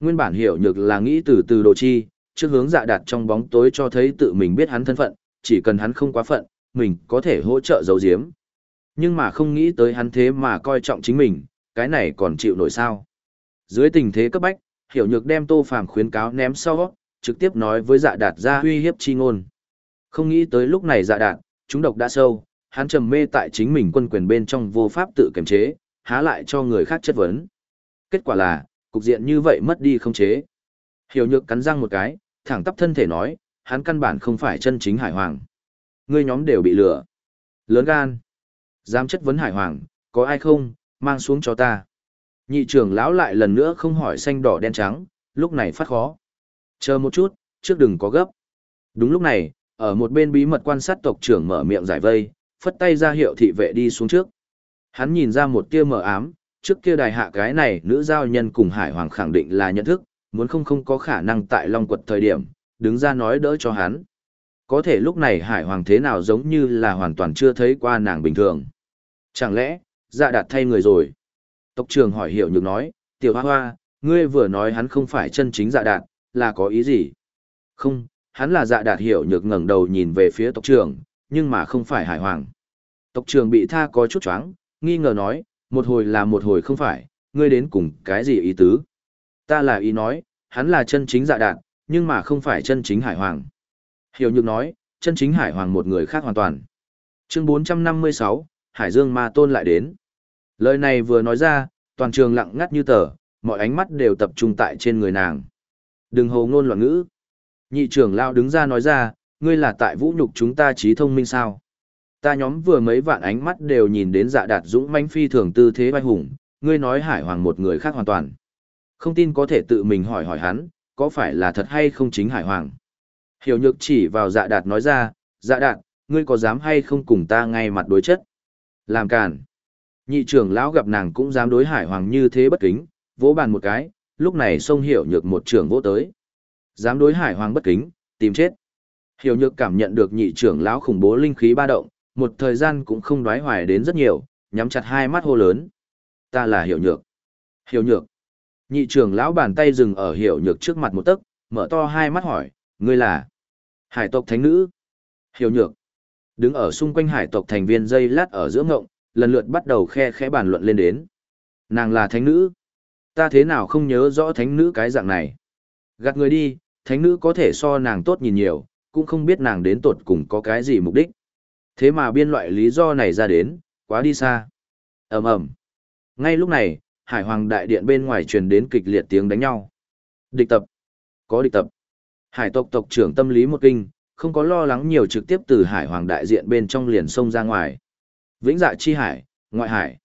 Nguyên bản hiểu nhược là nghĩ từ từ đồ chi, trước hướng dạ đạt trong bóng tối cho thấy tự mình biết hắn thân phận, chỉ cần hắn không quá phận, mình có thể hỗ trợ giấu giếm. Nhưng mà không nghĩ tới hắn thế mà coi trọng chính mình, cái này còn chịu nổi sao. Dưới tình thế cấp bách, hiểu nhược đem tô phàm khuyến cáo ném sau, trực tiếp nói với dạ đạt ra uy hiếp chi ngôn. Không nghĩ tới lúc này dạ đạt, chúng độc đã sâu, hắn trầm mê tại chính mình quân quyền bên trong vô pháp tự kiềm chế, há lại cho người khác chất vấn. Kết quả là, cục diện như vậy mất đi không chế. Hiểu nhược cắn răng một cái, thẳng tắp thân thể nói, hắn căn bản không phải chân chính hải hoàng. Ngươi nhóm đều bị lừa. Lớn gan. Dám chất vấn hải hoàng, có ai không, mang xuống cho ta. Nhị trưởng lão lại lần nữa không hỏi xanh đỏ đen trắng, lúc này phát khó. Chờ một chút, trước đừng có gấp. Đúng lúc này, ở một bên bí mật quan sát tộc trưởng mở miệng giải vây, phất tay ra hiệu thị vệ đi xuống trước. Hắn nhìn ra một tia mờ ám, trước kia đài hạ cái này nữ giao nhân cùng hải hoàng khẳng định là nhận thức, muốn không không có khả năng tại Long Quật thời điểm, đứng ra nói đỡ cho hắn. Có thể lúc này hải hoàng thế nào giống như là hoàn toàn chưa thấy qua nàng bình thường. Chẳng lẽ, dạ đạt thay người rồi? Tộc trưởng hỏi hiểu nhược nói, tiểu hoa hoa, ngươi vừa nói hắn không phải chân chính dạ đạt, là có ý gì? Không, hắn là dạ đạt hiểu nhược ngẩng đầu nhìn về phía tộc trưởng, nhưng mà không phải hải hoàng. Tộc trưởng bị tha có chút choáng, nghi ngờ nói, một hồi là một hồi không phải, ngươi đến cùng cái gì ý tứ? Ta là ý nói, hắn là chân chính dạ đạt, nhưng mà không phải chân chính hải hoàng. Hiểu nhược nói, chân chính hải hoàng một người khác hoàn toàn. Chương 456, Hải Dương Ma Tôn lại đến. Lời này vừa nói ra, toàn trường lặng ngắt như tờ, mọi ánh mắt đều tập trung tại trên người nàng. Đừng hồ ngôn loạn ngữ. Nhị trưởng lao đứng ra nói ra, ngươi là tại vũ nhục chúng ta trí thông minh sao. Ta nhóm vừa mấy vạn ánh mắt đều nhìn đến dạ đạt dũng manh phi thường tư thế vai hùng, ngươi nói hải hoàng một người khác hoàn toàn. Không tin có thể tự mình hỏi hỏi hắn, có phải là thật hay không chính hải hoàng. Hiểu nhược chỉ vào dạ đạt nói ra, dạ đạt, ngươi có dám hay không cùng ta ngay mặt đối chất. Làm càn. Nhị trưởng lão gặp nàng cũng dám đối hải hoàng như thế bất kính, vỗ bàn một cái, lúc này xông hiểu nhược một trưởng vỗ tới. Dám đối hải hoàng bất kính, tìm chết. Hiểu nhược cảm nhận được nhị trưởng lão khủng bố linh khí ba động, một thời gian cũng không đoái hoài đến rất nhiều, nhắm chặt hai mắt hô lớn. Ta là hiểu nhược. Hiểu nhược. Nhị trưởng lão bàn tay dừng ở hiểu nhược trước mặt một tấc, mở to hai mắt hỏi, ngươi là hải tộc thánh nữ. Hiểu nhược. Đứng ở xung quanh hải tộc thành viên dây lát ở giữa ngộng, lần lượt bắt đầu khe khẽ bàn luận lên đến. Nàng là thánh nữ. Ta thế nào không nhớ rõ thánh nữ cái dạng này. Gạt người đi, thánh nữ có thể so nàng tốt nhìn nhiều, cũng không biết nàng đến tột cùng có cái gì mục đích. Thế mà biên loại lý do này ra đến, quá đi xa. ầm ầm Ngay lúc này, hải hoàng đại điện bên ngoài truyền đến kịch liệt tiếng đánh nhau. Địch tập. Có địch tập. Hải tộc tộc trưởng tâm lý một kinh, không có lo lắng nhiều trực tiếp từ hải hoàng đại diện bên trong liền sông ra ngoài. Vĩnh dạ chi hải, ngoại hải.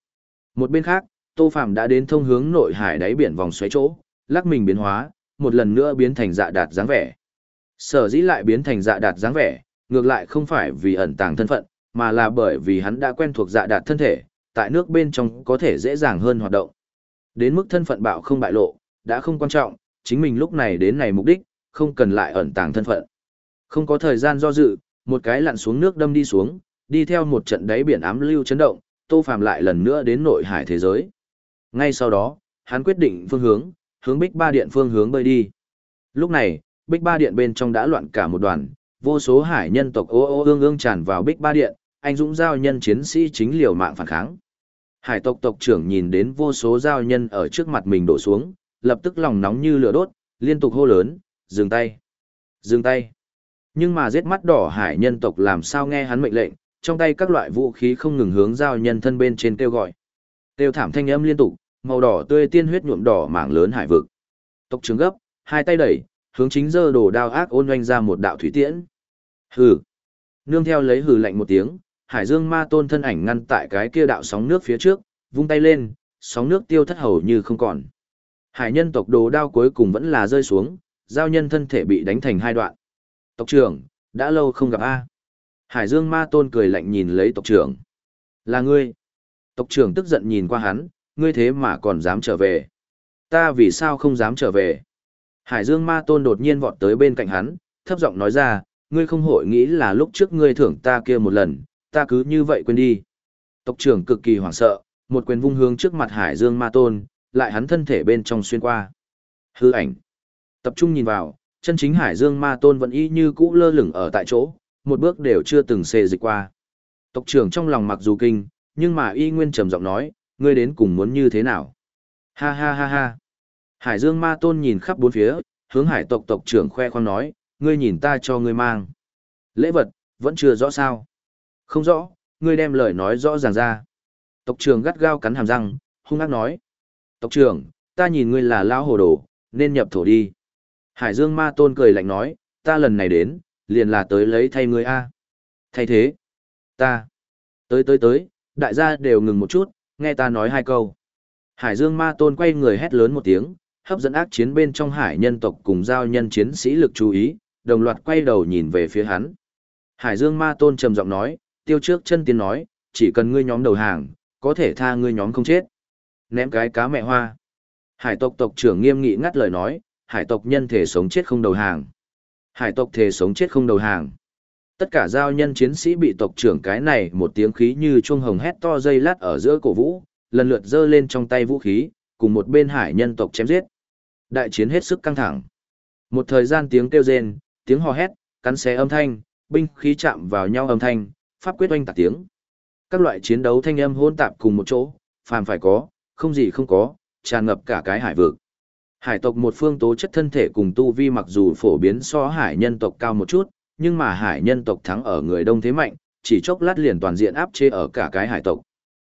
Một bên khác, Tô Phạm đã đến thông hướng nội hải đáy biển vòng xoáy chỗ, lắc mình biến hóa, một lần nữa biến thành dạ đạt dáng vẻ. Sở dĩ lại biến thành dạ đạt dáng vẻ, ngược lại không phải vì ẩn tàng thân phận, mà là bởi vì hắn đã quen thuộc dạ đạt thân thể, tại nước bên trong có thể dễ dàng hơn hoạt động. Đến mức thân phận bạo không bại lộ, đã không quan trọng, chính mình lúc này đến này mục đích, không cần lại ẩn tàng thân phận. Không có thời gian do dự, một cái lặn xuống nước đâm đi xuống, đi theo một trận đáy biển ám lưu chấn động, Tô Phàm lại lần nữa đến nội hải thế giới. Ngay sau đó, hắn quyết định phương hướng, hướng Bích Ba Điện phương hướng bơi đi. Lúc này, Bích Ba Điện bên trong đã loạn cả một đoàn, vô số hải nhân tộc ô ô ương ương tràn vào Bích Ba Điện, anh dũng giao nhân chiến sĩ chính liều mạng phản kháng. Hải tộc tộc trưởng nhìn đến vô số giao nhân ở trước mặt mình đổ xuống, lập tức lòng nóng như lửa đốt, liên tục hô lớn, dừng tay, dừng tay. Nhưng mà giết mắt đỏ hải nhân tộc làm sao nghe hắn mệnh lệnh, trong tay các loại vũ khí không ngừng hướng giao nhân thân bên trên kêu gọi. Kêu thảm thanh âm liên tục, màu đỏ tươi tiên huyết nhuộm đỏ mảng lớn hải vực. Tộc trưởng gấp, hai tay đẩy, hướng chính giơ đồ đao ác ôn oanh ra một đạo thủy tiễn. Hừ. Nương theo lấy hừ lạnh một tiếng, Hải Dương Ma Tôn thân ảnh ngăn tại cái kia đạo sóng nước phía trước, vung tay lên, sóng nước tiêu thất hầu như không còn. Hải nhân tộc đồ đao cuối cùng vẫn là rơi xuống, giao nhân thân thể bị đánh thành hai đoạn. Tộc trưởng, đã lâu không gặp a. Hải Dương Ma Tôn cười lạnh nhìn lấy tộc trưởng. Là ngươi. Tộc trưởng tức giận nhìn qua hắn, ngươi thế mà còn dám trở về. Ta vì sao không dám trở về? Hải Dương Ma Tôn đột nhiên vọt tới bên cạnh hắn, thấp giọng nói ra, ngươi không hội nghĩ là lúc trước ngươi thưởng ta kia một lần, ta cứ như vậy quên đi. Tộc trưởng cực kỳ hoảng sợ, một quyền vung hướng trước mặt Hải Dương Ma Tôn, lại hắn thân thể bên trong xuyên qua. Hư ảnh. Tập trung nhìn vào, chân chính Hải Dương Ma Tôn vẫn y như cũ lơ lửng ở tại chỗ, một bước đều chưa từng xê dịch qua. Tộc trưởng trong lòng mặc dù kinh, nhưng mà y nguyên trầm giọng nói, ngươi đến cùng muốn như thế nào? Ha ha ha ha. Hải Dương Ma Tôn nhìn khắp bốn phía, hướng hải tộc tộc trưởng khoe khoang nói, ngươi nhìn ta cho ngươi mang. Lễ vật, vẫn chưa rõ sao. Không rõ, ngươi đem lời nói rõ ràng ra. Tộc trưởng gắt gao cắn hàm răng, hung ác nói. Tộc trưởng, ta nhìn ngươi là lao hồ đồ, nên nhập thổ đi. Hải Dương Ma Tôn cười lạnh nói, ta lần này đến, liền là tới lấy thay ngươi a. Thay thế, ta, tới tới tới, đại gia đều ngừng một chút, nghe ta nói hai câu. Hải Dương Ma Tôn quay người hét lớn một tiếng, hấp dẫn ác chiến bên trong hải nhân tộc cùng giao nhân chiến sĩ lực chú ý, đồng loạt quay đầu nhìn về phía hắn. Hải Dương Ma Tôn trầm giọng nói, tiêu trước chân tiên nói, chỉ cần ngươi nhóm đầu hàng, có thể tha ngươi nhóm không chết. Ném cái cá mẹ hoa. Hải tộc tộc trưởng nghiêm nghị ngắt lời nói, hải tộc nhân thể sống chết không đầu hàng. Hải tộc thể sống chết không đầu hàng. Tất cả giao nhân chiến sĩ bị tộc trưởng cái này một tiếng khí như chuông hồng hét to dây lát ở giữa cổ vũ, lần lượt giơ lên trong tay vũ khí, cùng một bên hải nhân tộc chém giết. Đại chiến hết sức căng thẳng. Một thời gian tiếng kêu rên, tiếng hò hét, cắn xé âm thanh, binh khí chạm vào nhau âm thanh, pháp quyết oanh tạc tiếng. Các loại chiến đấu thanh âm hỗn tạp cùng một chỗ, phàm phải có, không gì không có, tràn ngập cả cái hải vực. Hải tộc một phương tố chất thân thể cùng tu vi mặc dù phổ biến so hải nhân tộc cao một chút, nhưng mà hải nhân tộc thắng ở người đông thế mạnh, chỉ chốc lát liền toàn diện áp chế ở cả cái hải tộc.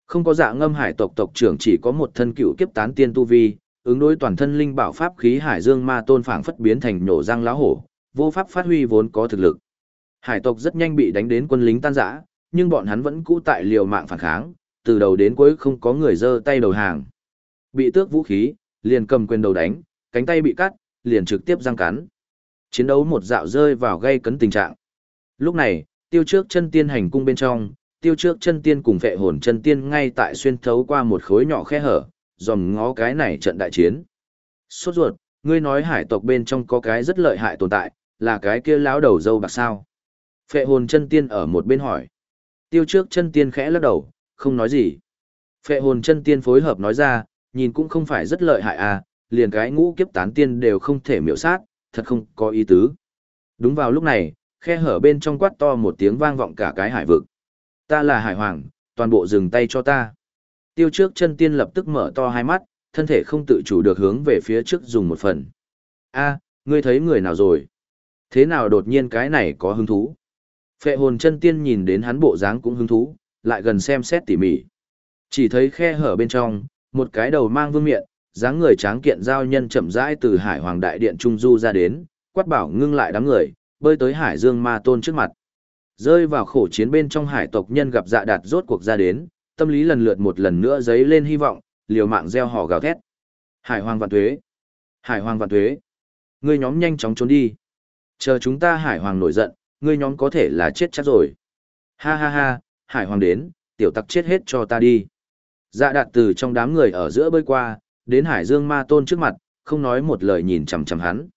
Không có dạ ngâm hải tộc tộc trưởng chỉ có một thân cựu kiếp tán tiên tu vi, ứng đối toàn thân linh bảo pháp khí hải dương ma tôn phảng phất biến thành nổ răng lá hổ, vô pháp phát huy vốn có thực lực. Hải tộc rất nhanh bị đánh đến quân lính tan rã, nhưng bọn hắn vẫn cũ tại liều mạng phản kháng, từ đầu đến cuối không có người giơ tay đầu hàng. Bị tước vũ khí, liền cầm quyền đầu đánh, cánh tay bị cắt, liền trực tiếp răng cắn. Chiến đấu một dạo rơi vào gây cấn tình trạng. Lúc này, tiêu trước chân tiên hành cung bên trong, tiêu trước chân tiên cùng vệ hồn chân tiên ngay tại xuyên thấu qua một khối nhỏ khe hở, dòm ngó cái này trận đại chiến. Sốt ruột, ngươi nói hải tộc bên trong có cái rất lợi hại tồn tại, là cái kia lão đầu dâu bạc sao. Phệ hồn chân tiên ở một bên hỏi. Tiêu trước chân tiên khẽ lắc đầu, không nói gì. Phệ hồn chân tiên phối hợp nói ra, nhìn cũng không phải rất lợi hại à, liền cái ngũ kiếp tán tiên đều không thể miểu sát, thật không có ý tứ. Đúng vào lúc này, khe hở bên trong quát to một tiếng vang vọng cả cái hải vực. Ta là hải hoàng, toàn bộ dừng tay cho ta. Tiêu trước chân tiên lập tức mở to hai mắt, thân thể không tự chủ được hướng về phía trước dùng một phần. a ngươi thấy người nào rồi? Thế nào đột nhiên cái này có hứng thú? Phệ hồn chân tiên nhìn đến hắn bộ dáng cũng hứng thú, lại gần xem xét tỉ mỉ. Chỉ thấy khe hở bên trong, một cái đầu mang vương miện, dáng người tráng kiện giao nhân chậm rãi từ hải hoàng đại điện trung du ra đến, quát bảo ngưng lại đám người, bơi tới hải dương ma tôn trước mặt. Rơi vào khổ chiến bên trong hải tộc nhân gặp dạ đạt rốt cuộc ra đến, tâm lý lần lượt một lần nữa dấy lên hy vọng, liều mạng gieo hò gào thét. Hải hoàng vạn tuế! Hải hoàng vạn tuế! Ngươi nhóm nhanh chóng trốn đi. Chờ chúng ta hải hoàng nổi giận, ngươi nhóm có thể là chết chắc rồi. Ha ha ha, hải hoàng đến, tiểu tặc chết hết cho ta đi. Dạ đạt từ trong đám người ở giữa bơi qua, đến hải dương ma tôn trước mặt, không nói một lời nhìn chằm chằm hắn.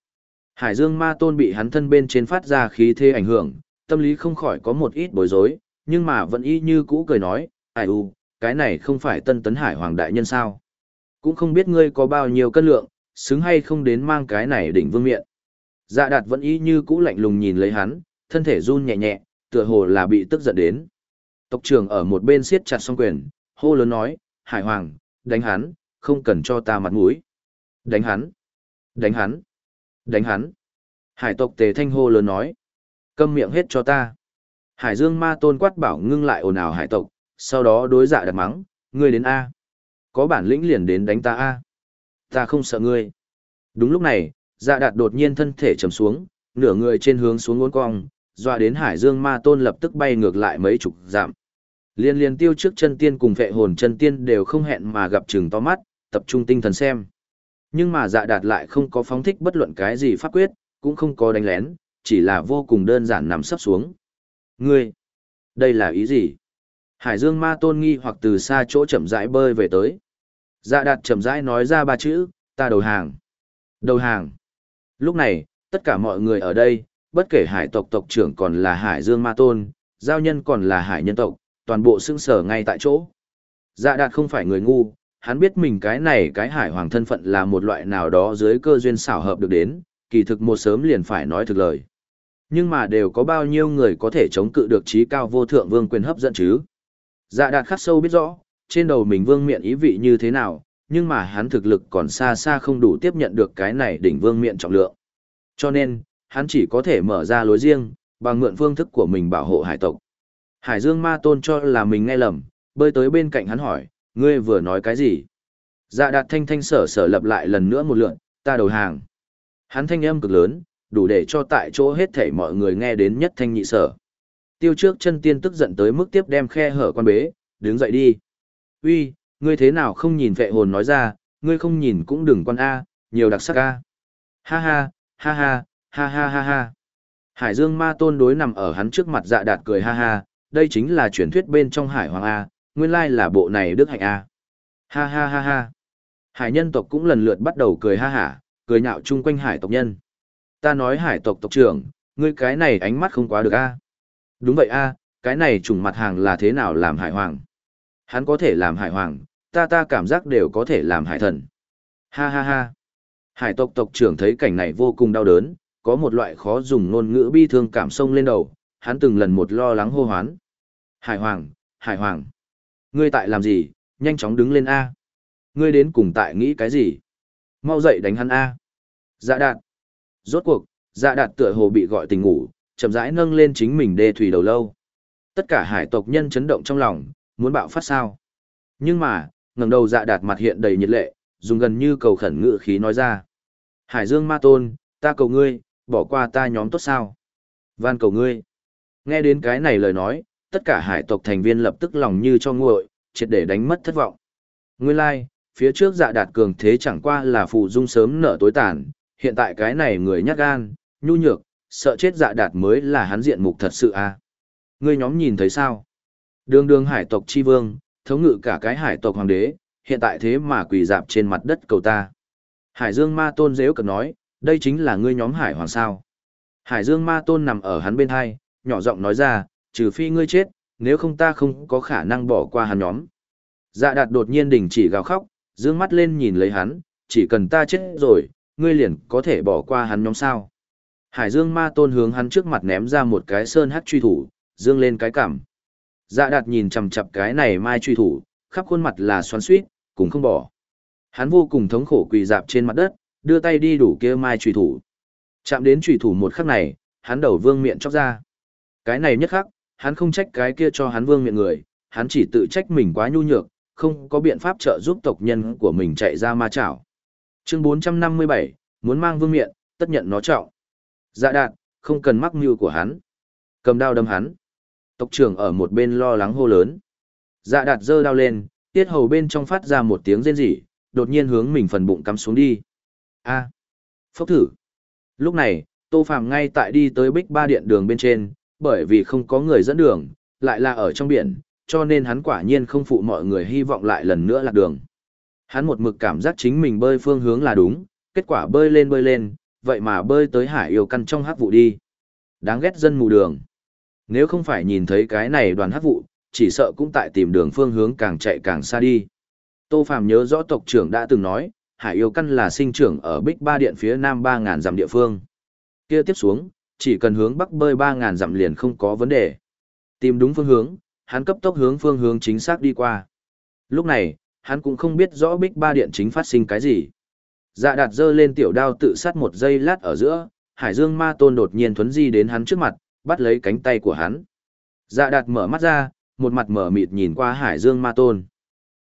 Hải dương ma tôn bị hắn thân bên trên phát ra khí thế ảnh hưởng, tâm lý không khỏi có một ít bối rối, nhưng mà vẫn y như cũ cười nói, ai u, cái này không phải tân tấn hải hoàng đại nhân sao. Cũng không biết ngươi có bao nhiêu cân lượng, xứng hay không đến mang cái này đỉnh vương miện. Dạ đạt vẫn y như cũ lạnh lùng nhìn lấy hắn, thân thể run nhẹ nhẹ, tựa hồ là bị tức giận đến. Tộc trưởng ở một bên siết chặt song quyền, hô lớn nói, Hải Hoàng, đánh hắn, không cần cho ta mặt mũi. Đánh hắn, đánh hắn, đánh hắn. Hải tộc tề thanh hô lớn nói, câm miệng hết cho ta. Hải dương ma tôn quát bảo ngưng lại ồn ào hải tộc, sau đó đối dạ đặt mắng, ngươi đến A. Có bản lĩnh liền đến đánh ta A. Ta không sợ ngươi. Đúng lúc này, dạ đạt đột nhiên thân thể trầm xuống, nửa người trên hướng xuống uốn cong, dọa đến hải dương ma tôn lập tức bay ngược lại mấy chục dặm. Liên liên tiêu trước chân tiên cùng vệ hồn chân tiên đều không hẹn mà gặp chừng to mắt, tập trung tinh thần xem. Nhưng mà dạ đạt lại không có phóng thích bất luận cái gì pháp quyết, cũng không có đánh lén, chỉ là vô cùng đơn giản nằm sấp xuống. Ngươi, đây là ý gì? Hải dương ma tôn nghi hoặc từ xa chỗ chậm rãi bơi về tới. Dạ đạt chậm rãi nói ra ba chữ, ta đầu hàng. Đầu hàng. Lúc này, tất cả mọi người ở đây, bất kể hải tộc tộc trưởng còn là hải dương ma tôn, giao nhân còn là hải nhân tộc, toàn bộ xưng sở ngay tại chỗ. Dạ đạt không phải người ngu, hắn biết mình cái này cái hải hoàng thân phận là một loại nào đó dưới cơ duyên xảo hợp được đến, kỳ thực một sớm liền phải nói thực lời. Nhưng mà đều có bao nhiêu người có thể chống cự được trí cao vô thượng vương quyền hấp dẫn chứ? Dạ đạt khắc sâu biết rõ, trên đầu mình vương miện ý vị như thế nào, nhưng mà hắn thực lực còn xa xa không đủ tiếp nhận được cái này đỉnh vương miện trọng lượng. Cho nên, hắn chỉ có thể mở ra lối riêng, bằng mượn phương thức của mình bảo hộ hải tộc. Hải Dương Ma Tôn cho là mình nghe lầm, bơi tới bên cạnh hắn hỏi, ngươi vừa nói cái gì? Dạ đạt thanh thanh sở sở lập lại lần nữa một lượn, ta đầu hàng. Hắn thanh âm cực lớn, đủ để cho tại chỗ hết thảy mọi người nghe đến nhất thanh nhị sở. Tiêu trước chân tiên tức giận tới mức tiếp đem khe hở quan bế, đứng dậy đi. Uy, ngươi thế nào không nhìn vệ hồn nói ra, ngươi không nhìn cũng đừng quan A, nhiều đặc sắc A. Ha ha, ha ha, ha ha ha ha. Hải Dương Ma Tôn đối nằm ở hắn trước mặt dạ đạt cười ha ha, đây chính là truyền thuyết bên trong Hải Hoàng A, nguyên lai là bộ này đức hạnh A. Ha ha ha ha. Hải nhân tộc cũng lần lượt bắt đầu cười ha hả, cười nhạo chung quanh hải tộc nhân. Ta nói hải tộc tộc trưởng, ngươi cái này ánh mắt không quá được A. Đúng vậy A, cái này trùng mặt hàng là thế nào làm hải hoàng. Hắn có thể làm hải hoàng, ta ta cảm giác đều có thể làm hải thần. Ha ha ha. Hải tộc tộc trưởng thấy cảnh này vô cùng đau đớn, có một loại khó dùng ngôn ngữ bi thương cảm sông lên đầu, hắn từng lần một lo lắng hô hoán. Hải Hoàng, Hải Hoàng, ngươi tại làm gì, nhanh chóng đứng lên A. Ngươi đến cùng tại nghĩ cái gì? Mau dậy đánh hắn A. Dạ đạt. Rốt cuộc, dạ đạt tựa hồ bị gọi tình ngủ, chậm rãi nâng lên chính mình đê thủy đầu lâu. Tất cả hải tộc nhân chấn động trong lòng, muốn bạo phát sao. Nhưng mà, ngẩng đầu dạ đạt mặt hiện đầy nhiệt lệ, dùng gần như cầu khẩn ngữ khí nói ra. Hải Dương Ma Tôn, ta cầu ngươi, bỏ qua ta nhóm tốt sao? Van cầu ngươi. Nghe đến cái này lời nói, tất cả hải tộc thành viên lập tức lòng như cho nguội, triệt để đánh mất thất vọng. Nguyên lai, like, phía trước dạ đạt cường thế chẳng qua là phụ dung sớm nở tối tàn, hiện tại cái này người nhát gan, nhu nhược, sợ chết dạ đạt mới là hắn diện mục thật sự à. Ngươi nhóm nhìn thấy sao? Đường đường hải tộc chi vương, thống ngự cả cái hải tộc hoàng đế, hiện tại thế mà quỳ dạp trên mặt đất cầu ta. Hải Dương Ma Tôn dễ cực nói, đây chính là ngươi nhóm hải hoàng sao. Hải Dương Ma Tôn nằm ở hắn bên hai, nhỏ giọng nói ra, trừ phi ngươi chết, nếu không ta không có khả năng bỏ qua hắn nhóm. Dạ đạt đột nhiên đình chỉ gào khóc, dương mắt lên nhìn lấy hắn, chỉ cần ta chết rồi, ngươi liền có thể bỏ qua hắn nhóm sao. Hải Dương Ma Tôn hướng hắn trước mặt ném ra một cái sơn hắc truy thủ, dương lên cái cảm. Dạ đạt nhìn chằm chằm cái này mai truy thủ, khắp khuôn mặt là xoắn suýt, cũng không bỏ. Hắn vô cùng thống khổ quỳ dạp trên mặt đất, đưa tay đi đủ kia mai truy thủ. Chạm đến truy thủ một khắc này, hắn đầu vương miệng chóc ra. Cái này nhất khắc, hắn không trách cái kia cho hắn vương miệng người, hắn chỉ tự trách mình quá nhu nhược, không có biện pháp trợ giúp tộc nhân của mình chạy ra ma chảo. Chương 457, muốn mang vương miệng, tất nhận nó trọng. Dạ đạt, không cần mắc mưu của hắn. Cầm đao đâm hắn. Tộc trưởng ở một bên lo lắng hô lớn. Dạ đạt dơ đao lên, tiết hầu bên trong phát ra một tiếng rên rỉ, đột nhiên hướng mình phần bụng cắm xuống đi. A. Phốc thử. Lúc này, Tô Phàm ngay tại đi tới Bích Ba Điện đường bên trên, bởi vì không có người dẫn đường, lại là ở trong biển, cho nên hắn quả nhiên không phụ mọi người hy vọng lại lần nữa lạc đường. Hắn một mực cảm giác chính mình bơi phương hướng là đúng, kết quả bơi lên bơi lên, vậy mà bơi tới hải yêu căn trong hắc vụ đi. Đáng ghét dân mù đường. Nếu không phải nhìn thấy cái này đoàn hắc vụ, chỉ sợ cũng tại tìm đường phương hướng càng chạy càng xa đi. Tô Phàm nhớ rõ tộc trưởng đã từng nói, hải yêu căn là sinh trưởng ở bích ba điện phía nam ba ngàn dặm địa phương. Kia tiếp xuống, chỉ cần hướng bắc bơi ba ngàn dặm liền không có vấn đề. Tìm đúng phương hướng, hắn cấp tốc hướng phương hướng chính xác đi qua. Lúc này, hắn cũng không biết rõ bích ba điện chính phát sinh cái gì. Dạ đạt dơ lên tiểu đao tự sát một giây lát ở giữa, hải dương ma tôn đột nhiên thuấn di đến hắn trước mặt, bắt lấy cánh tay của hắn. Dạ đạt mở mắt ra, một mặt mở mịt nhìn qua hải dương ma tôn.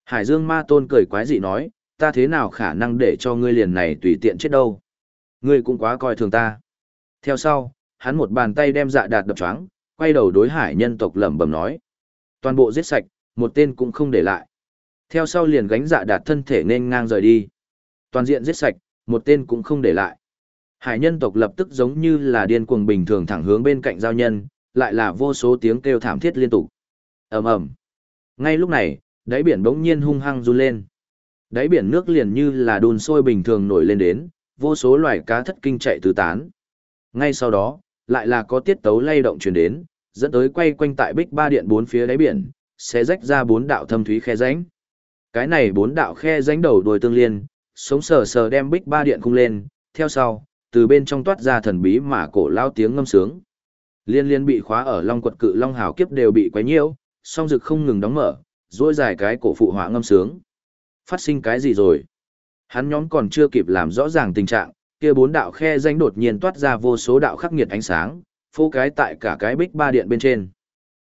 Hải dương ma tôn cười quái dị nói, ta thế nào khả năng để cho ngươi liền này tùy tiện chết đâu. Ngươi cũng quá coi thường ta. Theo sau, hắn một bàn tay đem dạ đạt đập choáng, quay đầu đối hải nhân tộc lẩm bẩm nói. Toàn bộ giết sạch, một tên cũng không để lại. Theo sau liền gánh dạ đạt thân thể nên ngang rời đi. Toàn diện giết sạch, một tên cũng không để lại. Hải nhân tộc lập tức giống như là điên cuồng bình thường thẳng hướng bên cạnh giao nhân, lại là vô số tiếng kêu thảm thiết liên tục. ầm ầm. Ngay lúc này, đáy biển bỗng nhiên hung hăng run lên. Đáy biển nước liền như là đun sôi bình thường nổi lên đến, vô số loài cá thất kinh chạy tứ tán. Ngay sau đó, lại là có tiết tấu lay động truyền đến, dẫn tới quay quanh tại bích ba điện bốn phía đáy biển, sẽ rách ra bốn đạo thâm thúy khe rãnh. Cái này bốn đạo khe rãnh đầu đuôi tương liên, sống sờ sờ đem bích ba điện cung lên, theo sau, từ bên trong toát ra thần bí mà cổ lao tiếng ngâm sướng. Liên liên bị khóa ở long quật cự long hào kiếp đều bị quấy nhiễu, song dực không ngừng đóng mở, dỗi dài cái cổ phụ họa ngâm sướng. Phát sinh cái gì rồi? Hắn nhóm còn chưa kịp làm rõ ràng tình trạng, kia bốn đạo khe danh đột nhiên toát ra vô số đạo khắc nghiệt ánh sáng, phô cái tại cả cái bích ba điện bên trên.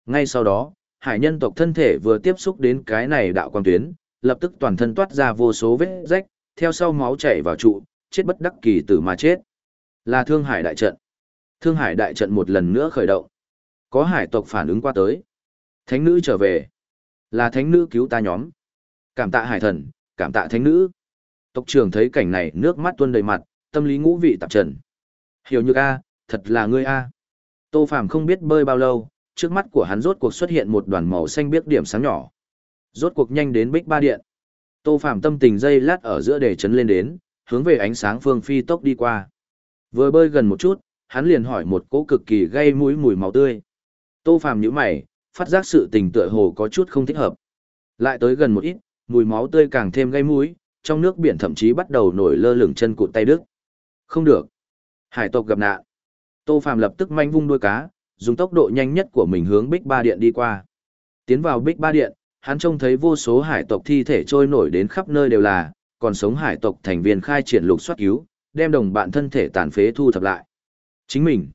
Ngay sau đó, hải nhân tộc thân thể vừa tiếp xúc đến cái này đạo quang tuyến, lập tức toàn thân toát ra vô số vết rách, theo sau máu chảy vào trụ, chết bất đắc kỳ tử mà chết. Là Thương Hải đại trận. Thương Hải đại trận một lần nữa khởi động. Có hải tộc phản ứng qua tới. Thánh nữ trở về. Là thánh nữ cứu ta nhóm. Cảm tạ hải thần, cảm tạ thánh nữ. Tộc trưởng thấy cảnh này nước mắt tuôn đầy mặt, tâm lý ngũ vị tạp trần. Hiểu như a, thật là ngươi a. Tô Phàm không biết bơi bao lâu, trước mắt của hắn rốt cuộc xuất hiện một đoàn màu xanh biếc điểm sáng nhỏ. Rốt cuộc nhanh đến Bích Ba Điện. Tô Phàm tâm tình dây lát ở giữa để chấn lên đến, hướng về ánh sáng phương phi tốc đi qua. Vừa bơi gần một chút, hắn liền hỏi một cỗ cực kỳ gây mũi mùi máu tươi. Tô Phàm nhíu mày, phát giác sự tình tựa hồ có chút không thích hợp. Lại tới gần một ít, mùi máu tươi càng thêm gây mũi, trong nước biển thậm chí bắt đầu nổi lơ lửng chân cụt tay đứt. Không được. Hải tộc gặp nạn. Tô Phàm lập tức manh vung đuôi cá, dùng tốc độ nhanh nhất của mình hướng Bích Ba Điện đi qua. Tiến vào Bích Ba Điện, hắn trông thấy vô số hải tộc thi thể trôi nổi đến khắp nơi đều là, còn sống hải tộc thành viên khai triển lục soát cứu, đem đồng bạn thân thể tàn phế thu thập lại. Chính mình,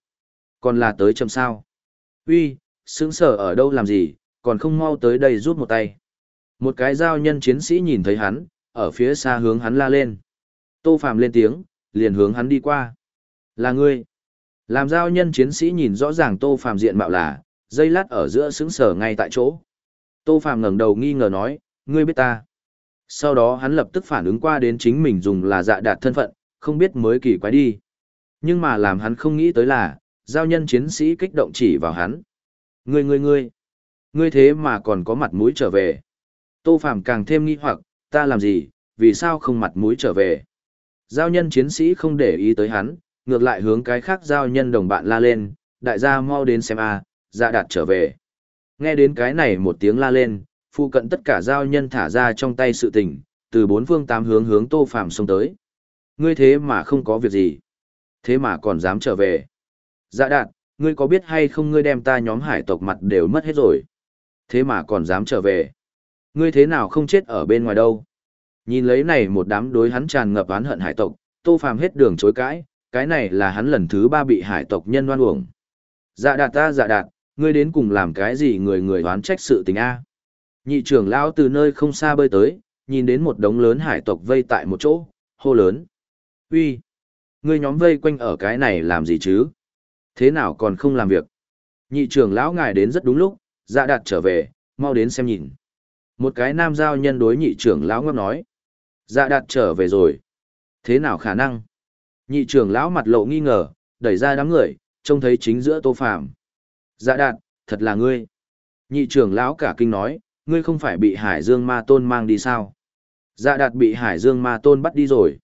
còn là tới chậm sao. Uy, sững sở ở đâu làm gì, còn không mau tới đây rút một tay. Một cái giao nhân chiến sĩ nhìn thấy hắn, ở phía xa hướng hắn la lên. Tô Phạm lên tiếng, liền hướng hắn đi qua. Là ngươi. Làm giao nhân chiến sĩ nhìn rõ ràng Tô Phạm diện mạo là, dây lát ở giữa sững sở ngay tại chỗ. Tô Phạm ngẩng đầu nghi ngờ nói, ngươi biết ta. Sau đó hắn lập tức phản ứng qua đến chính mình dùng là dạ đạt thân phận, không biết mới kỳ quái đi. Nhưng mà làm hắn không nghĩ tới là, giao nhân chiến sĩ kích động chỉ vào hắn. Ngươi ngươi ngươi, ngươi thế mà còn có mặt mũi trở về. Tô Phạm càng thêm nghi hoặc, ta làm gì, vì sao không mặt mũi trở về. Giao nhân chiến sĩ không để ý tới hắn, ngược lại hướng cái khác giao nhân đồng bạn la lên, đại gia mau đến xem a, dạ đạt trở về. Nghe đến cái này một tiếng la lên, phụ cận tất cả giao nhân thả ra trong tay sự tình, từ bốn phương tám hướng hướng Tô Phạm xông tới. Ngươi thế mà không có việc gì, thế mà còn dám trở về. Dạ đạt, ngươi có biết hay không ngươi đem ta nhóm hải tộc mặt đều mất hết rồi. Thế mà còn dám trở về. Ngươi thế nào không chết ở bên ngoài đâu. Nhìn lấy này một đám đối hắn tràn ngập oán hận hải tộc, Tô Phàm hết đường chối cãi, cái này là hắn lần thứ ba bị hải tộc nhân oan uổng. Dạ đạt ta dạ đạt, ngươi đến cùng làm cái gì người người oán trách sự tình a? Nhị trưởng lão từ nơi không xa bơi tới, nhìn đến một đống lớn hải tộc vây tại một chỗ, hô lớn. Uy, ngươi nhóm vây quanh ở cái này làm gì chứ? Thế nào còn không làm việc? Nhị trưởng lão ngài đến rất đúng lúc, dạ đạt trở về, mau đến xem nhìn. Một cái nam giao nhân đối nhị trưởng lão ngâm nói. Dạ đạt trở về rồi. Thế nào khả năng? Nhị trưởng lão mặt lộ nghi ngờ, đẩy ra đám người, trông thấy chính giữa tô phàm. Dạ đạt, thật là ngươi. Nhị trưởng lão cả kinh nói, ngươi không phải bị Hải Dương Ma Tôn mang đi sao? Dạ đạt bị Hải Dương Ma Tôn bắt đi rồi.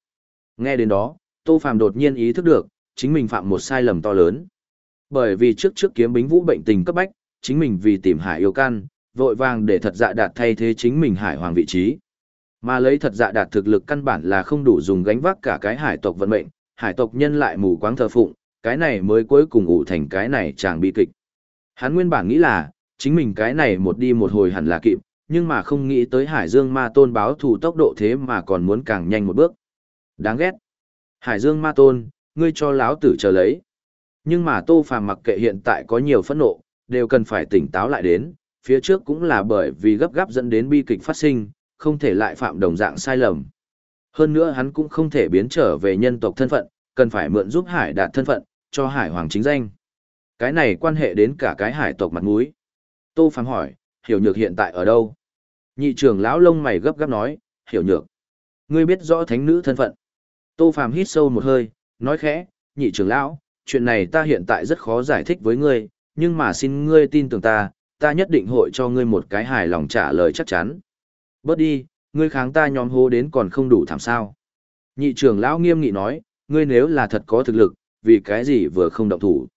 Nghe đến đó, Tô Phàm đột nhiên ý thức được, chính mình phạm một sai lầm to lớn. Bởi vì trước trước kiếm bính vũ bệnh tình cấp bách, chính mình vì tìm Hải yêu can, vội vàng để thật dạ đạt thay thế chính mình Hải Hoàng vị trí. Mà lấy thật dạ đạt thực lực căn bản là không đủ dùng gánh vác cả cái hải tộc vận mệnh, hải tộc nhân lại mù quáng thờ phụng, cái này mới cuối cùng ủ thành cái này chàng bi kịch. Hắn nguyên bản nghĩ là, chính mình cái này một đi một hồi hẳn là kịp, nhưng mà không nghĩ tới Hải Dương Ma Tôn báo thù tốc độ thế mà còn muốn càng nhanh một bước. Đáng ghét. Hải Dương Ma Tôn, ngươi cho lão tử chờ lấy. Nhưng mà Tô Phàm mặc kệ hiện tại có nhiều phẫn nộ, đều cần phải tỉnh táo lại đến, phía trước cũng là bởi vì gấp gáp dẫn đến bi kịch phát sinh, không thể lại phạm đồng dạng sai lầm. Hơn nữa hắn cũng không thể biến trở về nhân tộc thân phận, cần phải mượn giúp Hải đạt thân phận, cho Hải Hoàng chính danh. Cái này quan hệ đến cả cái hải tộc mặt mũi. Tô Phàm hỏi, hiểu nhược hiện tại ở đâu? Nhị trưởng lão lông mày gấp gáp nói, hiểu nhược. Ngươi biết rõ thánh nữ thân phận. Tô Phàm hít sâu một hơi, nói khẽ, nhị trưởng lão, chuyện này ta hiện tại rất khó giải thích với ngươi, nhưng mà xin ngươi tin tưởng ta, ta nhất định hội cho ngươi một cái hài lòng trả lời chắc chắn. Bớt đi, ngươi kháng ta nhóm hô đến còn không đủ thảm sao. Nhị trưởng lão nghiêm nghị nói, ngươi nếu là thật có thực lực, vì cái gì vừa không động thủ.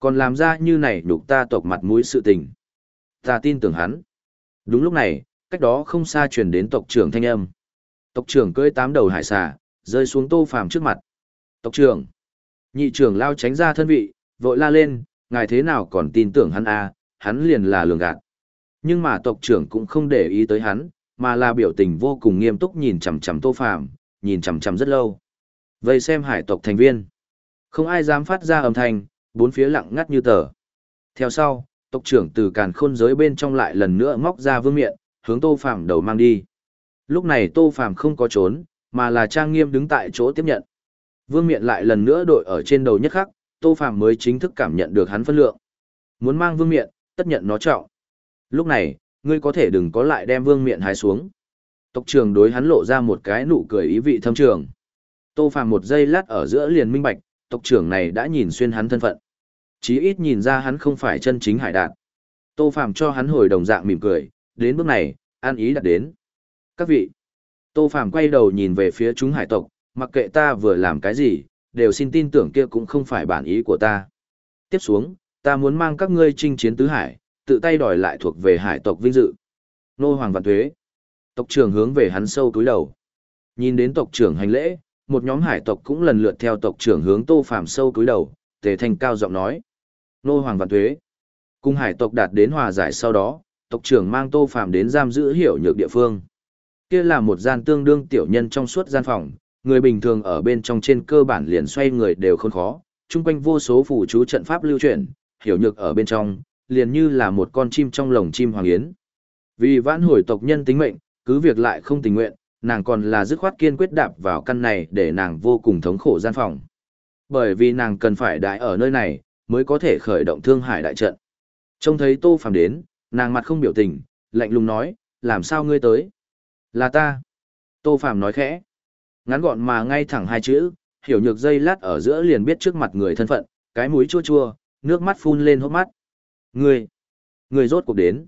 Còn làm ra như này nhục ta tộc mặt mũi sự tình. Ta tin tưởng hắn. Đúng lúc này, cách đó không xa truyền đến tộc trưởng thanh âm. Tộc trưởng cưỡi tám đầu hải xà, rơi xuống Tô Phàm trước mặt. "Tộc trưởng!" Nhị trưởng lao tránh ra thân vị, vội la lên, "Ngài thế nào còn tin tưởng hắn a, à, hắn liền là lường gạt." Nhưng mà tộc trưởng cũng không để ý tới hắn, mà là biểu tình vô cùng nghiêm túc nhìn chằm chằm Tô Phàm, nhìn chằm chằm rất lâu. vậy xem hải tộc thành viên. Không ai dám phát ra âm thanh, bốn phía lặng ngắt như tờ. Theo sau, tộc trưởng từ càn khôn giới bên trong lại lần nữa móc ra vương miện, hướng Tô Phàm đầu mang đi. Lúc này Tô Phàm không có trốn, mà là trang nghiêm đứng tại chỗ tiếp nhận. Vương miện lại lần nữa đội ở trên đầu nhất khắc, Tô Phàm mới chính thức cảm nhận được hắn phân lượng. Muốn mang vương miện, tất nhận nó trọng. Lúc này, ngươi có thể đừng có lại đem vương miện hái xuống. Tộc trưởng đối hắn lộ ra một cái nụ cười ý vị thâm trường. Tô Phàm một giây lát ở giữa liền minh bạch, tộc trưởng này đã nhìn xuyên hắn thân phận. Chí ít nhìn ra hắn không phải chân chính hải đạt. Tô Phàm cho hắn hồi đồng dạng mỉm cười, đến bước này, an ý đạt đến. Các vị, Tô Phàm quay đầu nhìn về phía chúng hải tộc, mặc kệ ta vừa làm cái gì, đều xin tin tưởng kia cũng không phải bản ý của ta. Tiếp xuống, ta muốn mang các ngươi chinh chiến tứ hải, tự tay đòi lại thuộc về hải tộc vinh dự. Nô Hoàng Văn Tuế. Tộc trưởng hướng về hắn sâu túi đầu. Nhìn đến tộc trưởng hành lễ, một nhóm hải tộc cũng lần lượt theo tộc trưởng hướng Tô Phàm sâu túi đầu, Tề Thành cao giọng nói: "Nô Hoàng Văn Tuế." Cùng hải tộc đạt đến hòa giải sau đó, tộc trưởng mang Tô Phàm đến giam giữ hiểu nhược địa phương. Kia là một gian tương đương tiểu nhân trong suốt gian phòng, người bình thường ở bên trong trên cơ bản liền xoay người đều không khó, chung quanh vô số phù chú trận pháp lưu chuyển, hiểu nhược ở bên trong, liền như là một con chim trong lồng chim hoàng yến. Vì vãn hồi tộc nhân tính mệnh, cứ việc lại không tình nguyện, nàng còn là dứt khoát kiên quyết đạp vào căn này để nàng vô cùng thống khổ gian phòng. Bởi vì nàng cần phải đại ở nơi này, mới có thể khởi động thương hải đại trận. Trông thấy Tô Phàm đến, nàng mặt không biểu tình, lạnh lùng nói, làm sao ngươi tới? Là ta. Tô Phàm nói khẽ. Ngắn gọn mà ngay thẳng hai chữ, hiểu nhược dây lát ở giữa liền biết trước mặt người thân phận, cái mũi chua chua, nước mắt phun lên hốc mắt. người, người rốt cuộc đến.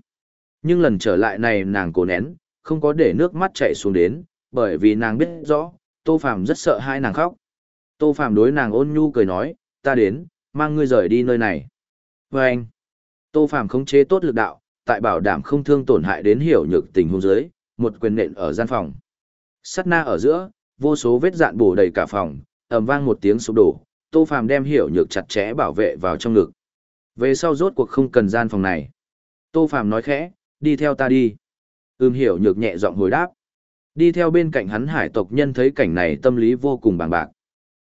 Nhưng lần trở lại này nàng cố nén, không có để nước mắt chảy xuống đến, bởi vì nàng biết rõ, Tô Phàm rất sợ hai nàng khóc. Tô Phàm đối nàng ôn nhu cười nói, ta đến, mang ngươi rời đi nơi này. Và anh, Tô Phàm khống chế tốt lực đạo, tại bảo đảm không thương tổn hại đến hiểu nhược tình huống dưới, một quyền nện ở gian phòng. Sắt na ở giữa, vô số vết dạn bổ đầy cả phòng, ầm vang một tiếng sụp đổ, Tô Phàm đem hiểu nhược chặt chẽ bảo vệ vào trong ngực. Về sau rốt cuộc không cần gian phòng này. Tô Phàm nói khẽ, đi theo ta đi. Ưm hiểu nhược nhẹ giọng hồi đáp. Đi theo bên cạnh hắn hải tộc nhân thấy cảnh này tâm lý vô cùng bàng bạc.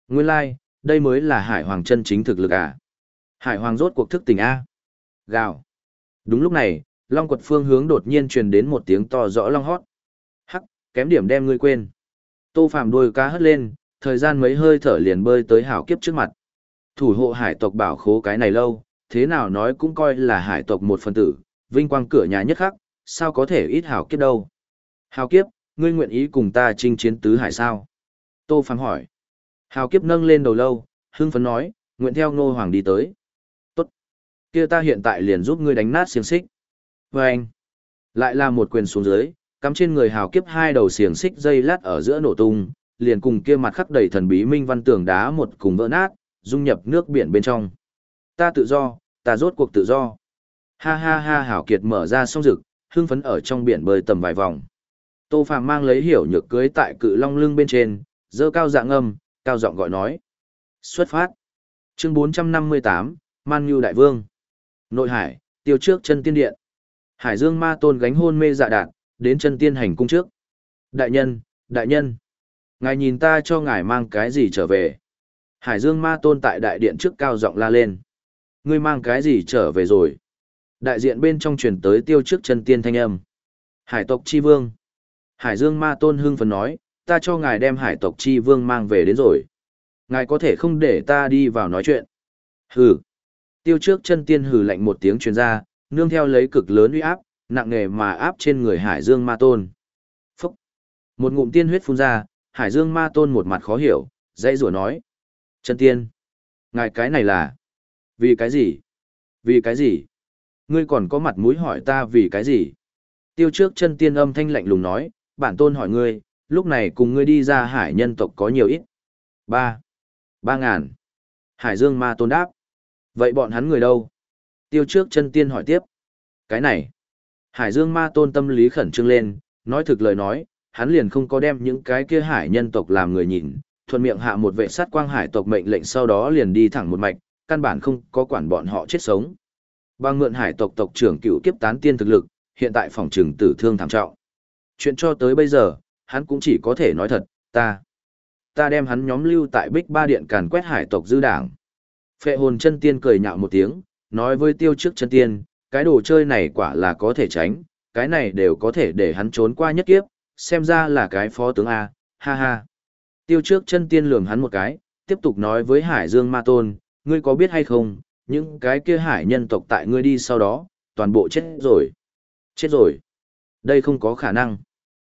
Nguyên lai, like, đây mới là hải hoàng chân chính thực lực à. Hải hoàng rốt cuộc thức tỉnh A. Gào. Đúng lúc này, long quật phương hướng đột nhiên truyền đến một tiếng to rõ long hót. Hắc, kém điểm đem ngươi quên. Tô Phàm đuôi cá hất lên, thời gian mấy hơi thở liền bơi tới hảo kiếp trước mặt. Thủ hộ hải tộc bảo khố cái này lâu, thế nào nói cũng coi là hải tộc một phần tử, vinh quang cửa nhà nhất khắc, sao có thể ít hảo kiếp đâu. Hảo kiếp, ngươi nguyện ý cùng ta chinh chiến tứ hải sao? Tô Phàm hỏi. Hảo kiếp nâng lên đầu lâu, hưng phấn nói, nguyện theo ngô hoàng đi tới. Tốt. kia ta hiện tại liền giúp ngươi đánh nát xiềng xích. Và anh. Lại là một quyền xuống dưới, cắm trên người hào kiếp hai đầu xiềng xích dây lát ở giữa nổ tung, liền cùng kia mặt khắc đầy thần bí minh văn tường đá một cùng vỡ nát, dung nhập nước biển bên trong. Ta tự do, ta rốt cuộc tự do. Ha ha ha hảo kiệt mở ra song rực, hưng phấn ở trong biển bơi tầm vài vòng. Tô Phàm mang lấy hiểu nhược cưới tại cự long lưng bên trên, dơ cao dạng âm, cao giọng gọi nói. Xuất phát. Chương 458, Man Nhu Đại Vương. Nội Hải, tiêu trước chân tiên điện. Hải Dương Ma Tôn gánh hôn mê dạ đạn, đến chân tiên hành cung trước. Đại nhân, đại nhân. Ngài nhìn ta cho ngài mang cái gì trở về. Hải Dương Ma Tôn tại đại điện trước cao giọng la lên. Ngươi mang cái gì trở về rồi? Đại diện bên trong truyền tới tiêu trước chân tiên thanh âm. Hải tộc chi vương. Hải Dương Ma Tôn hưng phấn nói, ta cho ngài đem hải tộc chi vương mang về đến rồi. Ngài có thể không để ta đi vào nói chuyện. Hừ. Tiêu trước chân tiên hừ lạnh một tiếng truyền ra, nương theo lấy cực lớn uy áp, nặng nề mà áp trên người Hải Dương Ma Tôn. Phúc. Một ngụm tiên huyết phun ra, Hải Dương Ma Tôn một mặt khó hiểu, dãy rủa nói. Chân tiên. Ngài cái này là... Vì cái gì? Vì cái gì? Ngươi còn có mặt mũi hỏi ta vì cái gì? Tiêu trước chân tiên âm thanh lạnh lùng nói, bản tôn hỏi ngươi, lúc này cùng ngươi đi ra hải nhân tộc có nhiều ít? Ba. Ba ngàn. Hải Dương ma tôn đáp. Vậy bọn hắn người đâu? Tiêu trước chân tiên hỏi tiếp. Cái này. Hải Dương ma tôn tâm lý khẩn trương lên, nói thực lời nói, hắn liền không có đem những cái kia hải nhân tộc làm người nhìn, thuận miệng hạ một vệ sát quang hải tộc mệnh lệnh sau đó liền đi thẳng một mạch, căn bản không có quản bọn họ chết sống. Bằng mượn hải tộc tộc trưởng cựu kiếp tán tiên thực lực, hiện tại phòng trừng tử thương thảm trọng. Chuyện cho tới bây giờ, hắn cũng chỉ có thể nói thật, ta. Ta đem hắn nhóm lưu tại Bích Ba Điện càn quét hải tộc dư đảng. Phệ hồn chân tiên cười nhạo một tiếng, nói với tiêu trước chân tiên, cái đồ chơi này quả là có thể tránh, cái này đều có thể để hắn trốn qua nhất kiếp, xem ra là cái phó tướng A, ha ha. Tiêu trước chân tiên lườm hắn một cái, tiếp tục nói với Hải Dương Ma Tôn, ngươi có biết hay không, những cái kia hải nhân tộc tại ngươi đi sau đó, toàn bộ chết rồi. Chết rồi. Đây không có khả năng.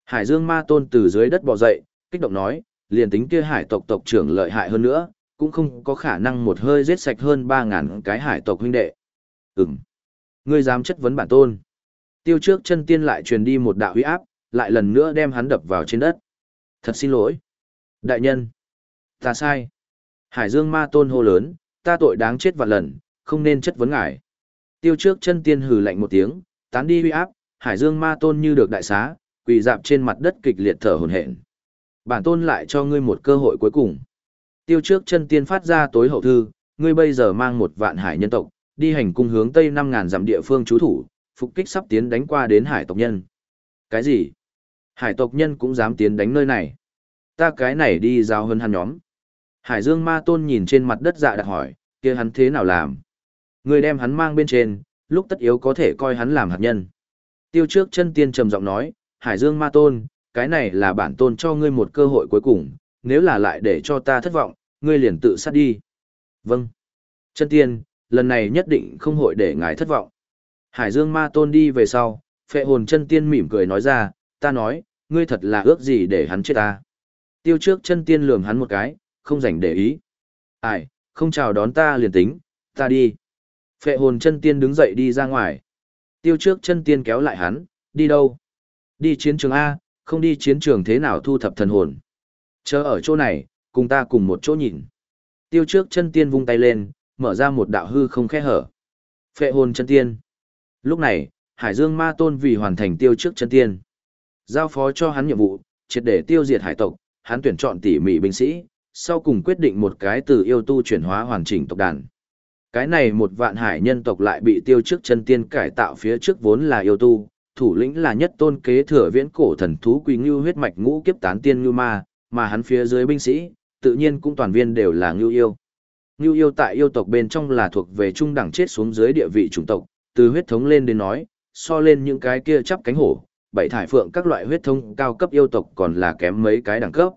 Hải Dương Ma Tôn từ dưới đất bò dậy, kích động nói, liền tính kia hải tộc tộc trưởng lợi hại hơn nữa, cũng không có khả năng một hơi giết sạch hơn ba ngàn cái hải tộc huynh đệ. Ừm. Ngươi dám chất vấn bản tôn. Tiêu trước chân tiên lại truyền đi một đạo huy áp, lại lần nữa đem hắn đập vào trên đất. Thật xin lỗi. Đại nhân. Ta sai. Hải Dương ma tôn hô lớn, ta tội đáng chết vạn lần, không nên chất vấn ngài. Tiêu trước chân tiên hừ lạnh một tiếng, tán đi huy áp, Hải Dương ma tôn như được đại xá, quỳ dạp trên mặt đất kịch liệt thở hổn hển. Bản tôn lại cho ngươi một cơ hội cuối cùng. Tiêu trước chân tiên phát ra tối hậu thư, ngươi bây giờ mang một vạn hải nhân tộc, đi hành cung hướng tây 5000 dặm địa phương trú thủ, phục kích sắp tiến đánh qua đến hải tộc nhân. Cái gì? Hải tộc nhân cũng dám tiến đánh nơi này. Ta cái này đi giao hơn hắn nhóm. Hải Dương Ma Tôn nhìn trên mặt đất dạ đặt hỏi, kia hắn thế nào làm? Người đem hắn mang bên trên, lúc tất yếu có thể coi hắn làm hạt nhân. Tiêu trước chân tiên trầm giọng nói, Hải Dương Ma Tôn, cái này là bản tôn cho ngươi một cơ hội cuối cùng, nếu là lại để cho ta thất vọng, ngươi liền tự sát đi. Vâng. Chân tiên, lần này nhất định không hội để ngài thất vọng. Hải Dương Ma Tôn đi về sau, phệ hồn chân tiên mỉm cười nói ra, ta nói, ngươi thật là ước gì để hắn chết ta. Tiêu trước chân tiên lườm hắn một cái, không rảnh để ý. Ai, không chào đón ta liền tính, ta đi. Phệ hồn chân tiên đứng dậy đi ra ngoài. Tiêu trước chân tiên kéo lại hắn, đi đâu? Đi chiến trường A, không đi chiến trường thế nào thu thập thần hồn. Chờ ở chỗ này, cùng ta cùng một chỗ nhìn. Tiêu trước chân tiên vung tay lên, mở ra một đạo hư không khe hở. Phệ hồn chân tiên. Lúc này, Hải Dương Ma Tôn vì hoàn thành tiêu trước chân tiên. Giao phó cho hắn nhiệm vụ, triệt để tiêu diệt hải tộc, hắn tuyển chọn tỉ mỉ binh sĩ, sau cùng quyết định một cái từ yêu tu chuyển hóa hoàn chỉnh tộc đàn. Cái này một vạn hải nhân tộc lại bị tiêu trước chân tiên cải tạo phía trước vốn là yêu tu, thủ lĩnh là nhất tôn kế thừa viễn cổ thần thú quỳ ngưu huyết mạch ngũ kiếp tán tiên ngưu ma, mà hắn phía dưới binh sĩ, tự nhiên cũng toàn viên đều là ngưu yêu. Ngưu yêu tại yêu tộc bên trong là thuộc về trung đẳng chết xuống dưới địa vị chủng tộc, từ huyết thống lên đến nói, so lên những cái kia chắp cánh hổ, bảy thải phượng các loại huyết thống cao cấp yêu tộc còn là kém mấy cái đẳng cấp.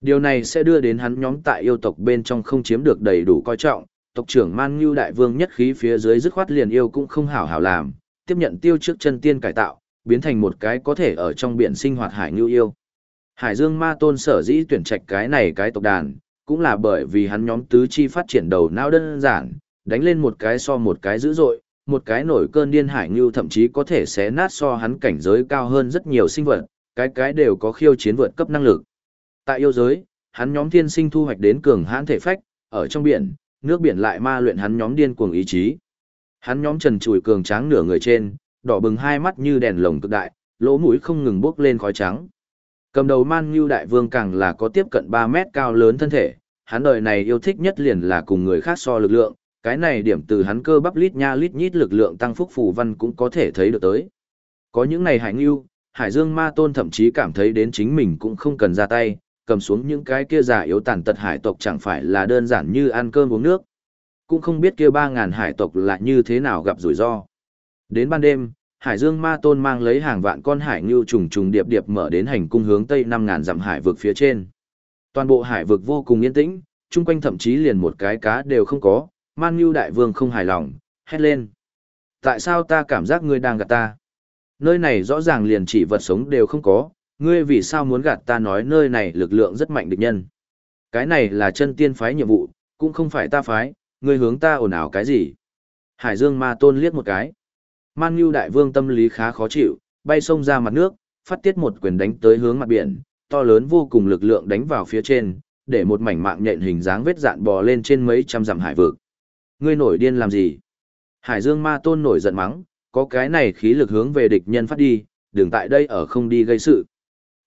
Điều này sẽ đưa đến hắn nhóm tại yêu tộc bên trong không chiếm được đầy đủ coi trọng, tộc trưởng Man Ngưu đại vương nhất khí phía dưới dứt khoát liền yêu cũng không hảo hảo làm, tiếp nhận tiêu trước chân tiên cải tạo, biến thành một cái có thể ở trong biển sinh hoạt hải ngưu yêu. Hải Dương Ma Tôn sở dĩ tuyển trạch cái này cái tộc đàn, cũng là bởi vì hắn nhóm tứ chi phát triển đầu não đơn giản, đánh lên một cái so một cái dữ dội, một cái nổi cơn điên hải ngưu thậm chí có thể xé nát so hắn cảnh giới cao hơn rất nhiều sinh vật, cái cái đều có khiêu chiến vượt cấp năng lực. Tại yêu giới, hắn nhóm thiên sinh thu hoạch đến cường hãn thể phách, ở trong biển, nước biển lại ma luyện hắn nhóm điên cuồng ý chí. Hắn nhóm trần trùi cường tráng nửa người trên, đỏ bừng hai mắt như đèn lồng cực đại, lỗ mũi không ngừng bốc lên khói trắng. Cầm đầu Man như Đại Vương càng là có tiếp cận 3 mét cao lớn thân thể, hắn đời này yêu thích nhất liền là cùng người khác so lực lượng, cái này điểm từ hắn cơ bắp lít nha lít nhít lực lượng tăng phúc phù văn cũng có thể thấy được tới. Có những này hải ngưu, Hải Dương Ma Tôn thậm chí cảm thấy đến chính mình cũng không cần ra tay, cầm xuống những cái kia giả yếu tàn tật hải tộc chẳng phải là đơn giản như ăn cơm uống nước. Cũng không biết kia 3.000 hải tộc là như thế nào gặp rủi ro. Đến ban đêm, Hải Dương Ma Tôn mang lấy hàng vạn con hải ngưu trùng trùng điệp điệp mở đến hành cung hướng tây 5000 dặm hải vực phía trên. Toàn bộ hải vực vô cùng yên tĩnh, chung quanh thậm chí liền một cái cá đều không có, Man Ngưu đại vương không hài lòng, hét lên: "Tại sao ta cảm giác ngươi đang gạt ta? Nơi này rõ ràng liền chỉ vật sống đều không có, ngươi vì sao muốn gạt ta nói nơi này lực lượng rất mạnh địch nhân? Cái này là chân tiên phái nhiệm vụ, cũng không phải ta phái, ngươi hướng ta ồn ào cái gì?" Hải Dương Ma Tôn liếc một cái. Man Nhu đại vương tâm lý khá khó chịu, bay sông ra mặt nước, phát tiết một quyền đánh tới hướng mặt biển, to lớn vô cùng lực lượng đánh vào phía trên, để một mảnh mạng nhện hình dáng vết dạn bò lên trên mấy trăm dặm hải vực. Ngươi nổi điên làm gì? Hải Dương Ma Tôn nổi giận mắng, có cái này khí lực hướng về địch nhân phát đi, đừng tại đây ở không đi gây sự.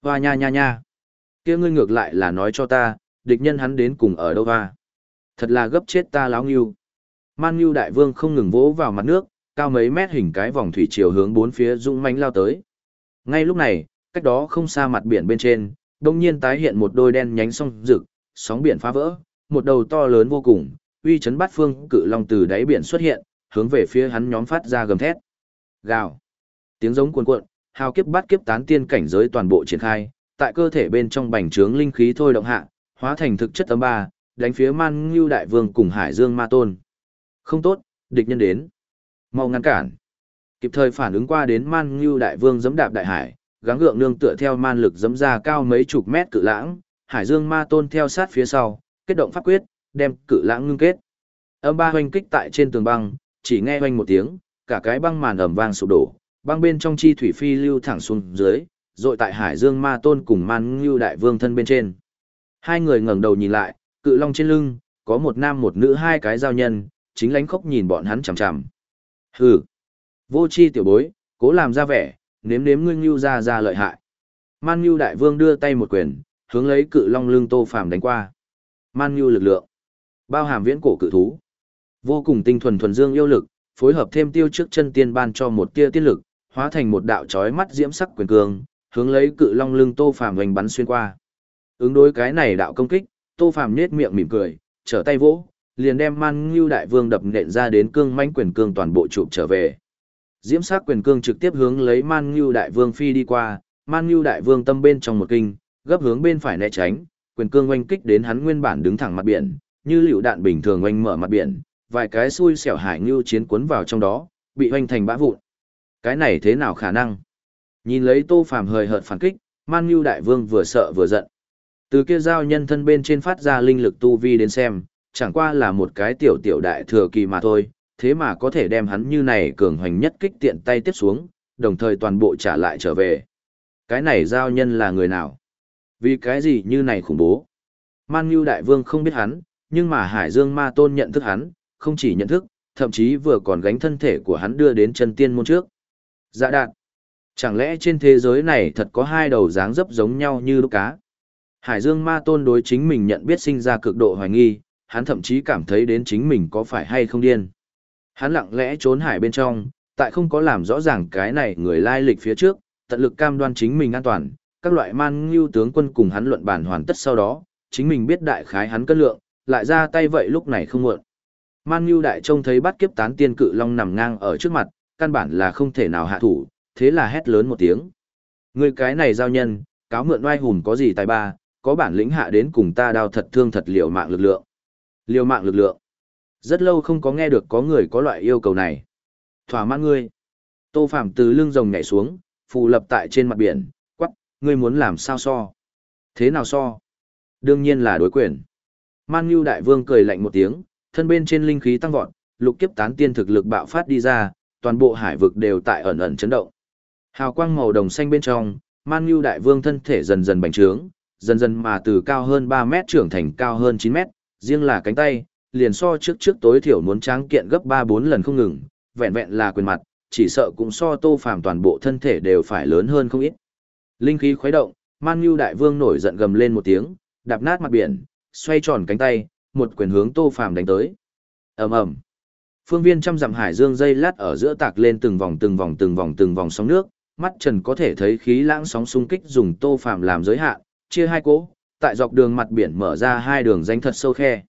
Hoa nha nha nha. kia ngươi ngược lại là nói cho ta, địch nhân hắn đến cùng ở đâu hoa. Thật là gấp chết ta láo nghiêu. Man Nhu đại vương không ngừng vỗ vào mặt nước, cao mấy mét hình cái vòng thủy chiều hướng bốn phía dũng mãnh lao tới. Ngay lúc này, cách đó không xa mặt biển bên trên, đông nhiên tái hiện một đôi đen nhánh song rực, sóng biển phá vỡ, một đầu to lớn vô cùng, uy chấn bát phương cự long từ đáy biển xuất hiện, hướng về phía hắn nhóm phát ra gầm thét. Gào. Tiếng giống cuồn cuộn, hào kiếp bát kiếp tán tiên cảnh giới toàn bộ triển khai, tại cơ thể bên trong bành trướng linh khí thôi động hạ, hóa thành thực chất âm ba, đánh phía Man Ngưu đại vương cùng Hải Dương Ma Tôn. Không tốt, địch nhân đến. Mau ngăn cản. Kịp thời phản ứng qua đến Man Ngưu đại vương giẫm đạp đại hải, gắng gượng nương tựa theo man lực giẫm ra cao mấy chục mét cự lãng, Hải Dương Ma Tôn theo sát phía sau, kết động pháp quyết, đem cự lãng ngưng kết. Âm ba hoành kích tại trên tường băng, chỉ nghe hoành một tiếng, cả cái băng màn ầm vang sụp đổ, băng bên trong chi thủy phi lưu thẳng xuống dưới, rồi tại Hải Dương Ma Tôn cùng Man Ngưu Đại Vương thân bên trên. Hai người ngẩng đầu nhìn lại, cự long trên lưng, có một nam một nữ hai cái giao nhân, chính lánh khóc nhìn bọn hắn chằm chằm. Hừ, vô chi tiểu bối, cố làm ra vẻ, nếm nếm ngươi Ngưu ra ra lợi hại. Man Ngưu Đại Vương đưa tay một quyền, hướng lấy cự long lưng Tô Phàm đánh qua. Man Ngưu lực lượng, bao hàm viễn cổ cự thú, vô cùng tinh thuần thuần dương yêu lực, phối hợp thêm tiêu trước chân tiên ban cho một tia tiên lực, hóa thành một đạo chói mắt diễm sắc quyền cương, hướng lấy cự long lưng Tô Phàm hoành bắn xuyên qua. Ứng đối cái này đạo công kích, Tô Phàm nhếch miệng mỉm cười, trở tay vỗ, liền đem Man Ngưu Đại Vương đập nện ra đến cương mãnh quyền cương toàn bộ trụ trở về. Diễm sắc quyền cương trực tiếp hướng lấy Man Ngưu Đại Vương phi đi qua, Man Ngưu Đại Vương tâm bên trong một kinh, gấp hướng bên phải né tránh, quyền cương oanh kích đến hắn nguyên bản đứng thẳng mặt biển, như liều đạn bình thường oanh mở mặt biển, vài cái xui xẻo hải ngưu chiến cuốn vào trong đó, bị oanh thành bã vụn. Cái này thế nào khả năng? Nhìn lấy Tô Phàm hời hợt phản kích, Man ngưu Đại Vương vừa sợ vừa giận. Từ kia giao nhân thân bên trên phát ra linh lực tu vi đến xem, chẳng qua là một cái tiểu tiểu đại thừa kỳ mà thôi, thế mà có thể đem hắn như này cường hoành nhất kích tiện tay tiếp xuống, đồng thời toàn bộ trả lại trở về. Cái này giao nhân là người nào? Vì cái gì như này khủng bố? Man Nhu Đại Vương không biết hắn, nhưng mà Hải Dương Ma Tôn nhận thức hắn, không chỉ nhận thức, thậm chí vừa còn gánh thân thể của hắn đưa đến chân tiên môn trước. Dạ đạn. Chẳng lẽ trên thế giới này thật có hai đầu dáng dấp giống nhau như lúc cá? Hải Dương Ma Tôn đối chính mình nhận biết sinh ra cực độ hoài nghi, hắn thậm chí cảm thấy đến chính mình có phải hay không điên. Hắn lặng lẽ trốn hải bên trong, tại không có làm rõ ràng cái này người lai lịch phía trước, tận lực cam đoan chính mình an toàn, các loại man ngưu tướng quân cùng hắn luận bản hoàn tất sau đó, chính mình biết đại khái hắn cân lượng, lại ra tay vậy lúc này không muộn. Man ngưu Đại trông thấy bắt kiếp tán tiên cự long nằm ngang ở trước mặt, căn bản là không thể nào hạ thủ, thế là hét lớn một tiếng. Người cái này giao nhân, cáo mượn oai hùn có gì tài ba, có bản lĩnh hạ đến cùng ta đao thật thương thật liều mạng lực lượng. Liều mạng lực lượng. Rất lâu không có nghe được có người có loại yêu cầu này. Thỏa mãn ngươi. Tô Phạm từ lưng rồng nhảy xuống, phù lập tại trên mặt biển, quắc, ngươi muốn làm sao so? Thế nào so? Đương nhiên là đối quyền. Man Nhu Đại Vương cười lạnh một tiếng, thân bên trên linh khí tăng vọt, lục kiếp tán tiên thực lực bạo phát đi ra, toàn bộ hải vực đều tại ẩn ẩn chấn động. Hào quang màu đồng xanh bên trong, Man Nhu Đại Vương thân thể dần dần bành trướng, dần dần mà từ cao hơn 3 mét trưởng thành cao hơn 9 mét, riêng là cánh tay, liền so trước trước tối thiểu muốn tráng kiện gấp 3-4 lần không ngừng, vẹn vẹn là quyền mặt, chỉ sợ cũng so tô phàm toàn bộ thân thể đều phải lớn hơn không ít. Linh khí khuấy động, Man Nhu Đại Vương nổi giận gầm lên một tiếng, đạp nát mặt biển, xoay tròn cánh tay, một quyền hướng Tô Phàm đánh tới. Ầm ầm. Phương viên trăm dặm hải dương dây lát ở giữa tạc lên từng vòng từng vòng từng vòng từng vòng sóng nước, mắt Trần có thể thấy khí lãng sóng xung kích dùng Tô Phàm làm giới hạn, chia hai cỗ, tại dọc đường mặt biển mở ra hai đường danh thật sâu khe.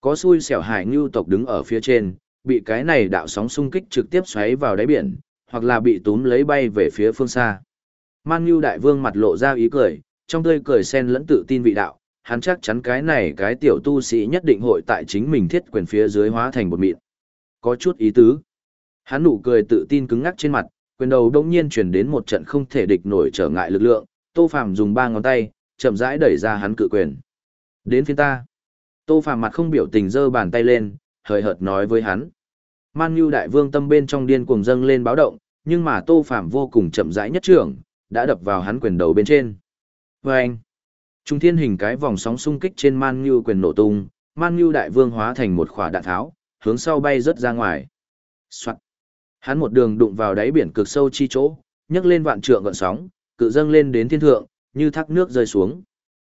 Có xui xẻo hải ngưu tộc đứng ở phía trên, bị cái này đạo sóng xung kích trực tiếp xoáy vào đáy biển, hoặc là bị túm lấy bay về phía phương xa. Man Ngưu đại vương mặt lộ ra ý cười, trong tươi cười xen lẫn tự tin vị đạo, hắn chắc chắn cái này cái tiểu tu sĩ nhất định hội tại chính mình thiết quyền phía dưới hóa thành một mịn. Có chút ý tứ. Hắn nụ cười tự tin cứng ngắc trên mặt, quyền đầu đông nhiên chuyển đến một trận không thể địch nổi trở ngại lực lượng, Tô Phàm dùng ba ngón tay, chậm rãi đẩy ra hắn cự quyền. Đến phiên ta. Tô Phàm mặt không biểu tình giơ bàn tay lên, hời hợt nói với hắn. Man Nhu đại vương tâm bên trong điên cuồng dâng lên báo động, nhưng mà Tô Phàm vô cùng chậm rãi nhất trưởng, đã đập vào hắn quyền đầu bên trên. Và anh, Trung thiên hình cái vòng sóng xung kích trên Man Nhu quyền nổ tung, Man Nhu đại vương hóa thành một khỏa đạn tháo, hướng sau bay rất ra ngoài. Soạn. Hắn một đường đụng vào đáy biển cực sâu chi chỗ, nhấc lên vạn trượng gợn sóng, cự dâng lên đến thiên thượng, như thác nước rơi xuống.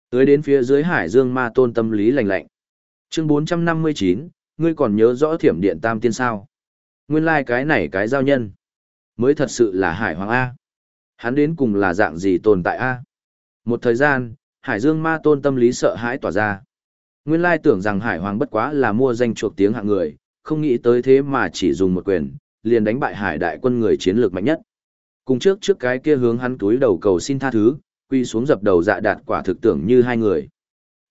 Tới đến phía dưới hải dương ma tôn tâm lý lạnh lạnh. Chương 459, ngươi còn nhớ rõ thiểm điện tam tiên sao? Nguyên lai like cái này cái giao nhân. Mới thật sự là hải hoàng A. Hắn đến cùng là dạng gì tồn tại A. Một thời gian, hải dương ma tôn tâm lý sợ hãi tỏa ra. Nguyên lai tưởng rằng hải hoàng bất quá là mua danh chuộc tiếng hạng người, không nghĩ tới thế mà chỉ dùng một quyền, liền đánh bại hải đại quân người chiến lược mạnh nhất. Cùng trước trước cái kia hướng hắn túi đầu cầu xin tha thứ, quy xuống dập đầu dạ đạt quả thực tưởng như hai người.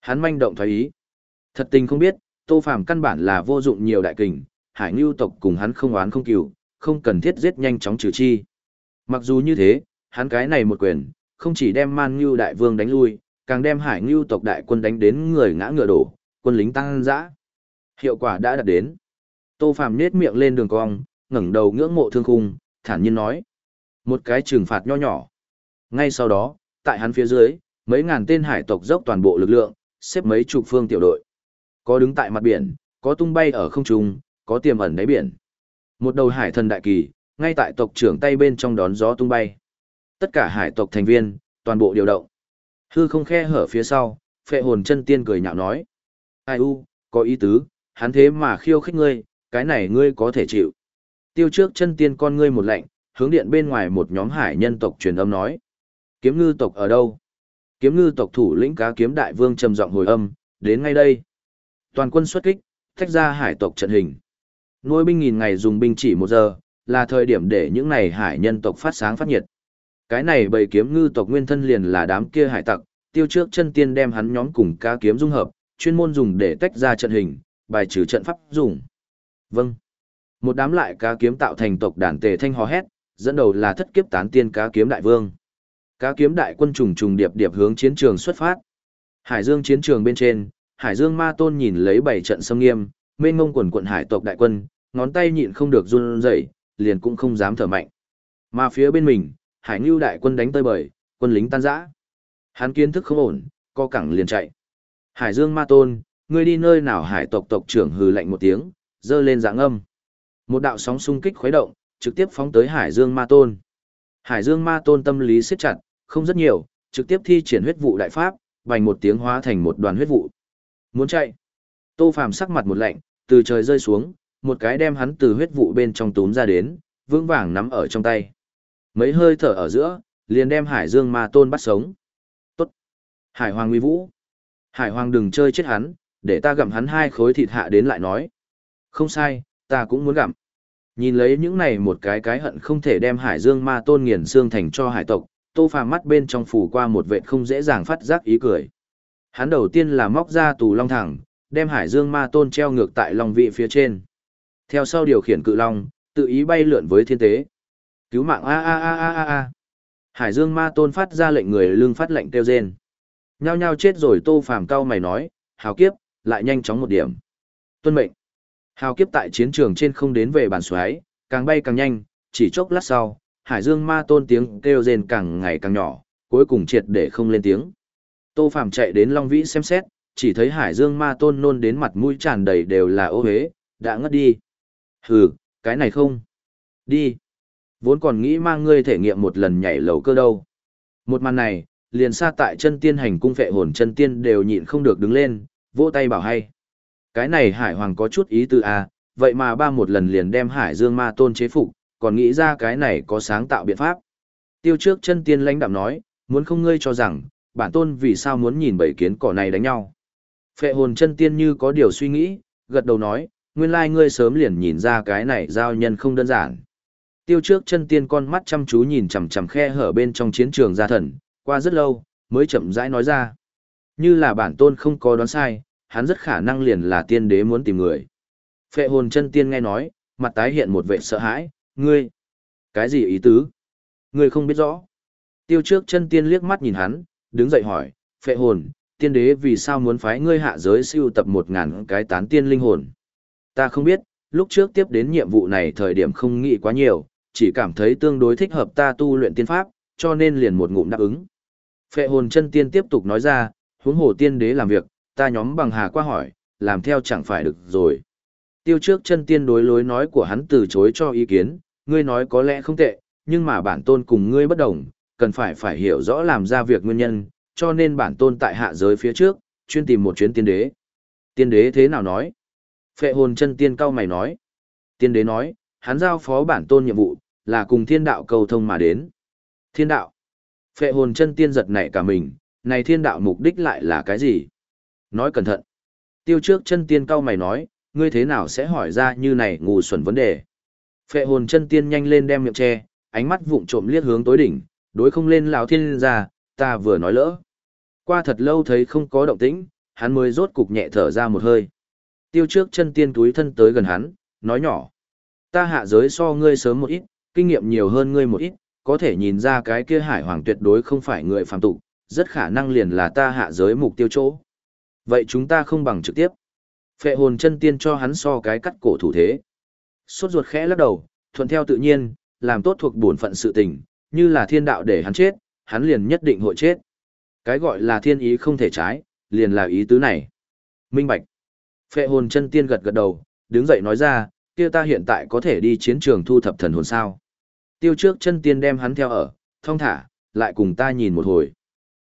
Hắn manh động thoái ý. Thật tình không biết, Tô Phàm căn bản là vô dụng nhiều đại kình, Hải Nưu tộc cùng hắn không oán không cừu, không cần thiết giết nhanh chóng trừ chi. Mặc dù như thế, hắn cái này một quyền, không chỉ đem Man Nưu đại vương đánh lui, càng đem Hải Nưu tộc đại quân đánh đến người ngã ngựa đổ, quân lính tăng dã. Hiệu quả đã đạt đến. Tô Phàm nhếch miệng lên đường cong, ngẩng đầu ngưỡng mộ thương khung, thản nhiên nói: "Một cái trừng phạt nho nhỏ." Ngay sau đó, tại hắn phía dưới, mấy ngàn tên hải tộc dốc toàn bộ lực lượng, xếp mấy chục phương tiểu đội. Có đứng tại mặt biển, có tung bay ở không trung, có tiềm ẩn đáy biển. Một đầu hải thần đại kỳ, ngay tại tộc trưởng tay bên trong đón gió tung bay. Tất cả hải tộc thành viên, toàn bộ điều động. Hư không khe hở phía sau, phệ hồn chân tiên cười nhạo nói. Ai u, có ý tứ, hắn thế mà khiêu khích ngươi, cái này ngươi có thể chịu. Tiêu trước chân tiên con ngươi một lạnh, hướng điện bên ngoài một nhóm hải nhân tộc truyền âm nói. Kiếm ngư tộc ở đâu? Kiếm ngư tộc thủ lĩnh cá kiếm đại vương trầm giọng hồi âm, đến ngay đây. Toàn quân xuất kích, tách ra hải tộc trận hình. Nuôi binh nghìn ngày dùng binh chỉ một giờ, là thời điểm để những này hải nhân tộc phát sáng phát nhiệt. Cái này bầy kiếm ngư tộc nguyên thân liền là đám kia hải tặc, tiêu trước chân tiên đem hắn nhóm cùng cá kiếm dung hợp, chuyên môn dùng để tách ra trận hình, bài trừ trận pháp dùng. Vâng. Một đám lại cá kiếm tạo thành tộc đàn tề thanh hò hét, dẫn đầu là thất kiếp tán tiên cá kiếm đại vương. Cá kiếm đại quân trùng trùng điệp điệp hướng chiến trường xuất phát. Hải Dương chiến trường bên trên, Hải Dương Ma Tôn nhìn lấy bảy trận xâm nghiêm, mênh mông quần quận hải tộc đại quân, ngón tay nhịn không được run rẩy, liền cũng không dám thở mạnh. Mà phía bên mình, Hải Nưu đại quân đánh tơi bời, quân lính tan rã. Hắn kiến thức không ổn, co cẳng liền chạy. Hải Dương Ma Tôn, ngươi đi nơi nào hải tộc tộc trưởng hừ lạnh một tiếng, dơ lên dạng âm. Một đạo sóng xung kích khuấy động, trực tiếp phóng tới Hải Dương Ma Tôn. Hải Dương Ma Tôn tâm lý siết chặt, không rất nhiều, trực tiếp thi triển huyết vụ đại pháp, bành một tiếng hóa thành một đoàn huyết vụ. Muốn chạy. Tô Phàm sắc mặt một lạnh, từ trời rơi xuống, một cái đem hắn từ huyết vụ bên trong túm ra đến, vững vàng nắm ở trong tay. Mấy hơi thở ở giữa, liền đem Hải Dương Ma Tôn bắt sống. Tốt. Hải Hoàng nguy vũ. Hải Hoàng đừng chơi chết hắn, để ta gặm hắn hai khối thịt hạ đến lại nói. Không sai, ta cũng muốn gặm. Nhìn lấy những này một cái cái hận không thể đem Hải Dương Ma Tôn nghiền xương thành cho hải tộc, Tô Phàm mắt bên trong phủ qua một vệt không dễ dàng phát giác ý cười. Hắn đầu tiên là móc ra tù long thẳng, đem Hải Dương Ma Tôn treo ngược tại long vị phía trên. Theo sau điều khiển cự long, tự ý bay lượn với thiên tế. Cứu mạng a a a a a a. Hải Dương Ma Tôn phát ra lệnh người lương phát lệnh kêu rên. Nhao nhao chết rồi Tô Phàm cao mày nói, hào kiếp, lại nhanh chóng một điểm. Tuân mệnh. Hào kiếp tại chiến trường trên không đến về bàn xoáy, càng bay càng nhanh, chỉ chốc lát sau, Hải Dương Ma Tôn tiếng kêu rên càng ngày càng nhỏ, cuối cùng triệt để không lên tiếng. Tô Phàm chạy đến Long Vĩ xem xét, chỉ thấy Hải Dương Ma Tôn nôn đến mặt mũi tràn đầy đều là ô hế, đã ngất đi. Hừ, cái này không. Đi. Vốn còn nghĩ mang ngươi thể nghiệm một lần nhảy lầu cơ đâu. Một màn này, liền xa tại chân tiên hành cung phệ hồn chân tiên đều nhịn không được đứng lên, vỗ tay bảo hay. Cái này Hải Hoàng có chút ý tư à, vậy mà ba một lần liền đem Hải Dương Ma Tôn chế phục, còn nghĩ ra cái này có sáng tạo biện pháp. Tiêu trước chân tiên lãnh đạm nói, muốn không ngươi cho rằng, bản tôn vì sao muốn nhìn bảy kiến cỏ này đánh nhau. Phệ hồn chân tiên như có điều suy nghĩ, gật đầu nói, nguyên lai ngươi sớm liền nhìn ra cái này giao nhân không đơn giản. Tiêu trước chân tiên con mắt chăm chú nhìn chằm chằm khe hở bên trong chiến trường gia thần, qua rất lâu, mới chậm rãi nói ra. Như là bản tôn không có đoán sai, hắn rất khả năng liền là tiên đế muốn tìm người. Phệ hồn chân tiên nghe nói, mặt tái hiện một vẻ sợ hãi, ngươi, cái gì ý tứ? Ngươi không biết rõ. Tiêu trước chân tiên liếc mắt nhìn hắn, đứng dậy hỏi, phệ hồn, tiên đế vì sao muốn phái ngươi hạ giới siêu tập một ngàn cái tán tiên linh hồn? Ta không biết, lúc trước tiếp đến nhiệm vụ này thời điểm không nghĩ quá nhiều, chỉ cảm thấy tương đối thích hợp ta tu luyện tiên pháp, cho nên liền một ngụm đáp ứng. Phệ hồn chân tiên tiếp tục nói ra, huống hồ tiên đế làm việc, ta nhóm bằng hà qua hỏi, làm theo chẳng phải được rồi. Tiêu trước chân tiên đối lối nói của hắn từ chối cho ý kiến, ngươi nói có lẽ không tệ, nhưng mà bản tôn cùng ngươi bất đồng, cần phải phải hiểu rõ làm ra việc nguyên nhân, cho nên bản tôn tại hạ giới phía trước, chuyên tìm một chuyến tiên đế. Tiên đế thế nào nói? Phệ hồn chân tiên cao mày nói. Tiên đế nói, hắn giao phó bản tôn nhiệm vụ, là cùng thiên đạo cầu thông mà đến. Thiên đạo. Phệ hồn chân tiên giật nảy cả mình, này thiên đạo mục đích lại là cái gì? Nói cẩn thận. Tiêu trước chân tiên cao mày nói, ngươi thế nào sẽ hỏi ra như này ngu xuẩn vấn đề. Phệ hồn chân tiên nhanh lên đem miệng che, ánh mắt vụng trộm liếc hướng tối đỉnh, đối không lên lão thiên ra, ta vừa nói lỡ. Qua thật lâu thấy không có động tĩnh, hắn mới rốt cục nhẹ thở ra một hơi. Tiêu trước chân tiên túi thân tới gần hắn, nói nhỏ. Ta hạ giới so ngươi sớm một ít, kinh nghiệm nhiều hơn ngươi một ít, có thể nhìn ra cái kia hải hoàng tuyệt đối không phải người phàm tục, rất khả năng liền là ta hạ giới mục tiêu chỗ. Vậy chúng ta không bằng trực tiếp. Phệ hồn chân tiên cho hắn so cái cắt cổ thủ thế. Sốt ruột khẽ lắc đầu, thuận theo tự nhiên, làm tốt thuộc bổn phận sự tình, như là thiên đạo để hắn chết, hắn liền nhất định hội chết. Cái gọi là thiên ý không thể trái, liền là ý tứ này. Minh Bạch. Phệ hồn chân tiên gật gật đầu, đứng dậy nói ra, kia ta hiện tại có thể đi chiến trường thu thập thần hồn sao. Tiêu trước chân tiên đem hắn theo ở, thong thả, lại cùng ta nhìn một hồi.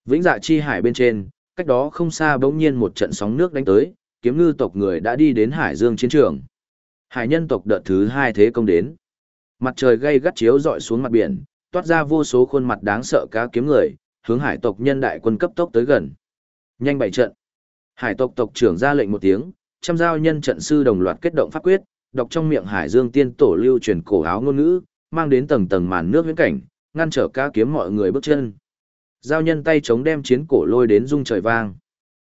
Vĩnh dạ chi hải bên trên, cách đó không xa bỗng nhiên một trận sóng nước đánh tới, kiếm ngư tộc người đã đi đến hải dương chiến trường. Hải nhân tộc đợt thứ hai thế công đến. Mặt trời gay gắt chiếu dọi xuống mặt biển, toát ra vô số khuôn mặt đáng sợ cá kiếm người, hướng hải tộc nhân đại quân cấp tốc tới gần. Nhanh bảy trận. Hải tộc tộc trưởng ra lệnh một tiếng, trăm giao nhân trận sư đồng loạt kết động pháp quyết, đọc trong miệng Hải Dương tiên tổ lưu truyền cổ áo ngôn ngữ, mang đến tầng tầng màn nước viễn cảnh, ngăn trở cá kiếm mọi người bước chân. Giao nhân tay chống đem chiến cổ lôi đến rung trời vang.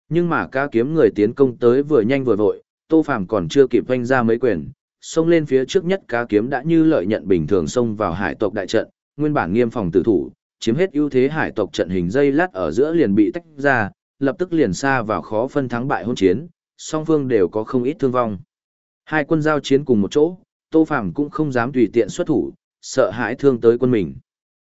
Nhưng mà ca kiếm người tiến công tới vừa nhanh vừa vội, Tô Phàm còn chưa kịp vanh ra mấy quyền, xông lên phía trước nhất cá kiếm đã như lợi nhận bình thường xông vào hải tộc đại trận, nguyên bản nghiêm phòng tử thủ, chiếm hết ưu thế hải tộc trận hình dây lát ở giữa liền bị tách ra, lập tức liền xa vào khó phân thắng bại hôn chiến, song phương đều có không ít thương vong. Hai quân giao chiến cùng một chỗ, Tô Phàm cũng không dám tùy tiện xuất thủ, sợ hãi thương tới quân mình.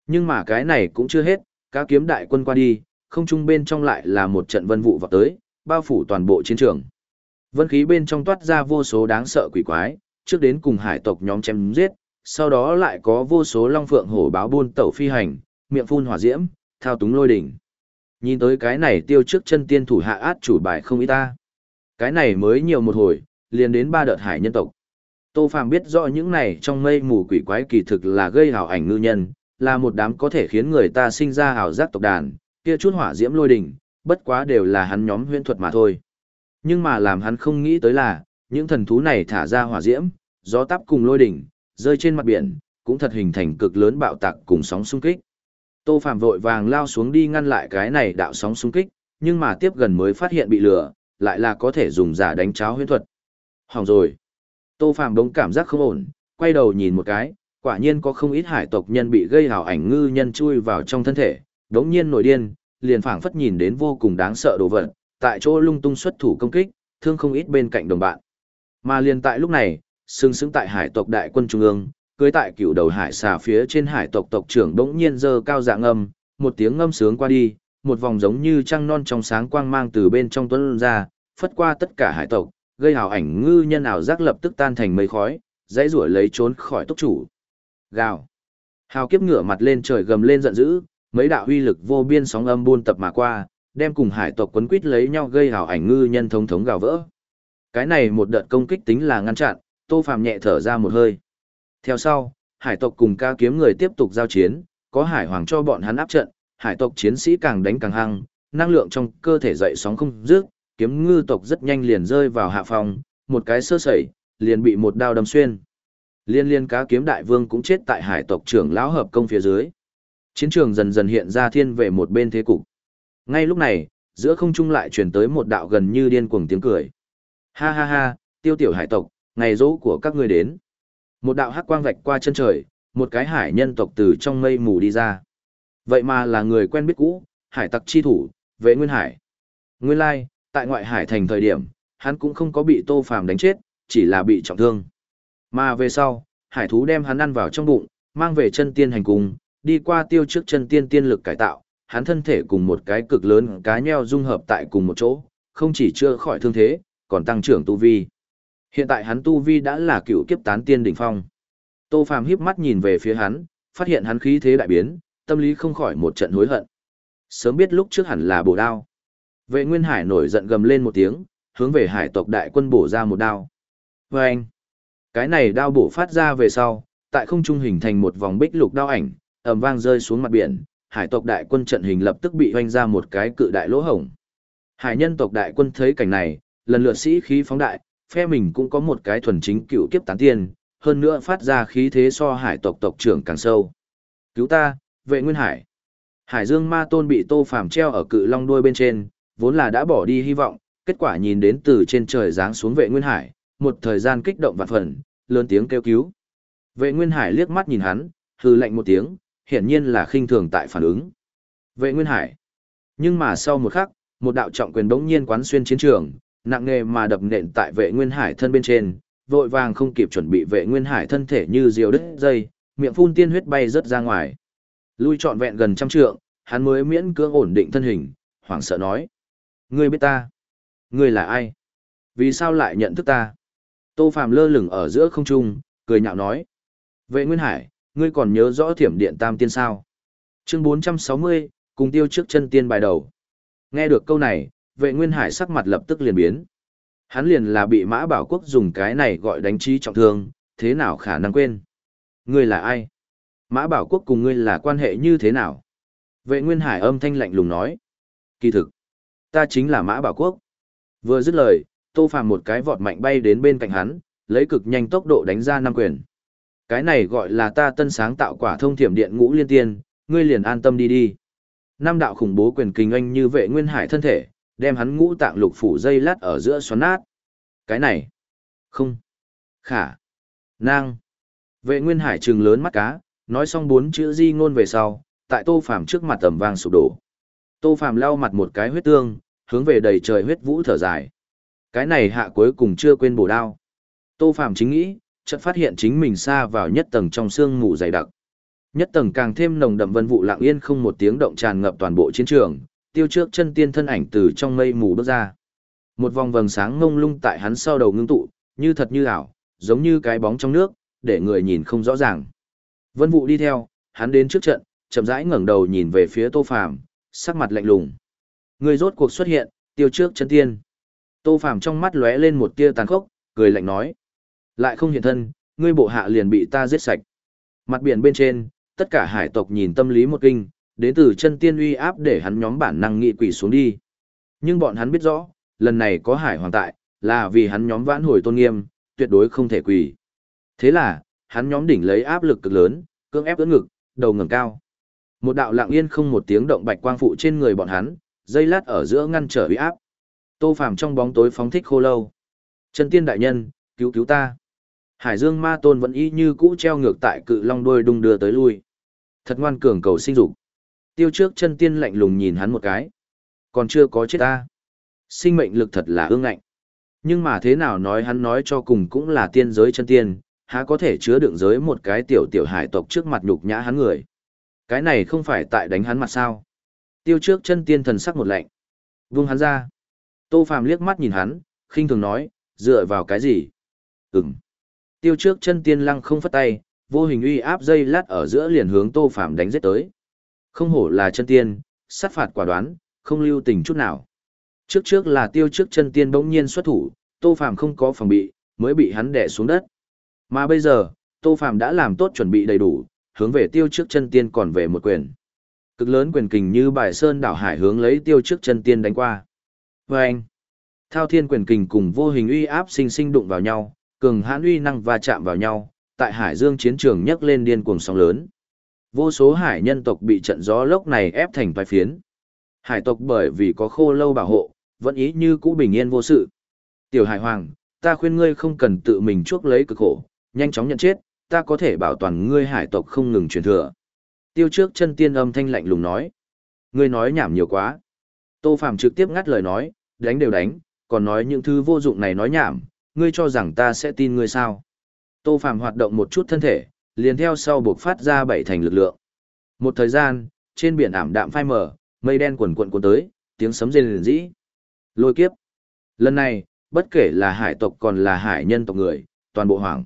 Nhưng mà cái này cũng chưa hết, cá kiếm đại quân qua đi, không trung bên trong lại là một trận vân vụ vào tới, bao phủ toàn bộ chiến trường. Vân khí bên trong toát ra vô số đáng sợ quỷ quái, trước đến cùng hải tộc nhóm chém giết, sau đó lại có vô số long phượng hổ báo buôn tẩu phi hành, miệng phun hỏa diễm, thao túng lôi đỉnh. Nhìn tới cái này tiêu trước chân tiên thủ hạ át chủ bài không ít ta. Cái này mới nhiều một hồi, liền đến ba đợt hải nhân tộc. Tô Phàm biết rõ những này trong mây mù quỷ quái kỳ thực là gây hào ảnh ngư nhân, là một đám có thể khiến người ta sinh ra hào giác tộc đàn, kia chút hỏa diễm lôi đỉnh, bất quá đều là hắn nhóm huyễn thuật mà thôi. Nhưng mà làm hắn không nghĩ tới là, những thần thú này thả ra hỏa diễm, gió táp cùng lôi đỉnh, rơi trên mặt biển, cũng thật hình thành cực lớn bạo tạc cùng sóng xung kích. Tô Phạm vội vàng lao xuống đi ngăn lại cái này đạo sóng xung kích, nhưng mà tiếp gần mới phát hiện bị lửa, lại là có thể dùng giả đánh cháo huyễn thuật. Hỏng rồi. Tô Phạm đống cảm giác không ổn, quay đầu nhìn một cái, quả nhiên có không ít hải tộc nhân bị gây hào ảnh ngư nhân chui vào trong thân thể, đống nhiên nổi điên, liền phảng phất nhìn đến vô cùng đáng sợ đồ vật, tại chỗ lung tung xuất thủ công kích, thương không ít bên cạnh đồng bạn. Mà liền tại lúc này, sừng sững tại hải tộc đại quân trung ương, cưới tại cựu đầu hải xà phía trên hải tộc tộc trưởng đống nhiên dơ cao dạng âm, một tiếng ngâm sướng qua đi, một vòng giống như trăng non trong sáng quang mang từ bên trong tuấn ra, phất qua tất cả hải tộc, gây hào ảnh ngư nhân ảo giác lập tức tan thành mây khói, dãy rủa lấy trốn khỏi tốc chủ. Gào. Hào kiếp ngửa mặt lên trời gầm lên giận dữ, mấy đạo huy lực vô biên sóng âm buôn tập mà qua, đem cùng hải tộc quấn quít lấy nhau gây hào ảnh ngư nhân thống thống gào vỡ. Cái này một đợt công kích tính là ngăn chặn, Tô Phàm nhẹ thở ra một hơi. Theo sau, hải tộc cùng ca kiếm người tiếp tục giao chiến, có hải hoàng cho bọn hắn áp trận, hải tộc chiến sĩ càng đánh càng hăng, năng lượng trong cơ thể dậy sóng không dứt, kiếm ngư tộc rất nhanh liền rơi vào hạ phòng, một cái sơ sẩy, liền bị một đao đâm xuyên. Liên liên cá kiếm đại vương cũng chết tại hải tộc trưởng lão hợp công phía dưới. Chiến trường dần dần hiện ra thiên về một bên thế cục. Ngay lúc này, giữa không trung lại truyền tới một đạo gần như điên cuồng tiếng cười. Ha ha ha, tiêu tiểu hải tộc, ngày dỗ của các ngươi đến. Một đạo hắc quang vạch qua chân trời, một cái hải nhân tộc từ trong mây mù đi ra. Vậy mà là người quen biết cũ, hải tặc chi thủ, vệ nguyên hải. Nguyên lai, tại ngoại hải thành thời điểm, hắn cũng không có bị tô phàm đánh chết, chỉ là bị trọng thương. Mà về sau, hải thú đem hắn ăn vào trong bụng, mang về chân tiên hành cùng, đi qua tiêu trước chân tiên tiên lực cải tạo, hắn thân thể cùng một cái cực lớn cá nheo dung hợp tại cùng một chỗ, không chỉ chưa khỏi thương thế, còn tăng trưởng tu vi. Hiện tại hắn tu vi đã là cựu kiếp tán tiên đỉnh phong. Tô Phàm híp mắt nhìn về phía hắn, phát hiện hắn khí thế đại biến, tâm lý không khỏi một trận hối hận. Sớm biết lúc trước hẳn là bổ đao. Vệ Nguyên Hải nổi giận gầm lên một tiếng, hướng về hải tộc đại quân bổ ra một đao. Và anh, cái này đao bổ phát ra về sau, tại không trung hình thành một vòng bích lục đao ảnh, ầm vang rơi xuống mặt biển, hải tộc đại quân trận hình lập tức bị hoanh ra một cái cự đại lỗ hổng. Hải nhân tộc đại quân thấy cảnh này, lần lượt sĩ khí phóng đại, phe mình cũng có một cái thuần chính cựu kiếp tán tiên, hơn nữa phát ra khí thế so hải tộc tộc trưởng càng sâu. Cứu ta, vệ nguyên hải. Hải dương ma tôn bị tô phàm treo ở cự long đuôi bên trên, vốn là đã bỏ đi hy vọng, kết quả nhìn đến từ trên trời giáng xuống vệ nguyên hải, một thời gian kích động vạn phần, lớn tiếng kêu cứu. Vệ nguyên hải liếc mắt nhìn hắn, hừ lạnh một tiếng, hiển nhiên là khinh thường tại phản ứng. Vệ nguyên hải. Nhưng mà sau một khắc, một đạo trọng quyền bỗng nhiên quán xuyên chiến trường, nặng nề mà đập nện tại vệ nguyên hải thân bên trên, vội vàng không kịp chuẩn bị vệ nguyên hải thân thể như diều đứt dây, miệng phun tiên huyết bay rất ra ngoài. Lui trọn vẹn gần trăm trượng, hắn mới miễn cưỡng ổn định thân hình, hoảng sợ nói. Ngươi biết ta? Ngươi là ai? Vì sao lại nhận thức ta? Tô Phàm lơ lửng ở giữa không trung, cười nhạo nói. Vệ Nguyên Hải, ngươi còn nhớ rõ thiểm điện tam tiên sao? Chương 460, cùng tiêu trước chân tiên bài đầu. Nghe được câu này, vệ Nguyên Hải sắc mặt lập tức liền biến. Hắn liền là bị Mã Bảo Quốc dùng cái này gọi đánh trí trọng thương, thế nào khả năng quên? Ngươi là ai? Mã Bảo Quốc cùng ngươi là quan hệ như thế nào? Vệ Nguyên Hải âm thanh lạnh lùng nói. Kỳ thực, ta chính là Mã Bảo Quốc. Vừa dứt lời, Tô Phàm một cái vọt mạnh bay đến bên cạnh hắn, lấy cực nhanh tốc độ đánh ra năm quyền. Cái này gọi là ta tân sáng tạo quả thông thiểm điện ngũ liên tiên, ngươi liền an tâm đi đi. Năm đạo khủng bố quyền kinh anh như vệ nguyên hải thân thể, đem hắn ngũ tạng lục phủ dây lát ở giữa xoắn nát. Cái này, không, khả, nang. Vệ nguyên hải trừng lớn mắt cá, nói xong bốn chữ di ngôn về sau, tại tô phàm trước mặt tầm vang sụp đổ. Tô phàm lau mặt một cái huyết tương, hướng về đầy trời huyết vũ thở dài. Cái này hạ cuối cùng chưa quên bổ đao. Tô phạm chính nghĩ, chợt phát hiện chính mình xa vào nhất tầng trong xương mù dày đặc. Nhất tầng càng thêm nồng đậm vân vụ lặng yên không một tiếng động tràn ngập toàn bộ chiến trường, tiêu trước chân tiên thân ảnh từ trong mây mù bước ra. Một vòng vầng sáng ngông lung tại hắn sau đầu ngưng tụ, như thật như ảo, giống như cái bóng trong nước, để người nhìn không rõ ràng. Vân vụ đi theo, hắn đến trước trận, chậm rãi ngẩng đầu nhìn về phía Tô Phàm, sắc mặt lạnh lùng. Người rốt cuộc xuất hiện, tiêu trước chân tiên. Tô Phàm trong mắt lóe lên một tia tàn khốc, cười lạnh nói: "Lại không hiện thân, ngươi bộ hạ liền bị ta giết sạch." Mặt biển bên trên, tất cả hải tộc nhìn tâm lý một kinh, đến từ chân tiên uy áp để hắn nhóm bản năng nghị quỷ xuống đi. Nhưng bọn hắn biết rõ, lần này có hải hoàng tại, là vì hắn nhóm vãn hồi tôn nghiêm, tuyệt đối không thể quỷ. Thế là, hắn nhóm đỉnh lấy áp lực cực lớn, cưỡng ép ưỡn ngực, đầu ngẩng cao. Một đạo lặng yên không một tiếng động bạch quang phụ trên người bọn hắn, dây lát ở giữa ngăn trở uy áp. Tô Phàm trong bóng tối phóng thích khô lâu. Chân tiên đại nhân, cứu cứu ta. Hải Dương Ma Tôn vẫn y như cũ treo ngược tại cự long đuôi đung đưa tới lui. Thật ngoan cường cầu sinh dục. Tiêu trước chân tiên lạnh lùng nhìn hắn một cái. Còn chưa có chết ta. Sinh mệnh lực thật là ương ngạnh. Nhưng mà thế nào nói hắn nói cho cùng cũng là tiên giới chân tiên, há có thể chứa đựng giới một cái tiểu tiểu hải tộc trước mặt nhục nhã hắn người. Cái này không phải tại đánh hắn mặt sao. Tiêu trước chân tiên thần sắc một lạnh. Vung hắn ra. Tô Phàm liếc mắt nhìn hắn, khinh thường nói, dựa vào cái gì? Ừm. Tiêu trước chân tiên lăng không phất tay, vô hình uy áp dây lát ở giữa liền hướng Tô Phàm đánh giết tới. Không hổ là chân tiên, sát phạt quả đoán, không lưu tình chút nào. Trước trước là tiêu trước chân tiên bỗng nhiên xuất thủ, Tô Phàm không có phòng bị, mới bị hắn đè xuống đất. Mà bây giờ, Tô Phàm đã làm tốt chuẩn bị đầy đủ, hướng về tiêu trước chân tiên còn về một quyền. Cực lớn quyền kình như bài sơn đảo hải hướng lấy tiêu trước chân tiên đánh qua. Và anh, thao thiên quyền kình cùng vô hình uy áp sinh sinh đụng vào nhau, cường hãn uy năng va chạm vào nhau, tại hải dương chiến trường nhấc lên điên cuồng sóng lớn. Vô số hải nhân tộc bị trận gió lốc này ép thành vài phiến. Hải tộc bởi vì có khô lâu bảo hộ, vẫn ý như cũ bình yên vô sự. Tiểu hải hoàng, ta khuyên ngươi không cần tự mình chuốc lấy cực khổ, nhanh chóng nhận chết, ta có thể bảo toàn ngươi hải tộc không ngừng truyền thừa. Tiêu trước chân tiên âm thanh lạnh lùng nói. Ngươi nói nhảm nhiều quá. Tô Phạm trực tiếp ngắt lời nói, đánh đều đánh, còn nói những thứ vô dụng này nói nhảm, ngươi cho rằng ta sẽ tin ngươi sao. Tô Phạm hoạt động một chút thân thể, liền theo sau buộc phát ra bảy thành lực lượng. Một thời gian, trên biển ảm đạm phai mờ, mây đen quần quận cuốn tới, tiếng sấm rền rĩ. Lôi kiếp. Lần này, bất kể là hải tộc còn là hải nhân tộc người, toàn bộ hoảng.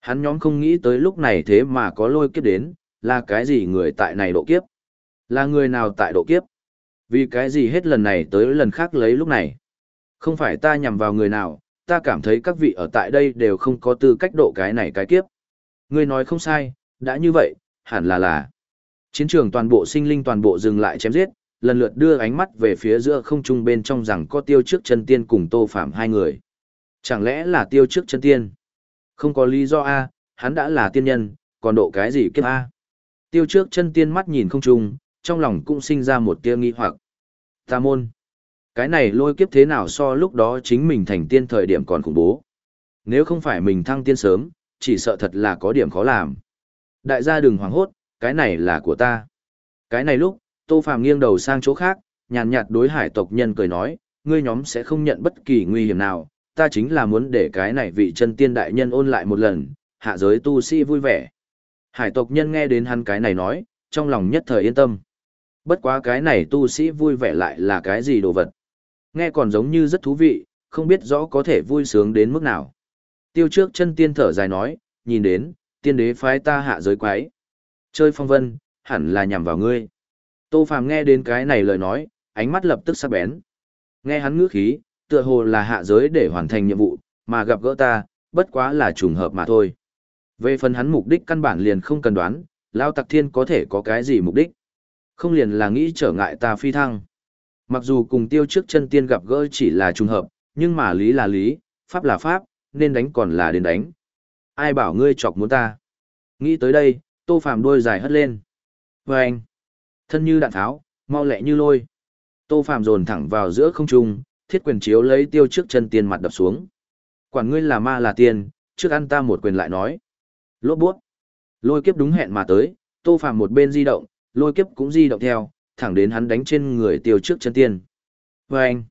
Hắn nhóm không nghĩ tới lúc này thế mà có lôi kiếp đến, là cái gì người tại này độ kiếp? Là người nào tại độ kiếp? Vì cái gì hết lần này tới lần khác lấy lúc này? Không phải ta nhằm vào người nào, ta cảm thấy các vị ở tại đây đều không có tư cách độ cái này cái kiếp. Ngươi nói không sai, đã như vậy, hẳn là là. Chiến trường toàn bộ sinh linh toàn bộ dừng lại chém giết, lần lượt đưa ánh mắt về phía giữa không trung bên trong rằng có tiêu trước chân tiên cùng tô phạm hai người. Chẳng lẽ là tiêu trước chân tiên? Không có lý do A, hắn đã là tiên nhân, còn độ cái gì kiếp A? Tiêu trước chân tiên mắt nhìn không trung, trong lòng cũng sinh ra một tia nghi hoặc. Tà môn. Cái này lôi kiếp thế nào so lúc đó chính mình thành tiên thời điểm còn khủng bố. Nếu không phải mình thăng tiên sớm, chỉ sợ thật là có điểm khó làm. Đại gia đừng hoảng hốt, cái này là của ta. Cái này lúc, Tô Phàm nghiêng đầu sang chỗ khác, nhàn nhạt đối hải tộc nhân cười nói, ngươi nhóm sẽ không nhận bất kỳ nguy hiểm nào, ta chính là muốn để cái này vị chân tiên đại nhân ôn lại một lần, hạ giới tu sĩ vui vẻ. Hải tộc nhân nghe đến hắn cái này nói, trong lòng nhất thời yên tâm. Bất quá cái này tu sĩ vui vẻ lại là cái gì đồ vật. Nghe còn giống như rất thú vị, không biết rõ có thể vui sướng đến mức nào. Tiêu trước chân tiên thở dài nói, nhìn đến, tiên đế phái ta hạ giới quái. Chơi phong vân, hẳn là nhằm vào ngươi. Tô Phàm nghe đến cái này lời nói, ánh mắt lập tức sắc bén. Nghe hắn ngữ khí, tựa hồ là hạ giới để hoàn thành nhiệm vụ, mà gặp gỡ ta, bất quá là trùng hợp mà thôi. Về phần hắn mục đích căn bản liền không cần đoán, Lao Tặc Thiên có thể có cái gì mục đích. Không liền là nghĩ trở ngại ta phi thăng. Mặc dù cùng tiêu trước chân tiên gặp gỡ chỉ là trùng hợp, nhưng mà lý là lý, pháp là pháp, nên đánh còn là đến đánh. Ai bảo ngươi chọc muốn ta? Nghĩ tới đây, tô phàm đôi dài hất lên. Và anh, thân như đạn tháo, mau lẹ như lôi. Tô phàm dồn thẳng vào giữa không trung, thiết quyền chiếu lấy tiêu trước chân tiên mặt đập xuống. Quản ngươi là ma là tiên, trước ăn ta một quyền lại nói. Lốt buốt. Lôi kiếp đúng hẹn mà tới, tô phàm một bên di động, lôi kiếp cũng di động theo, thẳng đến hắn đánh trên người tiêu trước chân tiên. Và anh,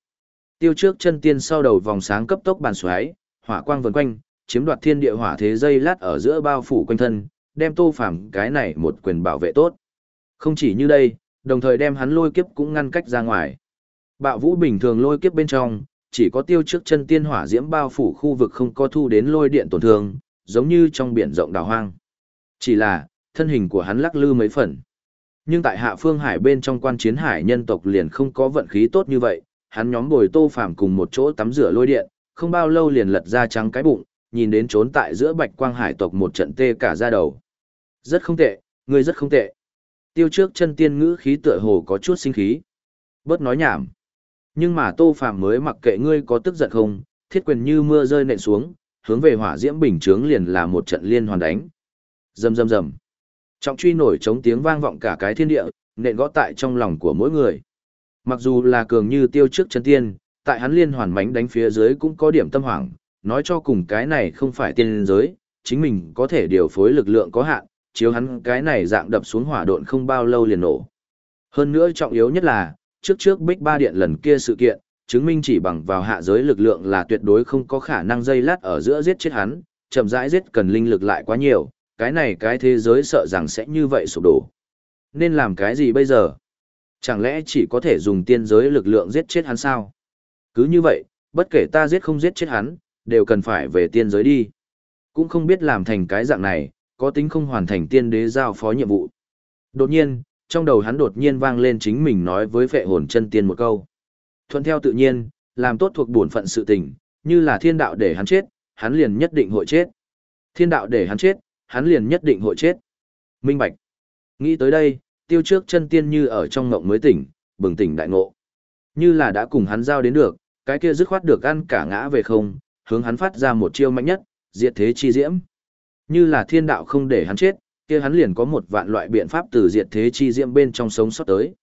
tiêu trước chân tiên sau đầu vòng sáng cấp tốc bàn xoáy, hỏa quang vần quanh, chiếm đoạt thiên địa hỏa thế dây lát ở giữa bao phủ quanh thân, đem tô phàm cái này một quyền bảo vệ tốt. Không chỉ như đây, đồng thời đem hắn lôi kiếp cũng ngăn cách ra ngoài. Bạo vũ bình thường lôi kiếp bên trong, chỉ có tiêu trước chân tiên hỏa diễm bao phủ khu vực không có thu đến lôi điện tổn thương, giống như trong biển rộng đào hoang. Chỉ là, thân hình của hắn lắc lư mấy phần. Nhưng tại hạ phương hải bên trong quan chiến hải nhân tộc liền không có vận khí tốt như vậy, hắn nhóm bồi tô phàm cùng một chỗ tắm rửa lôi điện, không bao lâu liền lật ra trắng cái bụng, nhìn đến trốn tại giữa bạch quang hải tộc một trận tê cả ra đầu. Rất không tệ, ngươi rất không tệ. Tiêu trước chân tiên ngữ khí tựa hồ có chút sinh khí. Bớt nói nhảm. Nhưng mà tô phàm mới mặc kệ ngươi có tức giận không, thiết quyền như mưa rơi nện xuống, hướng về hỏa diễm bình chướng liền là một trận liên hoàn đánh. Rầm rầm rầm. Trọng truy nổi chống tiếng vang vọng cả cái thiên địa, nện gõ tại trong lòng của mỗi người. Mặc dù là cường như tiêu trước chân tiên, tại hắn liên hoàn mánh đánh phía dưới cũng có điểm tâm hoảng, nói cho cùng cái này không phải tiên giới, chính mình có thể điều phối lực lượng có hạn, chiếu hắn cái này dạng đập xuống hỏa độn không bao lâu liền nổ. Hơn nữa trọng yếu nhất là, trước trước Bích Ba Điện lần kia sự kiện, chứng minh chỉ bằng vào hạ giới lực lượng là tuyệt đối không có khả năng dây lát ở giữa giết chết hắn, chậm rãi giết cần linh lực lại quá nhiều, cái này cái thế giới sợ rằng sẽ như vậy sụp đổ. Nên làm cái gì bây giờ? Chẳng lẽ chỉ có thể dùng tiên giới lực lượng giết chết hắn sao? Cứ như vậy, bất kể ta giết không giết chết hắn, đều cần phải về tiên giới đi. Cũng không biết làm thành cái dạng này, có tính không hoàn thành tiên đế giao phó nhiệm vụ. Đột nhiên, trong đầu hắn đột nhiên vang lên chính mình nói với phệ hồn chân tiên một câu. Thuận theo tự nhiên, làm tốt thuộc bổn phận sự tình, như là thiên đạo để hắn chết, hắn liền nhất định hội chết. Thiên đạo để hắn chết, hắn liền nhất định hội chết. Minh Bạch. Nghĩ tới đây, tiêu trước chân tiên như ở trong ngộng mới tỉnh, bừng tỉnh đại ngộ. Như là đã cùng hắn giao đến được, cái kia dứt khoát được ăn cả ngã về không, hướng hắn phát ra một chiêu mạnh nhất, diệt thế chi diễm. Như là thiên đạo không để hắn chết, kia hắn liền có một vạn loại biện pháp từ diệt thế chi diễm bên trong sống sót tới.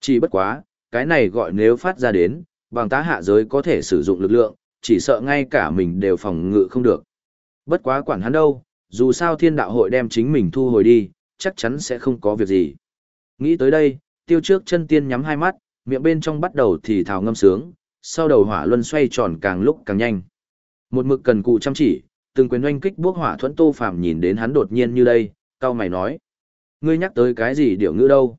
Chỉ bất quá, cái này gọi nếu phát ra đến, bằng tá hạ giới có thể sử dụng lực lượng, chỉ sợ ngay cả mình đều phòng ngự không được. Bất quá quản hắn đâu, dù sao thiên đạo hội đem chính mình thu hồi đi, chắc chắn sẽ không có việc gì. Nghĩ tới đây, tiêu trước chân tiên nhắm hai mắt, miệng bên trong bắt đầu thì thào ngâm sướng, sau đầu hỏa luân xoay tròn càng lúc càng nhanh. Một mực cần cụ chăm chỉ, từng quyền oanh kích bước hỏa thuẫn tô phàm nhìn đến hắn đột nhiên như đây, cao mày nói. Ngươi nhắc tới cái gì điệu ngữ đâu?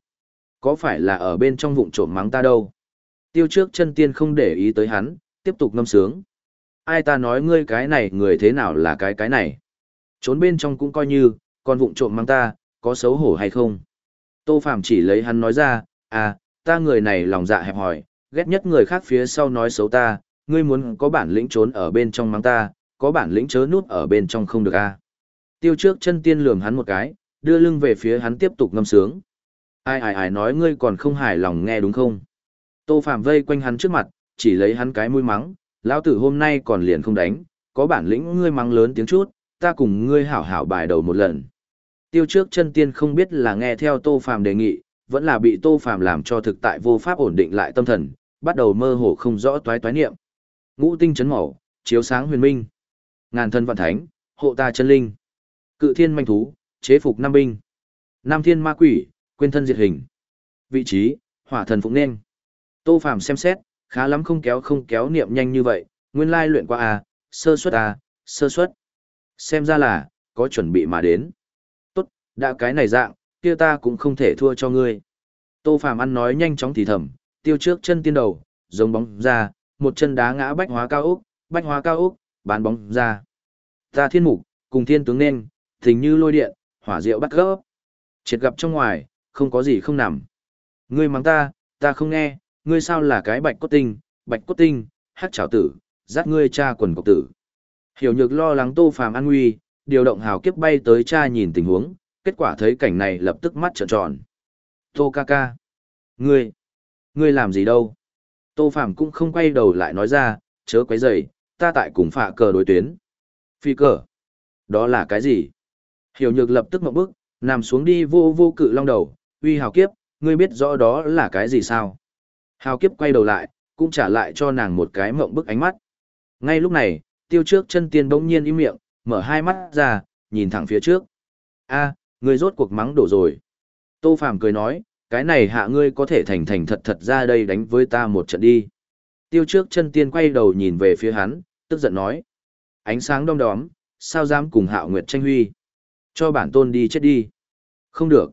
Có phải là ở bên trong vụn trộm mắng ta đâu? Tiêu trước chân tiên không để ý tới hắn, tiếp tục ngâm sướng. Ai ta nói ngươi cái này người thế nào là cái cái này? Trốn bên trong cũng coi như, còn vụng trộm mang ta, có xấu hổ hay không? Tô Phạm chỉ lấy hắn nói ra, à, ta người này lòng dạ hẹp hòi, ghét nhất người khác phía sau nói xấu ta, ngươi muốn có bản lĩnh trốn ở bên trong mang ta, có bản lĩnh chớ núp ở bên trong không được à. Tiêu trước chân tiên lườm hắn một cái, đưa lưng về phía hắn tiếp tục ngâm sướng. Ai ai ai nói ngươi còn không hài lòng nghe đúng không? Tô Phạm vây quanh hắn trước mặt, chỉ lấy hắn cái mũi mắng, lão tử hôm nay còn liền không đánh, có bản lĩnh ngươi mắng lớn tiếng chút, ta cùng ngươi hảo hảo bài đầu một lần. Tiêu trước chân tiên không biết là nghe theo Tô Phàm đề nghị, vẫn là bị Tô Phàm làm cho thực tại vô pháp ổn định lại tâm thần, bắt đầu mơ hồ không rõ toái toái niệm. Ngũ tinh chấn màu, chiếu sáng huyền minh. Ngàn thân vạn thánh, hộ ta chân linh. Cự thiên manh thú, chế phục năm binh. Nam thiên ma quỷ, quên thân diệt hình. Vị trí, hỏa thần phụng nên. Tô Phàm xem xét, khá lắm không kéo không kéo niệm nhanh như vậy, nguyên lai luyện qua à, sơ suất à, sơ suất. Xem ra là, có chuẩn bị mà đến. Tốt, đã cái này dạng, kia ta cũng không thể thua cho ngươi. Tô Phàm ăn nói nhanh chóng thì thầm, tiêu trước chân tiên đầu, giống bóng ra, một chân đá ngã bách hóa cao ốc, bách hóa cao ốc, bán bóng ra. Ta thiên mục, cùng thiên tướng nên, thình như lôi điện, hỏa diệu bắt gấp. Triệt gặp trong ngoài, không có gì không nằm. Ngươi mắng ta, ta không nghe, ngươi sao là cái bạch cốt tinh, bạch cốt tinh, hát trảo tử, dắt ngươi cha quần cộc tử. Hiểu nhược lo lắng tô phàm an nguy, điều động hào kiếp bay tới cha nhìn tình huống, kết quả thấy cảnh này lập tức mắt trợn tròn. Tô ca ca. Ngươi, ngươi làm gì đâu? Tô phàm cũng không quay đầu lại nói ra, chớ quấy rầy, ta tại cùng phạ cờ đối tuyến. Phi cờ. Đó là cái gì? Hiểu nhược lập tức một bước, nằm xuống đi vô vô cự long đầu, uy hào kiếp, ngươi biết rõ đó là cái gì sao? Hào kiếp quay đầu lại, cũng trả lại cho nàng một cái mộng bức ánh mắt. Ngay lúc này, tiêu trước chân tiên bỗng nhiên im miệng, mở hai mắt ra, nhìn thẳng phía trước. a ngươi rốt cuộc mắng đổ rồi. Tô Phàm cười nói, cái này hạ ngươi có thể thành thành thật thật ra đây đánh với ta một trận đi. Tiêu trước chân tiên quay đầu nhìn về phía hắn, tức giận nói. Ánh sáng đom đóm, sao dám cùng hạo nguyệt tranh huy. Cho bản tôn đi chết đi. Không được.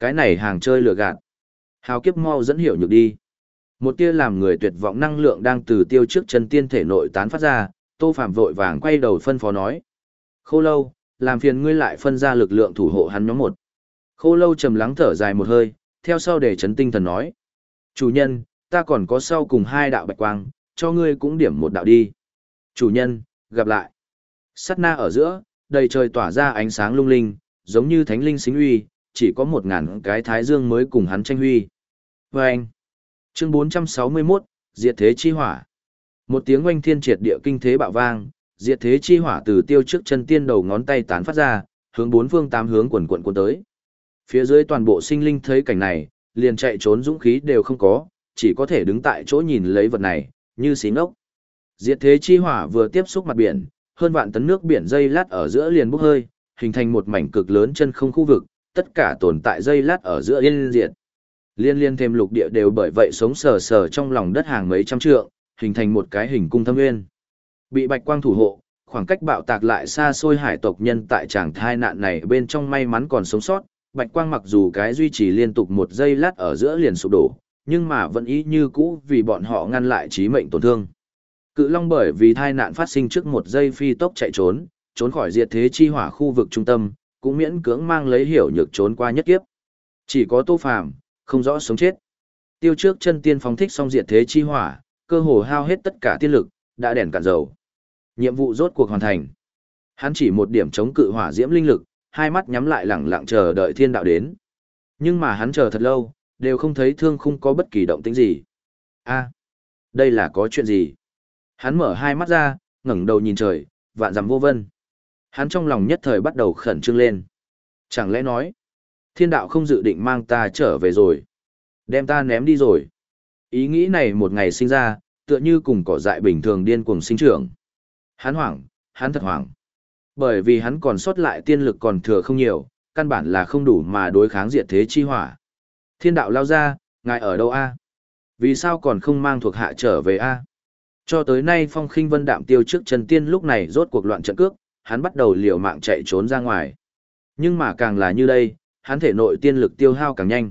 Cái này hàng chơi lừa gạt. Hào kiếp mau dẫn hiểu nhược đi. Một tia làm người tuyệt vọng năng lượng đang từ tiêu trước chân tiên thể nội tán phát ra, Tô Phạm vội vàng quay đầu phân phó nói. Khô lâu, làm phiền ngươi lại phân ra lực lượng thủ hộ hắn nhóm một. Khô lâu trầm lắng thở dài một hơi, theo sau để chấn tinh thần nói. Chủ nhân, ta còn có sau cùng hai đạo bạch quang, cho ngươi cũng điểm một đạo đi. Chủ nhân, gặp lại. Sát na ở giữa, đầy trời tỏa ra ánh sáng lung linh, giống như thánh linh xính uy, chỉ có một ngàn cái thái dương mới cùng hắn tranh huy. Vâng! anh, chương 461, Diệt Thế Chi Hỏa. Một tiếng oanh thiên triệt địa kinh thế bạo vang, Diệt Thế Chi Hỏa từ tiêu trước chân tiên đầu ngón tay tán phát ra, hướng bốn phương tám hướng quần quần cuốn tới. Phía dưới toàn bộ sinh linh thấy cảnh này, liền chạy trốn dũng khí đều không có, chỉ có thể đứng tại chỗ nhìn lấy vật này, như xí ngốc. Diệt Thế Chi Hỏa vừa tiếp xúc mặt biển, hơn vạn tấn nước biển dây lát ở giữa liền bốc hơi, hình thành một mảnh cực lớn chân không khu vực, tất cả tồn tại dây lát ở giữa yên diệt. Liên liên thêm lục địa đều bởi vậy sống sờ sờ trong lòng đất hàng mấy trăm trượng, hình thành một cái hình cung thâm nguyên. Bị bạch quang thủ hộ, khoảng cách bạo tạc lại xa xôi hải tộc nhân tại tràng thai nạn này bên trong may mắn còn sống sót, bạch quang mặc dù cái duy trì liên tục một giây lát ở giữa liền sụp đổ, nhưng mà vẫn ý như cũ vì bọn họ ngăn lại chí mệnh tổn thương. Cự Long bởi vì thai nạn phát sinh trước một giây phi tốc chạy trốn, trốn khỏi diệt thế chi hỏa khu vực trung tâm, cũng miễn cưỡng mang lấy hiểu nhược trốn qua nhất kiếp. Chỉ có Tô Phàm, không rõ sống chết. Tiêu trước chân tiên phóng thích xong diệt thế chi hỏa, cơ hồ hao hết tất cả tiên lực, đã đèn cạn dầu. Nhiệm vụ rốt cuộc hoàn thành. Hắn chỉ một điểm chống cự hỏa diễm linh lực, hai mắt nhắm lại lẳng lặng chờ đợi thiên đạo đến. Nhưng mà hắn chờ thật lâu, đều không thấy thương khung có bất kỳ động tĩnh gì. A, đây là có chuyện gì? Hắn mở hai mắt ra, ngẩng đầu nhìn trời, vạn dặm vô vân. Hắn trong lòng nhất thời bắt đầu khẩn trương lên. Chẳng lẽ nói, thiên đạo không dự định mang ta trở về rồi. Đem ta ném đi rồi. Ý nghĩ này một ngày sinh ra, tựa như cùng cỏ dại bình thường điên cuồng sinh trưởng. Hắn hoảng, hắn thật hoảng. Bởi vì hắn còn sót lại tiên lực còn thừa không nhiều, căn bản là không đủ mà đối kháng diệt thế chi hỏa. Thiên đạo lao ra, ngài ở đâu a? Vì sao còn không mang thuộc hạ trở về a? Cho tới nay phong khinh vân đạm tiêu trước Trần Tiên lúc này rốt cuộc loạn trận cước, hắn bắt đầu liều mạng chạy trốn ra ngoài. Nhưng mà càng là như đây, hắn thể nội tiên lực tiêu hao càng nhanh.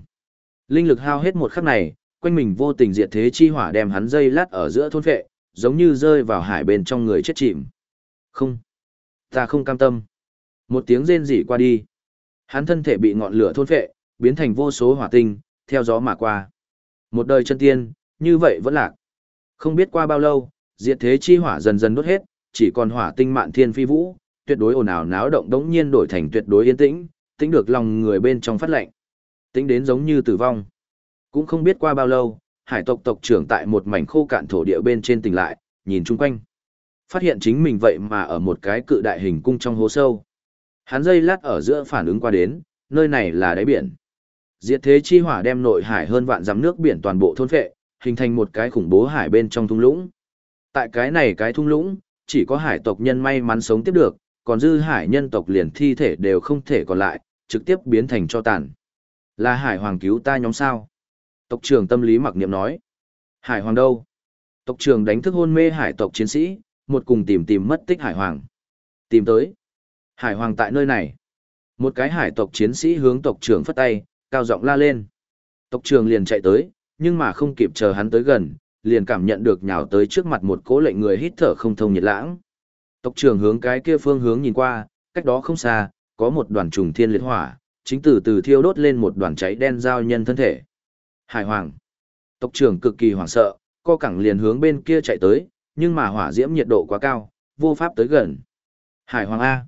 Linh lực hao hết một khắc này, quanh mình vô tình diệt thế chi hỏa đem hắn dây lát ở giữa thôn phệ, giống như rơi vào hải bên trong người chết chìm. Không, ta không cam tâm. Một tiếng rên rỉ qua đi. Hắn thân thể bị ngọn lửa thôn phệ, biến thành vô số hỏa tinh, theo gió mà qua. Một đời chân tiên, như vậy vẫn lạc. Không biết qua bao lâu, diệt thế chi hỏa dần dần đốt hết, chỉ còn hỏa tinh mạn thiên phi vũ, tuyệt đối ồn ào náo động đống nhiên đổi thành tuyệt đối yên tĩnh, tĩnh được lòng người bên trong phát lạnh. Tĩnh đến giống như tử vong. Cũng không biết qua bao lâu, hải tộc tộc trưởng tại một mảnh khô cạn thổ địa bên trên tỉnh lại, nhìn chung quanh. Phát hiện chính mình vậy mà ở một cái cự đại hình cung trong hố sâu. Hắn dây lát ở giữa phản ứng qua đến, nơi này là đáy biển. Diệt thế chi hỏa đem nội hải hơn vạn dặm nước biển toàn bộ thôn phệ, hình thành một cái khủng bố hải bên trong thung lũng. Tại cái này cái thung lũng, chỉ có hải tộc nhân may mắn sống tiếp được, còn dư hải nhân tộc liền thi thể đều không thể còn lại, trực tiếp biến thành cho tàn. Là hải hoàng cứu ta nhóm sao? Tộc trưởng tâm lý mặc niệm nói. Hải hoàng đâu? Tộc trưởng đánh thức hôn mê hải tộc chiến sĩ, một cùng tìm tìm mất tích hải hoàng. Tìm tới. Hải hoàng tại nơi này. Một cái hải tộc chiến sĩ hướng tộc trưởng phất tay, cao giọng la lên. Tộc trưởng liền chạy tới, nhưng mà không kịp chờ hắn tới gần, liền cảm nhận được nhào tới trước mặt một cố lệnh người hít thở không thông nhiệt lãng. Tộc trưởng hướng cái kia phương hướng nhìn qua, cách đó không xa, có một đoàn trùng thiên liệt hỏa, chính từ từ thiêu đốt lên một đoàn cháy đen giao nhân thân thể. Hải Hoàng. Tộc trưởng cực kỳ hoảng sợ, co cẳng liền hướng bên kia chạy tới, nhưng mà hỏa diễm nhiệt độ quá cao, vô pháp tới gần. Hải Hoàng A.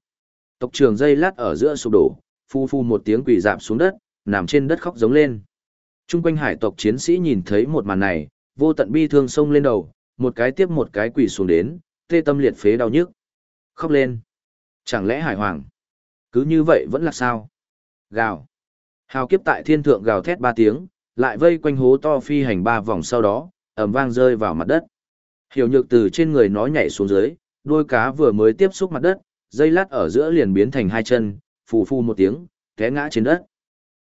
Tộc trưởng dây lát ở giữa sụp đổ, phu phu một tiếng quỳ dạp xuống đất, nằm trên đất khóc giống lên. Trung quanh hải tộc chiến sĩ nhìn thấy một màn này, vô tận bi thương sông lên đầu, một cái tiếp một cái quỳ xuống đến, tê tâm liệt phế đau nhức. Khóc lên. Chẳng lẽ hải hoàng? Cứ như vậy vẫn là sao? Gào. Hào kiếp tại thiên thượng gào thét ba tiếng, lại vây quanh hố to phi hành ba vòng sau đó, ầm vang rơi vào mặt đất. Hiểu nhược từ trên người nó nhảy xuống dưới, đôi cá vừa mới tiếp xúc mặt đất, dây lát ở giữa liền biến thành hai chân, phù phu một tiếng, té ngã trên đất.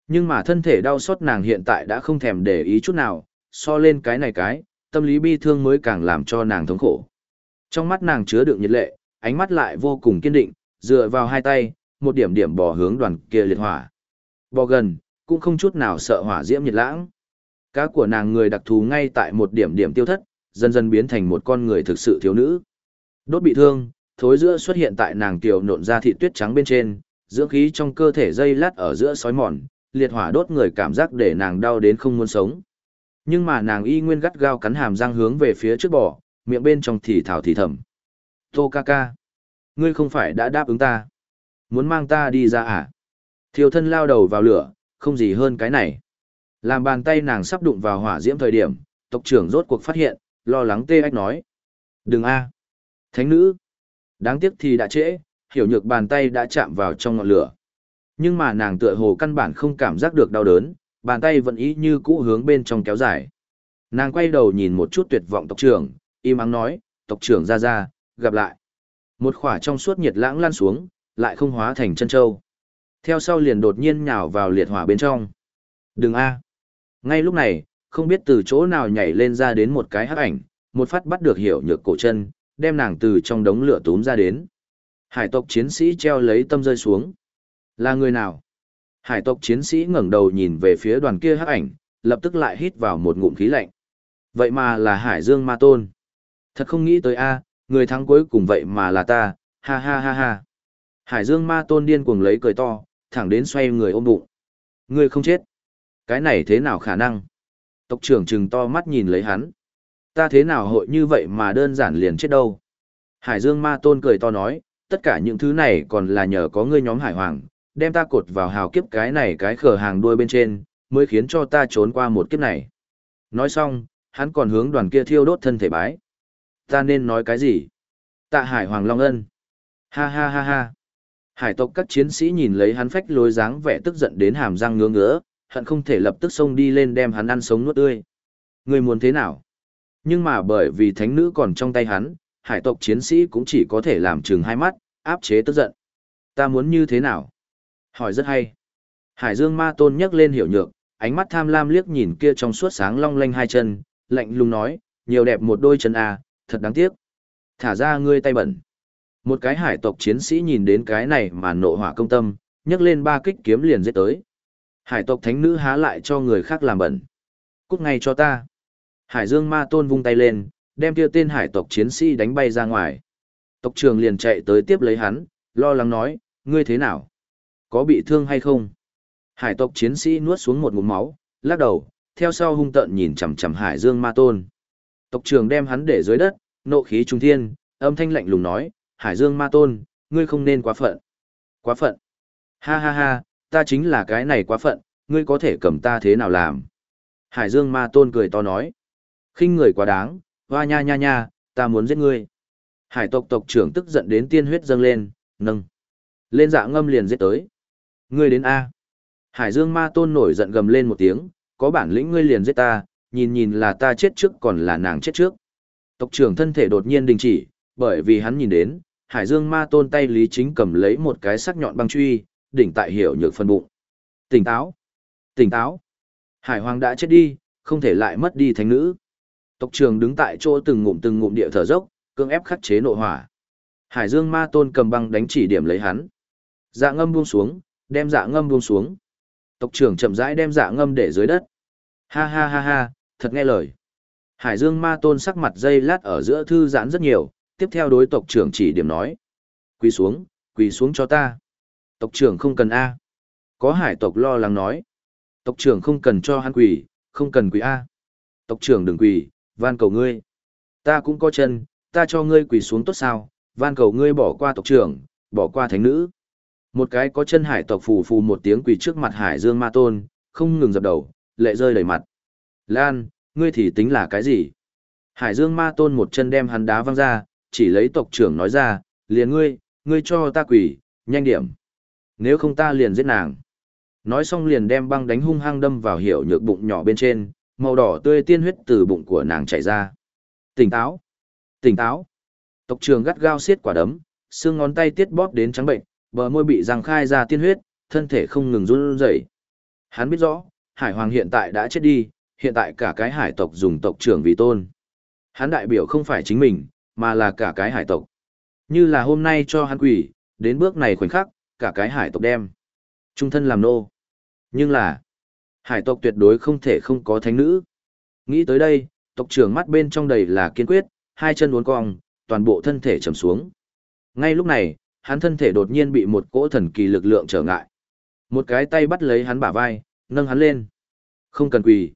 Nhưng mà thân thể đau xót nàng hiện tại đã không thèm để ý chút nào, so lên cái này cái, tâm lý bi thương mới càng làm cho nàng thống khổ. Trong mắt nàng chứa đựng nhiệt lệ, ánh mắt lại vô cùng kiên định, dựa vào hai tay, một điểm điểm bò hướng đoàn kia liệt hỏa. Bò gần, cũng không chút nào sợ hỏa diễm nhiệt lãng. Cá của nàng người đặc thù ngay tại một điểm điểm tiêu thất, dần dần biến thành một con người thực sự thiếu nữ. Đốt bị thương, thối giữa xuất hiện tại nàng tiểu nộn ra thị tuyết trắng bên trên, dưỡng khí trong cơ thể dây lát ở giữa sói mòn, liệt hỏa đốt người cảm giác để nàng đau đến không muốn sống. Nhưng mà nàng y nguyên gắt gao cắn hàm răng hướng về phía trước bò, miệng bên trong thì thảo thì thầm. Tô ca ca, ngươi không phải đã đáp ứng ta. Muốn mang ta đi ra à? Thiều thân lao đầu vào lửa, không gì hơn cái này. Làm bàn tay nàng sắp đụng vào hỏa diễm thời điểm, tộc trưởng rốt cuộc phát hiện, lo lắng tê ách nói. Đừng a Thánh nữ. Đáng tiếc thì đã trễ, hiểu nhược bàn tay đã chạm vào trong ngọn lửa. Nhưng mà nàng tựa hồ căn bản không cảm giác được đau đớn, bàn tay vẫn ý như cũ hướng bên trong kéo dài. Nàng quay đầu nhìn một chút tuyệt vọng tộc trưởng, im ắng nói, tộc trưởng ra ra, gặp lại. Một khỏa trong suốt nhiệt lãng lan xuống, lại không hóa thành chân châu. Theo sau liền đột nhiên nhào vào liệt hỏa bên trong. Đừng a. Ngay lúc này, không biết từ chỗ nào nhảy lên ra đến một cái hắc ảnh, một phát bắt được hiểu nhược cổ chân, đem nàng từ trong đống lửa túm ra đến. Hải tộc chiến sĩ treo lấy tâm rơi xuống. Là người nào? Hải tộc chiến sĩ ngẩng đầu nhìn về phía đoàn kia hắc ảnh, lập tức lại hít vào một ngụm khí lạnh. Vậy mà là Hải Dương Ma Tôn. Thật không nghĩ tới a, người thắng cuối cùng vậy mà là ta, ha ha ha ha. Hải Dương Ma Tôn điên cuồng lấy cười to, thẳng đến xoay người ôm bụng. Ngươi không chết. Cái này thế nào khả năng? Tộc trưởng trừng to mắt nhìn lấy hắn. Ta thế nào hội như vậy mà đơn giản liền chết đâu? Hải Dương Ma Tôn cười to nói, tất cả những thứ này còn là nhờ có ngươi nhóm Hải Hoàng, đem ta cột vào hào kiếp cái này cái khở hàng đuôi bên trên, mới khiến cho ta trốn qua một kiếp này. Nói xong, hắn còn hướng đoàn kia thiêu đốt thân thể bái. Ta nên nói cái gì? Tạ Hải Hoàng Long Ân. Ha ha ha ha. Hải tộc các chiến sĩ nhìn lấy hắn phách lối dáng vẻ tức giận đến hàm răng ngứa ngứa, hận không thể lập tức xông đi lên đem hắn ăn sống nuốt tươi. Người muốn thế nào? Nhưng mà bởi vì thánh nữ còn trong tay hắn, hải tộc chiến sĩ cũng chỉ có thể làm chừng hai mắt, áp chế tức giận. Ta muốn như thế nào? Hỏi rất hay. Hải dương ma tôn nhấc lên hiểu nhược, ánh mắt tham lam liếc nhìn kia trong suốt sáng long lanh hai chân, lạnh lùng nói, nhiều đẹp một đôi chân à, thật đáng tiếc. Thả ra ngươi tay bẩn. Một cái hải tộc chiến sĩ nhìn đến cái này mà nộ hỏa công tâm, nhấc lên ba kích kiếm liền giết tới. Hải tộc thánh nữ há lại cho người khác làm bẩn. Cút ngay cho ta. Hải dương ma tôn vung tay lên, đem kia tên hải tộc chiến sĩ đánh bay ra ngoài. Tộc trường liền chạy tới tiếp lấy hắn, lo lắng nói, ngươi thế nào? Có bị thương hay không? Hải tộc chiến sĩ nuốt xuống một ngụm máu, lắc đầu, theo sau hung tợn nhìn chằm chằm Hải Dương Ma Tôn. Tộc trường đem hắn để dưới đất, nộ khí trung thiên, âm thanh lạnh lùng nói, Hải Dương Ma Tôn, ngươi không nên quá phận. Quá phận. Ha ha ha, ta chính là cái này quá phận, ngươi có thể cầm ta thế nào làm? Hải Dương Ma Tôn cười to nói. khinh người quá đáng, hoa nha nha nha, ta muốn giết ngươi. Hải tộc tộc trưởng tức giận đến tiên huyết dâng lên, nâng. Lên dạ ngâm liền giết tới. Ngươi đến A. Hải Dương Ma Tôn nổi giận gầm lên một tiếng, có bản lĩnh ngươi liền giết ta, nhìn nhìn là ta chết trước còn là nàng chết trước. Tộc trưởng thân thể đột nhiên đình chỉ, bởi vì hắn nhìn đến, Hải Dương Ma Tôn tay Lý Chính cầm lấy một cái sắc nhọn băng truy, đỉnh tại hiểu nhược phân bụng. Tỉnh táo! Tỉnh táo! Hải Hoàng đã chết đi, không thể lại mất đi thánh nữ. Tộc trưởng đứng tại chỗ từng ngụm từng ngụm địa thở dốc, cương ép khắc chế nội hỏa. Hải Dương Ma Tôn cầm băng đánh chỉ điểm lấy hắn. Dạ ngâm buông xuống, đem dạ ngâm buông xuống. Tộc trưởng chậm rãi đem dạ ngâm để dưới đất. Ha ha ha ha, thật nghe lời. Hải Dương Ma Tôn sắc mặt dây lát ở giữa thư giãn rất nhiều, tiếp theo đối tộc trưởng chỉ điểm nói. Quỳ xuống, quỳ xuống cho ta. Tộc trưởng không cần A. Có hải tộc lo lắng nói. Tộc trưởng không cần cho hắn quỳ, không cần quỳ A. Tộc trưởng đừng quỳ, van cầu ngươi. Ta cũng có chân, ta cho ngươi quỳ xuống tốt sao, van cầu ngươi bỏ qua tộc trưởng, bỏ qua thánh nữ. Một cái có chân hải tộc phù phù một tiếng quỳ trước mặt hải dương ma tôn, không ngừng dập đầu, lệ rơi đầy mặt. Lan, ngươi thì tính là cái gì? Hải dương ma tôn một chân đem hắn đá văng ra, chỉ lấy tộc trưởng nói ra, liền ngươi, ngươi cho ta quỳ, nhanh điểm. Nếu không ta liền giết nàng. Nói xong liền đem băng đánh hung hăng đâm vào hiểu nhược bụng nhỏ bên trên, màu đỏ tươi tiên huyết từ bụng của nàng chảy ra. Tỉnh táo, tỉnh táo. Tộc trưởng gắt gao xiết quả đấm, xương ngón tay tiết bóp đến trắng bệnh, bờ môi bị răng khai ra tiên huyết, thân thể không ngừng run rẩy. Hắn biết rõ, Hải Hoàng hiện tại đã chết đi, hiện tại cả cái hải tộc dùng tộc trưởng vì tôn. Hắn đại biểu không phải chính mình, mà là cả cái hải tộc. Như là hôm nay cho hắn quỷ, đến bước này khoảnh khắc, cả cái hải tộc đem. Trung thân làm nô. Nhưng là, hải tộc tuyệt đối không thể không có thánh nữ. Nghĩ tới đây, tộc trưởng mắt bên trong đầy là kiên quyết, hai chân uốn cong, toàn bộ thân thể trầm xuống. Ngay lúc này, hắn thân thể đột nhiên bị một cỗ thần kỳ lực lượng trở ngại. Một cái tay bắt lấy hắn bả vai, nâng hắn lên. Không cần quỳ.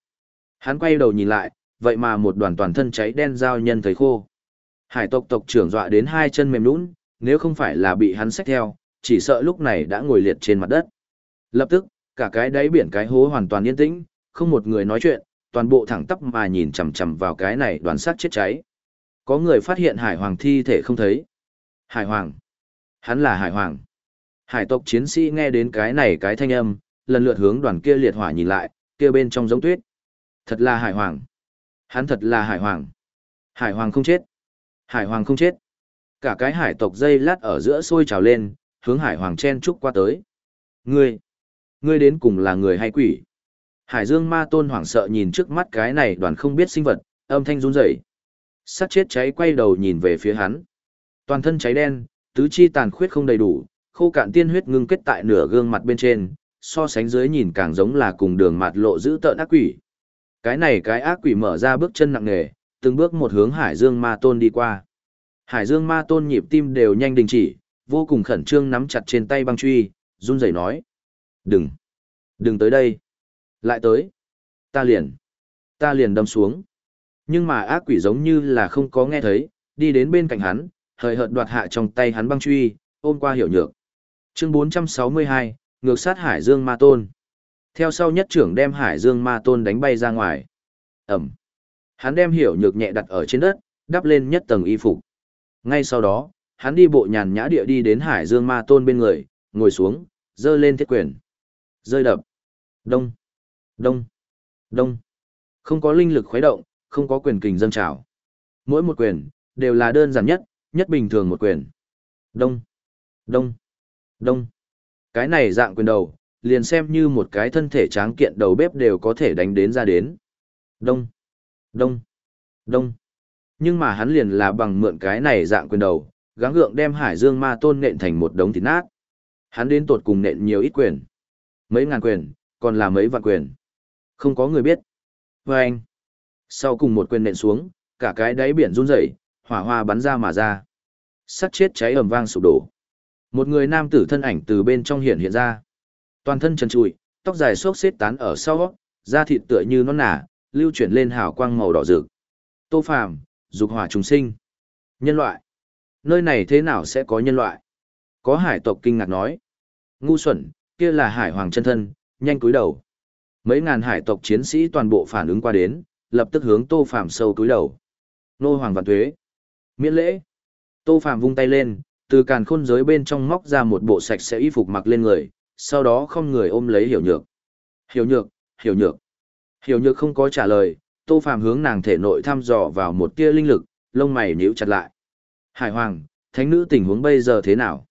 Hắn quay đầu nhìn lại, vậy mà một đoàn toàn thân cháy đen giao nhân thấy khô. Hải tộc tộc trưởng dọa đến hai chân mềm nhũn, nếu không phải là bị hắn xách theo, chỉ sợ lúc này đã ngồi liệt trên mặt đất. Lập tức, cả cái đáy biển cái hố hoàn toàn yên tĩnh, không một người nói chuyện, toàn bộ thẳng tắp mà nhìn chằm chằm vào cái này đoàn sát chết cháy. Có người phát hiện hải hoàng thi thể không thấy. Hải hoàng. Hắn là hải hoàng. Hải tộc chiến sĩ nghe đến cái này cái thanh âm, lần lượt hướng đoàn kia liệt hỏa nhìn lại, kia bên trong giống tuyết. Thật là hải hoàng. Hắn thật là hải hoàng. Hải hoàng không chết. Hải hoàng không chết. Cả cái hải tộc dây lát ở giữa sôi trào lên, hướng hải hoàng chen trúc qua tới. Ngươi, ngươi đến cùng là người hay quỷ? Hải dương ma tôn hoảng sợ nhìn trước mắt cái này đoàn không biết sinh vật, âm thanh run rẩy. Sát chết cháy quay đầu nhìn về phía hắn. Toàn thân cháy đen, tứ chi tàn khuyết không đầy đủ, khô cạn tiên huyết ngưng kết tại nửa gương mặt bên trên, so sánh dưới nhìn càng giống là cùng đường mặt lộ giữ tợn ác quỷ. Cái này cái ác quỷ mở ra bước chân nặng nề, từng bước một hướng Hải Dương Ma Tôn đi qua. Hải Dương Ma Tôn nhịp tim đều nhanh đình chỉ, vô cùng khẩn trương nắm chặt trên tay băng truy, run rẩy nói: "Đừng, đừng tới đây, lại tới, ta liền, ta liền đâm xuống." Nhưng mà ác quỷ giống như là không có nghe thấy, đi đến bên cạnh hắn, hời hợt đoạt hạ trong tay hắn băng truy, ôm qua hiểu nhược. Chương 462, ngược sát Hải Dương Ma Tôn. Theo sau nhất trưởng đem Hải Dương Ma Tôn đánh bay ra ngoài. Ẩm. Hắn đem hiểu nhược nhẹ đặt ở trên đất, đắp lên nhất tầng y phục. Ngay sau đó, hắn đi bộ nhàn nhã địa đi đến Hải Dương Ma Tôn bên người, ngồi xuống, dơ lên thiết quyền. Rơi đập. Đông. Đông. Đông. Không có linh lực khuấy động, không có quyền kình dâng trào. Mỗi một quyền, đều là đơn giản nhất, nhất bình thường một quyền. Đông. Đông. Đông. Cái này dạng quyền đầu, liền xem như một cái thân thể tráng kiện đầu bếp đều có thể đánh đến ra đến. Đông. Đông. Đông. Nhưng mà hắn liền là bằng mượn cái này dạng quyền đầu, gắng gượng đem hải dương ma tôn nện thành một đống thịt nát. Hắn đến tột cùng nện nhiều ít quyền. Mấy ngàn quyền, còn là mấy vạn quyền. Không có người biết. Và anh. Sau cùng một quyền nện xuống, cả cái đáy biển run rẩy, hỏa hoa bắn ra mà ra. Sắt chết cháy ầm vang sụp đổ. Một người nam tử thân ảnh từ bên trong hiện hiện ra. Toàn thân trần trụi, tóc dài xốc xếp tán ở sau, da thịt tựa như non nả, lưu chuyển lên hào quang màu đỏ rực. Tô Phàm, dục hỏa trùng sinh. Nhân loại. Nơi này thế nào sẽ có nhân loại? Có hải tộc kinh ngạc nói. Ngu xuẩn, kia là hải hoàng chân thân, nhanh cúi đầu. Mấy ngàn hải tộc chiến sĩ toàn bộ phản ứng qua đến, lập tức hướng Tô Phàm sâu cúi đầu. Nô hoàng vạn tuế. Miễn lễ. Tô Phàm vung tay lên, từ càn khôn giới bên trong móc ra một bộ sạch sẽ y phục mặc lên người, sau đó không người ôm lấy hiểu nhược. Hiểu nhược, hiểu nhược. Hiểu nhược không có trả lời, Tô Phàm hướng nàng thể nội thăm dò vào một tia linh lực, lông mày nhíu chặt lại. Hải Hoàng, thánh nữ tình huống bây giờ thế nào?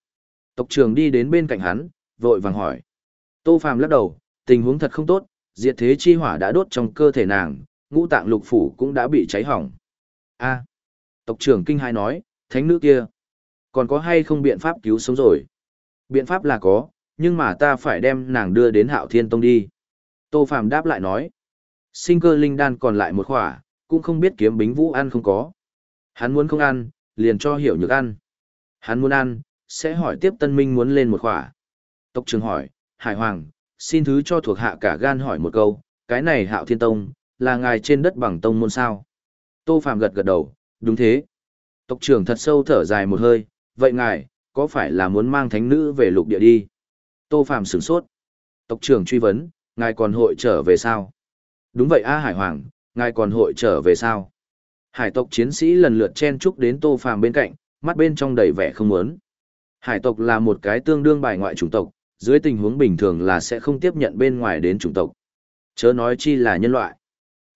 Tộc trưởng đi đến bên cạnh hắn, vội vàng hỏi. Tô Phàm lắc đầu, tình huống thật không tốt, diệt thế chi hỏa đã đốt trong cơ thể nàng, ngũ tạng lục phủ cũng đã bị cháy hỏng. A. Tộc trưởng kinh hai nói, thánh nữ kia, còn có hay không biện pháp cứu sống rồi? Biện pháp là có, nhưng mà ta phải đem nàng đưa đến hạo thiên tông đi. Tô Phàm đáp lại nói, sinh cơ linh đan còn lại một khỏa, cũng không biết kiếm bính vũ ăn không có. Hắn muốn không ăn, liền cho hiểu nhược ăn. Hắn muốn ăn, sẽ hỏi tiếp tân minh muốn lên một khỏa. Tộc trưởng hỏi, Hải Hoàng, xin thứ cho thuộc hạ cả gan hỏi một câu, cái này hạo thiên tông, là ngài trên đất bằng tông môn sao? Tô Phạm gật gật đầu, đúng thế. Tộc trưởng thật sâu thở dài một hơi, vậy ngài, có phải là muốn mang thánh nữ về lục địa đi? Tô Phạm sửng sốt. Tộc trưởng truy vấn, ngài còn hội trở về sao? Đúng vậy A Hải Hoàng, ngài còn hội trở về sao? Hải tộc chiến sĩ lần lượt chen chúc đến Tô Phàm bên cạnh, mắt bên trong đầy vẻ không muốn. Hải tộc là một cái tương đương bài ngoại chủng tộc, dưới tình huống bình thường là sẽ không tiếp nhận bên ngoài đến chủng tộc. Chớ nói chi là nhân loại.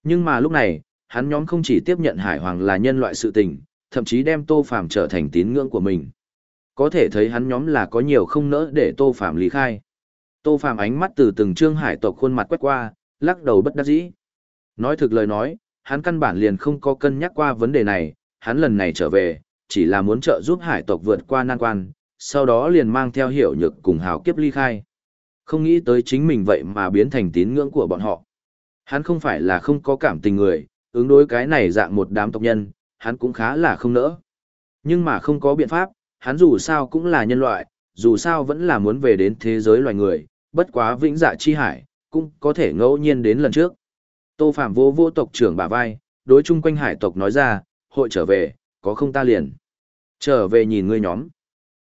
Nhưng mà lúc này, hắn nhóm không chỉ tiếp nhận Hải Hoàng là nhân loại sự tình, thậm chí đem Tô Phàm trở thành tín ngưỡng của mình. Có thể thấy hắn nhóm là có nhiều không nỡ để Tô Phàm lý khai. Tô Phàm ánh mắt từ từng trương hải tộc khuôn mặt quét qua, lắc đầu bất đắc dĩ. Nói thực lời nói, hắn căn bản liền không có cân nhắc qua vấn đề này, hắn lần này trở về, chỉ là muốn trợ giúp hải tộc vượt qua nan quan, sau đó liền mang theo hiểu nhược cùng hào kiếp ly khai. Không nghĩ tới chính mình vậy mà biến thành tín ngưỡng của bọn họ. Hắn không phải là không có cảm tình người, ứng đối cái này dạng một đám tộc nhân, hắn cũng khá là không nỡ. Nhưng mà không có biện pháp, hắn dù sao cũng là nhân loại, dù sao vẫn là muốn về đến thế giới loài người, bất quá vĩnh dạ chi hải, cũng có thể ngẫu nhiên đến lần trước. Tô Phạm vô vô tộc trưởng bả vai, đối chung quanh hải tộc nói ra, hội trở về, có không ta liền. Trở về nhìn ngươi nhóm.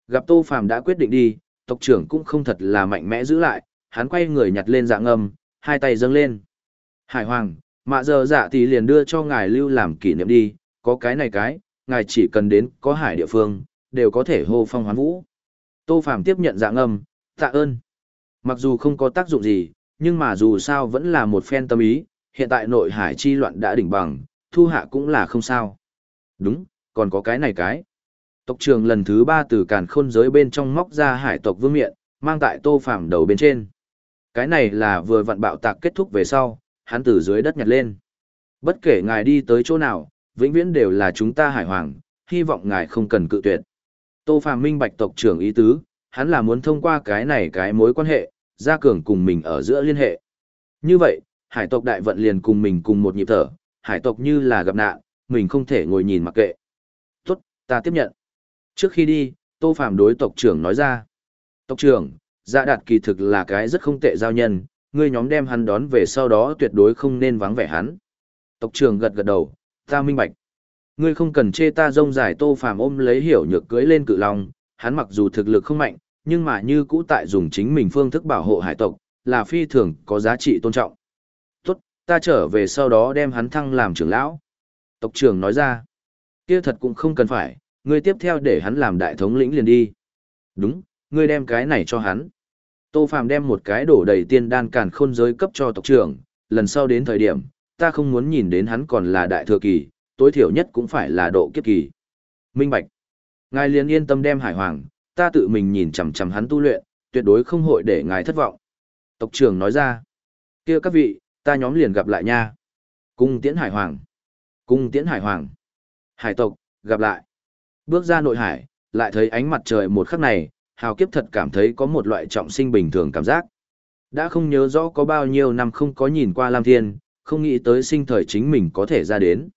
Gặp Tô Phạm đã quyết định đi, tộc trưởng cũng không thật là mạnh mẽ giữ lại, hắn quay người nhặt lên dạng âm, hai tay dâng lên. Hải Hoàng, mạ giờ dạ thì liền đưa cho ngài lưu làm kỷ niệm đi, có cái này cái, ngài chỉ cần đến có hải địa phương, đều có thể hô phong hoán vũ. Tô Phạm tiếp nhận dạng âm, tạ ơn. Mặc dù không có tác dụng gì, nhưng mà dù sao vẫn là một phen tâm ý, hiện tại nội hải chi loạn đã đỉnh bằng, thu hạ cũng là không sao. Đúng, còn có cái này cái. Tộc trưởng lần thứ ba từ càn khôn giới bên trong móc ra hải tộc vương miện, mang tại tô phạm đầu bên trên. Cái này là vừa vặn bạo tạc kết thúc về sau, hắn từ dưới đất nhặt lên. Bất kể ngài đi tới chỗ nào, vĩnh viễn đều là chúng ta hải hoàng, hy vọng ngài không cần cự tuyệt. Tô Phàm minh bạch tộc trưởng ý tứ, hắn là muốn thông qua cái này cái mối quan hệ, gia cường cùng mình ở giữa liên hệ. Như vậy, hải tộc đại vận liền cùng mình cùng một nhịp thở, hải tộc như là gặp nạn, mình không thể ngồi nhìn mặc kệ. Tốt, ta tiếp nhận. Trước khi đi, Tô Phạm đối tộc trưởng nói ra. Tộc trưởng, dạ đạt kỳ thực là cái rất không tệ giao nhân, ngươi nhóm đem hắn đón về sau đó tuyệt đối không nên vắng vẻ hắn. Tộc trưởng gật gật đầu, ta minh bạch. Ngươi không cần chê ta rông dài Tô Phạm ôm lấy hiểu nhược cưới lên cự long, hắn mặc dù thực lực không mạnh, nhưng mà như cũ tại dùng chính mình phương thức bảo hộ hải tộc, là phi thường có giá trị tôn trọng. Tốt, ta trở về sau đó đem hắn thăng làm trưởng lão. Tộc trưởng nói ra, kia thật cũng không cần phải, ngươi tiếp theo để hắn làm đại thống lĩnh liền đi. Đúng, ngươi đem cái này cho hắn. Tô Phàm đem một cái đổ đầy tiên đan càn khôn giới cấp cho tộc trưởng, lần sau đến thời điểm, ta không muốn nhìn đến hắn còn là đại thừa kỳ, tối thiểu nhất cũng phải là độ kiếp kỳ. Minh Bạch. Ngài liền yên tâm đem hải hoàng, ta tự mình nhìn chằm chằm hắn tu luyện, tuyệt đối không hội để ngài thất vọng. Tộc trưởng nói ra, kia các vị, ta nhóm liền gặp lại nha. Cung tiễn hải hoàng. Cung tiễn hải hoàng. Hải tộc, gặp lại. Bước ra nội hải, lại thấy ánh mặt trời một khắc này, hào kiếp thật cảm thấy có một loại trọng sinh bình thường cảm giác. Đã không nhớ rõ có bao nhiêu năm không có nhìn qua Lam Thiên, không nghĩ tới sinh thời chính mình có thể ra đến.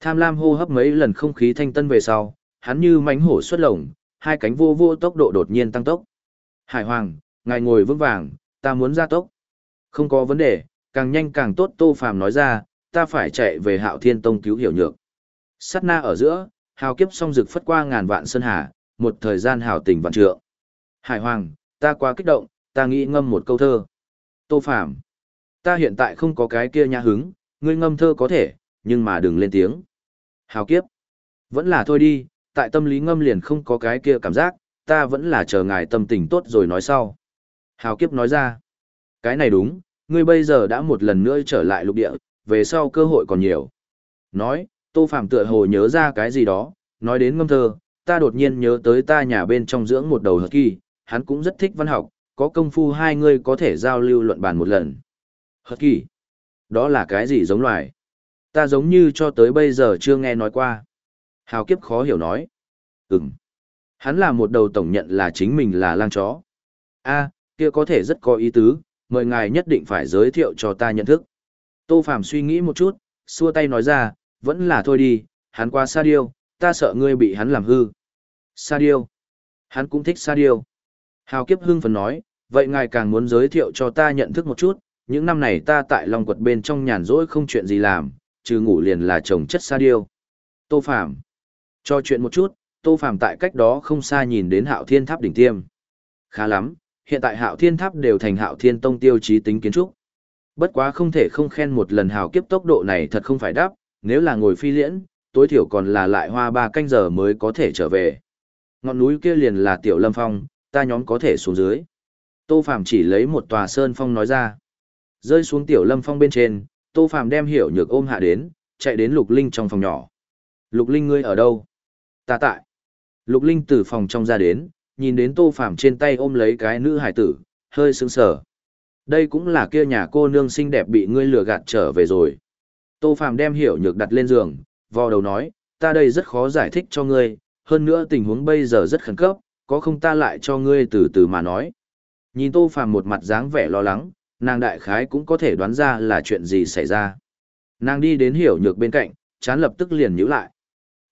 Tham lam hô hấp mấy lần không khí thanh tân về sau, hắn như mánh hổ xuất lồng, hai cánh vô vô tốc độ đột nhiên tăng tốc. Hải Hoàng, ngài ngồi vững vàng, ta muốn ra tốc. Không có vấn đề, càng nhanh càng tốt Tô Phàm nói ra, ta phải chạy về Hạo Thiên Tông cứu hiểu nhược. Sát na ở giữa, hào kiếp song rực phất qua ngàn vạn sơn hà, một thời gian hào tình vạn trượng. Hải Hoàng, ta quá kích động, ta nghĩ ngâm một câu thơ. Tô Phàm, ta hiện tại không có cái kia nhã hứng, ngươi ngâm thơ có thể, nhưng mà đừng lên tiếng. Hào kiếp, vẫn là thôi đi, tại tâm lý ngâm liền không có cái kia cảm giác, ta vẫn là chờ ngài tâm tình tốt rồi nói sau. Hào kiếp nói ra, cái này đúng, ngươi bây giờ đã một lần nữa trở lại lục địa, về sau cơ hội còn nhiều. Nói, Tô Phạm tựa hồ nhớ ra cái gì đó, nói đến ngâm thơ, ta đột nhiên nhớ tới ta nhà bên trong dưỡng một đầu hợp kỳ, hắn cũng rất thích văn học, có công phu hai người có thể giao lưu luận bàn một lần. Hợp kỳ, đó là cái gì giống loài? Ta giống như cho tới bây giờ chưa nghe nói qua. Hào kiếp khó hiểu nói. Ừm. Hắn là một đầu tổng nhận là chính mình là lang chó. a kia có thể rất có ý tứ, mời ngài nhất định phải giới thiệu cho ta nhận thức. Tô Phạm suy nghĩ một chút, xua tay nói ra, vẫn là thôi đi, hắn qua sa điêu, ta sợ ngươi bị hắn làm hư. Sa điêu. Hắn cũng thích sa điêu. Hào kiếp hưng phấn nói, vậy ngài càng muốn giới thiệu cho ta nhận thức một chút, những năm này ta tại Long quật bên trong nhàn rỗi không chuyện gì làm, trừ ngủ liền là trồng chất sa điêu. Tô Phạm. Cho chuyện một chút, Tô phàm tại cách đó không xa nhìn đến hạo thiên tháp đỉnh tiêm. Khá lắm, hiện tại hạo thiên tháp đều thành hạo thiên tông tiêu chí tính kiến trúc. Bất quá không thể không khen một lần hào kiếp tốc độ này thật không phải đáp, nếu là ngồi phi liễn, tối thiểu còn là lại hoa ba canh giờ mới có thể trở về. Ngọn núi kia liền là tiểu lâm phong, ta nhóm có thể xuống dưới. Tô phàm chỉ lấy một tòa sơn phong nói ra. Rơi xuống tiểu lâm phong bên trên, Tô phàm đem hiểu nhược ôm hạ đến, chạy đến Lục Linh trong phòng nhỏ. Lục Linh ngươi ở đâu? Ta tại. Lục Linh từ phòng trong ra đến, nhìn đến Tô Phạm trên tay ôm lấy cái nữ hải tử, hơi sững sờ. Đây cũng là kia nhà cô nương xinh đẹp bị ngươi lừa gạt trở về rồi. Tô Phạm đem hiểu nhược đặt lên giường, vò đầu nói, ta đây rất khó giải thích cho ngươi, hơn nữa tình huống bây giờ rất khẩn cấp, có không ta lại cho ngươi từ từ mà nói. Nhìn Tô Phạm một mặt dáng vẻ lo lắng, nàng đại khái cũng có thể đoán ra là chuyện gì xảy ra. Nàng đi đến hiểu nhược bên cạnh, chán lập tức liền nhíu lại.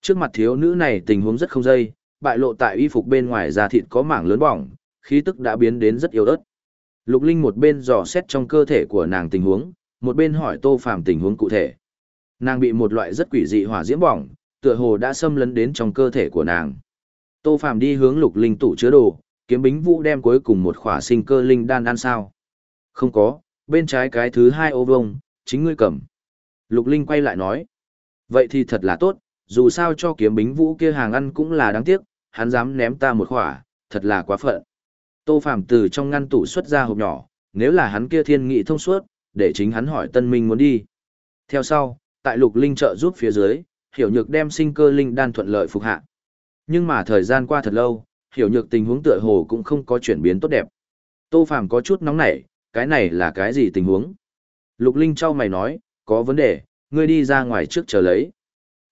Trước mặt thiếu nữ này tình huống rất không dây, bại lộ tại y phục bên ngoài da thịt có mảng lớn bỏng, khí tức đã biến đến rất yếu ớt. Lục Linh một bên dò xét trong cơ thể của nàng tình huống, một bên hỏi Tô Phàm tình huống cụ thể. Nàng bị một loại rất quỷ dị hỏa diễm bỏng, tựa hồ đã xâm lấn đến trong cơ thể của nàng. Tô Phàm đi hướng Lục Linh tủ chứa đồ, kiếm bính vũ đem cuối cùng một khỏa sinh cơ linh đan ăn sao? Không có, bên trái cái thứ hai ô vông, chính ngươi cầm. Lục Linh quay lại nói. Vậy thì thật là tốt, dù sao cho kiếm bính vũ kia hàng ăn cũng là đáng tiếc, hắn dám ném ta một khỏa, thật là quá phận. Tô Phàm từ trong ngăn tủ xuất ra hộp nhỏ, nếu là hắn kia thiên nghị thông suốt, để chính hắn hỏi Tân Minh muốn đi. Theo sau, tại Lục Linh trợ giúp phía dưới, Hiểu Nhược đem sinh cơ linh đan thuận lợi phục hạ. Nhưng mà thời gian qua thật lâu, Hiểu Nhược tình huống tựa hồ cũng không có chuyển biến tốt đẹp. Tô Phàm có chút nóng nảy, cái này là cái gì tình huống? Lục Linh trao mày nói, có vấn đề, ngươi đi ra ngoài trước chờ lấy.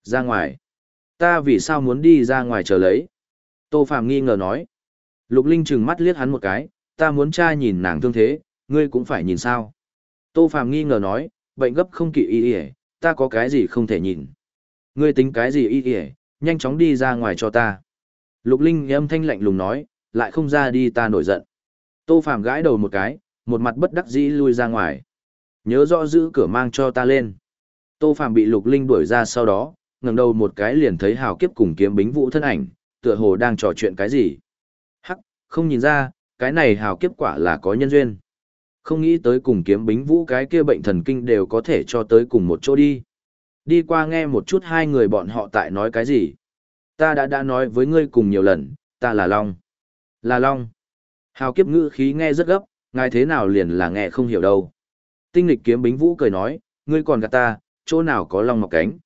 Ra ngoài? Ta vì sao muốn đi ra ngoài chờ lấy? Tô Phạm nghi ngờ nói. Lục Linh trừng mắt liếc hắn một cái, ta muốn cha nhìn nàng thương thế, ngươi cũng phải nhìn sao. Tô Phạm nghi ngờ nói, bệnh gấp không kỵ y y, ta có cái gì không thể nhìn. Ngươi tính cái gì y y, nhanh chóng đi ra ngoài cho ta. Lục Linh âm thanh lạnh lùng nói, lại không ra đi ta nổi giận. Tô Phạm gãi đầu một cái, một mặt bất đắc dĩ lui ra ngoài. Nhớ rõ giữ cửa mang cho ta lên. Tô Phạm bị Lục Linh đuổi ra sau đó, ngẩng đầu một cái liền thấy Hào Kiếp cùng kiếm bính vũ thân ảnh, tựa hồ đang trò chuyện cái gì. Hắc, không nhìn ra, cái này Hào Kiếp quả là có nhân duyên. Không nghĩ tới cùng kiếm bính vũ cái kia bệnh thần kinh đều có thể cho tới cùng một chỗ đi. Đi qua nghe một chút hai người bọn họ tại nói cái gì. Ta đã đã nói với ngươi cùng nhiều lần, ta là Long. Là Long. Hào kiếp ngữ khí nghe rất gấp, ngài thế nào liền là nghe không hiểu đâu. Tinh lịch kiếm bính vũ cười nói, ngươi còn gạt ta, chỗ nào có Long mọc cánh.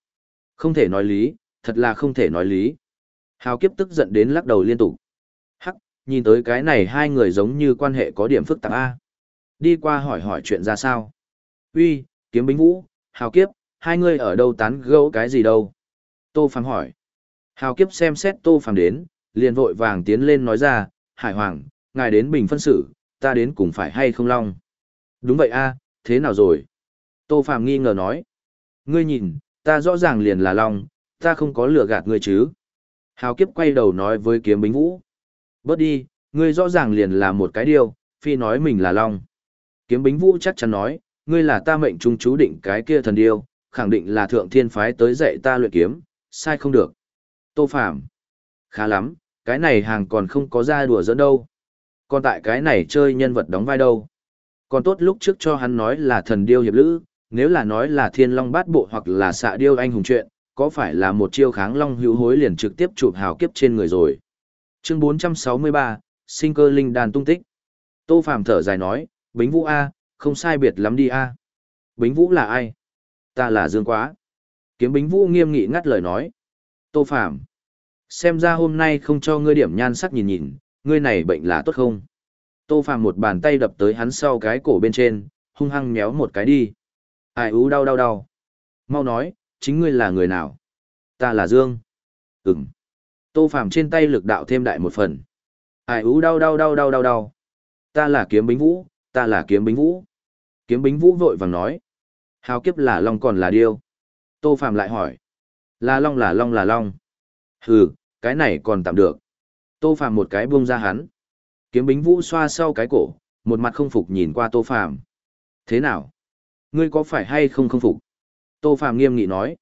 Không thể nói lý, thật là không thể nói lý. Hào kiếp tức giận đến lắc đầu liên tục. Hắc, nhìn tới cái này hai người giống như quan hệ có điểm phức tạp A. Đi qua hỏi hỏi chuyện ra sao. Uy, kiếm bính vũ, hào kiếp, hai người ở đâu tán gẫu cái gì đâu. Tô Phàm hỏi. Hào kiếp xem xét Tô Phàm đến, liền vội vàng tiến lên nói ra, Hải Hoàng, ngài đến bình phân xử, ta đến cùng phải hay không long. Đúng vậy a, thế nào rồi? Tô Phàm nghi ngờ nói. Ngươi nhìn, ta rõ ràng liền là long, ta không có lừa gạt ngươi chứ. Hào kiếp quay đầu nói với kiếm bính vũ. Bớt đi, ngươi rõ ràng liền là một cái điều, phi nói mình là long. Kiếm bính vũ chắc chắn nói, ngươi là ta mệnh trung chú định cái kia thần điêu, khẳng định là thượng thiên phái tới dạy ta luyện kiếm, sai không được. Tô Phạm. Khá lắm, cái này hàng còn không có ra đùa dẫn đâu. Còn tại cái này chơi nhân vật đóng vai đâu. Còn tốt lúc trước cho hắn nói là thần điêu hiệp lữ, nếu là nói là thiên long bát bộ hoặc là xạ điêu anh hùng chuyện, có phải là một chiêu kháng long hữu hối liền trực tiếp chụp hào kiếp trên người rồi. Chương 463, sinh cơ linh đàn tung tích. Tô Phàm thở dài nói, Bính Vũ A, không sai biệt lắm đi A. Bính Vũ là ai? Ta là Dương Quá. Kiếm Bính Vũ nghiêm nghị ngắt lời nói. Tô Phàm xem ra hôm nay không cho ngươi điểm nhan sắc nhìn nhìn, ngươi này bệnh là tốt không? Tô Phàm một bàn tay đập tới hắn sau cái cổ bên trên, hung hăng méo một cái đi. Ai ú đau đau đau. Mau nói, chính ngươi là người nào? Ta là Dương. Ừm. Tô Phàm trên tay lực đạo thêm đại một phần. Ai ú đau đau đau đau đau đau. Ta là kiếm bính vũ, ta là kiếm bính vũ. Kiếm bính vũ vội vàng nói. Hào kiếp là long còn là điêu. Tô Phàm lại hỏi. Là long là long là long. Hừ, cái này còn tạm được. Tô Phàm một cái buông ra hắn. Kiếm bính vũ xoa sau cái cổ, một mặt không phục nhìn qua Tô Phàm. Thế nào? Ngươi có phải hay không không phục? Tô Phàm nghiêm nghị nói.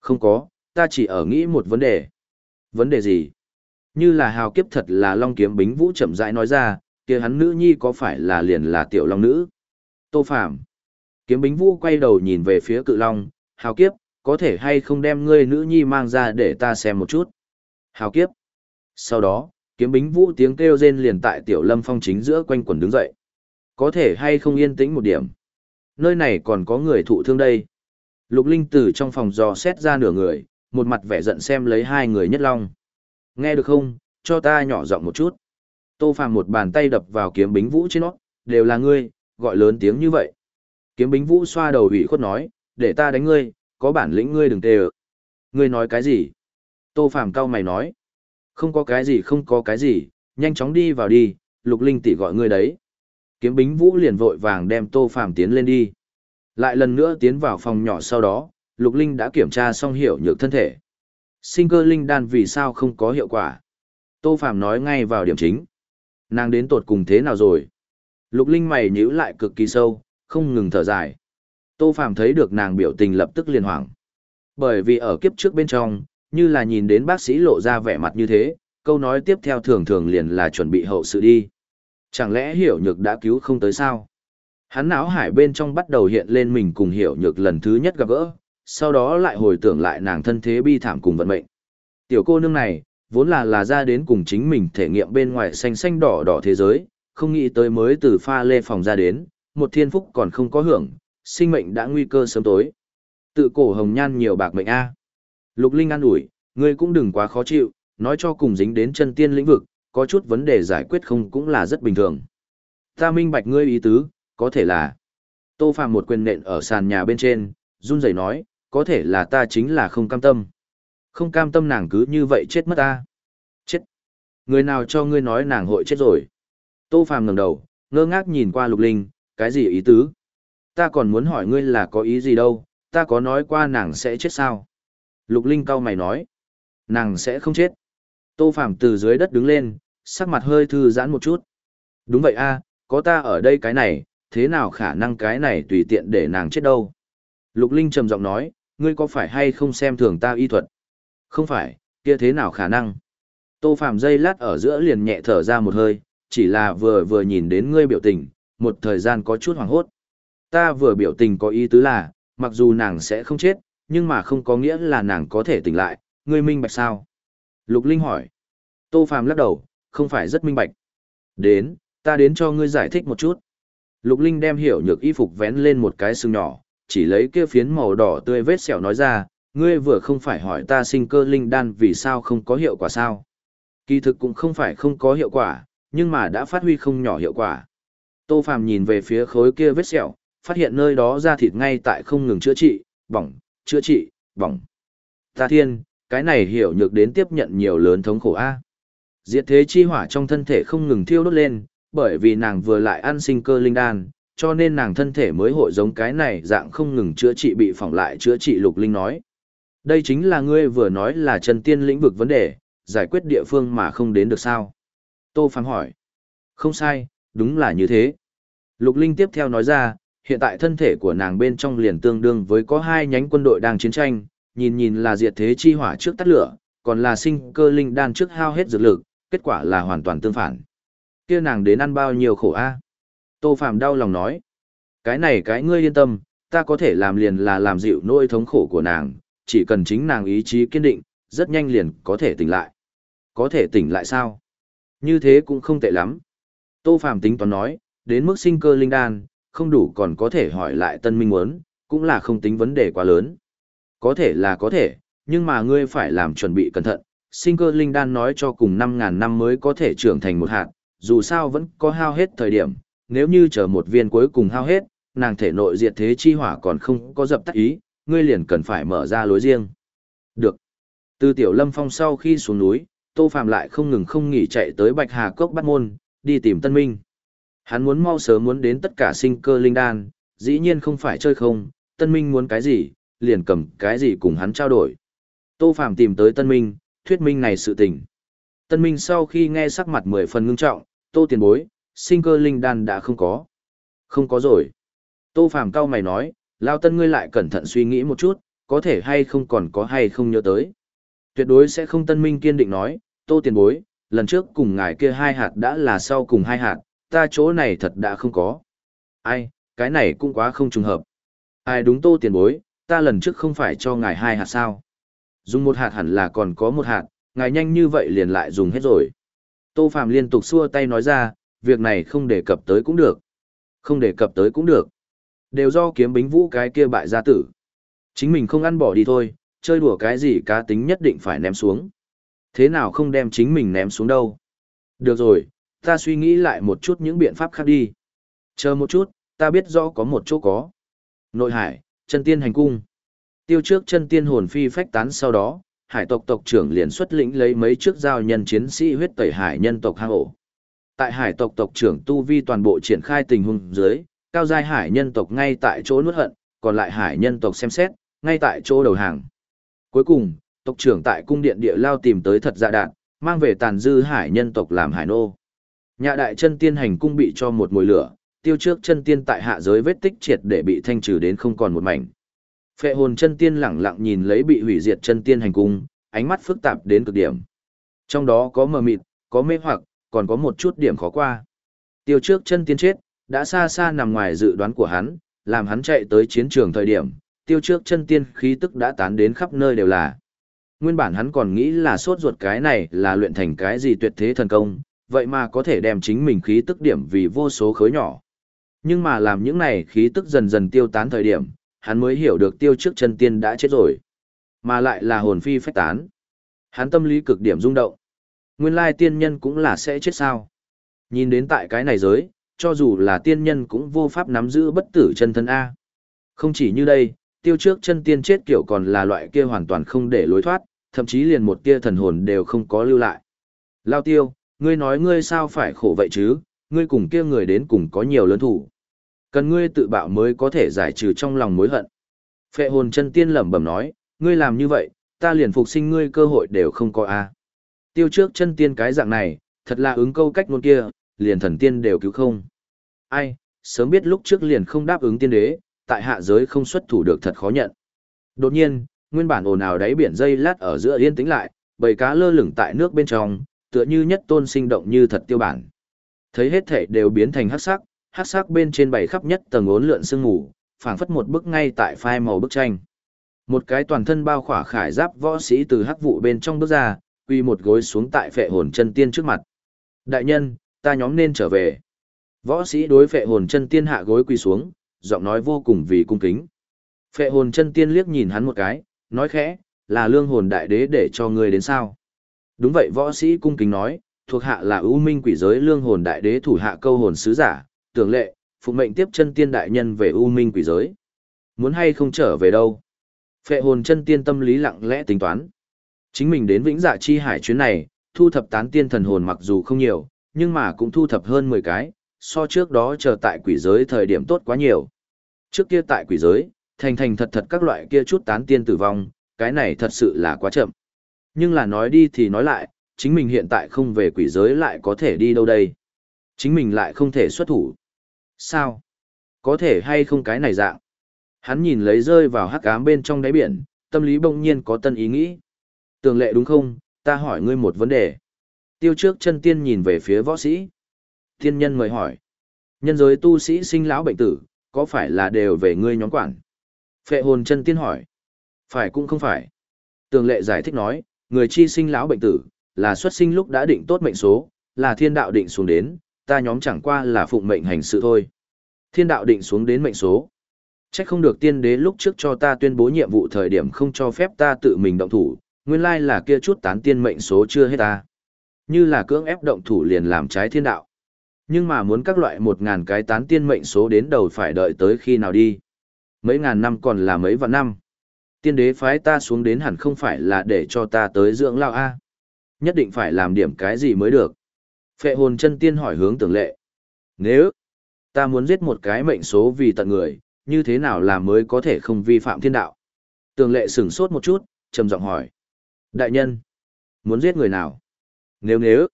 Không có, ta chỉ ở nghĩ một vấn đề. Vấn đề gì? Như là hào kiếp thật là long kiếm bính vũ chậm rãi nói ra, kia hắn nữ nhi có phải là liền là tiểu long nữ? Tô Phàm Kiếm bính vũ quay đầu nhìn về phía cự long, hào kiếp, có thể hay không đem ngươi nữ nhi mang ra để ta xem một chút. Hào kiếp. Sau đó, kiếm bính vũ tiếng kêu rên liền tại tiểu lâm phong chính giữa quanh quần đứng dậy. Có thể hay không yên tĩnh một điểm. Nơi này còn có người thụ thương đây. Lục Linh từ trong phòng dò xét ra nửa người, một mặt vẻ giận xem lấy hai người nhất long. Nghe được không, cho ta nhỏ giọng một chút. Tô Phàm một bàn tay đập vào kiếm bính vũ trên nó, đều là ngươi, gọi lớn tiếng như vậy. Kiếm bính vũ xoa đầu ủy khuất nói, để ta đánh ngươi, có bản lĩnh ngươi đừng tê ợ. Ngươi nói cái gì? Tô Phàm cao mày nói. Không có cái gì không có cái gì, nhanh chóng đi vào đi, lục linh tỷ gọi ngươi đấy. Kiếm bính vũ liền vội vàng đem Tô Phàm tiến lên đi. Lại lần nữa tiến vào phòng nhỏ sau đó, lục linh đã kiểm tra xong hiểu nhược thân thể. Sinh cơ linh đan vì sao không có hiệu quả? Tô Phàm nói ngay vào điểm chính. Nàng đến tột cùng thế nào rồi? Lục linh mày nhíu lại cực kỳ sâu, không ngừng thở dài. Tô Phàm thấy được nàng biểu tình lập tức liền hoảng. Bởi vì ở kiếp trước bên trong, như là nhìn đến bác sĩ lộ ra vẻ mặt như thế, câu nói tiếp theo thường thường liền là chuẩn bị hậu sự đi. Chẳng lẽ hiểu nhược đã cứu không tới sao? Hắn não hải bên trong bắt đầu hiện lên mình cùng hiểu nhược lần thứ nhất gặp gỡ, sau đó lại hồi tưởng lại nàng thân thế bi thảm cùng vận mệnh. Tiểu cô nương này, vốn là là ra đến cùng chính mình thể nghiệm bên ngoài xanh xanh đỏ đỏ thế giới, không nghĩ tới mới từ pha lê phòng ra đến, một thiên phúc còn không có hưởng, sinh mệnh đã nguy cơ sớm tối. Tự cổ hồng nhan nhiều bạc mệnh A. Lục Linh an ủi, ngươi cũng đừng quá khó chịu, nói cho cùng dính đến chân tiên lĩnh vực, có chút vấn đề giải quyết không cũng là rất bình thường. Ta minh bạch ngươi ý tứ, có thể là... Tô Phạm một quyền nện ở sàn nhà bên trên, run rẩy nói, có thể là ta chính là không cam tâm. Không cam tâm nàng cứ như vậy chết mất ta. Chết. Người nào cho ngươi nói nàng hội chết rồi. Tô Phạm ngẩng đầu, ngơ ngác nhìn qua Lục Linh, cái gì ý tứ? Ta còn muốn hỏi ngươi là có ý gì đâu, ta có nói qua nàng sẽ chết sao? Lục Linh cau mày nói, nàng sẽ không chết. Tô Phạm từ dưới đất đứng lên, sắc mặt hơi thư giãn một chút. Đúng vậy a, có ta ở đây cái này, thế nào khả năng cái này tùy tiện để nàng chết đâu. Lục Linh trầm giọng nói, ngươi có phải hay không xem thường ta y thuật? Không phải, kia thế nào khả năng? Tô Phạm dây lát ở giữa liền nhẹ thở ra một hơi, chỉ là vừa vừa nhìn đến ngươi biểu tình, một thời gian có chút hoảng hốt. Ta vừa biểu tình có ý tứ là, mặc dù nàng sẽ không chết, nhưng mà không có nghĩa là nàng có thể tỉnh lại, ngươi minh bạch sao? Lục Linh hỏi. Tô phạm lắc đầu, không phải rất minh bạch. Đến, ta đến cho ngươi giải thích một chút. Lục Linh đem hiểu nhược y phục vén lên một cái xương nhỏ, chỉ lấy kia phiến màu đỏ tươi vết sẹo nói ra, ngươi vừa không phải hỏi ta sinh cơ linh đan vì sao không có hiệu quả sao. Kỳ thực cũng không phải không có hiệu quả, nhưng mà đã phát huy không nhỏ hiệu quả. Tô Phàm nhìn về phía khối kia vết sẹo, phát hiện nơi đó ra thịt ngay tại không ngừng chữa trị, bỏng, chữa trị, bỏng. Ta thiên, cái này hiểu nhược đến tiếp nhận nhiều lớn thống khổ a. Diệt thế chi hỏa trong thân thể không ngừng thiêu đốt lên, bởi vì nàng vừa lại ăn sinh cơ linh đan, cho nên nàng thân thể mới hội giống cái này dạng không ngừng chữa trị bị phỏng lại chữa trị lục linh nói. Đây chính là ngươi vừa nói là chân tiên lĩnh vực vấn đề, giải quyết địa phương mà không đến được sao? Tô Phàm hỏi. Không sai, đúng là như thế. Lục Linh tiếp theo nói ra, hiện tại thân thể của nàng bên trong liền tương đương với có hai nhánh quân đội đang chiến tranh, nhìn nhìn là diệt thế chi hỏa trước tắt lửa, còn là sinh cơ linh đan trước hao hết dược lực, kết quả là hoàn toàn tương phản. Kia nàng đến ăn bao nhiêu khổ a? Tô Phàm đau lòng nói. Cái này cái ngươi yên tâm, ta có thể làm liền là làm dịu nỗi thống khổ của nàng, chỉ cần chính nàng ý chí kiên định, rất nhanh liền có thể tỉnh lại. Có thể tỉnh lại sao? Như thế cũng không tệ lắm. Tô Phàm tính toán nói, đến mức sinh cơ linh đan, không đủ còn có thể hỏi lại tân minh muốn, cũng là không tính vấn đề quá lớn. Có thể là có thể, nhưng mà ngươi phải làm chuẩn bị cẩn thận. Sinh cơ linh đan nói cho cùng 5.000 năm mới có thể trưởng thành một hạt, dù sao vẫn có hao hết thời điểm, nếu như chờ một viên cuối cùng hao hết, nàng thể nội diệt thế chi hỏa còn không có dập tắt ý, ngươi liền cần phải mở ra lối riêng. Được. Từ tiểu lâm phong sau khi xuống núi, Tô Phạm lại không ngừng không nghỉ chạy tới Bạch Hà Cốc bắt môn, đi tìm Tân Minh. Hắn muốn mau sớm muốn đến tất cả sinh cơ linh đan, dĩ nhiên không phải chơi không, Tân Minh muốn cái gì, liền cầm cái gì cùng hắn trao đổi. Tô Phạm tìm tới Tân Minh, thuyết minh này sự tình. Tân Minh sau khi nghe sắc mặt mười phần ngưng trọng, Tô tiền bối, sinh cơ linh đan đã không có. Không có rồi. Tô Phạm cao mày nói, Lao Tân ngươi lại cẩn thận suy nghĩ một chút, có thể hay không còn có hay không nhớ tới. Tuyệt đối sẽ không Tân Minh kiên định nói, Tô tiền bối, lần trước cùng ngài kia hai hạt đã là sau cùng hai hạt, ta chỗ này thật đã không có. Ai, cái này cũng quá không trùng hợp. Ai đúng Tô tiền bối, ta lần trước không phải cho ngài hai hạt sao. Dùng một hạt hẳn là còn có một hạt, ngài nhanh như vậy liền lại dùng hết rồi. Tô Phạm liên tục xua tay nói ra, việc này không đề cập tới cũng được. Không đề cập tới cũng được. Đều do kiếm bính vũ cái kia bại gia tử. Chính mình không ăn bỏ đi thôi, chơi đùa cái gì cá tính nhất định phải ném xuống. Thế nào không đem chính mình ném xuống đâu. Được rồi, ta suy nghĩ lại một chút những biện pháp khác đi. Chờ một chút, ta biết rõ có một chỗ có. Nội hải, chân tiên hành cung. Tiêu trước chân tiên hồn phi phách tán sau đó, hải tộc tộc trưởng liền xuất lĩnh lấy mấy chiếc giao nhân chiến sĩ huyết tẩy hải nhân tộc hang ổ. Tại hải tộc tộc trưởng Tu Vi toàn bộ triển khai tình huống dưới, cao giai hải nhân tộc ngay tại chỗ nuốt hận, còn lại hải nhân tộc xem xét, ngay tại chỗ đầu hàng. Cuối cùng, tộc trưởng tại cung điện địa lao tìm tới thật dạ đạn, mang về tàn dư hải nhân tộc làm hải nô. Nhà đại chân tiên hành cung bị cho một mùi lửa, tiêu trước chân tiên tại hạ giới vết tích triệt để bị thanh trừ đến không còn một mảnh. Phệ hồn chân tiên lẳng lặng nhìn lấy bị hủy diệt chân tiên hành cung, ánh mắt phức tạp đến cực điểm. Trong đó có mờ mịt, có mê hoặc, còn có một chút điểm khó qua. Tiêu trước chân tiên chết, đã xa xa nằm ngoài dự đoán của hắn, làm hắn chạy tới chiến trường thời điểm, tiêu trước chân tiên khí tức đã tán đến khắp nơi đều là. Nguyên bản hắn còn nghĩ là sốt ruột cái này là luyện thành cái gì tuyệt thế thần công, vậy mà có thể đem chính mình khí tức điểm vì vô số khối nhỏ. Nhưng mà làm những này khí tức dần dần tiêu tán thời điểm, hắn mới hiểu được tiêu trước chân tiên đã chết rồi. Mà lại là hồn phi phách tán. Hắn tâm lý cực điểm rung động. Nguyên lai tiên nhân cũng là sẽ chết sao. Nhìn đến tại cái này giới, cho dù là tiên nhân cũng vô pháp nắm giữ bất tử chân thân A. Không chỉ như đây, tiêu trước chân tiên chết kiểu còn là loại kia hoàn toàn không để lối thoát, thậm chí liền một tia thần hồn đều không có lưu lại. Lao tiêu, ngươi nói ngươi sao phải khổ vậy chứ, ngươi cùng kia người đến cùng có nhiều lớn thủ. Cần ngươi tự bạo mới có thể giải trừ trong lòng mối hận. Phệ hồn chân tiên lẩm bẩm nói, ngươi làm như vậy, ta liền phục sinh ngươi cơ hội đều không có a. Tiêu trước chân tiên cái dạng này, thật là ứng câu cách luôn kia, liền thần tiên đều cứu không. Ai, sớm biết lúc trước liền không đáp ứng tiên đế, tại hạ giới không xuất thủ được thật khó nhận. Đột nhiên, nguyên bản ồn ào đáy biển dây lát ở giữa yên tĩnh lại, bầy cá lơ lửng tại nước bên trong, tựa như nhất tôn sinh động như thật tiêu bản. Thấy hết thể đều biến thành hắc sắc, hắc sắc bên trên bảy khắp nhất tầng ốn lượn sương ngủ phảng phất một bức ngay tại phai màu bức tranh. Một cái toàn thân bao khỏa khải giáp võ sĩ từ hắc vụ bên trong bước ra, quy một gối xuống tại phệ hồn chân tiên trước mặt. Đại nhân, ta nhóm nên trở về. Võ sĩ đối phệ hồn chân tiên hạ gối quỳ xuống, giọng nói vô cùng vì cung kính. Phệ hồn chân tiên liếc nhìn hắn một cái, nói khẽ, là lương hồn đại đế để cho ngươi đến sao. Đúng vậy võ sĩ cung kính nói, thuộc hạ là ưu minh quỷ giới lương hồn đại đế thủ hạ câu hồn sứ giả, tưởng lệ, phụ mệnh tiếp chân tiên đại nhân về u minh quỷ giới. Muốn hay không trở về đâu? Phệ hồn chân tiên tâm lý lặng lẽ tính toán. Chính mình đến vĩnh dạ chi hải chuyến này, thu thập tán tiên thần hồn mặc dù không nhiều, nhưng mà cũng thu thập hơn 10 cái, so trước đó chờ tại quỷ giới thời điểm tốt quá nhiều. Trước kia tại quỷ giới, thành thành thật thật các loại kia chút tán tiên tử vong, cái này thật sự là quá chậm. Nhưng là nói đi thì nói lại, chính mình hiện tại không về quỷ giới lại có thể đi đâu đây? Chính mình lại không thể xuất thủ. Sao? Có thể hay không cái này dạng? Hắn nhìn lấy rơi vào hắc ám bên trong đáy biển, tâm lý bỗng nhiên có tân ý nghĩ. Tường lệ đúng không? Ta hỏi ngươi một vấn đề. Tiêu trước chân tiên nhìn về phía võ sĩ. Tiên nhân mời hỏi. Nhân giới tu sĩ sinh lão bệnh tử, có phải là đều về ngươi nhóm quản? Phệ hồn chân tiên hỏi. Phải cũng không phải. Tường lệ giải thích nói, người chi sinh lão bệnh tử, là xuất sinh lúc đã định tốt mệnh số, là thiên đạo định xuống đến, ta nhóm chẳng qua là phụng mệnh hành sự thôi. Thiên đạo định xuống đến mệnh số. chắc không được tiên đế lúc trước cho ta tuyên bố nhiệm vụ thời điểm không cho phép ta tự mình động thủ, nguyên lai là kia chút tán tiên mệnh số chưa hết ta. Như là cưỡng ép động thủ liền làm trái thiên đạo. Nhưng mà muốn các loại một ngàn cái tán tiên mệnh số đến đầu phải đợi tới khi nào đi. Mấy ngàn năm còn là mấy vạn năm. Tiên đế phái ta xuống đến hẳn không phải là để cho ta tới dưỡng lao A. Nhất định phải làm điểm cái gì mới được. Phệ hồn chân tiên hỏi hướng tưởng lệ. Nếu ta muốn giết một cái mệnh số vì tận người, như thế nào là mới có thể không vi phạm thiên đạo? Tường lệ sửng sốt một chút, trầm giọng hỏi. Đại nhân, muốn giết người nào? Nếu nếu,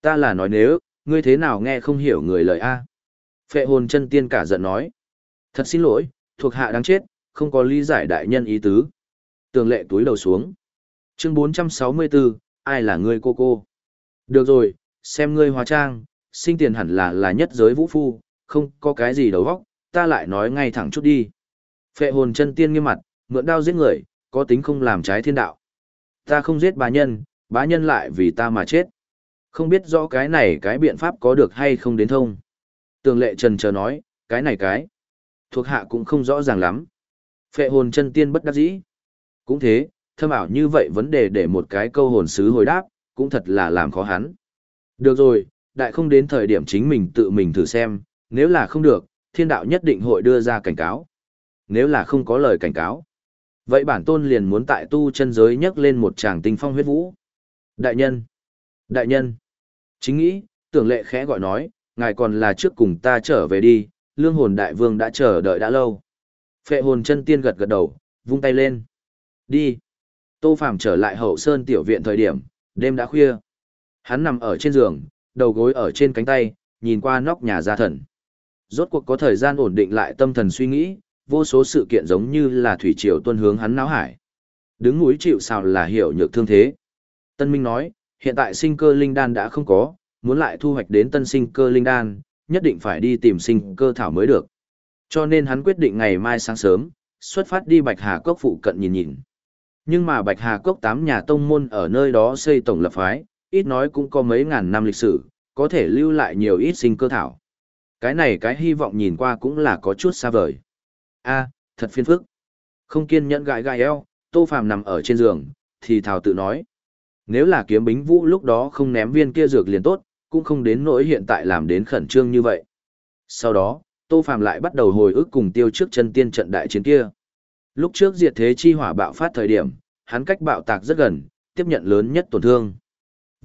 ta là nói nếu, ngươi thế nào nghe không hiểu người lời A? Phệ hồn chân tiên cả giận nói. Thật xin lỗi, thuộc hạ đáng chết, không có lý giải đại nhân ý tứ. Tường lệ túi đầu xuống. Chương 464, ai là ngươi cô cô? Được rồi, xem ngươi hóa trang, sinh tiền hẳn là là nhất giới vũ phu, không có cái gì đầu óc, ta lại nói ngay thẳng chút đi. Phệ hồn chân tiên nghiêm mặt, mượn đao giết người, có tính không làm trái thiên đạo. Ta không giết bá nhân, bá nhân lại vì ta mà chết. Không biết rõ cái này cái biện pháp có được hay không đến thông. Tường lệ trần chờ nói, cái này cái. Thuộc hạ cũng không rõ ràng lắm. Phệ hồn chân tiên bất đắc dĩ. Cũng thế, thâm ảo như vậy vấn đề để một cái câu hồn sứ hồi đáp, cũng thật là làm khó hắn. Được rồi, đại không đến thời điểm chính mình tự mình thử xem, nếu là không được, thiên đạo nhất định hội đưa ra cảnh cáo. Nếu là không có lời cảnh cáo, vậy bản tôn liền muốn tại tu chân giới nhấc lên một tràng tinh phong huyết vũ. Đại nhân, đại nhân, chính nghĩ, tưởng lệ khẽ gọi nói, ngài còn là trước cùng ta trở về đi, lương hồn đại vương đã chờ đợi đã lâu. Phệ hồn chân tiên gật gật đầu, vung tay lên. Đi. Tô Phàm trở lại hậu sơn tiểu viện thời điểm, đêm đã khuya. Hắn nằm ở trên giường, đầu gối ở trên cánh tay, nhìn qua nóc nhà gia thần. Rốt cuộc có thời gian ổn định lại tâm thần suy nghĩ, vô số sự kiện giống như là thủy triều tuân hướng hắn náo hải. Đứng núi chịu sào là hiểu nhược thương thế. Tân Minh nói, hiện tại sinh cơ linh đan đã không có, muốn lại thu hoạch đến tân sinh cơ linh đan, nhất định phải đi tìm sinh cơ thảo mới được. Cho nên hắn quyết định ngày mai sáng sớm, xuất phát đi Bạch Hà Cốc phụ cận nhìn nhìn. Nhưng mà Bạch Hà Cốc tám nhà tông môn ở nơi đó xây tổng lập phái, ít nói cũng có mấy ngàn năm lịch sử, có thể lưu lại nhiều ít sinh cơ thảo. Cái này cái hy vọng nhìn qua cũng là có chút xa vời. a thật phiền phức. Không kiên nhẫn gãi gãi eo, Tô Phàm nằm ở trên giường, thì thảo tự nói. Nếu là kiếm bính vũ lúc đó không ném viên kia dược liền tốt, cũng không đến nỗi hiện tại làm đến khẩn trương như vậy. Sau đó, Tô Phàm lại bắt đầu hồi ức cùng tiêu trước chân tiên trận đại chiến kia. Lúc trước diệt thế chi hỏa bạo phát thời điểm, hắn cách bạo tạc rất gần, tiếp nhận lớn nhất tổn thương.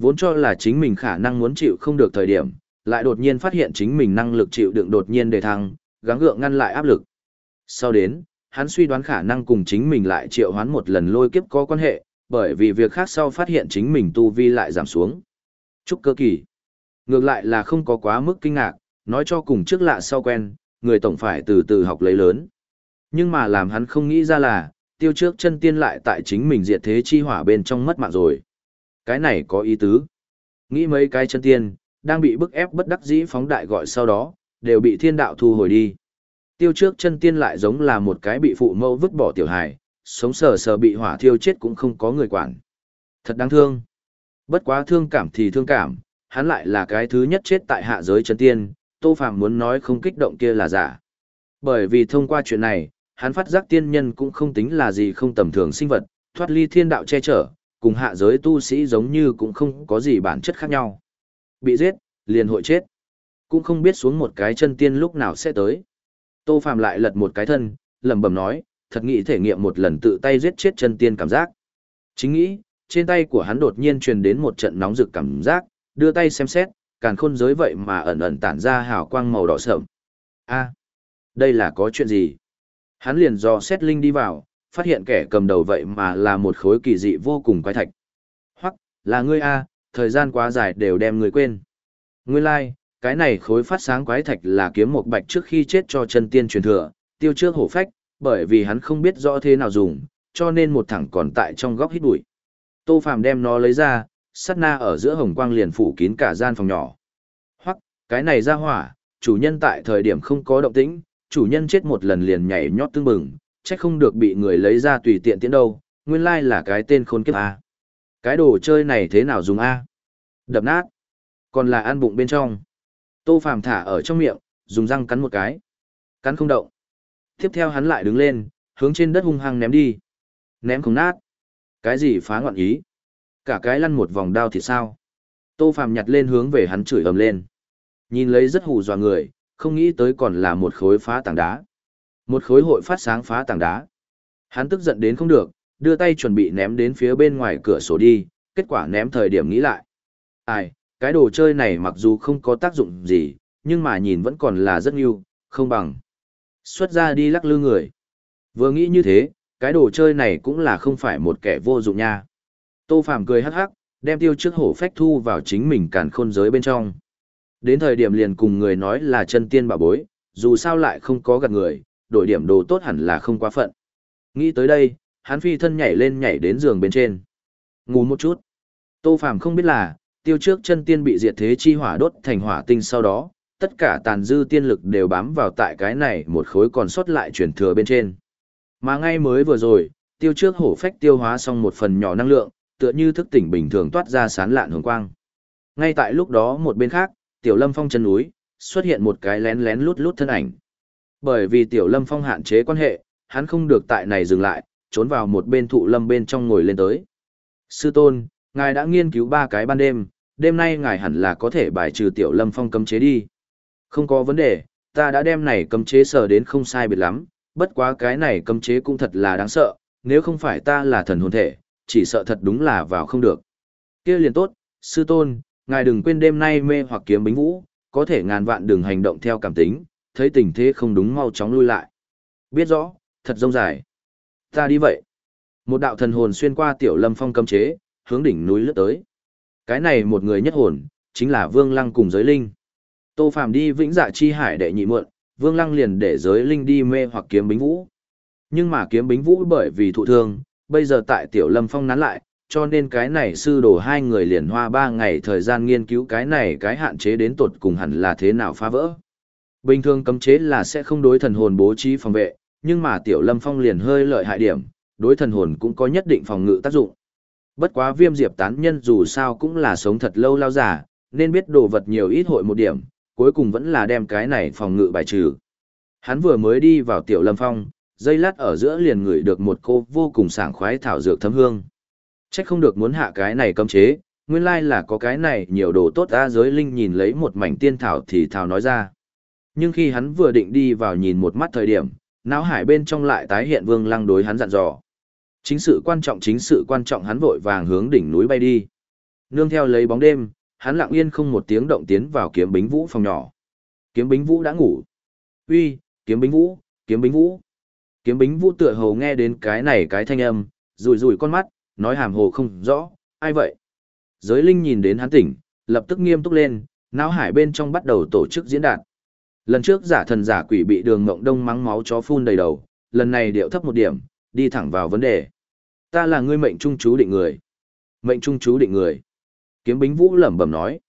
Vốn cho là chính mình khả năng muốn chịu không được thời điểm, lại đột nhiên phát hiện chính mình năng lực chịu đựng đột nhiên đề thăng, gắng gượng ngăn lại áp lực. Sau đến, hắn suy đoán khả năng cùng chính mình lại triệu hoán một lần lôi kiếp có quan hệ, bởi vì việc khác sau phát hiện chính mình tu vi lại giảm xuống. Chúc cơ kỳ. Ngược lại là không có quá mức kinh ngạc, nói cho cùng trước lạ sau quen, người tổng phải từ từ học lấy lớn. Nhưng mà làm hắn không nghĩ ra là, tiêu trước chân tiên lại tại chính mình diệt thế chi hỏa bên trong mất mạng rồi. Cái này có ý tứ. Nghĩ mấy cái chân tiên, đang bị bức ép bất đắc dĩ phóng đại gọi sau đó, đều bị thiên đạo thu hồi đi. Tiêu trước chân tiên lại giống là một cái bị phụ mẫu vứt bỏ tiểu hài, sống sờ sờ bị hỏa thiêu chết cũng không có người quản. Thật đáng thương. Bất quá thương cảm thì thương cảm, hắn lại là cái thứ nhất chết tại hạ giới chân tiên, Tô Phạm muốn nói không kích động kia là giả. Bởi vì thông qua chuyện này, hắn phát giác tiên nhân cũng không tính là gì không tầm thường sinh vật, thoát ly thiên đạo che chở, cùng hạ giới tu sĩ giống như cũng không có gì bản chất khác nhau. Bị giết, liền hội chết. Cũng không biết xuống một cái chân tiên lúc nào sẽ tới. Tô Phạm lại lật một cái thân, lẩm bẩm nói, thật nghĩ thể nghiệm một lần tự tay giết chết chân tiên cảm giác. Chính nghĩ, trên tay của hắn đột nhiên truyền đến một trận nóng rực cảm giác, đưa tay xem xét, càn khôn giới vậy mà ẩn ẩn tản ra hào quang màu đỏ sợm. A, đây là có chuyện gì? Hắn liền do xét linh đi vào, phát hiện kẻ cầm đầu vậy mà là một khối kỳ dị vô cùng quái thạch. hoặc là ngươi a, thời gian quá dài đều đem ngươi quên. ngươi lai, like, cái này khối phát sáng quái thạch là kiếm một bạch trước khi chết cho chân tiên truyền thừa, tiêu trước hổ phách, bởi vì hắn không biết rõ thế nào dùng, cho nên một thẳng còn tại trong góc hít bụi. Tô Phàm đem nó lấy ra, sát na ở giữa hồng quang liền phủ kín cả gian phòng nhỏ. Hoặc, cái này ra hỏa, chủ nhân tại thời điểm không có động tĩnh, chủ nhân chết một lần liền nhảy nhót tương bừng, chắc không được bị người lấy ra tùy tiện tiến đâu, nguyên lai là cái tên khốn kiếp A. Cái đồ chơi này thế nào dùng A? Đập nát. Còn là ăn bụng bên trong. Tô Phàm thả ở trong miệng, dùng răng cắn một cái. Cắn không động. Tiếp theo hắn lại đứng lên, hướng trên đất hung hăng ném đi. Ném không nát. Cái gì phá ngọn ý? Cả cái lăn một vòng đao thì sao? Tô Phàm nhặt lên hướng về hắn chửi ầm lên. Nhìn lấy rất hù dọa người, không nghĩ tới còn là một khối phá tảng đá. Một khối hội phát sáng phá tảng đá. Hắn tức giận đến không được, đưa tay chuẩn bị ném đến phía bên ngoài cửa sổ đi, kết quả ném thời điểm nghĩ lại. Ai, cái đồ chơi này mặc dù không có tác dụng gì, nhưng mà nhìn vẫn còn là rất yêu, không bằng. Xuất ra đi lắc lư người. Vừa nghĩ như thế, cái đồ chơi này cũng là không phải một kẻ vô dụng nha. Tô Phàm cười hắc hắc, đem tiêu trước hổ phách thu vào chính mình càn khôn giới bên trong. Đến thời điểm liền cùng người nói là chân tiên bảo bối, dù sao lại không có gặp người, đổi điểm đồ tốt hẳn là không quá phận. Nghĩ tới đây, hắn phi thân nhảy lên nhảy đến giường bên trên. Ngủ một chút. Tô Phàm không biết là, tiêu trước chân tiên bị diệt thế chi hỏa đốt thành hỏa tinh sau đó, tất cả tàn dư tiên lực đều bám vào tại cái này một khối còn sót lại truyền thừa bên trên. Mà ngay mới vừa rồi, tiêu trước hổ phách tiêu hóa xong một phần nhỏ năng lượng, tựa như thức tỉnh bình thường toát ra sán lạn hồng quang. Ngay tại lúc đó một bên khác, tiểu lâm phong chân núi, xuất hiện một cái lén lén lút lút thân ảnh. Bởi vì tiểu lâm phong hạn chế quan hệ, hắn không được tại này dừng lại, trốn vào một bên thụ lâm bên trong ngồi lên tới. Sư tôn, ngài đã nghiên cứu ba cái ban đêm, đêm nay ngài hẳn là có thể bài trừ tiểu lâm phong cấm chế đi. Không có vấn đề, ta đã đem này cấm chế sở đến không sai biệt lắm, bất quá cái này cấm chế cũng thật là đáng sợ, nếu không phải ta là thần hồn thể, chỉ sợ thật đúng là vào không được. kia liền tốt, sư tôn, ngài đừng quên đêm nay mê hoặc kiếm bính vũ, có thể ngàn vạn đừng hành động theo cảm tính, thấy tình thế không đúng mau chóng lui lại. Biết rõ, thật rông dài. Ta đi vậy. Một đạo thần hồn xuyên qua tiểu lâm phong cấm chế, hướng đỉnh núi lướt tới. Cái này một người nhất hồn, chính là Vương Lăng cùng giới linh. Tô Phàm đi vĩnh dạ chi hải đệ nhị muộn, Vương Lăng liền để giới linh đi mê hoặc kiếm bính vũ. Nhưng mà kiếm bính vũ bởi vì thụ thương, bây giờ tại tiểu lâm phong nán lại, cho nên cái này sư đồ hai người liền hoa ba ngày thời gian nghiên cứu cái này cái hạn chế đến tột cùng hẳn là thế nào phá vỡ. Bình thường cấm chế là sẽ không đối thần hồn bố trí phòng vệ, nhưng mà tiểu lâm phong liền hơi lợi hại điểm, đối thần hồn cũng có nhất định phòng ngự tác dụng. Bất quá viêm diệp tán nhân dù sao cũng là sống thật lâu lao giả, nên biết đồ vật nhiều ít hội một điểm, cuối cùng vẫn là đem cái này phòng ngự bài trừ. Hắn vừa mới đi vào tiểu lâm phong, dây lát ở giữa liền ngửi được một cô vô cùng sảng khoái thảo dược thấm hương. Chắc không được muốn hạ cái này cấm chế, nguyên lai là có cái này nhiều đồ tốt ra giới linh nhìn lấy một mảnh tiên thảo thì thảo nói ra. Nhưng khi hắn vừa định đi vào nhìn một mắt thời điểm, não hải bên trong lại tái hiện vương lăng đối hắn dặn dò. Chính sự quan trọng chính sự quan trọng hắn vội vàng hướng đỉnh núi bay đi. Nương theo lấy bóng đêm, hắn lặng yên không một tiếng động tiến vào kiếm bính vũ phòng nhỏ. Kiếm bính vũ đã ngủ. Uy, kiếm bính vũ, kiếm bính vũ. Kiếm bính vũ tựa hồ nghe đến cái này cái thanh âm, rùi rùi con mắt, nói hàm hồ không rõ, ai vậy? Giới linh nhìn đến hắn tỉnh, lập tức nghiêm túc lên, não hải bên trong bắt đầu tổ chức diễn đàn. Lần trước giả thần giả quỷ bị đường ngộng đông mắng máu chó phun đầy đầu, lần này điệu thấp một điểm, đi thẳng vào vấn đề. Ta là ngươi mệnh trung chú định người. Mệnh trung chú định người. Kiếm bính vũ lẩm bẩm nói.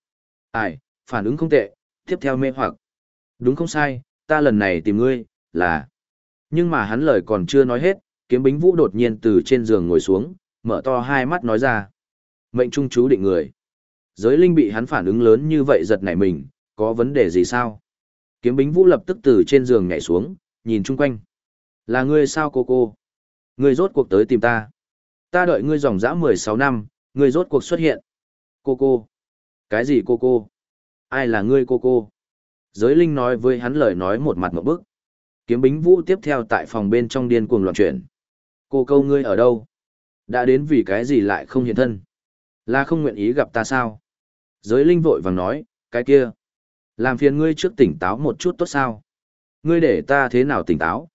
Ai, phản ứng không tệ, tiếp theo mê hoặc. Đúng không sai, ta lần này tìm ngươi, là... Nhưng mà hắn lời còn chưa nói hết, kiếm bính vũ đột nhiên từ trên giường ngồi xuống, mở to hai mắt nói ra. Mệnh trung chú định người. Giới linh bị hắn phản ứng lớn như vậy giật nảy mình, có vấn đề gì sao? Kiếm bính vũ lập tức từ trên giường nhảy xuống, nhìn chung quanh. Là ngươi sao cô cô? Ngươi rốt cuộc tới tìm ta. Ta đợi ngươi dòng dã 16 năm, ngươi rốt cuộc xuất hiện. Cô cô. Cái gì cô cô? Ai là ngươi cô cô? Giới linh nói với hắn lời nói một mặt một bức. Kiếm bính vũ tiếp theo tại phòng bên trong điên cuồng loạn chuyển. Cô câu ngươi ở đâu? Đã đến vì cái gì lại không hiện thân? Là không nguyện ý gặp ta sao? Giới linh vội vàng nói, cái kia. Làm phiền ngươi trước tỉnh táo một chút tốt sao? Ngươi để ta thế nào tỉnh táo?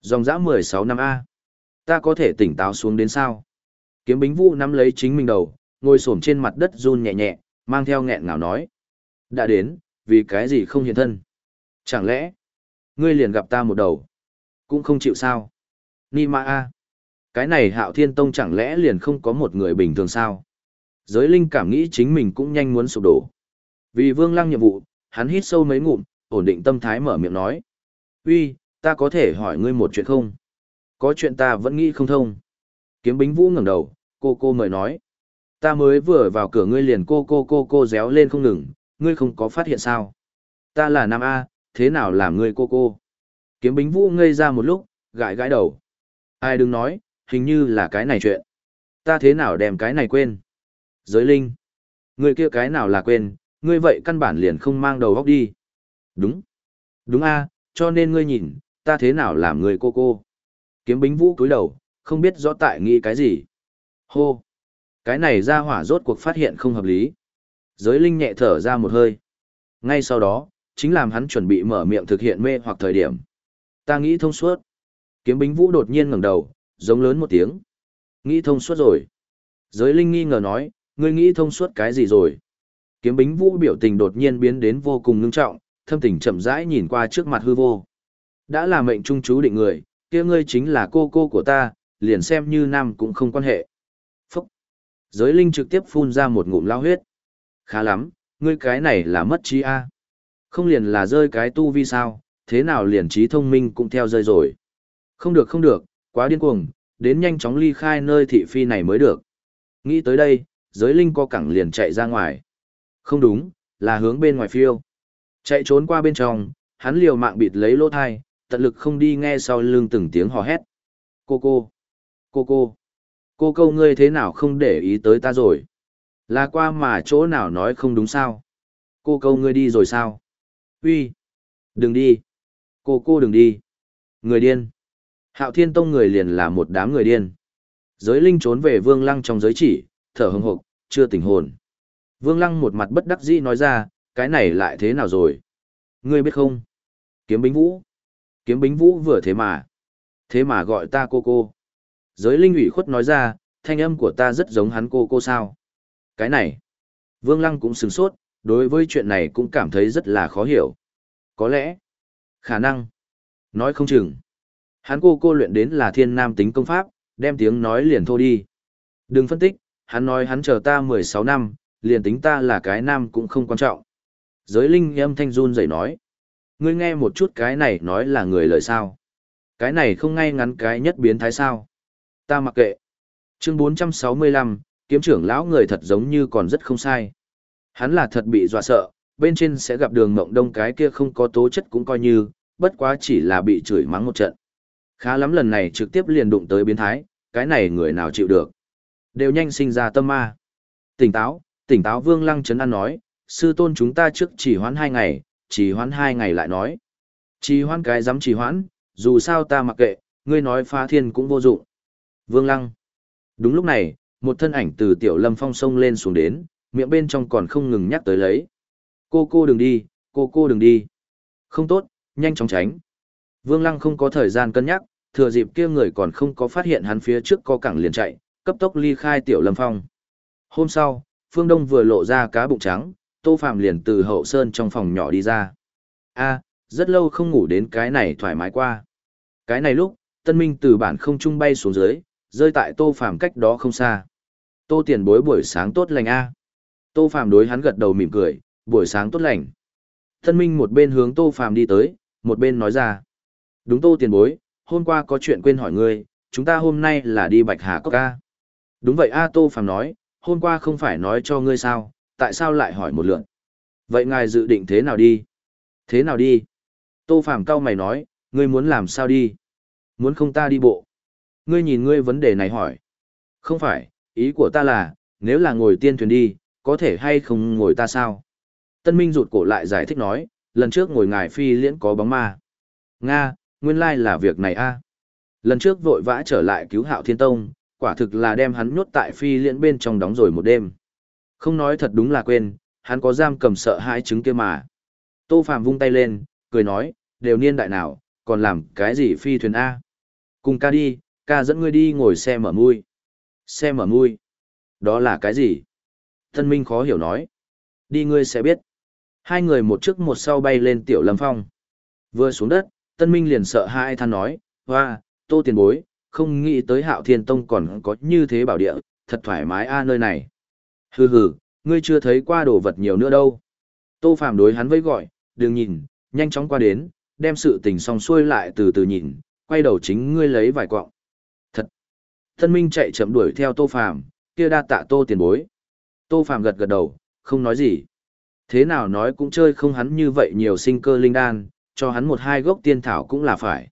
Dòng dã 16 năm A. Ta có thể tỉnh táo xuống đến sao? Kiếm bính vũ nắm lấy chính mình đầu, ngồi xổm trên mặt đất run nhẹ nhẹ, mang theo nghẹn ngào nói. Đã đến, vì cái gì không hiện thân? Chẳng lẽ, ngươi liền gặp ta một đầu? Cũng không chịu sao? Ni ma a Cái này hạo thiên tông chẳng lẽ liền không có một người bình thường sao? Giới linh cảm nghĩ chính mình cũng nhanh muốn sụp đổ. Vì vương lăng nhiệm vụ, hắn hít sâu mấy ngụm, ổn định tâm thái mở miệng nói. Uy, ta có thể hỏi ngươi một chuyện không? Có chuyện ta vẫn nghĩ không thông. Kiếm bính vũ ngẩng đầu, cô cô mời nói. Ta mới vừa vào cửa ngươi liền cô cô cô cô réo lên không ngừng, ngươi không có phát hiện sao? Ta là Nam A, thế nào làm ngươi cô cô? Kiếm bính vũ ngây ra một lúc, gãi gãi đầu. Ai đừng nói, hình như là cái này chuyện. Ta thế nào đem cái này quên? Giới linh. Ngươi kia cái nào là quên, ngươi vậy căn bản liền không mang đầu góc đi. Đúng. Đúng a, cho nên ngươi nhìn, ta thế nào làm người cô cô. Kiếm bính vũ cúi đầu, không biết rõ tại nghĩ cái gì. Hô. Cái này ra hỏa rốt cuộc phát hiện không hợp lý. Giới linh nhẹ thở ra một hơi. Ngay sau đó, chính làm hắn chuẩn bị mở miệng thực hiện mê hoặc thời điểm. Ta nghĩ thông suốt. Kiếm bính vũ đột nhiên ngẩng đầu, giống lớn một tiếng. Nghĩ thông suốt rồi. Giới linh nghi ngờ nói, ngươi nghĩ thông suốt cái gì rồi? Kiếm bính vũ biểu tình đột nhiên biến đến vô cùng ngưng trọng, thâm tình chậm rãi nhìn qua trước mặt hư vô. Đã là mệnh trung chú định người, kia ngươi chính là cô cô của ta, liền xem như nam cũng không quan hệ. Phúc! Giới linh trực tiếp phun ra một ngụm lao huyết. Khá lắm, ngươi cái này là mất trí a Không liền là rơi cái tu vi sao, thế nào liền trí thông minh cũng theo rơi rồi. Không được không được, quá điên cuồng, đến nhanh chóng ly khai nơi thị phi này mới được. Nghĩ tới đây, giới linh co cẳng liền chạy ra ngoài. Không đúng, là hướng bên ngoài phiêu. Chạy trốn qua bên trong, hắn liều mạng bịt lấy lỗ thai, tận lực không đi nghe sau lưng từng tiếng hò hét. Cô cô, cô cô, cô câu ngươi thế nào không để ý tới ta rồi? Là qua mà chỗ nào nói không đúng sao? Cô câu ngươi đi rồi sao? Uy, đừng đi. Cô cô đừng đi. Người điên. Hạo Thiên Tông người liền là một đám người điên. Giới linh trốn về Vương Lăng trong giới chỉ, thở hừng hực, chưa tỉnh hồn. Vương Lăng một mặt bất đắc dĩ nói ra, cái này lại thế nào rồi? Ngươi biết không? Kiếm Bính Vũ. Kiếm Bính Vũ vừa thế mà. Thế mà gọi ta cô cô. Giới linh ủy khuất nói ra, thanh âm của ta rất giống hắn cô cô sao? Cái này. Vương Lăng cũng sừng sốt, đối với chuyện này cũng cảm thấy rất là khó hiểu. Có lẽ. Khả năng. Nói không chừng. Hắn cô cô luyện đến là thiên nam tính công pháp, đem tiếng nói liền thô đi. Đừng phân tích, hắn nói hắn chờ ta 16 năm, liền tính ta là cái nam cũng không quan trọng. Giới linh âm thanh run rẩy nói. Ngươi nghe một chút cái này nói là người lời sao. Cái này không ngay ngắn cái nhất biến thái sao. Ta mặc kệ. Chương 465, kiếm trưởng lão người thật giống như còn rất không sai. Hắn là thật bị dọa sợ, bên trên sẽ gặp đường mộng đông cái kia không có tố chất cũng coi như, bất quá chỉ là bị chửi mắng một trận. Khá lắm lần này trực tiếp liền đụng tới biến thái, cái này người nào chịu được. Đều nhanh sinh ra tâm ma. Tỉnh táo, tỉnh táo vương lăng trấn an nói, sư tôn chúng ta trước chỉ hoãn hai ngày, chỉ hoãn hai ngày lại nói. Chỉ hoãn cái dám chỉ hoãn, dù sao ta mặc kệ, ngươi nói phá thiên cũng vô dụng. Vương lăng. Đúng lúc này, một thân ảnh từ tiểu lâm phong sông lên xuống đến, miệng bên trong còn không ngừng nhắc tới lấy. Cô cô đừng đi, cô cô đừng đi. Không tốt, nhanh chóng tránh. Vương lăng không có thời gian cân nhắc, thừa dịp kia người còn không có phát hiện hắn phía trước có cẳng liền chạy, cấp tốc ly khai tiểu lâm phong. Hôm sau, Phương Đông vừa lộ ra cá bụng trắng, Tô Phạm liền từ hậu sơn trong phòng nhỏ đi ra. A, rất lâu không ngủ đến cái này thoải mái qua. Cái này lúc, Tân Minh từ bản không trung bay xuống dưới, rơi tại Tô Phạm cách đó không xa. Tô tiền bối buổi sáng tốt lành A. Tô Phạm đối hắn gật đầu mỉm cười, buổi sáng tốt lành. Tân Minh một bên hướng Tô Phạm đi tới, một bên nói ra. Đúng Tô tiền bối, hôm qua có chuyện quên hỏi ngươi, chúng ta hôm nay là đi Bạch Hà Cốc A. Đúng vậy A Tô Phạm nói, hôm qua không phải nói cho ngươi sao, tại sao lại hỏi một lượn? Vậy ngài dự định thế nào đi? Thế nào đi? Tô Phạm cao mày nói, ngươi muốn làm sao đi? Muốn không ta đi bộ? Ngươi nhìn ngươi vấn đề này hỏi. Không phải, ý của ta là, nếu là ngồi tiên thuyền đi, có thể hay không ngồi ta sao? Tân Minh rụt cổ lại giải thích nói, lần trước ngồi ngài phi liễn có bóng ma. Nga, nguyên lai là việc này a. Lần trước vội vã trở lại cứu hạo thiên tông, quả thực là đem hắn nhốt tại phi liễn bên trong đóng rồi một đêm. Không nói thật đúng là quên, hắn có giam cầm sợ hãi chứng kia mà. Tô Phạm vung tay lên, cười nói, đều niên đại nào, còn làm cái gì phi thuyền A. Cùng ca đi, ca dẫn ngươi đi ngồi xe mở mui. Xe mở mui. Đó là cái gì? Tân Minh khó hiểu nói. Đi ngươi sẽ biết. Hai người một trước một sau bay lên tiểu lâm phong. Vừa xuống đất, Tân Minh liền sợ hai than nói, hoa, tô tiền bối, không nghĩ tới hạo thiên tông còn có như thế bảo địa, thật thoải mái a nơi này. Hừ hừ, ngươi chưa thấy qua đồ vật nhiều nữa đâu. Tô Phạm đối hắn với gọi, đừng nhìn, nhanh chóng qua đến, đem sự tình xong xuôi lại từ từ nhìn, quay đầu chính ngươi lấy vài quọng. Thật. Thân Minh chạy chậm đuổi theo Tô Phạm, kia đa tạ Tô tiền bối. Tô Phạm gật gật đầu, không nói gì. Thế nào nói cũng chơi không hắn như vậy nhiều sinh cơ linh đan, cho hắn một hai gốc tiên thảo cũng là phải.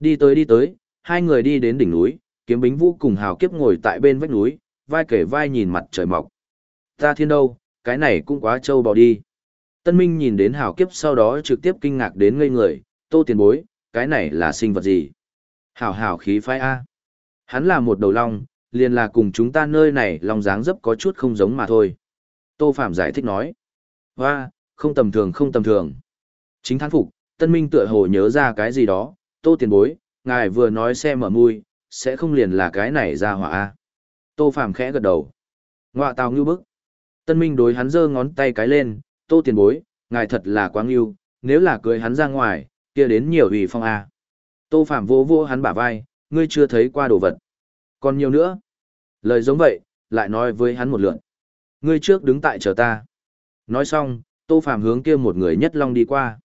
Đi tới đi tới, hai người đi đến đỉnh núi, kiếm bính vũ cùng hào kiếp ngồi tại bên vách núi, vai kể vai nhìn mặt trời mọc. Ta thiên đâu, cái này cũng quá trâu bò đi. Tân Minh nhìn đến hào kiếp sau đó trực tiếp kinh ngạc đến ngây người, tô tiền bối, cái này là sinh vật gì? Hào hào khí phái A. Hắn là một đầu long, liền là cùng chúng ta nơi này long dáng dấp có chút không giống mà thôi. Tô Phạm giải thích nói. Hoa, không tầm thường không tầm thường. Chính thán phục, Tân Minh tựa hồ nhớ ra cái gì đó, tô tiền bối, ngài vừa nói xe mở mui, sẽ không liền là cái này ra hỏa A. Tô Phạm khẽ gật đầu. Ngoạ tào ngưu bức. Tân Minh đối hắn giơ ngón tay cái lên, tô tiền bối, ngài thật là quá ngưu, nếu là cưới hắn ra ngoài, kia đến nhiều ủy phong A. Tô Phạm vô vô hắn bả vai, ngươi chưa thấy qua đồ vật. Còn nhiều nữa. Lời giống vậy, lại nói với hắn một lượn. Ngươi trước đứng tại chờ ta. Nói xong, Tô Phạm hướng kia một người nhất long đi qua.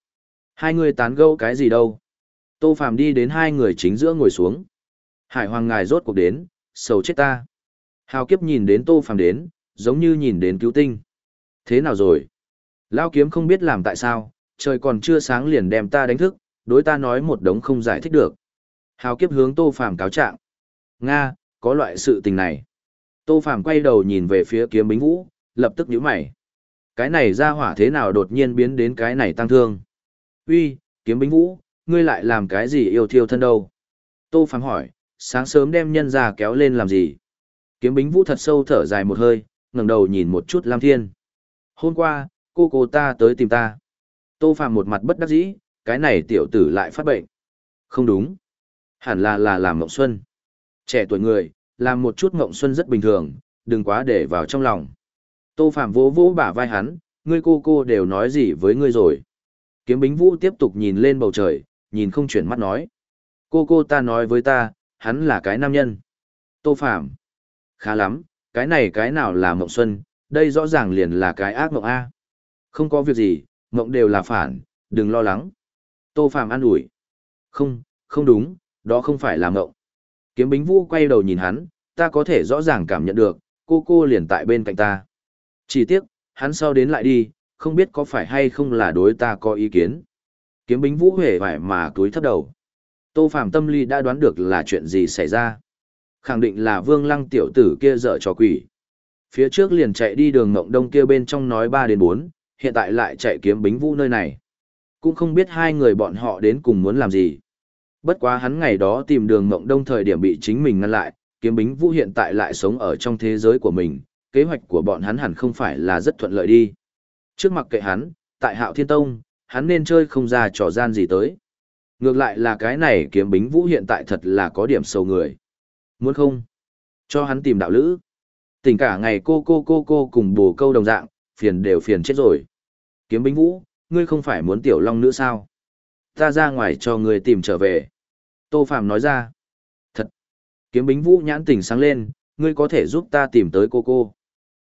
Hai người tán gẫu cái gì đâu. Tô Phàm đi đến hai người chính giữa ngồi xuống. Hải Hoàng ngài rốt cuộc đến, sầu chết ta. Hào kiếp nhìn đến Tô Phàm đến, giống như nhìn đến cứu tinh. Thế nào rồi? Lao kiếm không biết làm tại sao, trời còn chưa sáng liền đem ta đánh thức, đối ta nói một đống không giải thích được. Hào kiếp hướng Tô Phàm cáo trạng. Nga, có loại sự tình này. Tô Phàm quay đầu nhìn về phía kiếm bính vũ, lập tức nhíu mày. Cái này ra hỏa thế nào đột nhiên biến đến cái này tăng thương? Uy, kiếm bính vũ, ngươi lại làm cái gì yêu thiêu thân đâu? Tô Phạm hỏi, sáng sớm đem nhân ra kéo lên làm gì? Kiếm bính vũ thật sâu thở dài một hơi, ngẩng đầu nhìn một chút Lam Thiên. Hôm qua, cô cô ta tới tìm ta. Tô Phạm một mặt bất đắc dĩ, cái này tiểu tử lại phát bệnh. Không đúng. Hẳn là là làm mộng xuân. Trẻ tuổi người, làm một chút mộng xuân rất bình thường, đừng quá để vào trong lòng. Tô Phạm vỗ vỗ bả vai hắn, ngươi cô cô đều nói gì với ngươi rồi. Kiếm Bính Vũ tiếp tục nhìn lên bầu trời, nhìn không chuyển mắt nói. Cô cô ta nói với ta, hắn là cái nam nhân. Tô Phạm. Khá lắm, cái này cái nào là mộng xuân, đây rõ ràng liền là cái ác mộng A. Không có việc gì, mộng đều là phản, đừng lo lắng. Tô Phạm an ủi. Không, không đúng, đó không phải là mộng. Kiếm Bính Vũ quay đầu nhìn hắn, ta có thể rõ ràng cảm nhận được, cô cô liền tại bên cạnh ta. Chỉ tiếc, hắn sau đến lại đi, không biết có phải hay không là đối ta có ý kiến. Kiếm bính vũ hề vải mà túi thấp đầu. Tô Phạm tâm lý đã đoán được là chuyện gì xảy ra. Khẳng định là vương lăng tiểu tử kia dở trò quỷ. Phía trước liền chạy đi đường ngộng đông kia bên trong nói ba đến bốn, hiện tại lại chạy kiếm bính vũ nơi này. Cũng không biết hai người bọn họ đến cùng muốn làm gì. Bất quá hắn ngày đó tìm đường ngộng đông thời điểm bị chính mình ngăn lại, kiếm bính vũ hiện tại lại sống ở trong thế giới của mình, kế hoạch của bọn hắn hẳn không phải là rất thuận lợi đi. Trước mặt kệ hắn, tại hạo thiên tông, hắn nên chơi không ra trò gian gì tới. Ngược lại là cái này kiếm bính vũ hiện tại thật là có điểm sâu người. Muốn không? Cho hắn tìm đạo lữ. Tình cả ngày cô cô cô cô cùng bồ câu đồng dạng, phiền đều phiền chết rồi. Kiếm bính vũ, ngươi không phải muốn tiểu long nữa sao? Ta ra ngoài cho ngươi tìm trở về. Tô Phạm nói ra. Thật. Kiếm bính vũ nhãn tỉnh sáng lên, ngươi có thể giúp ta tìm tới cô cô.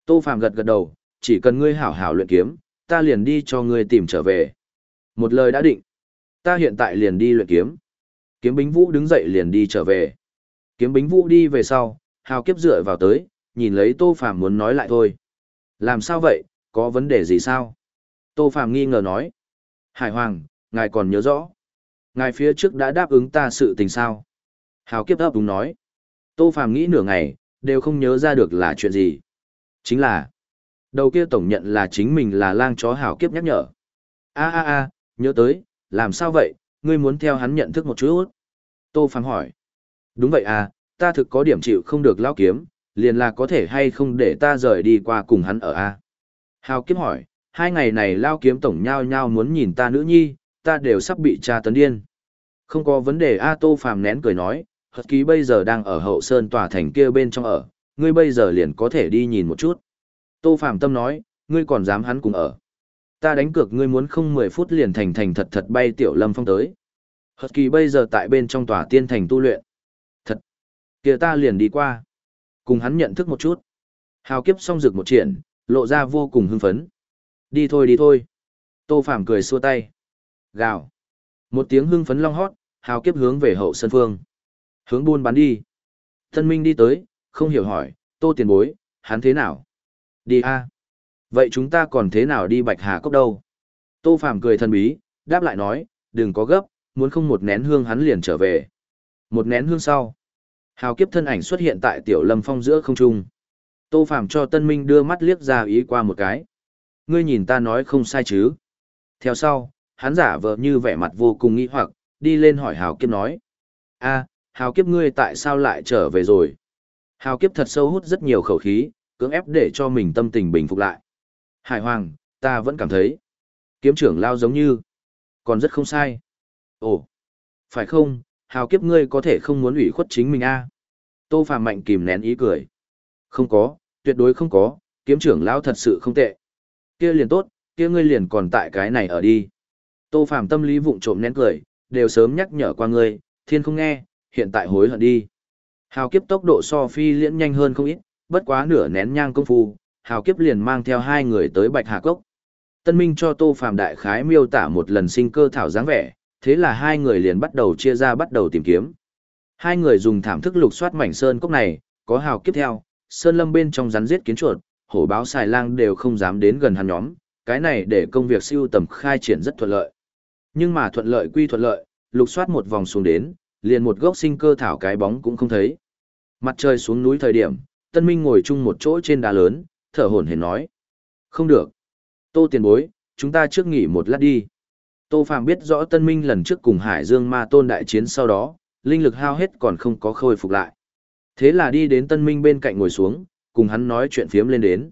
Tô Phạm gật gật đầu, chỉ cần ngươi hảo hảo luyện kiếm, ta liền đi cho ngươi tìm trở về. Một lời đã định. Ta hiện tại liền đi luyện kiếm. Kiếm Bính Vũ đứng dậy liền đi trở về. Kiếm Bính Vũ đi về sau, hào kiếp dựa vào tới, nhìn lấy Tô phàm muốn nói lại thôi. Làm sao vậy, có vấn đề gì sao? Tô phàm nghi ngờ nói. Hải Hoàng, ngài còn nhớ rõ. Ngài phía trước đã đáp ứng ta sự tình sao? Hào kiếp ấp đúng nói. Tô phàm nghĩ nửa ngày, đều không nhớ ra được là chuyện gì. Chính là, đầu kia tổng nhận là chính mình là lang chó hào kiếp nhắc nhở. a a a nhớ tới, làm sao vậy, ngươi muốn theo hắn nhận thức một chút. Tô Phàm hỏi. Đúng vậy à, ta thực có điểm chịu không được lao kiếm, liền là có thể hay không để ta rời đi qua cùng hắn ở a Hào Kiếm hỏi, hai ngày này lao kiếm tổng nhao nhao muốn nhìn ta nữ nhi, ta đều sắp bị tra tấn điên. Không có vấn đề A Tô Phàm nén cười nói, Hật ký bây giờ đang ở hậu sơn tòa thành kia bên trong ở, ngươi bây giờ liền có thể đi nhìn một chút. Tô Phạm Tâm nói, ngươi còn dám hắn cùng ở. Ta đánh cược ngươi muốn không 10 phút liền thành thành thật thật bay tiểu lâm phong tới. Hật kỳ bây giờ tại bên trong tòa tiên thành tu luyện. Thật. kia ta liền đi qua. Cùng hắn nhận thức một chút. Hào kiếp xong rực một triển, lộ ra vô cùng hưng phấn. Đi thôi đi thôi. Tô Phạm cười xua tay. Gào. Một tiếng hưng phấn long hót, hào kiếp hướng về hậu sân phương. Hướng buôn bán đi. thân Minh đi tới, không hiểu hỏi, tô tiền bối, hắn thế nào? Đi a. Vậy chúng ta còn thế nào đi bạch hà cốc đâu? Tô Phạm cười thần bí, đáp lại nói, đừng có gấp, muốn không một nén hương hắn liền trở về. Một nén hương sau. Hào kiếp thân ảnh xuất hiện tại tiểu lâm phong giữa không trung. Tô Phạm cho Tân Minh đưa mắt liếc ra ý qua một cái. Ngươi nhìn ta nói không sai chứ. Theo sau, hắn giả vờ như vẻ mặt vô cùng nghi hoặc, đi lên hỏi Hào kiếp nói. a Hào kiếp ngươi tại sao lại trở về rồi? Hào kiếp thật sâu hút rất nhiều khẩu khí, cưỡng ép để cho mình tâm tình bình phục lại. Hải Hoàng, ta vẫn cảm thấy. Kiếm trưởng lao giống như. Còn rất không sai. Ồ, phải không, hào kiếp ngươi có thể không muốn ủy khuất chính mình a à? Tô Phạm Mạnh kìm nén ý cười. Không có, tuyệt đối không có, kiếm trưởng lao thật sự không tệ. Kia liền tốt, kia ngươi liền còn tại cái này ở đi. Tô Phạm tâm lý vụng trộm nén cười, đều sớm nhắc nhở qua ngươi, thiên không nghe, hiện tại hối hận đi. Hào kiếp tốc độ so phi liễn nhanh hơn không ít, bất quá nửa nén nhang công phu, hào kiếp liền mang theo hai người tới Bạch Hà Cốc. Tân Minh cho Tô Phàm đại khái miêu tả một lần sinh cơ thảo dáng vẻ, thế là hai người liền bắt đầu chia ra bắt đầu tìm kiếm. Hai người dùng thảm thức lục soát mảnh sơn cốc này, có hào kiếp theo, sơn lâm bên trong rắn giết kiến chuột, hổ báo xài lang đều không dám đến gần hắn nhóm, cái này để công việc siêu tầm khai triển rất thuận lợi. Nhưng mà thuận lợi quy thuận lợi, lục soát một vòng xuống đến, liền một gốc sinh cơ thảo cái bóng cũng không thấy. Mặt trời xuống núi thời điểm, Tân Minh ngồi chung một chỗ trên đá lớn, thở hổn hển nói. Không được. Tô tiền bối, chúng ta trước nghỉ một lát đi. Tô Phạm biết rõ Tân Minh lần trước cùng Hải Dương Ma Tôn đại chiến sau đó, linh lực hao hết còn không có khôi phục lại. Thế là đi đến Tân Minh bên cạnh ngồi xuống, cùng hắn nói chuyện phiếm lên đến.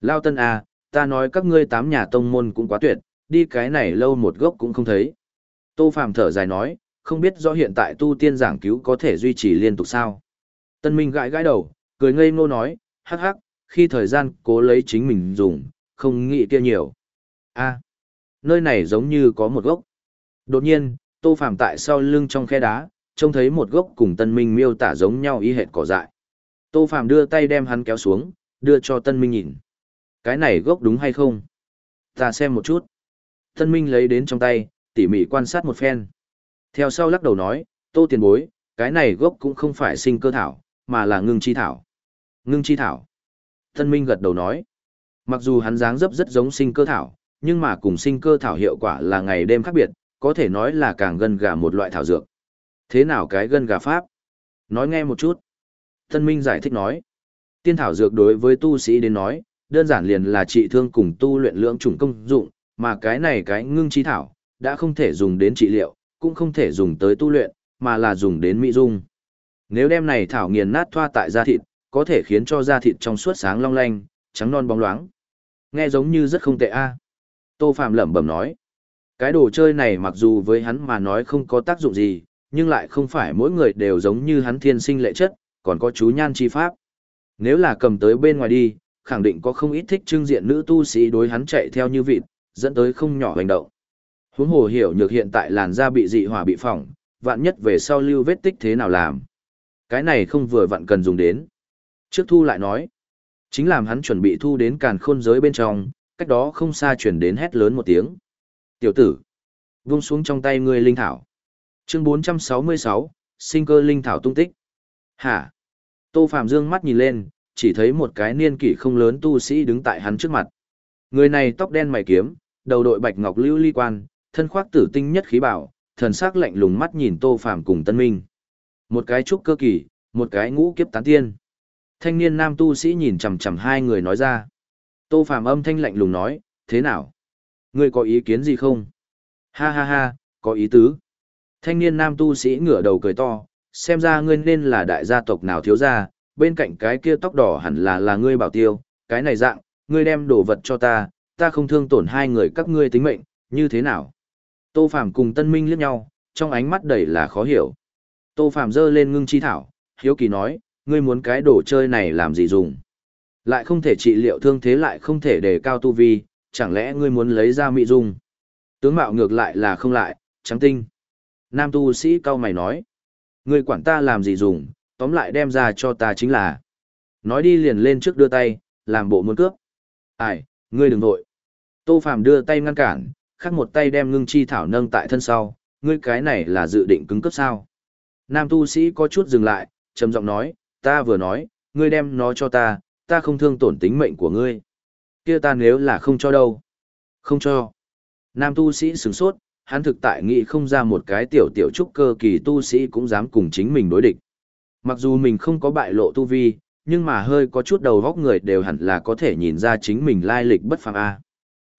Lao Tân à, ta nói các ngươi tám nhà tông môn cũng quá tuyệt, đi cái này lâu một gốc cũng không thấy. Tô Phạm thở dài nói, không biết rõ hiện tại tu tiên giảng cứu có thể duy trì liên tục sao. Tân Minh gãi gãi đầu, cười ngây ngô nói, hắc hắc, khi thời gian cố lấy chính mình dùng, không nghĩ kia nhiều. a nơi này giống như có một gốc. Đột nhiên, Tô Phàm tại sau lưng trong khe đá, trông thấy một gốc cùng Tân Minh miêu tả giống nhau y hệt cỏ dại. Tô Phàm đưa tay đem hắn kéo xuống, đưa cho Tân Minh nhìn. Cái này gốc đúng hay không? Ta xem một chút. Tân Minh lấy đến trong tay, tỉ mỉ quan sát một phen. Theo sau lắc đầu nói, Tô tiền bối, cái này gốc cũng không phải sinh cơ thảo, mà là ngưng chi thảo. Ngưng chi thảo. Tân Minh gật đầu nói, mặc dù hắn dáng dấp rất giống sinh cơ thảo, nhưng mà cùng sinh cơ thảo hiệu quả là ngày đêm khác biệt, có thể nói là càng gân gà một loại thảo dược. Thế nào cái gân gà pháp? Nói nghe một chút. Tân Minh giải thích nói, tiên thảo dược đối với tu sĩ đến nói, đơn giản liền là trị thương cùng tu luyện lượng chủng công dụng, mà cái này cái ngưng chi thảo, đã không thể dùng đến trị liệu, cũng không thể dùng tới tu luyện, mà là dùng đến mỹ dung. Nếu đem này thảo nghiền nát thoa tại da thịt, có thể khiến cho da thịt trong suốt sáng long lanh, trắng non bóng loáng. Nghe giống như rất không tệ a. Tô Phạm lẩm bẩm nói. Cái đồ chơi này mặc dù với hắn mà nói không có tác dụng gì, nhưng lại không phải mỗi người đều giống như hắn thiên sinh lệ chất, còn có chú nhan chi pháp. Nếu là cầm tới bên ngoài đi, khẳng định có không ít thích trưng diện nữ tu sĩ đối hắn chạy theo như vịt, dẫn tới không nhỏ hành động. Huống hồ hiểu nhược hiện tại làn da bị dị hỏa bị phỏng, vạn nhất về sau lưu vết tích thế nào làm. Cái này không vừa vặn cần dùng đến. Trước thu lại nói, chính làm hắn chuẩn bị thu đến càn khôn giới bên trong, cách đó không xa chuyển đến hét lớn một tiếng. Tiểu tử, vung xuống trong tay ngươi linh thảo. Chương 466, sinh cơ linh thảo tung tích. Hả? Tô Phạm Dương mắt nhìn lên, chỉ thấy một cái niên kỷ không lớn tu sĩ đứng tại hắn trước mặt. Người này tóc đen mày kiếm, đầu đội bạch ngọc lưu ly quan, thân khoác tử tinh nhất khí bảo, thần sắc lạnh lùng mắt nhìn Tô phạm cùng Tân Minh. Một cái trúc cơ kỳ, một cái ngũ kiếp tán tiên. Thanh niên nam tu sĩ nhìn chằm chằm hai người nói ra. Tô Phàm âm thanh lạnh lùng nói, thế nào? Ngươi có ý kiến gì không? Ha ha ha, có ý tứ. Thanh niên nam tu sĩ ngửa đầu cười to, xem ra ngươi nên là đại gia tộc nào thiếu gia, bên cạnh cái kia tóc đỏ hẳn là là ngươi bảo tiêu, cái này dạng, ngươi đem đồ vật cho ta, ta không thương tổn hai người các ngươi tính mệnh, như thế nào? Tô Phàm cùng Tân Minh liếc nhau, trong ánh mắt đầy là khó hiểu. Tô Phàm giơ lên ngưng chi thảo, hiếu kỳ nói, ngươi muốn cái đồ chơi này làm gì dùng? Lại không thể trị liệu thương thế lại không thể đề cao tu vi, chẳng lẽ ngươi muốn lấy ra mỹ dung? Tướng mạo ngược lại là không lại, trắng tinh. Nam tu sĩ cao mày nói. Ngươi quản ta làm gì dùng, tóm lại đem ra cho ta chính là. Nói đi liền lên trước đưa tay, làm bộ muốn cướp. Ai, ngươi đừng nội. Tô phàm đưa tay ngăn cản, khác một tay đem ngưng chi thảo nâng tại thân sau, ngươi cái này là dự định cứng cấp sao. Nam tu sĩ có chút dừng lại, trầm giọng nói, ta vừa nói, ngươi đem nó cho ta, ta không thương tổn tính mệnh của ngươi. kia ta nếu là không cho đâu. Không cho. Nam tu sĩ sửng sốt, hắn thực tại nghĩ không ra một cái tiểu tiểu trúc cơ kỳ tu sĩ cũng dám cùng chính mình đối địch. Mặc dù mình không có bại lộ tu vi, nhưng mà hơi có chút đầu góc người đều hẳn là có thể nhìn ra chính mình lai lịch bất phàm a.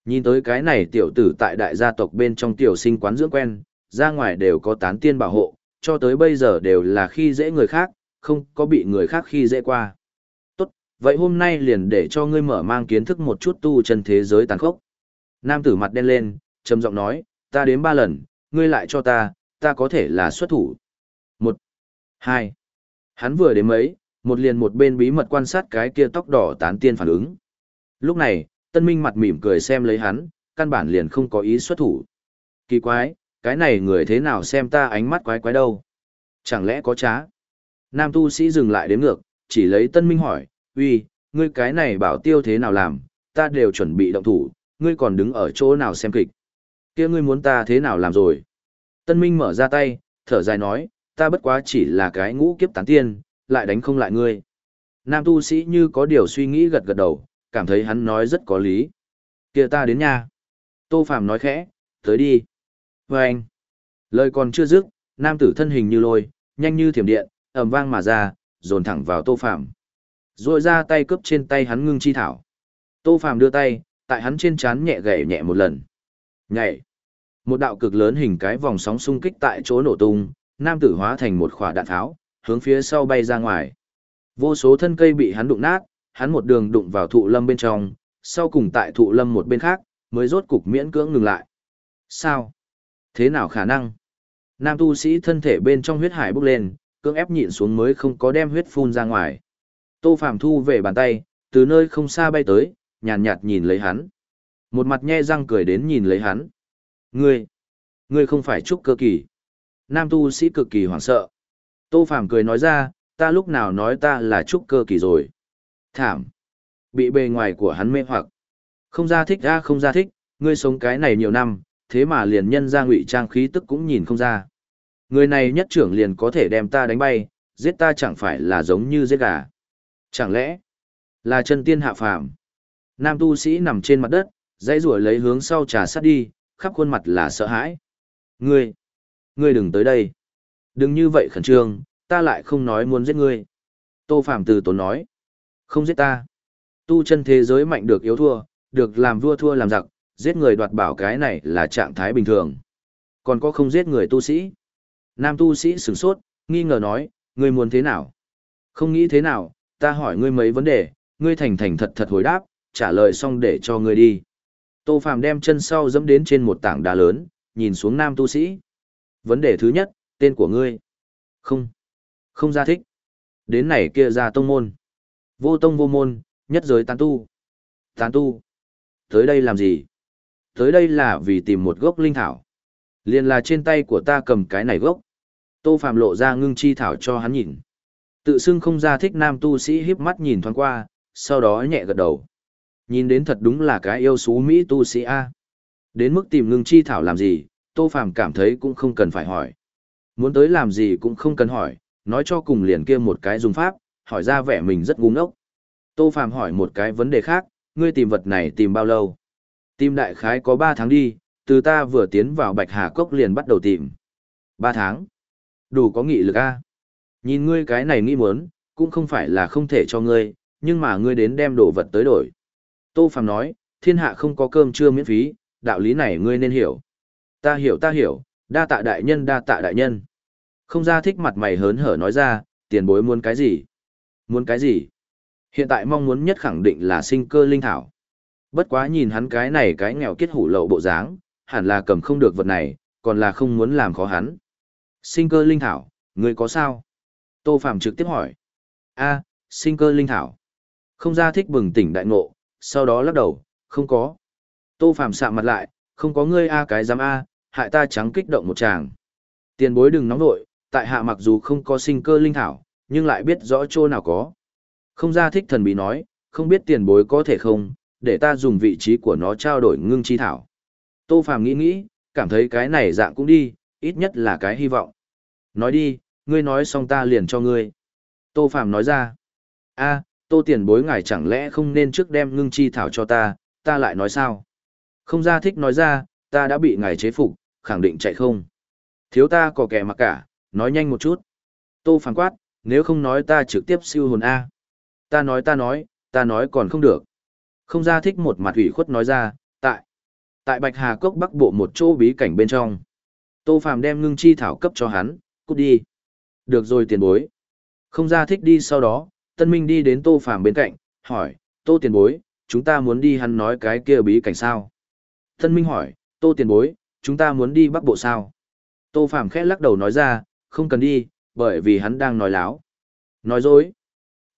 Nhìn tới cái này tiểu tử tại đại gia tộc bên trong tiểu sinh quán dưỡng quen, ra ngoài đều có tán tiên bảo hộ, cho tới bây giờ đều là khi dễ người khác, không có bị người khác khi dễ qua. Tốt, vậy hôm nay liền để cho ngươi mở mang kiến thức một chút tu chân thế giới tàn khốc. Nam tử mặt đen lên, trầm giọng nói, ta đến ba lần, ngươi lại cho ta, ta có thể là xuất thủ. Một, hai. Hắn vừa đến mấy, một liền một bên bí mật quan sát cái kia tóc đỏ tán tiên phản ứng. Lúc này, tân minh mặt mỉm cười xem lấy hắn, căn bản liền không có ý xuất thủ. Kỳ quái, cái này người thế nào xem ta ánh mắt quái quái đâu? Chẳng lẽ có trá? Nam tu sĩ dừng lại đến ngược, chỉ lấy tân minh hỏi, uy, ngươi cái này bảo tiêu thế nào làm, ta đều chuẩn bị động thủ, ngươi còn đứng ở chỗ nào xem kịch. kia ngươi muốn ta thế nào làm rồi? Tân minh mở ra tay, thở dài nói, ta bất quá chỉ là cái ngũ kiếp tán tiên, lại đánh không lại ngươi. Nam tu sĩ như có điều suy nghĩ gật gật đầu, cảm thấy hắn nói rất có lý. kia ta đến nha. Tô Phạm nói khẽ, tới đi. Và anh. Lời còn chưa dứt, nam tử thân hình như lôi, nhanh như thiểm điện, ầm vang mà ra, dồn thẳng vào Tô Phạm. Rồi ra tay cướp trên tay hắn ngưng chi thảo. Tô Phạm đưa tay, tại hắn trên trán nhẹ gảy nhẹ một lần. Nhảy. Một đạo cực lớn hình cái vòng sóng xung kích tại chỗ nổ tung, nam tử hóa thành một quả đạn tháo, hướng phía sau bay ra ngoài. Vô số thân cây bị hắn đụng nát, hắn một đường đụng vào thụ lâm bên trong, sau cùng tại thụ lâm một bên khác, mới rốt cục miễn cưỡng ngừng lại. Sao? Thế nào khả năng? Nam tu sĩ thân thể bên trong huyết hải bốc lên, cưỡng ép nhịn xuống mới không có đem huyết phun ra ngoài. Tô Phàm thu về bàn tay, từ nơi không xa bay tới, nhàn nhạt, nhạt nhìn lấy hắn. Một mặt nhe răng cười đến nhìn lấy hắn. Ngươi, ngươi không phải trúc cơ kỳ. Nam tu sĩ cực kỳ hoảng sợ. Tô Phàm cười nói ra, ta lúc nào nói ta là trúc cơ kỳ rồi. Thảm. Bị bề ngoài của hắn mê hoặc. Không ra thích ra không ra thích, ngươi sống cái này nhiều năm, thế mà liền nhân ra ngụy trang khí tức cũng nhìn không ra. Người này nhất trưởng liền có thể đem ta đánh bay, giết ta chẳng phải là giống như giết gà. Chẳng lẽ là chân tiên hạ phàm? Nam tu sĩ nằm trên mặt đất, dãy rủa lấy hướng sau trà sát đi, khắp khuôn mặt là sợ hãi. Ngươi, ngươi đừng tới đây. Đừng như vậy khẩn trương, ta lại không nói muốn giết ngươi. Tô Phạm từ tốn nói. Không giết ta. Tu chân thế giới mạnh được yếu thua, được làm vua thua làm giặc, giết người đoạt bảo cái này là trạng thái bình thường. Còn có không giết người tu sĩ. Nam tu sĩ sửng sốt, nghi ngờ nói, ngươi muốn thế nào? Không nghĩ thế nào, ta hỏi ngươi mấy vấn đề, ngươi thành thành thật thật hồi đáp, trả lời xong để cho ngươi đi. Tô Phạm đem chân sau dẫm đến trên một tảng đá lớn, nhìn xuống nam tu sĩ. Vấn đề thứ nhất, tên của ngươi. Không. Không ra thích. Đến này kia ra tông môn. Vô tông vô môn, nhất giới tán tu. Tán tu. Tới đây làm gì? Tới đây là vì tìm một gốc linh thảo. Liền là trên tay của ta cầm cái này gốc. Tô Phạm lộ ra ngưng chi thảo cho hắn nhìn. Tự xưng không ra thích nam tu sĩ híp mắt nhìn thoáng qua, sau đó nhẹ gật đầu. Nhìn đến thật đúng là cái yêu xú Mỹ tu sĩ A. Đến mức tìm ngưng chi thảo làm gì, Tô Phạm cảm thấy cũng không cần phải hỏi. Muốn tới làm gì cũng không cần hỏi, nói cho cùng liền kia một cái dùng pháp, hỏi ra vẻ mình rất ngu ngốc. Tô Phạm hỏi một cái vấn đề khác, ngươi tìm vật này tìm bao lâu? Tìm đại khái có 3 tháng đi, từ ta vừa tiến vào Bạch Hà Cốc liền bắt đầu tìm. ba tháng? Đủ có nghị lực a Nhìn ngươi cái này nghĩ muốn, cũng không phải là không thể cho ngươi, nhưng mà ngươi đến đem đồ vật tới đổi. Tô phàm nói, thiên hạ không có cơm trưa miễn phí, đạo lý này ngươi nên hiểu. Ta hiểu ta hiểu, đa tạ đại nhân đa tạ đại nhân. Không ra thích mặt mày hớn hở nói ra, tiền bối muốn cái gì? Muốn cái gì? Hiện tại mong muốn nhất khẳng định là sinh cơ linh thảo. Bất quá nhìn hắn cái này cái nghèo kết hủ lậu bộ dáng, hẳn là cầm không được vật này, còn là không muốn làm khó hắn. Sinh cơ linh thảo, người có sao? Tô Phạm trực tiếp hỏi. a sinh cơ linh thảo. Không ra thích bừng tỉnh đại ngộ, sau đó lắc đầu, không có. Tô Phạm sạm mặt lại, không có ngươi a cái dám a, hại ta trắng kích động một tràng. Tiền bối đừng nóng nội, tại hạ mặc dù không có sinh cơ linh thảo, nhưng lại biết rõ chỗ nào có. Không ra thích thần bí nói, không biết tiền bối có thể không, để ta dùng vị trí của nó trao đổi ngưng chi thảo. Tô Phàm nghĩ nghĩ, cảm thấy cái này dạng cũng đi, ít nhất là cái hy vọng. Nói đi, ngươi nói xong ta liền cho ngươi. Tô Phàm nói ra, a, tô tiền bối ngài chẳng lẽ không nên trước đem ngưng chi thảo cho ta, ta lại nói sao? Không ra thích nói ra, ta đã bị ngài chế phục, khẳng định chạy không. Thiếu ta có kẻ mặc cả, nói nhanh một chút. Tô Phàm quát, nếu không nói ta trực tiếp siêu hồn A. Ta nói ta nói, ta nói còn không được. Không ra thích một mặt ủy khuất nói ra, tại. Bạch Hà Cốc bắc bộ một chỗ bí cảnh bên trong. Tô Phàm đem ngưng chi thảo cấp cho hắn, cút đi. Được rồi tiền bối. Không ra thích đi sau đó, Tân Minh đi đến Tô Phàm bên cạnh, hỏi, Tô tiền bối, chúng ta muốn đi hắn nói cái kia bí cảnh sao? Tân Minh hỏi, Tô tiền bối, chúng ta muốn đi bắc bộ sao? Tô Phàm khẽ lắc đầu nói ra, không cần đi, bởi vì hắn đang nói láo. Nói dối.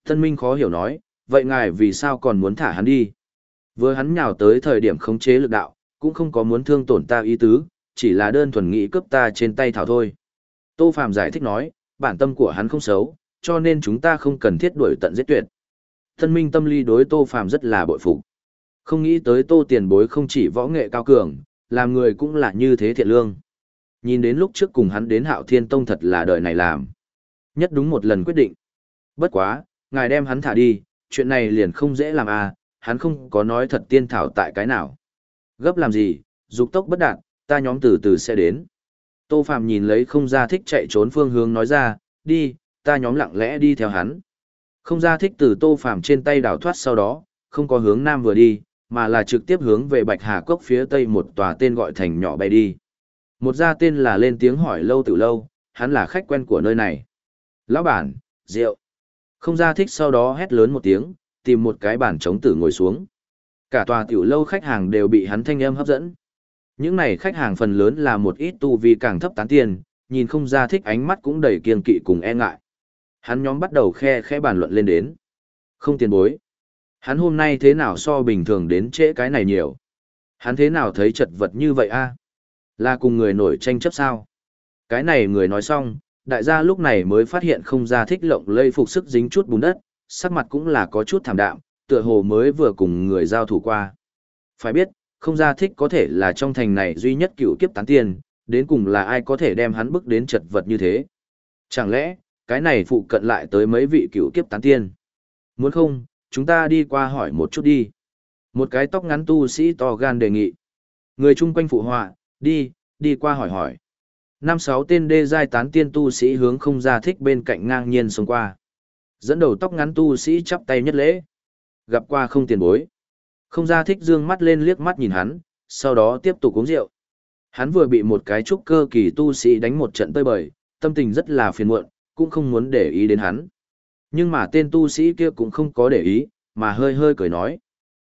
Tân Minh khó hiểu nói, vậy ngài vì sao còn muốn thả hắn đi? Vừa hắn nhào tới thời điểm khống chế lực đạo, cũng không có muốn thương tổn ta ý tứ, chỉ là đơn thuần nghĩ cướp ta trên tay thảo thôi. Tô Phạm giải thích nói, bản tâm của hắn không xấu, cho nên chúng ta không cần thiết đuổi tận giết tuyệt. Thân minh tâm lý đối Tô Phạm rất là bội phục. Không nghĩ tới Tô tiền bối không chỉ võ nghệ cao cường, làm người cũng là như thế thiện lương. Nhìn đến lúc trước cùng hắn đến Hạo Thiên Tông thật là đời này làm. Nhất đúng một lần quyết định. Bất quá, ngài đem hắn thả đi, chuyện này liền không dễ làm à, hắn không có nói thật tiên thảo tại cái nào. Gấp làm gì, dục tốc bất đạt, ta nhóm từ từ sẽ đến. Tô Phạm nhìn lấy không ra thích chạy trốn phương hướng nói ra, đi, ta nhóm lặng lẽ đi theo hắn. Không ra thích từ Tô Phạm trên tay đảo thoát sau đó, không có hướng nam vừa đi, mà là trực tiếp hướng về Bạch Hà Cốc phía tây một tòa tên gọi thành nhỏ bay đi. Một gia tên là lên tiếng hỏi lâu từ lâu, hắn là khách quen của nơi này. Lão bản, rượu. Không ra thích sau đó hét lớn một tiếng, tìm một cái bàn chống tử ngồi xuống. Cả tòa tiểu lâu khách hàng đều bị hắn thanh âm hấp dẫn. Những này khách hàng phần lớn là một ít tu vi càng thấp tán tiền, nhìn không ra thích ánh mắt cũng đầy kiên kỵ cùng e ngại. Hắn nhóm bắt đầu khe khẽ bàn luận lên đến. Không tiền bối. Hắn hôm nay thế nào so bình thường đến trễ cái này nhiều. Hắn thế nào thấy chật vật như vậy a? Là cùng người nổi tranh chấp sao? Cái này người nói xong, đại gia lúc này mới phát hiện không ra thích lộng lây phục sức dính chút bùn đất, sắc mặt cũng là có chút thảm đạm, tựa hồ mới vừa cùng người giao thủ qua. Phải biết, không ra thích có thể là trong thành này duy nhất cựu kiếp tán tiền, đến cùng là ai có thể đem hắn bước đến chật vật như thế. Chẳng lẽ, cái này phụ cận lại tới mấy vị cựu kiếp tán tiên? Muốn không, chúng ta đi qua hỏi một chút đi. Một cái tóc ngắn tu sĩ to gan đề nghị. Người chung quanh phụ họa, đi, đi qua hỏi hỏi. Năm sáu tên đê giai tán tiên tu sĩ hướng không ra thích bên cạnh ngang nhiên xông qua. Dẫn đầu tóc ngắn tu sĩ chắp tay nhất lễ. Gặp qua không tiền bối. Không ra thích dương mắt lên liếc mắt nhìn hắn, sau đó tiếp tục uống rượu. Hắn vừa bị một cái trúc cơ kỳ tu sĩ đánh một trận tơi bời, tâm tình rất là phiền muộn, cũng không muốn để ý đến hắn. Nhưng mà tên tu sĩ kia cũng không có để ý, mà hơi hơi cười nói.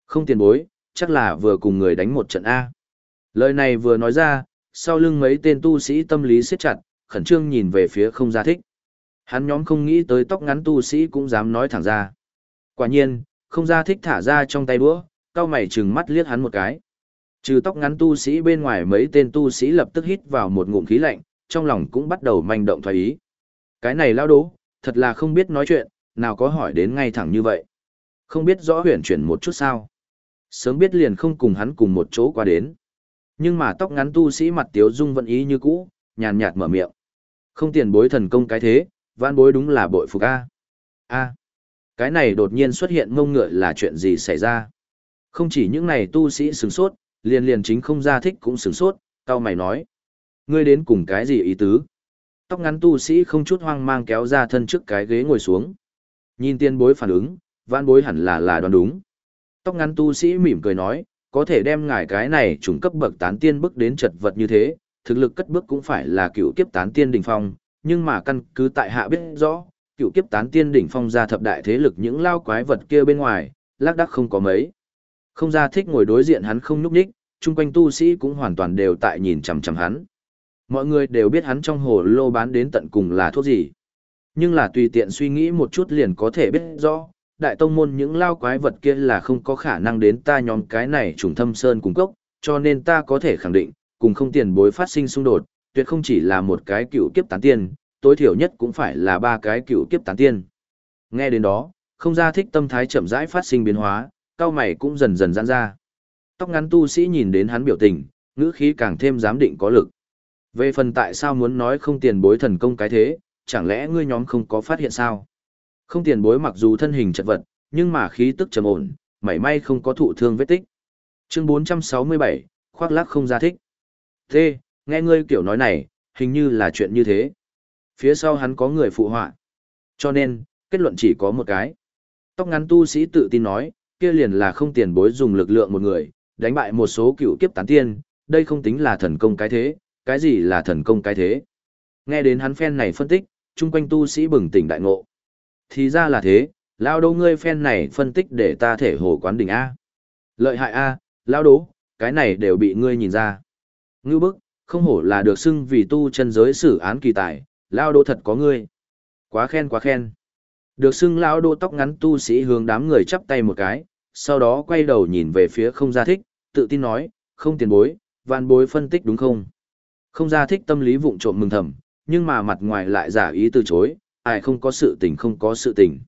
Không tiền bối, chắc là vừa cùng người đánh một trận A. Lời này vừa nói ra, sau lưng mấy tên tu sĩ tâm lý siết chặt, khẩn trương nhìn về phía không gia thích. Hắn nhóm không nghĩ tới tóc ngắn tu sĩ cũng dám nói thẳng ra. Quả nhiên, không ra thích thả ra trong tay đũa, cao mày trừng mắt liếc hắn một cái. Trừ tóc ngắn tu sĩ bên ngoài mấy tên tu sĩ lập tức hít vào một ngụm khí lạnh, trong lòng cũng bắt đầu manh động thoái ý. Cái này lao đố, thật là không biết nói chuyện, nào có hỏi đến ngay thẳng như vậy. Không biết rõ huyền chuyển một chút sao. Sớm biết liền không cùng hắn cùng một chỗ qua đến. Nhưng mà tóc ngắn tu sĩ mặt tiếu dung vẫn ý như cũ, nhàn nhạt mở miệng. Không tiền bối thần công cái thế, vãn bối đúng là bội phục A. A. Cái này đột nhiên xuất hiện mông ngựa là chuyện gì xảy ra? Không chỉ những này tu sĩ sửng sốt, liền liền chính không ra thích cũng sửng sốt, cao mày nói. Ngươi đến cùng cái gì ý tứ? Tóc ngắn tu sĩ không chút hoang mang kéo ra thân trước cái ghế ngồi xuống. Nhìn tiên bối phản ứng, vãn bối hẳn là là đoán đúng. Tóc ngắn tu sĩ mỉm cười nói, có thể đem ngài cái này trùng cấp bậc tán tiên bước đến chật vật như thế, thực lực cất bước cũng phải là cựu kiếp tán tiên đỉnh phong, nhưng mà căn cứ tại hạ biết rõ, cựu kiếp tán tiên đỉnh phong ra thập đại thế lực những lao quái vật kia bên ngoài, lác đắc không có mấy. Không ra thích ngồi đối diện hắn không nhúc nhích, chung quanh tu sĩ cũng hoàn toàn đều tại nhìn chằm chằm hắn. Mọi người đều biết hắn trong hồ lô bán đến tận cùng là thuốc gì. Nhưng là tùy tiện suy nghĩ một chút liền có thể biết rõ, đại tông môn những lao quái vật kia là không có khả năng đến ta nhóm cái này trùng thâm sơn cung cốc, cho nên ta có thể khẳng định, cùng không tiền bối phát sinh xung đột, tuyệt không chỉ là một cái cựu kiếp tán tiên, tối thiểu nhất cũng phải là ba cái cựu kiếp tán tiên. Nghe đến đó, không ra thích tâm thái chậm rãi phát sinh biến hóa, cao mày cũng dần dần giãn ra. Tóc ngắn tu sĩ nhìn đến hắn biểu tình, ngữ khí càng thêm giám định có lực. Về phần tại sao muốn nói không tiền bối thần công cái thế, chẳng lẽ ngươi nhóm không có phát hiện sao? Không tiền bối mặc dù thân hình chật vật, nhưng mà khí tức trầm ổn, mảy may không có thụ thương vết tích. Chương 467, khoác lác không ra thích. Thế, nghe ngươi kiểu nói này, hình như là chuyện như thế. Phía sau hắn có người phụ họa. Cho nên, kết luận chỉ có một cái. Tóc ngắn tu sĩ tự tin nói, kia liền là không tiền bối dùng lực lượng một người, đánh bại một số cựu kiếp tán tiên, đây không tính là thần công cái thế, cái gì là thần công cái thế. Nghe đến hắn phen này phân tích, chung quanh tu sĩ bừng tỉnh đại ngộ. Thì ra là thế, lao đố ngươi phen này phân tích để ta thể hồ quán đỉnh A. Lợi hại A, lao đố, cái này đều bị ngươi nhìn ra. Ngưu bức, không hổ là được xưng vì tu chân giới xử án kỳ tài, lao đô thật có ngươi. Quá khen quá khen. Được xưng lao đô tóc ngắn tu sĩ hướng đám người chắp tay một cái, sau đó quay đầu nhìn về phía không gia thích, tự tin nói, không tiền bối, van bối phân tích đúng không? Không gia thích tâm lý vụng trộm mừng thầm, nhưng mà mặt ngoài lại giả ý từ chối, ai không có sự tình không có sự tình.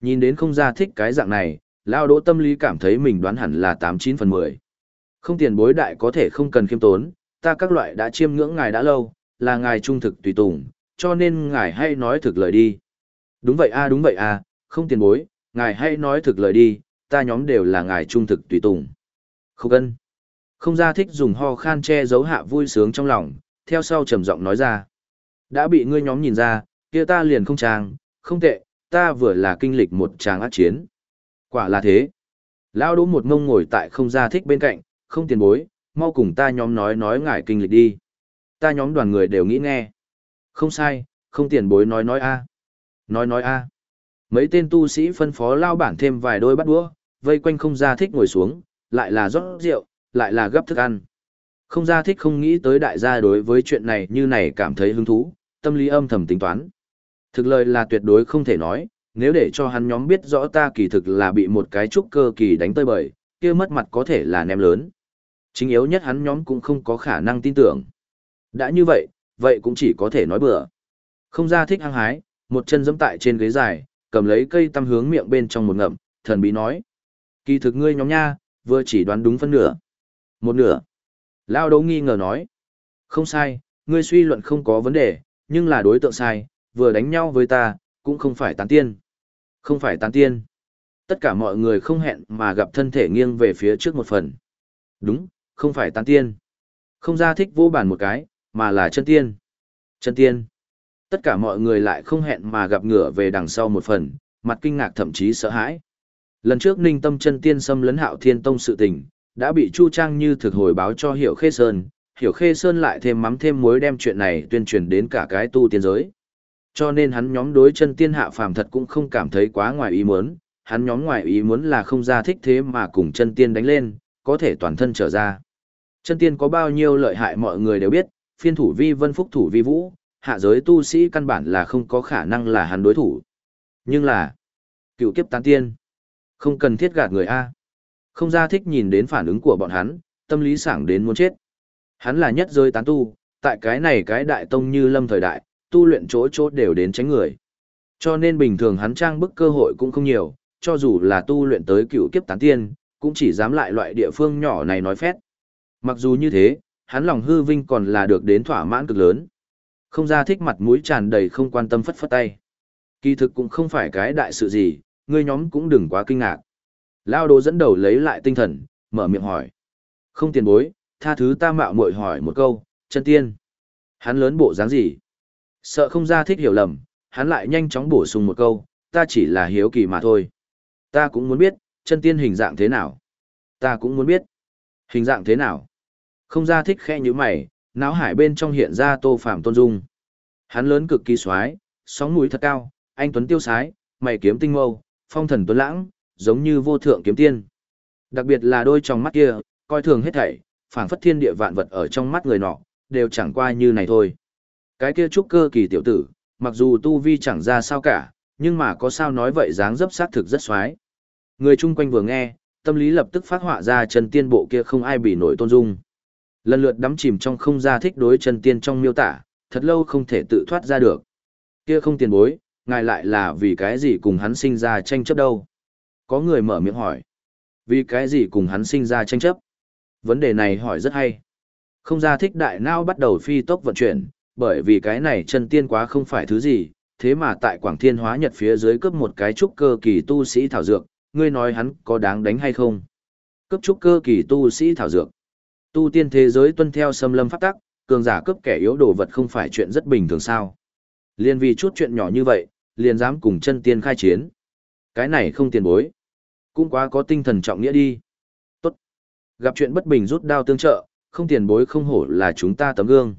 Nhìn đến không gia thích cái dạng này, lao đỗ tâm lý cảm thấy mình đoán hẳn là 89 phần 10. Không tiền bối đại có thể không cần khiêm tốn, ta các loại đã chiêm ngưỡng ngài đã lâu, là ngài trung thực tùy tùng, cho nên ngài hay nói thực lời đi. Đúng vậy a đúng vậy a, không tiền bối, ngài hay nói thực lời đi, ta nhóm đều là ngài trung thực tùy tùng. Không cần, Không ra thích dùng ho khan che giấu hạ vui sướng trong lòng, theo sau trầm giọng nói ra. Đã bị ngươi nhóm nhìn ra, kia ta liền không trang, không tệ, ta vừa là kinh lịch một tràng ác chiến. Quả là thế. Lao đỗ một ngông ngồi tại không ra thích bên cạnh, không tiền bối, mau cùng ta nhóm nói nói ngài kinh lịch đi. Ta nhóm đoàn người đều nghĩ nghe. Không sai, không tiền bối nói nói a Nói nói a Mấy tên tu sĩ phân phó lao bản thêm vài đôi bắt đũa, vây quanh không ra thích ngồi xuống, lại là rót rượu, lại là gấp thức ăn. Không ra thích không nghĩ tới đại gia đối với chuyện này như này cảm thấy hứng thú, tâm lý âm thầm tính toán. Thực lời là tuyệt đối không thể nói, nếu để cho hắn nhóm biết rõ ta kỳ thực là bị một cái trúc cơ kỳ đánh tơi bời, kia mất mặt có thể là ném lớn. Chính yếu nhất hắn nhóm cũng không có khả năng tin tưởng. Đã như vậy, vậy cũng chỉ có thể nói bừa. Không ra thích hăng hái, một chân giẫm tại trên ghế dài, cầm lấy cây tăm hướng miệng bên trong một ngậm, thần bí nói. Kỳ thực ngươi nhóm nha, vừa chỉ đoán đúng phân nửa. Một nửa. Lao đấu nghi ngờ nói. Không sai, ngươi suy luận không có vấn đề, nhưng là đối tượng sai, vừa đánh nhau với ta, cũng không phải tán tiên. Không phải tán tiên. Tất cả mọi người không hẹn mà gặp thân thể nghiêng về phía trước một phần. Đúng, không phải tán tiên. Không ra thích vô bản một cái, mà là chân tiên. Chân tiên. Tất cả mọi người lại không hẹn mà gặp ngửa về đằng sau một phần, mặt kinh ngạc thậm chí sợ hãi. Lần trước Ninh Tâm chân tiên xâm lấn Hạo Thiên Tông sự tình, đã bị Chu Trang như thực hồi báo cho Hiểu Khê Sơn, Hiểu Khê Sơn lại thêm mắm thêm muối đem chuyện này tuyên truyền đến cả cái tu tiên giới. Cho nên hắn nhóm đối chân tiên hạ phàm thật cũng không cảm thấy quá ngoài ý muốn, hắn nhóm ngoài ý muốn là không ra thích thế mà cùng chân tiên đánh lên, có thể toàn thân trở ra. Chân tiên có bao nhiêu lợi hại mọi người đều biết, phiên thủ vi vân phúc thủ vi vũ, hạ giới tu sĩ căn bản là không có khả năng là hắn đối thủ. Nhưng là, cựu kiếp tán tiên, không cần thiết gạt người A. Không ra thích nhìn đến phản ứng của bọn hắn, tâm lý sảng đến muốn chết. Hắn là nhất giới tán tu, tại cái này cái đại tông như lâm thời đại, tu luyện chỗ chỗ đều đến tránh người. Cho nên bình thường hắn trang bức cơ hội cũng không nhiều, cho dù là tu luyện tới cựu kiếp tán tiên, cũng chỉ dám lại loại địa phương nhỏ này nói phét. Mặc dù như thế, hắn lòng hư vinh còn là được đến thỏa mãn cực lớn. Không ra thích mặt mũi tràn đầy không quan tâm phất phất tay. Kỳ thực cũng không phải cái đại sự gì, ngươi nhóm cũng đừng quá kinh ngạc. Lao đồ dẫn đầu lấy lại tinh thần, mở miệng hỏi. Không tiền bối, tha thứ ta mạo muội hỏi một câu, chân tiên. Hắn lớn bộ dáng gì? Sợ không ra thích hiểu lầm, hắn lại nhanh chóng bổ sung một câu, ta chỉ là hiếu kỳ mà thôi. Ta cũng muốn biết, chân tiên hình dạng thế nào? Ta cũng muốn biết. Hình dạng thế nào? Không ra thích khẽ như mày, náo hải bên trong hiện ra tô phạm tôn dung. Hắn lớn cực kỳ xoái, sóng mũi thật cao, anh tuấn tiêu sái, mày kiếm tinh mâu, phong thần tuấn lãng, giống như vô thượng kiếm tiên. Đặc biệt là đôi trong mắt kia, coi thường hết thảy, phảng phất thiên địa vạn vật ở trong mắt người nọ, đều chẳng qua như này thôi. Cái kia trúc cơ kỳ tiểu tử, mặc dù tu vi chẳng ra sao cả, nhưng mà có sao nói vậy dáng dấp sát thực rất xoái. Người chung quanh vừa nghe, tâm lý lập tức phát họa ra chân tiên bộ kia không ai bị nổi tôn dung. Lần lượt đắm chìm trong không gian thích đối chân tiên trong miêu tả, thật lâu không thể tự thoát ra được. Kia không tiền bối, ngài lại là vì cái gì cùng hắn sinh ra tranh chấp đâu? Có người mở miệng hỏi. Vì cái gì cùng hắn sinh ra tranh chấp? Vấn đề này hỏi rất hay. Không gian thích đại não bắt đầu phi tốc vận chuyển, bởi vì cái này chân tiên quá không phải thứ gì, thế mà tại Quảng Thiên Hóa Nhật phía dưới cướp một cái trúc cơ kỳ tu sĩ thảo dược, ngươi nói hắn có đáng đánh hay không? Cấp trúc cơ kỳ tu sĩ thảo dược. Tu tiên thế giới tuân theo xâm lâm pháp tắc, cường giả cướp kẻ yếu đồ vật không phải chuyện rất bình thường sao? Liên vì chút chuyện nhỏ như vậy, liền dám cùng chân tiên khai chiến. Cái này không tiền bối. Cũng quá có tinh thần trọng nghĩa đi. Tốt. Gặp chuyện bất bình rút đao tương trợ, không tiền bối không hổ là chúng ta tấm gương.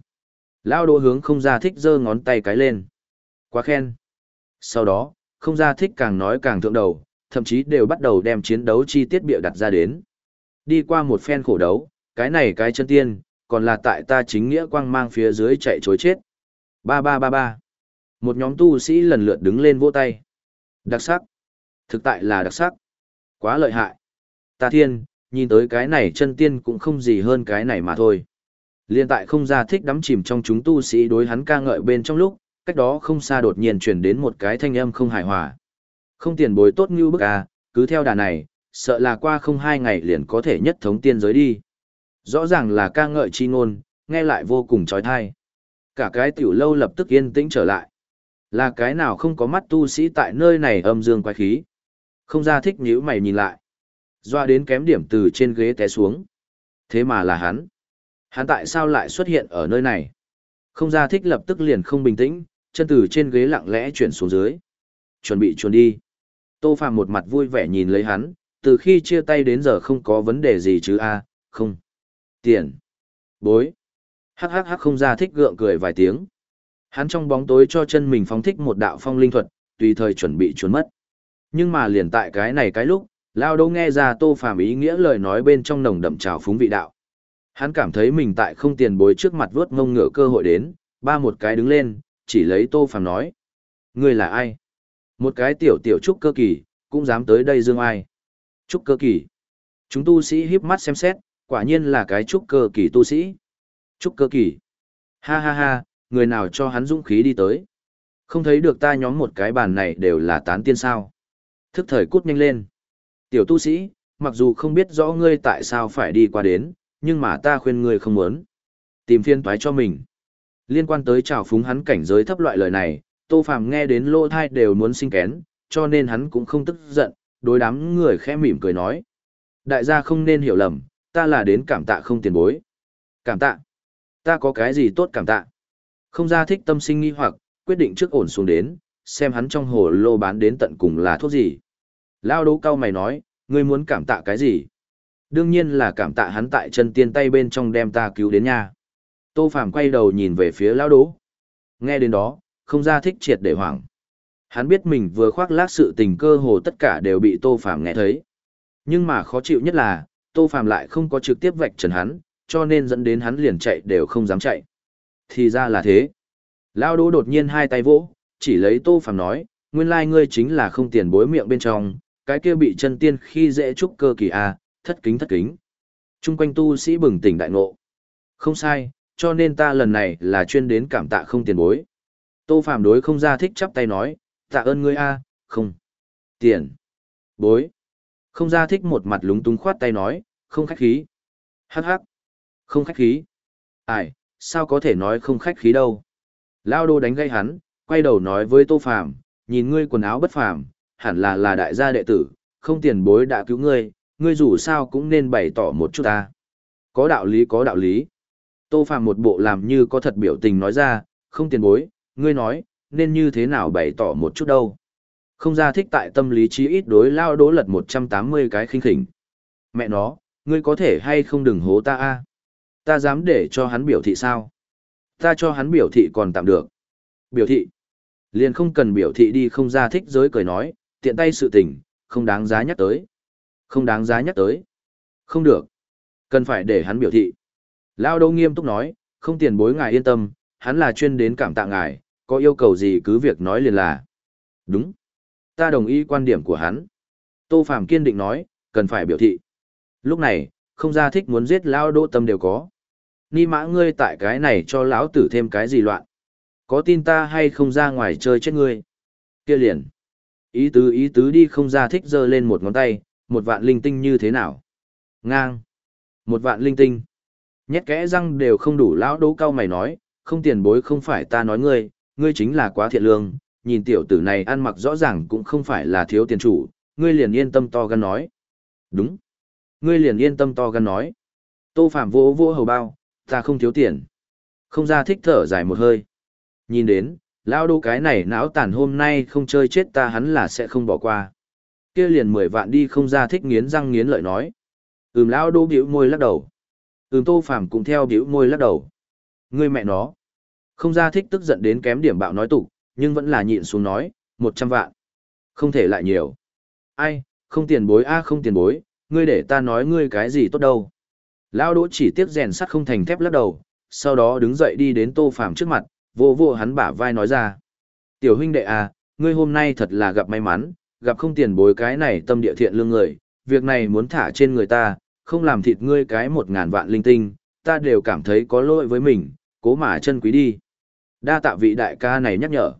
Lao đỗ hướng không ra thích giơ ngón tay cái lên. Quá khen. Sau đó, không ra thích càng nói càng thượng đầu, thậm chí đều bắt đầu đem chiến đấu chi tiết bịa đặt ra đến. Đi qua một phen khổ đấu, cái này cái chân tiên, còn là tại ta chính nghĩa quang mang phía dưới chạy chối chết. Ba ba ba ba. Một nhóm tu sĩ lần lượt đứng lên vỗ tay. Đặc sắc. Thực tại là đặc sắc. Quá lợi hại. Ta thiên, nhìn tới cái này chân tiên cũng không gì hơn cái này mà thôi. Liên tại không ra thích đắm chìm trong chúng tu sĩ đối hắn ca ngợi bên trong lúc, cách đó không xa đột nhiên truyền đến một cái thanh âm không hài hòa. Không tiền bối tốt như bức à, cứ theo đà này, sợ là qua không hai ngày liền có thể nhất thống tiên giới đi. Rõ ràng là ca ngợi chi ngôn, nghe lại vô cùng trói thai. Cả cái tiểu lâu lập tức yên tĩnh trở lại. Là cái nào không có mắt tu sĩ tại nơi này âm dương quái khí. Không ra thích nhữ mày nhìn lại. Doa đến kém điểm từ trên ghế té xuống. Thế mà là hắn. Hắn tại sao lại xuất hiện ở nơi này? Không ra thích lập tức liền không bình tĩnh, chân từ trên ghế lặng lẽ chuyển xuống dưới. Chuẩn bị chuồn đi. Tô Phạm một mặt vui vẻ nhìn lấy hắn, từ khi chia tay đến giờ không có vấn đề gì chứ a không. Tiền. Bối. Hắc hắc hắc không ra thích gượng cười vài tiếng. Hắn trong bóng tối cho chân mình phóng thích một đạo phong linh thuật, tùy thời chuẩn bị trốn mất. Nhưng mà liền tại cái này cái lúc, Lao Đô nghe ra Tô Phàm ý nghĩa lời nói bên trong nồng đậm trào phúng vị đạo. Hắn cảm thấy mình tại không tiền bối trước mặt vớt ngông ngựa cơ hội đến, ba một cái đứng lên, chỉ lấy Tô Phàm nói. Ngươi là ai? Một cái tiểu tiểu trúc cơ kỳ, cũng dám tới đây dương ai. Trúc cơ kỳ. Chúng tu sĩ híp mắt xem xét, quả nhiên là cái trúc cơ kỳ tu sĩ. Trúc cơ kỳ. Ha ha ha, người nào cho hắn dũng khí đi tới. Không thấy được ta nhóm một cái bàn này đều là tán tiên sao. Thức thời cút nhanh lên. Tiểu tu sĩ, mặc dù không biết rõ ngươi tại sao phải đi qua đến, nhưng mà ta khuyên ngươi không muốn. Tìm phiên toái cho mình. Liên quan tới trào phúng hắn cảnh giới thấp loại lời này, Tô Phàm nghe đến lô thai đều muốn sinh kén, cho nên hắn cũng không tức giận, đối đám người khẽ mỉm cười nói. Đại gia không nên hiểu lầm, ta là đến cảm tạ không tiền bối. Cảm tạ? Ta có cái gì tốt cảm tạ? Không ra thích tâm sinh nghi hoặc, quyết định trước ổn xuống đến, xem hắn trong hồ lô bán đến tận cùng là thuốc gì. Lao đấu cao mày nói, ngươi muốn cảm tạ cái gì? Đương nhiên là cảm tạ hắn tại chân tiên tay bên trong đem ta cứu đến nhà. Tô Phàm quay đầu nhìn về phía Lao đố. Nghe đến đó, không ra thích triệt để hoảng. Hắn biết mình vừa khoác lác sự tình cơ hồ tất cả đều bị Tô Phàm nghe thấy. Nhưng mà khó chịu nhất là, Tô Phàm lại không có trực tiếp vạch trần hắn, cho nên dẫn đến hắn liền chạy đều không dám chạy. Thì ra là thế. Lao Đô đột nhiên hai tay vỗ, chỉ lấy Tô Phàm nói, nguyên lai ngươi chính là không tiền bối miệng bên trong, cái kia bị chân tiên khi dễ trúc cơ kỳ a, thất kính thất kính. Trung quanh tu sĩ bừng tỉnh đại ngộ. Không sai, cho nên ta lần này là chuyên đến cảm tạ không tiền bối. Tô Phạm đối không ra thích chắp tay nói, tạ ơn ngươi a, không. Tiền. Bối. Không ra thích một mặt lúng túng khoát tay nói, không khách khí. Hắc hắc. Không khách khí. Ai, sao có thể nói không khách khí đâu. Lao đô đánh gây hắn, quay đầu nói với Tô Phạm, nhìn ngươi quần áo bất phàm, hẳn là là đại gia đệ tử, không tiền bối đã cứu ngươi, ngươi dù sao cũng nên bày tỏ một chút ta. Có đạo lý có đạo lý. Tô Phạm một bộ làm như có thật biểu tình nói ra, không tiền bối, ngươi nói, nên như thế nào bày tỏ một chút đâu. Không ra thích tại tâm lý trí ít đối lao đố lật 180 cái khinh khỉnh. Mẹ nó, ngươi có thể hay không đừng hố ta a Ta dám để cho hắn biểu thị sao? Ta cho hắn biểu thị còn tạm được. Biểu thị. Liền không cần biểu thị đi không ra thích giới cười nói, tiện tay sự tình, không đáng giá nhắc tới. Không đáng giá nhắc tới. Không được. Cần phải để hắn biểu thị. Lao đâu nghiêm túc nói, không tiền bối ngài yên tâm, hắn là chuyên đến cảm tạ ngài, có yêu cầu gì cứ việc nói liền là. Đúng, Ta đồng ý quan điểm của hắn. Tô Phạm kiên định nói, cần phải biểu thị. Lúc này, không ra thích muốn giết lão đỗ tâm đều có. Ni mã ngươi tại cái này cho lão tử thêm cái gì loạn. Có tin ta hay không ra ngoài chơi chết ngươi? Kia liền. Ý tứ ý tứ đi không ra thích giơ lên một ngón tay, một vạn linh tinh như thế nào? Ngang. Một vạn linh tinh. Nhét kẽ răng đều không đủ lão đỗ cao mày nói, không tiền bối không phải ta nói ngươi, ngươi chính là quá thiện lương, nhìn tiểu tử này ăn mặc rõ ràng cũng không phải là thiếu tiền chủ, ngươi liền yên tâm to gan nói. Đúng. Ngươi liền yên tâm to gan nói. Tô Phạm vỗ vỗ hầu bao, ta không thiếu tiền. Không ra thích thở dài một hơi. Nhìn đến, lão đô cái này não tàn hôm nay không chơi chết ta hắn là sẽ không bỏ qua. kia liền mười vạn đi không ra thích nghiến răng nghiến lợi nói. Ừm lão đô biểu môi lắc đầu. Ừm tô phạm cũng theo biểu môi lắc đầu. Ngươi mẹ nó. Không ra thích tức giận đến kém điểm bạo nói tục, nhưng vẫn là nhịn xuống nói, một trăm vạn. Không thể lại nhiều. Ai, không tiền bối a không tiền bối, ngươi để ta nói ngươi cái gì tốt đâu. Lão đỗ chỉ tiếc rèn sắt không thành thép lắc đầu, sau đó đứng dậy đi đến tô phàm trước mặt, vô vô hắn bả vai nói ra. Tiểu huynh đệ à, ngươi hôm nay thật là gặp may mắn, gặp không tiền bối cái này tâm địa thiện lương người, việc này muốn thả trên người ta, không làm thịt ngươi cái một ngàn vạn linh tinh, ta đều cảm thấy có lỗi với mình, cố mà chân quý đi. Đa tạ vị đại ca này nhắc nhở.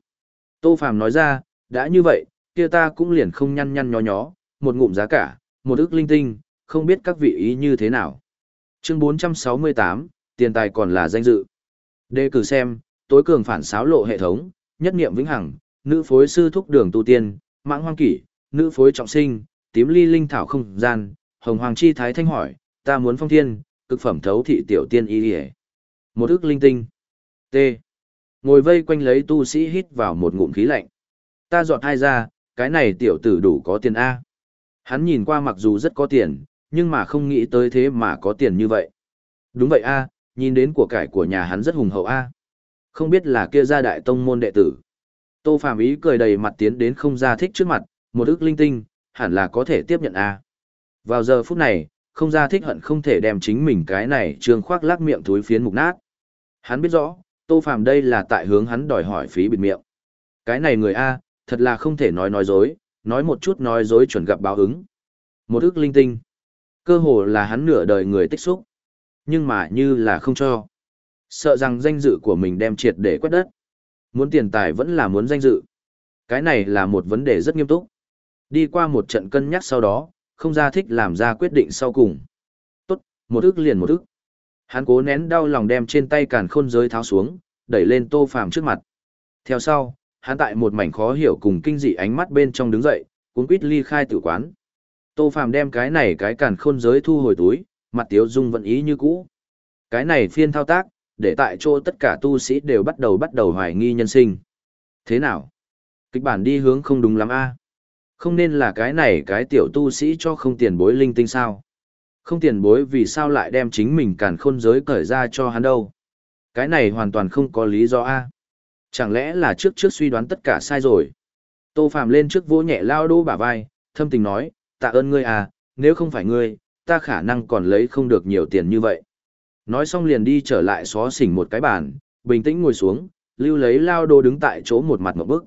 Tô Phàm nói ra, đã như vậy, kia ta cũng liền không nhăn nhăn nhó nhó, một ngụm giá cả, một ức linh tinh, không biết các vị ý như thế nào. Chương 468, tiền tài còn là danh dự. Đề cử xem, tối cường phản xáo lộ hệ thống, nhất niệm vĩnh hằng, nữ phối sư thúc đường tu tiên, mãng hoang kỷ, nữ phối trọng sinh, tím ly linh thảo không gian, hồng hoàng chi thái thanh hỏi, ta muốn phong thiên, cực phẩm thấu thị tiểu tiên y đi Một ức linh tinh. T. Ngồi vây quanh lấy tu sĩ hít vào một ngụm khí lạnh. Ta dọn hai ra, cái này tiểu tử đủ có tiền A. Hắn nhìn qua mặc dù rất có tiền, nhưng mà không nghĩ tới thế mà có tiền như vậy. Đúng vậy A, nhìn đến của cải của nhà hắn rất hùng hậu A. Không biết là kia gia đại tông môn đệ tử. Tô Phạm ý cười đầy mặt tiến đến không ra thích trước mặt, một ức linh tinh, hẳn là có thể tiếp nhận A. Vào giờ phút này, không ra thích hận không thể đem chính mình cái này trương khoác lác miệng túi phiến mục nát. Hắn biết rõ, Tô Phạm đây là tại hướng hắn đòi hỏi phí bịt miệng. Cái này người A, thật là không thể nói nói dối, nói một chút nói dối chuẩn gặp báo ứng. Một ức linh tinh. Cơ hồ là hắn nửa đời người tích xúc. Nhưng mà như là không cho. Sợ rằng danh dự của mình đem triệt để quét đất. Muốn tiền tài vẫn là muốn danh dự. Cái này là một vấn đề rất nghiêm túc. Đi qua một trận cân nhắc sau đó, không ra thích làm ra quyết định sau cùng. Tốt, một ức liền một ức. Hắn cố nén đau lòng đem trên tay càn khôn giới tháo xuống, đẩy lên tô phàm trước mặt. Theo sau, hắn tại một mảnh khó hiểu cùng kinh dị ánh mắt bên trong đứng dậy, cuốn quýt ly khai tử quán. Tô phàm đem cái này cái càn khôn giới thu hồi túi, mặt tiếu dung vẫn ý như cũ. Cái này phiên thao tác, để tại chỗ tất cả tu sĩ đều bắt đầu bắt đầu hoài nghi nhân sinh. Thế nào? Kịch bản đi hướng không đúng lắm a Không nên là cái này cái tiểu tu sĩ cho không tiền bối linh tinh sao? Không tiền bối vì sao lại đem chính mình càn khôn giới cởi ra cho hắn đâu? Cái này hoàn toàn không có lý do a Chẳng lẽ là trước trước suy đoán tất cả sai rồi? Tô phàm lên trước vỗ nhẹ lao đô bả vai, thâm tình nói, tạ ơn ngươi à, nếu không phải ngươi, ta khả năng còn lấy không được nhiều tiền như vậy. Nói xong liền đi trở lại xó xỉnh một cái bàn, bình tĩnh ngồi xuống, lưu lấy lao đô đứng tại chỗ một mặt một bức.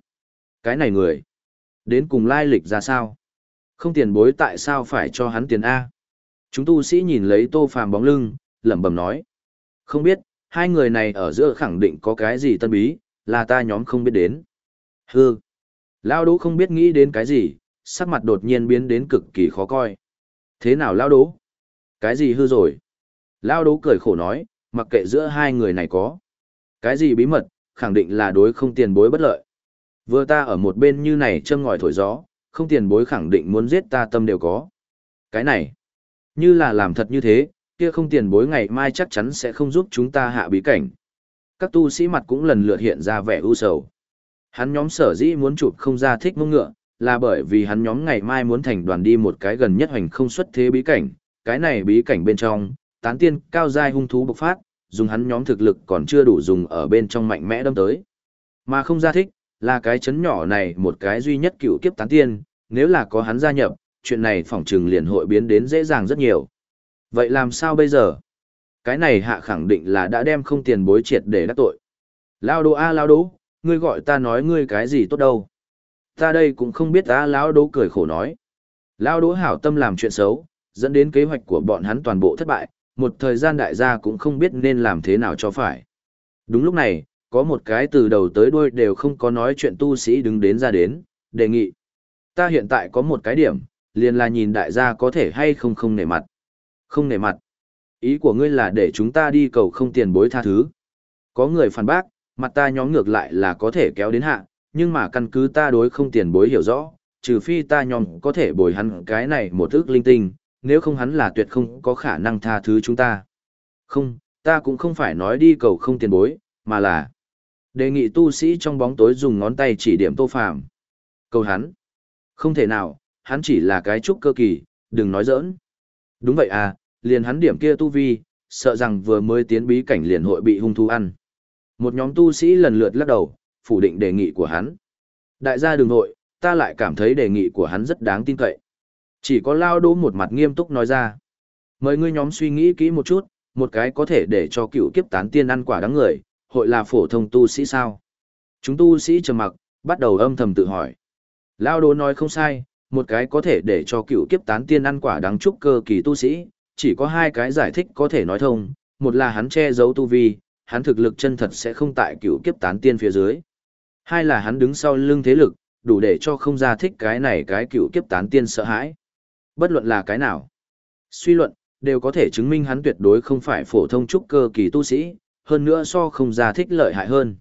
Cái này người, đến cùng lai lịch ra sao? Không tiền bối tại sao phải cho hắn tiền A? Chúng tu sĩ nhìn lấy tô phàm bóng lưng, lẩm bẩm nói. Không biết, hai người này ở giữa khẳng định có cái gì tân bí, là ta nhóm không biết đến. Hư. Lao đỗ không biết nghĩ đến cái gì, sắc mặt đột nhiên biến đến cực kỳ khó coi. Thế nào lao đỗ? Cái gì hư rồi? Lao đố cười khổ nói, mặc kệ giữa hai người này có. Cái gì bí mật, khẳng định là đối không tiền bối bất lợi. Vừa ta ở một bên như này châm ngòi thổi gió, không tiền bối khẳng định muốn giết ta tâm đều có. Cái này, như là làm thật như thế, kia không tiền bối ngày mai chắc chắn sẽ không giúp chúng ta hạ bí cảnh. Các tu sĩ mặt cũng lần lượt hiện ra vẻ ưu sầu. Hắn nhóm sở dĩ muốn chụp không ra thích mông ngựa, là bởi vì hắn nhóm ngày mai muốn thành đoàn đi một cái gần nhất hoành không xuất thế bí cảnh. Cái này bí cảnh bên trong, tán tiên cao giai hung thú bộc phát, dùng hắn nhóm thực lực còn chưa đủ dùng ở bên trong mạnh mẽ đâm tới. Mà không ra thích, là cái chấn nhỏ này một cái duy nhất cựu kiếp tán tiên, nếu là có hắn gia nhập, chuyện này phỏng trừng liền hội biến đến dễ dàng rất nhiều. Vậy làm sao bây giờ? Cái này hạ khẳng định là đã đem không tiền bối triệt để đắc tội. Lao đố a lao đố, ngươi gọi ta nói ngươi cái gì tốt đâu. Ta đây cũng không biết ta lão đố cười khổ nói. Lão đố hảo tâm làm chuyện xấu, dẫn đến kế hoạch của bọn hắn toàn bộ thất bại, một thời gian đại gia cũng không biết nên làm thế nào cho phải. Đúng lúc này, có một cái từ đầu tới đuôi đều không có nói chuyện tu sĩ đứng đến ra đến, đề nghị. Ta hiện tại có một cái điểm, liền là nhìn đại gia có thể hay không không nể mặt. Không nể mặt. Ý của ngươi là để chúng ta đi cầu không tiền bối tha thứ. Có người phản bác, mặt ta nhóm ngược lại là có thể kéo đến hạ, nhưng mà căn cứ ta đối không tiền bối hiểu rõ, trừ phi ta nhóm có thể bồi hắn cái này một ước linh tinh, nếu không hắn là tuyệt không có khả năng tha thứ chúng ta. Không, ta cũng không phải nói đi cầu không tiền bối, mà là đề nghị tu sĩ trong bóng tối dùng ngón tay chỉ điểm tô phàm. Cầu hắn. Không thể nào, hắn chỉ là cái trúc cơ kỳ, đừng nói giỡn. Đúng vậy à, liền hắn điểm kia tu vi, sợ rằng vừa mới tiến bí cảnh liền hội bị hung thú ăn. Một nhóm tu sĩ lần lượt lắc đầu, phủ định đề nghị của hắn. Đại gia đường nội, ta lại cảm thấy đề nghị của hắn rất đáng tin cậy. Chỉ có lao đố một mặt nghiêm túc nói ra. Mời ngươi nhóm suy nghĩ kỹ một chút, một cái có thể để cho cựu kiếp tán tiên ăn quả đáng người, hội là phổ thông tu sĩ sao? Chúng tu sĩ trầm mặc, bắt đầu âm thầm tự hỏi. Lao đố nói không sai, một cái có thể để cho cựu kiếp tán tiên ăn quả đáng trúc cơ kỳ tu sĩ, chỉ có hai cái giải thích có thể nói thông, một là hắn che giấu tu vi, hắn thực lực chân thật sẽ không tại cựu kiếp tán tiên phía dưới. Hai là hắn đứng sau lưng thế lực, đủ để cho không ra thích cái này cái cựu kiếp tán tiên sợ hãi. Bất luận là cái nào. Suy luận, đều có thể chứng minh hắn tuyệt đối không phải phổ thông trúc cơ kỳ tu sĩ, hơn nữa so không ra thích lợi hại hơn.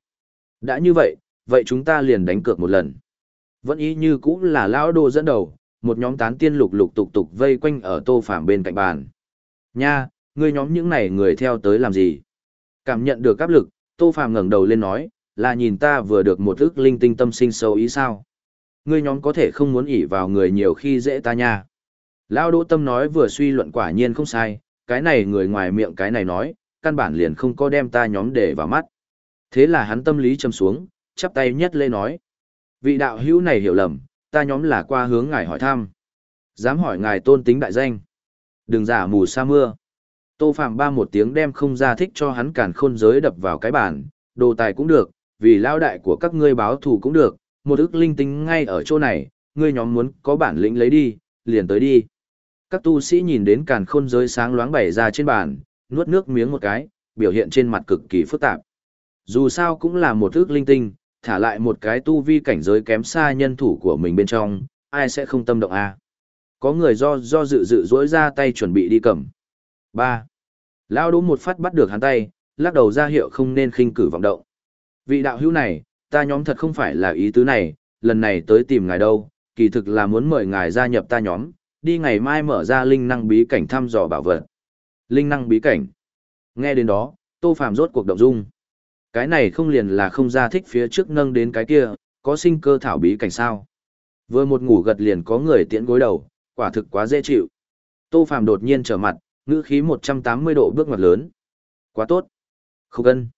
Đã như vậy, vậy chúng ta liền đánh cược một lần. Vẫn ý như cũ là lão đồ dẫn đầu, một nhóm tán tiên lục lục tục tục vây quanh ở tô phạm bên cạnh bàn. Nha, ngươi nhóm những này người theo tới làm gì? Cảm nhận được áp lực, tô phàm ngẩng đầu lên nói, là nhìn ta vừa được một ức linh tinh tâm sinh sâu ý sao? Ngươi nhóm có thể không muốn ỉ vào người nhiều khi dễ ta nha. Lão Đỗ Tâm nói vừa suy luận quả nhiên không sai, cái này người ngoài miệng cái này nói, căn bản liền không có đem ta nhóm để vào mắt. Thế là hắn tâm lý trầm xuống, chắp tay nhất lê nói. Vị đạo hữu này hiểu lầm, ta nhóm là qua hướng ngài hỏi thăm. Dám hỏi ngài tôn tính đại danh. Đừng giả mù sa mưa. Tô Phạm ba một tiếng đem không ra thích cho hắn cản khôn giới đập vào cái bàn, đồ tài cũng được, vì lao đại của các ngươi báo thù cũng được, một ức linh tinh ngay ở chỗ này, ngươi nhóm muốn có bản lĩnh lấy đi, liền tới đi. Các tu sĩ nhìn đến càn khôn giới sáng loáng bày ra trên bàn, nuốt nước miếng một cái, biểu hiện trên mặt cực kỳ phức tạp. Dù sao cũng là một ức linh tinh, thả lại một cái tu vi cảnh giới kém xa nhân thủ của mình bên trong, ai sẽ không tâm động a? À? Có người do do dự dự dỗi ra tay chuẩn bị đi cầm. 3. Lao đố một phát bắt được hắn tay, lắc đầu ra hiệu không nên khinh cử vọng động. Vị đạo hữu này, ta nhóm thật không phải là ý tứ này, lần này tới tìm ngài đâu, kỳ thực là muốn mời ngài gia nhập ta nhóm, đi ngày mai mở ra linh năng bí cảnh thăm dò bảo vật. Linh năng bí cảnh. Nghe đến đó, Tô Phàm rốt cuộc động dung. Cái này không liền là không ra thích phía trước nâng đến cái kia, có sinh cơ thảo bí cảnh sao. Vừa một ngủ gật liền có người tiễn gối đầu, quả thực quá dễ chịu. Tô Phàm đột nhiên trở mặt, ngữ khí 180 độ bước ngoặt lớn. Quá tốt. Khúc Ân.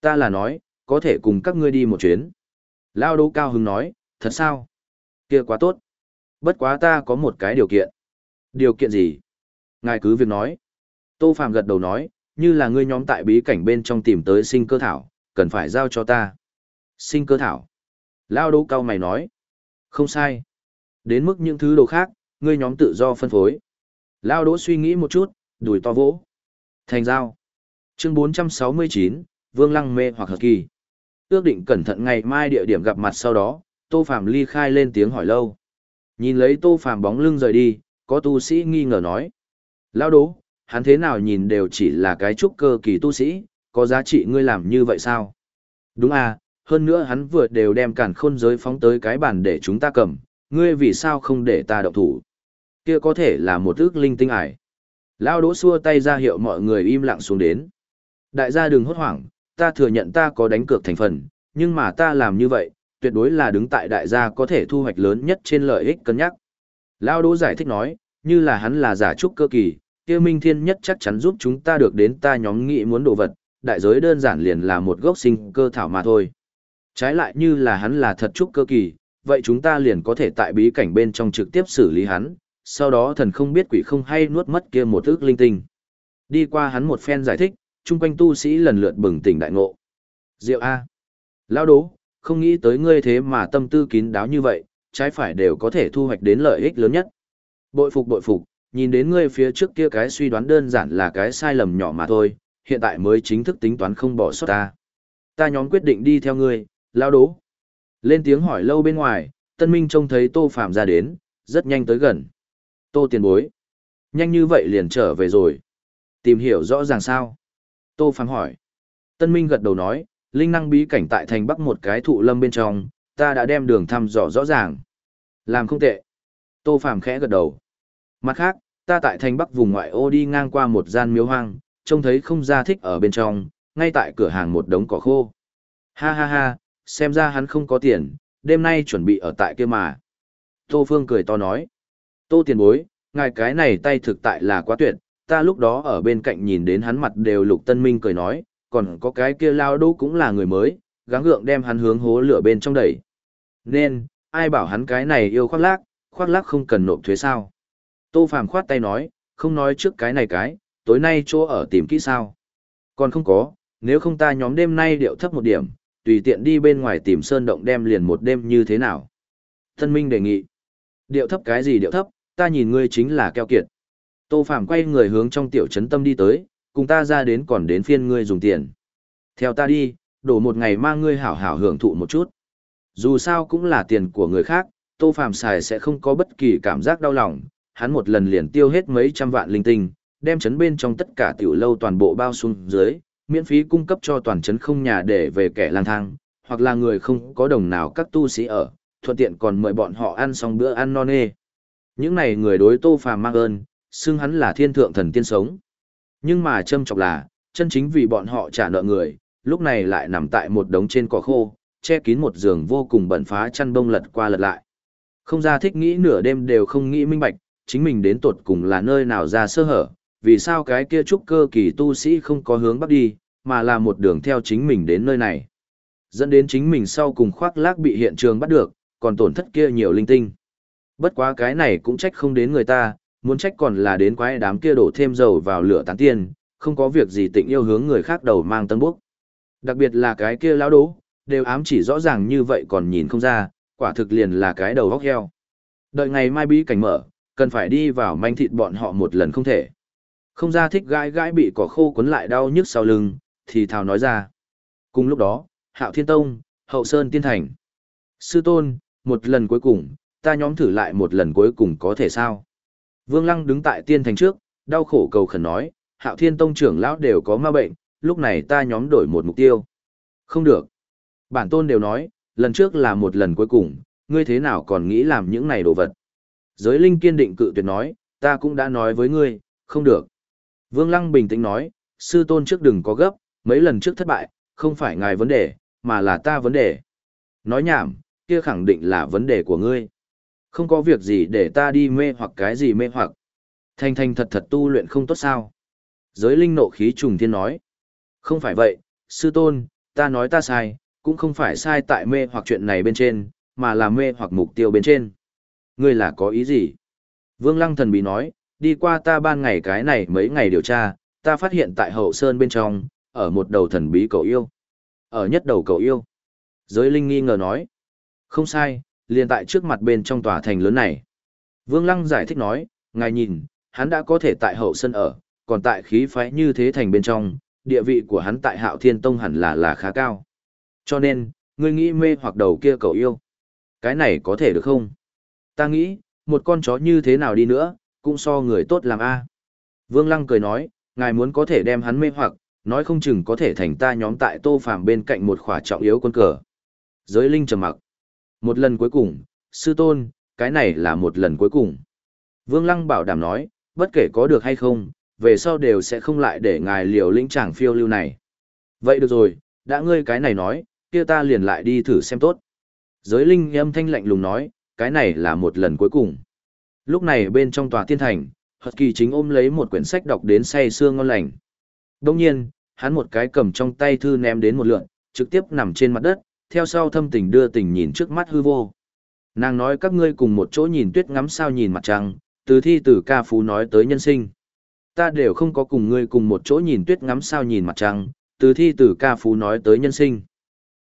Ta là nói, có thể cùng các ngươi đi một chuyến. Lao đô cao hứng nói, thật sao? kia quá tốt. Bất quá ta có một cái điều kiện. Điều kiện gì? Ngài cứ việc nói. Tô Phạm gật đầu nói, như là ngươi nhóm tại bí cảnh bên trong tìm tới sinh cơ thảo, cần phải giao cho ta. Sinh cơ thảo. Lao Đô cao mày nói. Không sai. Đến mức những thứ đồ khác, ngươi nhóm tự do phân phối. Lao đỗ suy nghĩ một chút, đùi to vỗ. Thành giao. Chương 469, Vương Lăng mê hoặc hợp kỳ. Ước định cẩn thận ngày mai địa điểm gặp mặt sau đó, Tô Phạm ly khai lên tiếng hỏi lâu. Nhìn lấy Tô Phạm bóng lưng rời đi, có tu sĩ nghi ngờ nói. Lao đố, hắn thế nào nhìn đều chỉ là cái trúc cơ kỳ tu sĩ, có giá trị ngươi làm như vậy sao? Đúng à, hơn nữa hắn vừa đều đem cản khôn giới phóng tới cái bàn để chúng ta cầm, ngươi vì sao không để ta động thủ? Kia có thể là một ước linh tinh ải. Lao đỗ xua tay ra hiệu mọi người im lặng xuống đến. Đại gia đừng hốt hoảng, ta thừa nhận ta có đánh cược thành phần, nhưng mà ta làm như vậy, tuyệt đối là đứng tại đại gia có thể thu hoạch lớn nhất trên lợi ích cân nhắc. Lao đỗ giải thích nói, như là hắn là giả trúc cơ kỳ, kia minh thiên nhất chắc chắn giúp chúng ta được đến ta nhóm nghị muốn đồ vật, đại giới đơn giản liền là một gốc sinh cơ thảo mà thôi. Trái lại như là hắn là thật trúc cơ kỳ, vậy chúng ta liền có thể tại bí cảnh bên trong trực tiếp xử lý hắn, sau đó thần không biết quỷ không hay nuốt mất kia một ước linh tinh. Đi qua hắn một phen giải thích, chung quanh tu sĩ lần lượt bừng tỉnh đại ngộ. Diệu A. Lao đố, không nghĩ tới ngươi thế mà tâm tư kín đáo như vậy, trái phải đều có thể thu hoạch đến lợi ích lớn nhất. Bội phục bội phục, nhìn đến ngươi phía trước kia cái suy đoán đơn giản là cái sai lầm nhỏ mà thôi, hiện tại mới chính thức tính toán không bỏ sót ta. Ta nhóm quyết định đi theo ngươi, lao đố. Lên tiếng hỏi lâu bên ngoài, Tân Minh trông thấy Tô Phạm ra đến, rất nhanh tới gần. Tô tiền bối. Nhanh như vậy liền trở về rồi. Tìm hiểu rõ ràng sao? Tô Phàm hỏi. Tân Minh gật đầu nói, linh năng bí cảnh tại thành bắc một cái thụ lâm bên trong, ta đã đem đường thăm dò rõ ràng. Làm không tệ. Tô Phàm khẽ gật đầu. Mặt khác, ta tại thành bắc vùng ngoại ô đi ngang qua một gian miếu hoang, trông thấy không ra thích ở bên trong, ngay tại cửa hàng một đống cỏ khô. Ha ha ha, xem ra hắn không có tiền, đêm nay chuẩn bị ở tại kia mà. Tô Phương cười to nói. Tô tiền bối, ngài cái này tay thực tại là quá tuyệt, ta lúc đó ở bên cạnh nhìn đến hắn mặt đều lục tân minh cười nói, còn có cái kia lao đô cũng là người mới, gắng gượng đem hắn hướng hố lửa bên trong đẩy. Nên, ai bảo hắn cái này yêu khoác lác, khoác lác không cần nộp thuế sao. Tô Phàm khoát tay nói, không nói trước cái này cái, tối nay chỗ ở tìm kỹ sao. Còn không có, nếu không ta nhóm đêm nay điệu thấp một điểm, tùy tiện đi bên ngoài tìm sơn động đem liền một đêm như thế nào. Tân Minh đề nghị, điệu thấp cái gì điệu thấp, ta nhìn ngươi chính là keo kiệt. Tô phạm quay người hướng trong tiểu trấn tâm đi tới, cùng ta ra đến còn đến phiên ngươi dùng tiền. Theo ta đi, đổ một ngày mang ngươi hảo hảo hưởng thụ một chút. Dù sao cũng là tiền của người khác, Tô phạm xài sẽ không có bất kỳ cảm giác đau lòng, hắn một lần liền tiêu hết mấy trăm vạn linh tinh, đem chấn bên trong tất cả tiểu lâu toàn bộ bao xuống dưới, miễn phí cung cấp cho toàn chấn không nhà để về kẻ lang thang, hoặc là người không có đồng nào các tu sĩ ở, thuận tiện còn mời bọn họ ăn xong bữa ăn non nê. Những này người đối Tô Phàm mang ơn, xưng hắn là thiên thượng thần tiên sống. Nhưng mà châm chọc là, chân chính vì bọn họ trả nợ người, lúc này lại nằm tại một đống trên cỏ khô, che kín một giường vô cùng bẩn phá chăn bông lật qua lật lại. Không ra thích nghĩ nửa đêm đều không nghĩ minh bạch, chính mình đến tột cùng là nơi nào ra sơ hở, vì sao cái kia trúc cơ kỳ tu sĩ không có hướng bắc đi, mà là một đường theo chính mình đến nơi này. Dẫn đến chính mình sau cùng khoác lác bị hiện trường bắt được, còn tổn thất kia nhiều linh tinh. Bất quá cái này cũng trách không đến người ta, muốn trách còn là đến quái đám kia đổ thêm dầu vào lửa tán tiền không có việc gì tịnh yêu hướng người khác đầu mang tân bốc. Đặc biệt là cái kia lão đố, đều ám chỉ rõ ràng như vậy còn nhìn không ra, quả thực liền là cái đầu góc heo. Đợi ngày mai bí cảnh mở, cần phải đi vào manh thịt bọn họ một lần không thể. Không ra thích gãi gãi bị cỏ khô cuốn lại đau nhức sau lưng, thì thào nói ra. Cùng lúc đó, Hạo Thiên Tông, Hậu Sơn Tiên Thành. Sư Tôn, một lần cuối cùng, ta nhóm thử lại một lần cuối cùng có thể sao? Vương Lăng đứng tại Tiên Thành trước, đau khổ cầu khẩn nói, Hạo Thiên Tông trưởng lão đều có ma bệnh, lúc này ta nhóm đổi một mục tiêu. Không được. Bản tôn đều nói, lần trước là một lần cuối cùng, ngươi thế nào còn nghĩ làm những này đồ vật. Giới linh kiên định cự tuyệt nói, ta cũng đã nói với ngươi, không được. Vương Lăng bình tĩnh nói, sư tôn trước đừng có gấp, mấy lần trước thất bại, không phải ngài vấn đề, mà là ta vấn đề. Nói nhảm, kia khẳng định là vấn đề của ngươi. Không có việc gì để ta đi mê hoặc cái gì mê hoặc. Thanh thanh thật thật tu luyện không tốt sao. Giới linh nộ khí trùng thiên nói. Không phải vậy, sư tôn, ta nói ta sai, cũng không phải sai tại mê hoặc chuyện này bên trên, mà là mê hoặc mục tiêu bên trên. Ngươi là có ý gì? Vương Lăng thần bí nói, đi qua ta ban ngày cái này mấy ngày điều tra, ta phát hiện tại hậu sơn bên trong, ở một đầu thần bí cầu yêu. Ở nhất đầu cầu yêu. Giới linh nghi ngờ nói. Không sai, liền tại trước mặt bên trong tòa thành lớn này. Vương Lăng giải thích nói, ngài nhìn, hắn đã có thể tại hậu sân ở, còn tại khí phái như thế thành bên trong, địa vị của hắn tại hạo thiên tông hẳn là là khá cao. Cho nên, ngươi nghĩ mê hoặc đầu kia cầu yêu. Cái này có thể được không? Ta nghĩ, một con chó như thế nào đi nữa, cũng so người tốt làm a. Vương Lăng cười nói, ngài muốn có thể đem hắn mê hoặc, nói không chừng có thể thành ta nhóm tại tô phàm bên cạnh một khỏa trọng yếu quân cờ. Giới linh trầm mặc. Một lần cuối cùng, sư tôn, cái này là một lần cuối cùng. Vương Lăng bảo đảm nói, bất kể có được hay không, về sau đều sẽ không lại để ngài liều lĩnh chàng phiêu lưu này. Vậy được rồi, đã ngươi cái này nói, kia ta liền lại đi thử xem tốt. Giới linh âm thanh lạnh lùng nói, cái này là một lần cuối cùng. Lúc này bên trong tòa tiên thành, Hật Kỳ chính ôm lấy một quyển sách đọc đến say sương ngon lành. Đồng nhiên, hắn một cái cầm trong tay thư ném đến một lượn, trực tiếp nằm trên mặt đất, theo sau thâm tình đưa tình nhìn trước mắt hư vô. Nàng nói các ngươi cùng một chỗ nhìn tuyết ngắm sao nhìn mặt trăng, từ thi từ ca phú nói tới nhân sinh. Ta đều không có cùng ngươi cùng một chỗ nhìn tuyết ngắm sao nhìn mặt trăng, từ thi từ ca phú nói tới nhân sinh.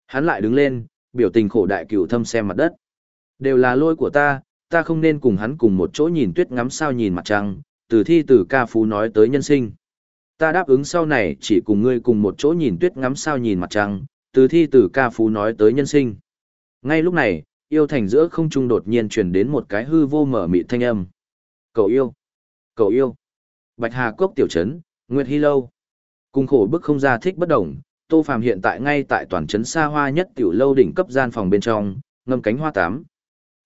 Hắn lại đứng lên, biểu tình khổ đại cửu thâm xem mặt đất. Đều là lỗi của ta, ta không nên cùng hắn cùng một chỗ nhìn tuyết ngắm sao nhìn mặt trăng, từ thi từ ca phú nói tới nhân sinh. Ta đáp ứng sau này chỉ cùng ngươi cùng một chỗ nhìn tuyết ngắm sao nhìn mặt trăng, từ thi từ ca phú nói tới nhân sinh. Ngay lúc này, yêu thành giữa không trung đột nhiên truyền đến một cái hư vô mở mị thanh âm. Cậu yêu! Cậu yêu! Bạch Hà Cốc tiểu trấn, Nguyệt Hy Lâu. Cùng khổ bức không ra thích bất đồng, Tô Phàm hiện tại ngay tại toàn trấn xa hoa nhất tiểu lâu đỉnh cấp gian phòng bên trong, ngâm cánh hoa tám.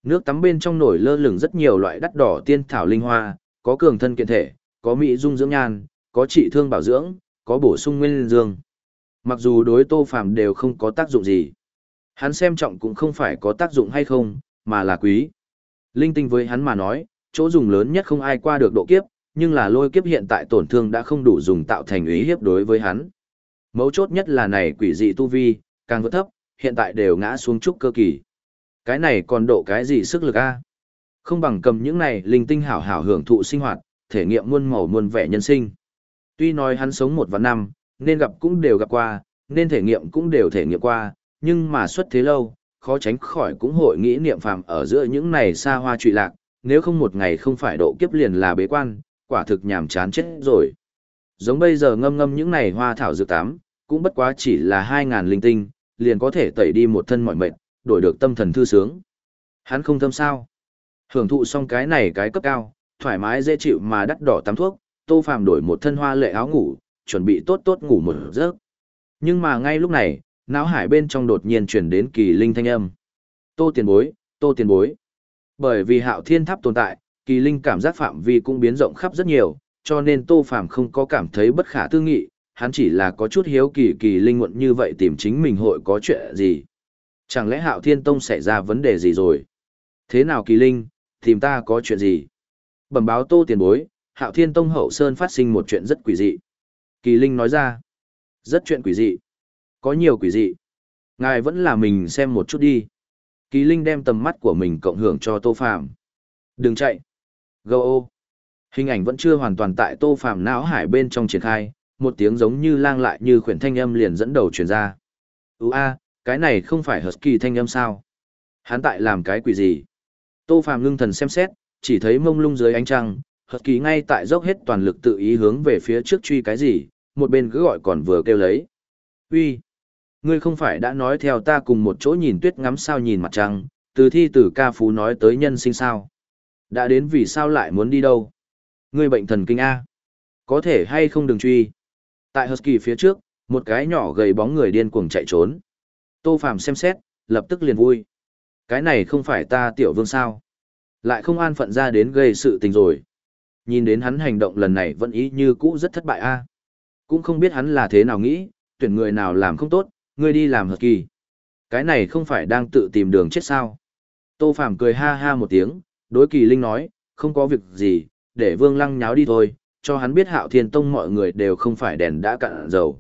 Nước tắm bên trong nổi lơ lửng rất nhiều loại đắt đỏ tiên thảo linh hoa, có cường thân kiện thể, có mỹ dung dưỡng nhan, có trị thương bảo dưỡng, có bổ sung nguyên dương. Mặc dù đối Tô Phàm đều không có tác dụng gì. Hắn xem trọng cũng không phải có tác dụng hay không, mà là quý. Linh tinh với hắn mà nói, chỗ dùng lớn nhất không ai qua được độ kiếp, nhưng là lôi kiếp hiện tại tổn thương đã không đủ dùng tạo thành ý hiếp đối với hắn. Mấu chốt nhất là này quỷ dị tu vi, càng vượt thấp, hiện tại đều ngã xuống trúc cơ kỳ. Cái này còn độ cái gì sức lực a? Không bằng cầm những này linh tinh hảo hảo hưởng thụ sinh hoạt, thể nghiệm muôn màu muôn vẻ nhân sinh. Tuy nói hắn sống một vạn năm, nên gặp cũng đều gặp qua, nên thể nghiệm cũng đều thể nghiệm qua, nhưng mà xuất thế lâu, khó tránh khỏi cũng hội nghĩ niệm phàm ở giữa những này xa hoa trụy lạc, nếu không một ngày không phải độ kiếp liền là bế quan, quả thực nhàm chán chết rồi. Giống bây giờ ngâm ngâm những này hoa thảo dược tám, cũng bất quá chỉ là 2.000 linh tinh, liền có thể tẩy đi một thân mọi mệt, đổi được tâm thần thư sướng. Hắn không thâm sao. Hưởng thụ xong cái này cái cấp cao, thoải mái dễ chịu mà đắt đỏ tắm thuốc, tô phàm đổi một thân hoa lệ áo ngủ, chuẩn bị tốt tốt ngủ một giấc. Nhưng mà ngay lúc này, não hải bên trong đột nhiên chuyển đến kỳ linh thanh âm. Tô tiền bối, tô tiền bối. Bởi vì hạo thiên tháp tồn tại, kỳ linh cảm giác phạm vi cũng biến rộng khắp rất nhiều, cho nên tô phàm không có cảm thấy bất khả tư nghị, hắn chỉ là có chút hiếu kỳ kỳ linh muộn như vậy tìm chính mình hội có chuyện gì. Chẳng lẽ hạo thiên tông xảy ra vấn đề gì rồi? Thế nào kỳ linh, tìm ta có chuyện gì? Bẩm báo tô tiền bối, hạo thiên tông hậu sơn phát sinh một chuyện rất quỷ dị. Kỳ linh nói ra, rất chuyện quỷ dị. Có nhiều quỷ dị. Ngài vẫn là mình xem một chút đi. Kỳ linh đem tầm mắt của mình cộng hưởng cho tô phàm. Đừng chạy. Go ô. Hình ảnh vẫn chưa hoàn toàn tại tô phàm não hải bên trong triển khai, một tiếng giống như lang lại như khuyển thanh âm liền dẫn đầu truyền ra. Ú a, cái này không phải Husky thanh âm sao? Hắn tại làm cái quỷ gì? Tô Phàm ngưng thần xem xét, chỉ thấy mông lung dưới ánh trăng, Husky ngay tại dốc hết toàn lực tự ý hướng về phía trước truy cái gì, một bên cứ gọi còn vừa kêu lấy. Uy, ngươi không phải đã nói theo ta cùng một chỗ nhìn tuyết ngắm sao nhìn mặt trăng, từ thi từ ca phú nói tới nhân sinh sao? Đã đến vì sao lại muốn đi đâu? Ngươi bệnh thần kinh A. Có thể hay không đừng truy. Tại Husky phía trước, một cái nhỏ gầy bóng người điên cuồng chạy trốn. Tô Phàm xem xét, lập tức liền vui. Cái này không phải ta tiểu vương sao? Lại không an phận ra đến gây sự tình rồi. Nhìn đến hắn hành động lần này vẫn ý như cũ rất thất bại a. Cũng không biết hắn là thế nào nghĩ, tuyển người nào làm không tốt, người đi làm hợp kỳ. Cái này không phải đang tự tìm đường chết sao? Tô Phàm cười ha ha một tiếng, đối kỳ linh nói, không có việc gì, để vương lăng nháo đi thôi, cho hắn biết hạo thiên tông mọi người đều không phải đèn đã cạn dầu.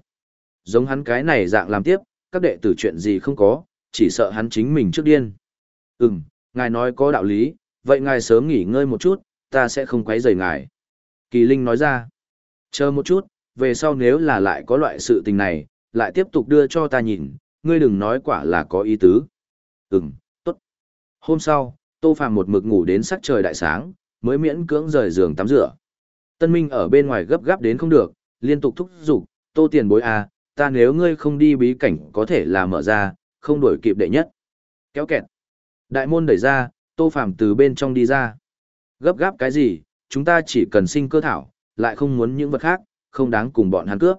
Giống hắn cái này dạng làm tiếp, các đệ tử chuyện gì không có, chỉ sợ hắn chính mình trước điên. Ừm, ngài nói có đạo lý, vậy ngài sớm nghỉ ngơi một chút, ta sẽ không quấy rầy ngài. Kỳ Linh nói ra, chờ một chút, về sau nếu là lại có loại sự tình này, lại tiếp tục đưa cho ta nhìn, ngươi đừng nói quả là có ý tứ. Ừm, tốt. Hôm sau, Tô Phàm một mực ngủ đến sắc trời đại sáng, mới miễn cưỡng rời giường tắm rửa. Tân Minh ở bên ngoài gấp gáp đến không được, liên tục thúc giục, Tô Tiền Bối à, ta nếu ngươi không đi bí cảnh có thể là mở ra, không đuổi kịp đệ nhất. Kéo kẹt. Đại môn đẩy ra, Tô Phàm từ bên trong đi ra. Gấp gáp cái gì, chúng ta chỉ cần sinh cơ thảo, lại không muốn những vật khác, không đáng cùng bọn hắn cướp.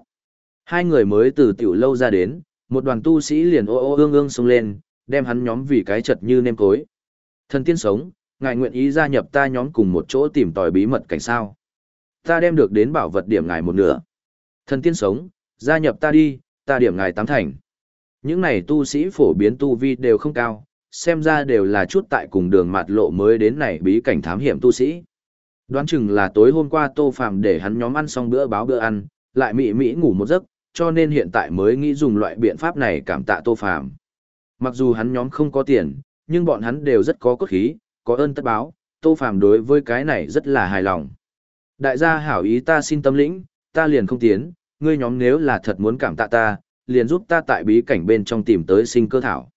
Hai người mới từ tiểu lâu ra đến, một đoàn tu sĩ liền ô ô ương ương xông lên, đem hắn nhóm vì cái chật như nêm cối. Thần tiên sống, ngài nguyện ý gia nhập ta nhóm cùng một chỗ tìm tòi bí mật cảnh sao. Ta đem được đến bảo vật điểm ngài một nửa. Thần tiên sống, gia nhập ta đi, ta điểm ngài tám thành. Những này tu sĩ phổ biến tu vi đều không cao, xem ra đều là chút tại cùng đường mạt lộ mới đến này bí cảnh thám hiểm tu sĩ. Đoán chừng là tối hôm qua Tô Phàm để hắn nhóm ăn xong bữa báo bữa ăn, lại mị mị ngủ một giấc, cho nên hiện tại mới nghĩ dùng loại biện pháp này cảm tạ Tô Phàm. Mặc dù hắn nhóm không có tiền, nhưng bọn hắn đều rất có cốt khí, có ơn tất báo, Tô Phàm đối với cái này rất là hài lòng. Đại gia hảo ý ta xin tâm lĩnh, ta liền không tiến, ngươi nhóm nếu là thật muốn cảm tạ ta, liền giúp ta tại bí cảnh bên trong tìm tới sinh cơ thảo.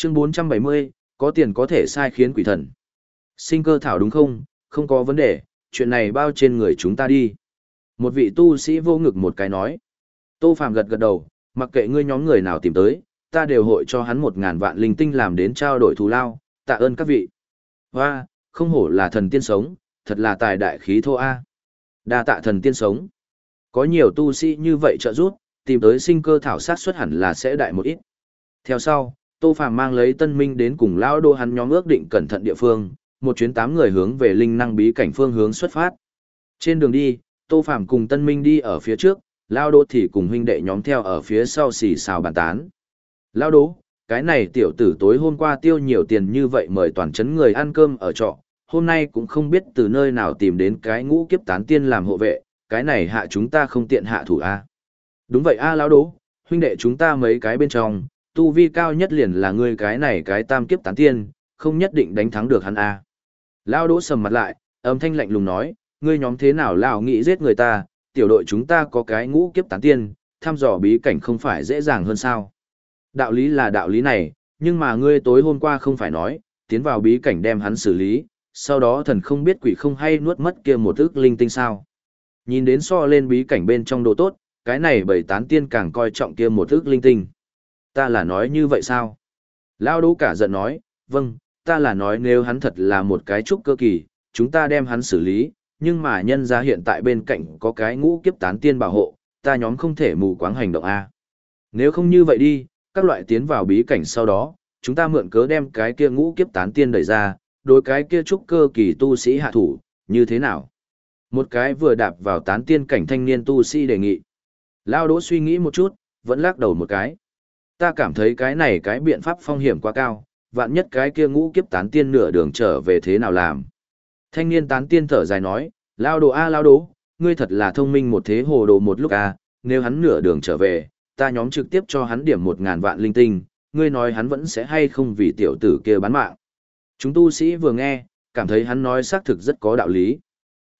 Chương 470, có tiền có thể sai khiến quỷ thần. Sinh cơ thảo đúng không, không có vấn đề, chuyện này bao trên người chúng ta đi. Một vị tu sĩ vô ngực một cái nói. Tô Phạm gật gật đầu, mặc kệ ngươi nhóm người nào tìm tới, ta đều hội cho hắn một ngàn vạn linh tinh làm đến trao đổi thù lao, tạ ơn các vị. Hoa, không hổ là thần tiên sống, thật là tài đại khí thô A. Đa tạ thần tiên sống. Có nhiều tu sĩ như vậy trợ giúp, tìm tới sinh cơ thảo sát xuất hẳn là sẽ đại một ít. Theo sau, Tô Phàm mang lấy Tân Minh đến cùng lão đô hắn nhóm ước định cẩn thận địa phương, một chuyến tám người hướng về linh năng bí cảnh phương hướng xuất phát. Trên đường đi, Tô Phàm cùng Tân Minh đi ở phía trước, lão đô thì cùng huynh đệ nhóm theo ở phía sau xì xào bàn tán. Lão đô, cái này tiểu tử tối hôm qua tiêu nhiều tiền như vậy mời toàn chấn người ăn cơm ở trọ, hôm nay cũng không biết từ nơi nào tìm đến cái ngũ kiếp tán tiên làm hộ vệ, cái này hạ chúng ta không tiện hạ thủ a. Đúng vậy a lão Đô, huynh đệ chúng ta mấy cái bên trong, tu vi cao nhất liền là ngươi cái này cái tam kiếp tán tiên, không nhất định đánh thắng được hắn a. Lão Đỗ sầm mặt lại, âm thanh lạnh lùng nói, ngươi nhóm thế nào lão nghĩ giết người ta, tiểu đội chúng ta có cái ngũ kiếp tán tiên, thăm dò bí cảnh không phải dễ dàng hơn sao. Đạo lý là đạo lý này, nhưng mà ngươi tối hôm qua không phải nói, tiến vào bí cảnh đem hắn xử lý, sau đó thần không biết quỷ không hay nuốt mất kia một ức linh tinh sao. Nhìn đến so lên bí cảnh bên trong đồ tốt, cái này bảy tán tiên càng coi trọng kia một ức linh tinh. Ta là nói như vậy sao? Lao đỗ cả giận nói, vâng, ta là nói nếu hắn thật là một cái trúc cơ kỳ, chúng ta đem hắn xử lý, nhưng mà nhân ra hiện tại bên cạnh có cái ngũ kiếp tán tiên bảo hộ, ta nhóm không thể mù quáng hành động A. Nếu không như vậy đi, các loại tiến vào bí cảnh sau đó, chúng ta mượn cớ đem cái kia ngũ kiếp tán tiên đẩy ra, đối cái kia trúc cơ kỳ tu sĩ hạ thủ, như thế nào? Một cái vừa đạp vào tán tiên cảnh thanh niên tu sĩ đề nghị. Lao đỗ suy nghĩ một chút, vẫn lắc đầu một cái. Ta cảm thấy cái này cái biện pháp phong hiểm quá cao, vạn nhất cái kia ngũ kiếp tán tiên nửa đường trở về thế nào làm. Thanh niên tán tiên thở dài nói, lao đồ a lao đồ, ngươi thật là thông minh một thế hồ đồ một lúc a, nếu hắn nửa đường trở về, ta nhóm trực tiếp cho hắn điểm một ngàn vạn linh tinh, ngươi nói hắn vẫn sẽ hay không vì tiểu tử kia bán mạng. Chúng tu sĩ vừa nghe, cảm thấy hắn nói xác thực rất có đạo lý.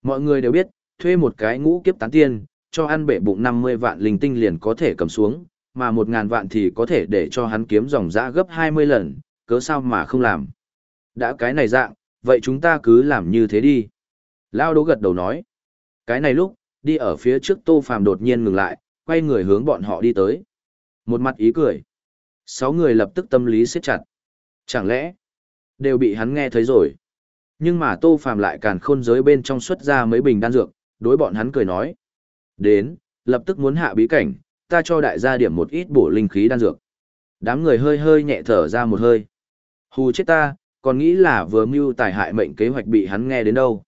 Mọi người đều biết, thuê một cái ngũ kiếp tán tiên, cho ăn bể bụng 50 vạn linh tinh liền có thể cầm xuống, mà một ngàn vạn thì có thể để cho hắn kiếm dòng dã gấp 20 lần, cớ sao mà không làm. Đã cái này dạng, vậy chúng ta cứ làm như thế đi. Lao đố gật đầu nói. Cái này lúc, đi ở phía trước tô phàm đột nhiên ngừng lại, quay người hướng bọn họ đi tới. Một mặt ý cười. Sáu người lập tức tâm lý siết chặt. Chẳng lẽ, đều bị hắn nghe thấy rồi. Nhưng mà Tô Phàm lại càn khôn giới bên trong xuất ra mấy bình đan dược, đối bọn hắn cười nói. Đến, lập tức muốn hạ bí cảnh, ta cho đại gia điểm một ít bổ linh khí đan dược. Đám người hơi hơi nhẹ thở ra một hơi. Hù chết ta, còn nghĩ là vừa mưu tài hại mệnh kế hoạch bị hắn nghe đến đâu.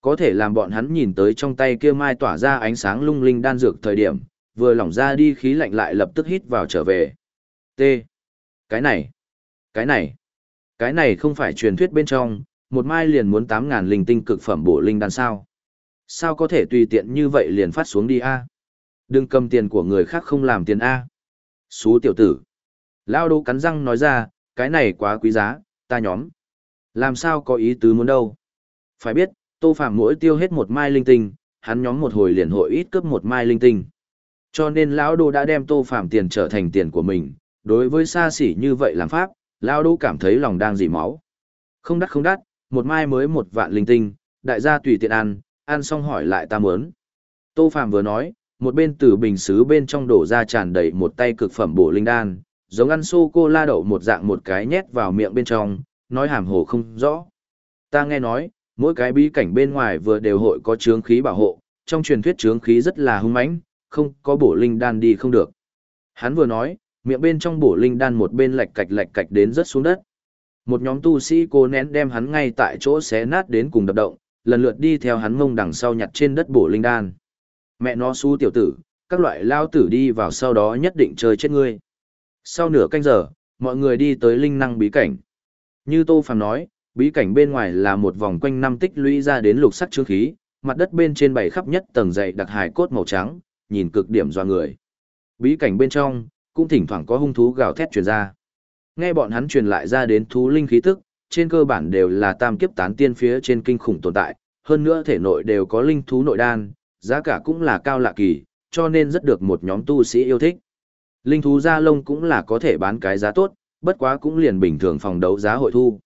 Có thể làm bọn hắn nhìn tới trong tay kia mai tỏa ra ánh sáng lung linh đan dược thời điểm, vừa lỏng ra đi khí lạnh lại lập tức hít vào trở về. T. Cái này. Cái này. Cái này không phải truyền thuyết bên trong, một mai liền muốn 8.000 linh tinh cực phẩm bổ linh đan sao. Sao có thể tùy tiện như vậy liền phát xuống đi a? Đừng cầm tiền của người khác không làm tiền a. Xú tiểu tử. Lao đô cắn răng nói ra, cái này quá quý giá, ta nhóm. Làm sao có ý tứ muốn đâu. Phải biết, tô phạm mỗi tiêu hết một mai linh tinh, hắn nhóm một hồi liền hội ít cướp một mai linh tinh. Cho nên lão đô đã đem tô phạm tiền trở thành tiền của mình, đối với xa xỉ như vậy làm pháp, lão đô cảm thấy lòng đang dỉ máu. Không đắt không đắt, một mai mới một vạn linh tinh, đại gia tùy tiện ăn, ăn xong hỏi lại ta muốn. Tô Phạm vừa nói, một bên từ bình xứ bên trong đổ ra tràn đầy một tay cực phẩm bổ linh đan, giống ăn sô cô la đậu một dạng một cái nhét vào miệng bên trong, nói hàm hồ không rõ. Ta nghe nói, mỗi cái bí cảnh bên ngoài vừa đều hội có chướng khí bảo hộ, trong truyền thuyết chướng khí rất là hung mãnh, không có bổ linh đan đi không được. Hắn vừa nói, miệng bên trong bổ linh đan một bên lạch cạch lạch cạch đến rất xuống đất. Một nhóm tu sĩ cố nén đem hắn ngay tại chỗ xé nát đến cùng đập động, lần lượt đi theo hắn mông đằng sau nhặt trên đất bổ linh đan. Mẹ nó su tiểu tử, các loại lao tử đi vào sau đó nhất định chơi chết ngươi. Sau nửa canh giờ, mọi người đi tới linh năng bí cảnh. Như Tô Phàm nói, bí cảnh bên ngoài là một vòng quanh năm tích lũy ra đến lục sắc chứa khí, mặt đất bên trên bảy khắp nhất tầng dày đặc hài cốt màu trắng, nhìn cực điểm doa người. Bí cảnh bên trong, cũng thỉnh thoảng có hung thú gào thét truyền ra. Nghe bọn hắn truyền lại ra đến thú linh khí tức, trên cơ bản đều là tam kiếp tán tiên phía trên kinh khủng tồn tại, hơn nữa thể nội đều có linh thú nội đan, giá cả cũng là cao lạ kỳ, cho nên rất được một nhóm tu sĩ yêu thích. Linh thú da lông cũng là có thể bán cái giá tốt, bất quá cũng liền bình thường phòng đấu giá hội thu.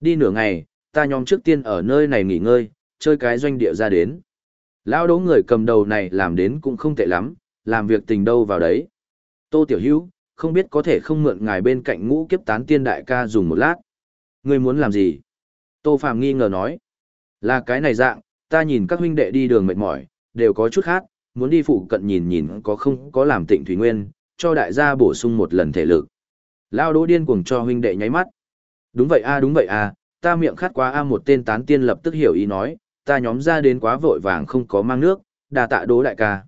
Đi nửa ngày, ta nhóm trước tiên ở nơi này nghỉ ngơi, chơi cái doanh địa ra đến. Lão đố người cầm đầu này làm đến cũng không tệ lắm, làm việc tình đâu vào đấy. Tô Tiểu Hữu, không biết có thể không mượn ngài bên cạnh ngũ kiếp tán tiên đại ca dùng một lát. Ngươi muốn làm gì? Tô Phạm nghi ngờ nói. Là cái này dạng, ta nhìn các huynh đệ đi đường mệt mỏi, đều có chút khác, muốn đi phụ cận nhìn nhìn có không có làm tịnh thủy nguyên, cho đại gia bổ sung một lần thể lực. Lao đỗ điên cuồng cho huynh đệ nháy mắt. Đúng vậy a đúng vậy a, ta miệng khát quá a một tên tán tiên lập tức hiểu ý nói, ta nhóm ra đến quá vội vàng không có mang nước, đà tạ đố đại ca.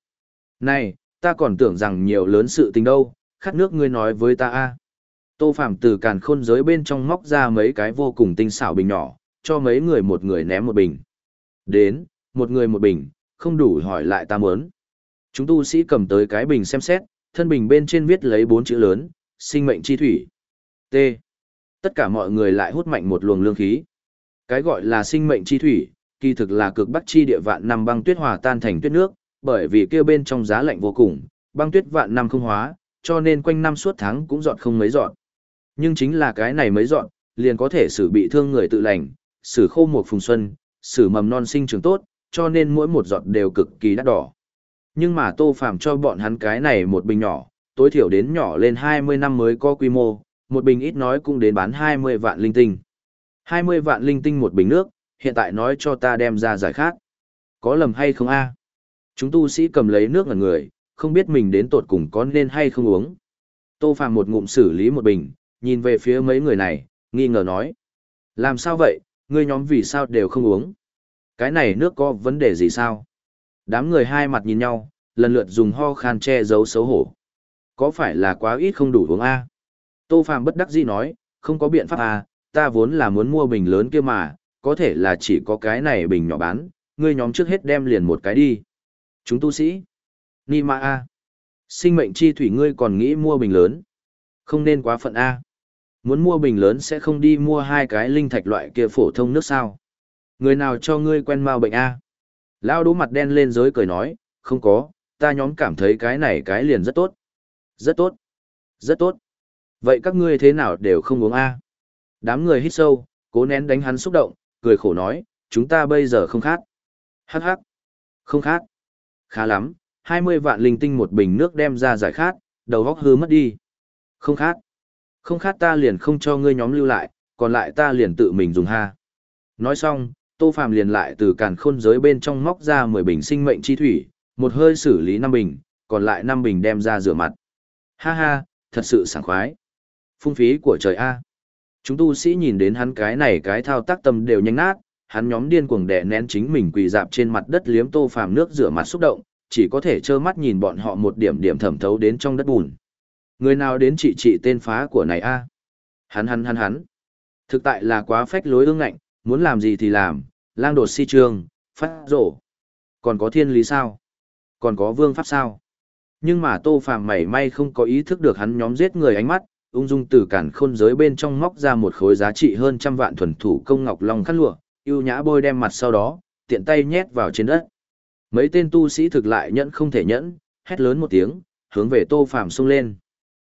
Này, ta còn tưởng rằng nhiều lớn sự tình đâu, khát nước ngươi nói với ta a. Tô Phạm từ càn khôn giới bên trong móc ra mấy cái vô cùng tinh xảo bình nhỏ, cho mấy người một người ném một bình. Đến, một người một bình, không đủ hỏi lại ta muốn. Chúng tu sĩ cầm tới cái bình xem xét, thân bình bên trên viết lấy bốn chữ lớn, sinh mệnh chi thủy. T. Tất cả mọi người lại hút mạnh một luồng lương khí. Cái gọi là sinh mệnh chi thủy, kỳ thực là cực bắc chi địa vạn năm băng tuyết hòa tan thành tuyết nước, bởi vì kia bên trong giá lạnh vô cùng, băng tuyết vạn năm không hóa, cho nên quanh năm suốt tháng cũng dọn không mấy dọn. Nhưng chính là cái này mới dọn, liền có thể xử bị thương người tự lành, xử khô một phùng xuân, xử mầm non sinh trưởng tốt, cho nên mỗi một giọt đều cực kỳ đắt đỏ. Nhưng mà Tô Phàm cho bọn hắn cái này một bình nhỏ, tối thiểu đến nhỏ lên 20 năm mới có quy mô, một bình ít nói cũng đến bán 20 vạn linh tinh. 20 vạn linh tinh một bình nước, hiện tại nói cho ta đem ra giải khác. Có lầm hay không a? Chúng tu sĩ cầm lấy nước ngẩn người, không biết mình đến tột cùng có nên hay không uống. Tô Phàm một ngụm xử lý một bình, nhìn về phía mấy người này, nghi ngờ nói. Làm sao vậy, ngươi nhóm vì sao đều không uống? Cái này nước có vấn đề gì sao? Đám người hai mặt nhìn nhau, lần lượt dùng ho khan che giấu xấu hổ. Có phải là quá ít không đủ uống a? Tô Phàm bất đắc dĩ nói, không có biện pháp a, ta vốn là muốn mua bình lớn kia mà, có thể là chỉ có cái này bình nhỏ bán, ngươi nhóm trước hết đem liền một cái đi. Chúng tu sĩ. Ni ma a. Sinh mệnh chi thủy ngươi còn nghĩ mua bình lớn. Không nên quá phận a. Muốn mua bình lớn sẽ không đi mua hai cái linh thạch loại kia phổ thông nước sao. Người nào cho ngươi quen mau bệnh a? Lao đố mặt đen lên giới cười nói, không có, ta nhóm cảm thấy cái này cái liền rất tốt. Rất tốt. Rất tốt. Vậy các ngươi thế nào đều không uống a? Đám người hít sâu, cố nén đánh hắn xúc động, cười khổ nói, chúng ta bây giờ không khát. Hắc hắc. Không khát. Khá lắm, 20 vạn linh tinh một bình nước đem ra giải khát, đầu góc hư mất đi. Không khát. Không khát ta liền không cho ngươi nhóm lưu lại, còn lại ta liền tự mình dùng ha. Nói xong, Tô Phàm liền lại từ càn khôn giới bên trong móc ra 10 bình sinh mệnh chi thủy, một hơi xử lý 5 bình, còn lại 5 bình đem ra rửa mặt. Ha ha, thật sự sảng khoái. Phung phí của trời A. Chúng tu sĩ nhìn đến hắn cái này cái thao tác tâm đều nhanh nát, hắn nhóm điên cuồng đè nén chính mình quỳ dạp trên mặt đất liếm Tô Phàm nước rửa mặt xúc động, chỉ có thể trơ mắt nhìn bọn họ một điểm điểm thẩm thấu đến trong đất bùn. Người nào đến trị trị tên phá của này a? Hắn hắn hắn hắn. Thực tại là quá phách lối ương ngạnh, muốn làm gì thì làm, lang đột si trương, phát rổ. Còn có thiên lý sao? Còn có vương pháp sao? Nhưng mà tô phàm mảy may không có ý thức được hắn nhóm giết người ánh mắt, ung dung từ cản khôn giới bên trong móc ra một khối giá trị hơn trăm vạn thuần thủ công ngọc long khăn lụa, yêu nhã bôi đem mặt sau đó, tiện tay nhét vào trên đất. Mấy tên tu sĩ thực lại nhẫn không thể nhẫn, hét lớn một tiếng, hướng về tô phàm xông lên.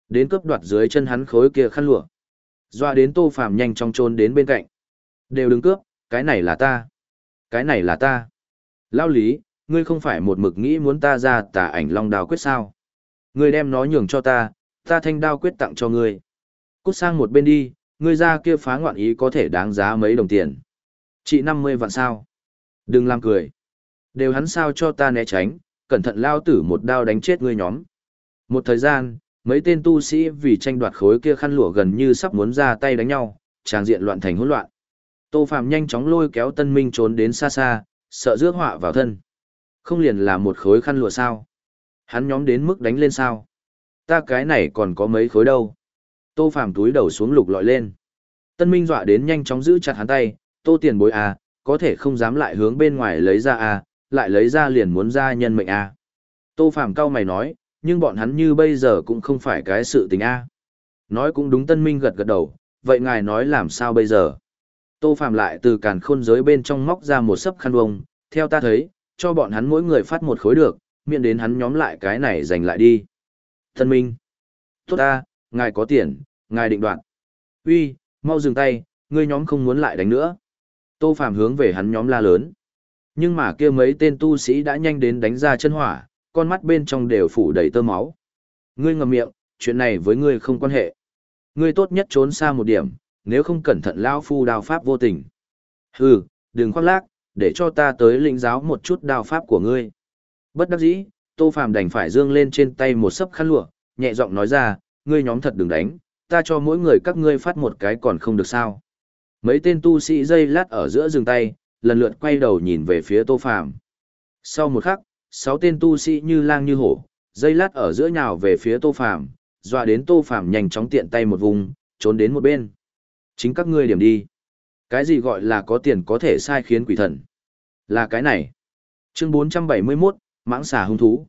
Đến cướp đoạt dưới chân hắn khối kia khăn lụa. Doa đến tô phàm nhanh chóng trốn đến bên cạnh. Đều đứng cướp, cái này là ta. Cái này là ta. Lao lý, ngươi không phải một mực nghĩ muốn ta ra tà ảnh long Đào quyết sao. Ngươi đem nó nhường cho ta, ta thanh đao quyết tặng cho ngươi. Cút sang một bên đi, ngươi ra kia phá ngoạn ý có thể đáng giá mấy đồng tiền. Chị năm mươi vạn sao. Đừng làm cười. Đều hắn sao cho ta né tránh, cẩn thận lao tử một đao đánh chết ngươi nhóm. Một thời gian, mấy tên tu sĩ vì tranh đoạt khối kia khăn lụa gần như sắp muốn ra tay đánh nhau, tràng diện loạn thành hỗn loạn. Tô Phạm nhanh chóng lôi kéo Tân Minh trốn đến xa xa, sợ rước họa vào thân. Không liền là một khối khăn lụa sao? Hắn nhóm đến mức đánh lên sao? Ta cái này còn có mấy khối đâu? Tô Phạm túi đầu xuống lục lọi lên. Tân Minh dọa đến nhanh chóng giữ chặt hắn tay, Tô tiền bối à, có thể không dám lại hướng bên ngoài lấy ra à, lại lấy ra liền muốn ra nhân mệnh à. Tô Phạm cao mày nói, nhưng bọn hắn như bây giờ cũng không phải cái sự tình a. Nói cũng đúng Tân Minh gật gật đầu, vậy ngài nói làm sao bây giờ? Tô Phạm lại từ càn khôn giới bên trong móc ra một sấp khăn vông, theo ta thấy, cho bọn hắn mỗi người phát một khối được, miễn đến hắn nhóm lại cái này giành lại đi. Thân Minh. Tốt ta, ngài có tiền, ngài định đoạn. Uy, mau dừng tay, ngươi nhóm không muốn lại đánh nữa. Tô Phạm hướng về hắn nhóm la lớn. Nhưng mà kia mấy tên tu sĩ đã nhanh đến đánh ra chân hỏa, con mắt bên trong đều phủ đầy tơ máu. Ngươi ngậm miệng, chuyện này với ngươi không quan hệ. Ngươi tốt nhất trốn xa một điểm, nếu không cẩn thận lao phu đao pháp vô tình. Hừ, đừng khoác lác, để cho ta tới lĩnh giáo một chút đao pháp của ngươi. Bất đắc dĩ, Tô Phàm đành phải dương lên trên tay một sấp khăn lụa, nhẹ giọng nói ra, ngươi nhóm thật đừng đánh, ta cho mỗi người các ngươi phát một cái còn không được sao. Mấy tên tu sĩ dây lát ở giữa rừng tay, lần lượt quay đầu nhìn về phía Tô Phàm. Sau một khắc, sáu tên tu sĩ như lang như hổ, dây lát ở giữa nhào về phía Tô Phàm, dọa đến Tô Phàm nhanh chóng tiện tay một vùng, trốn đến một bên. Chính các ngươi điểm đi. Cái gì gọi là có tiền có thể sai khiến quỷ thần? Là cái này. Chương 471, mãng xà hung thú.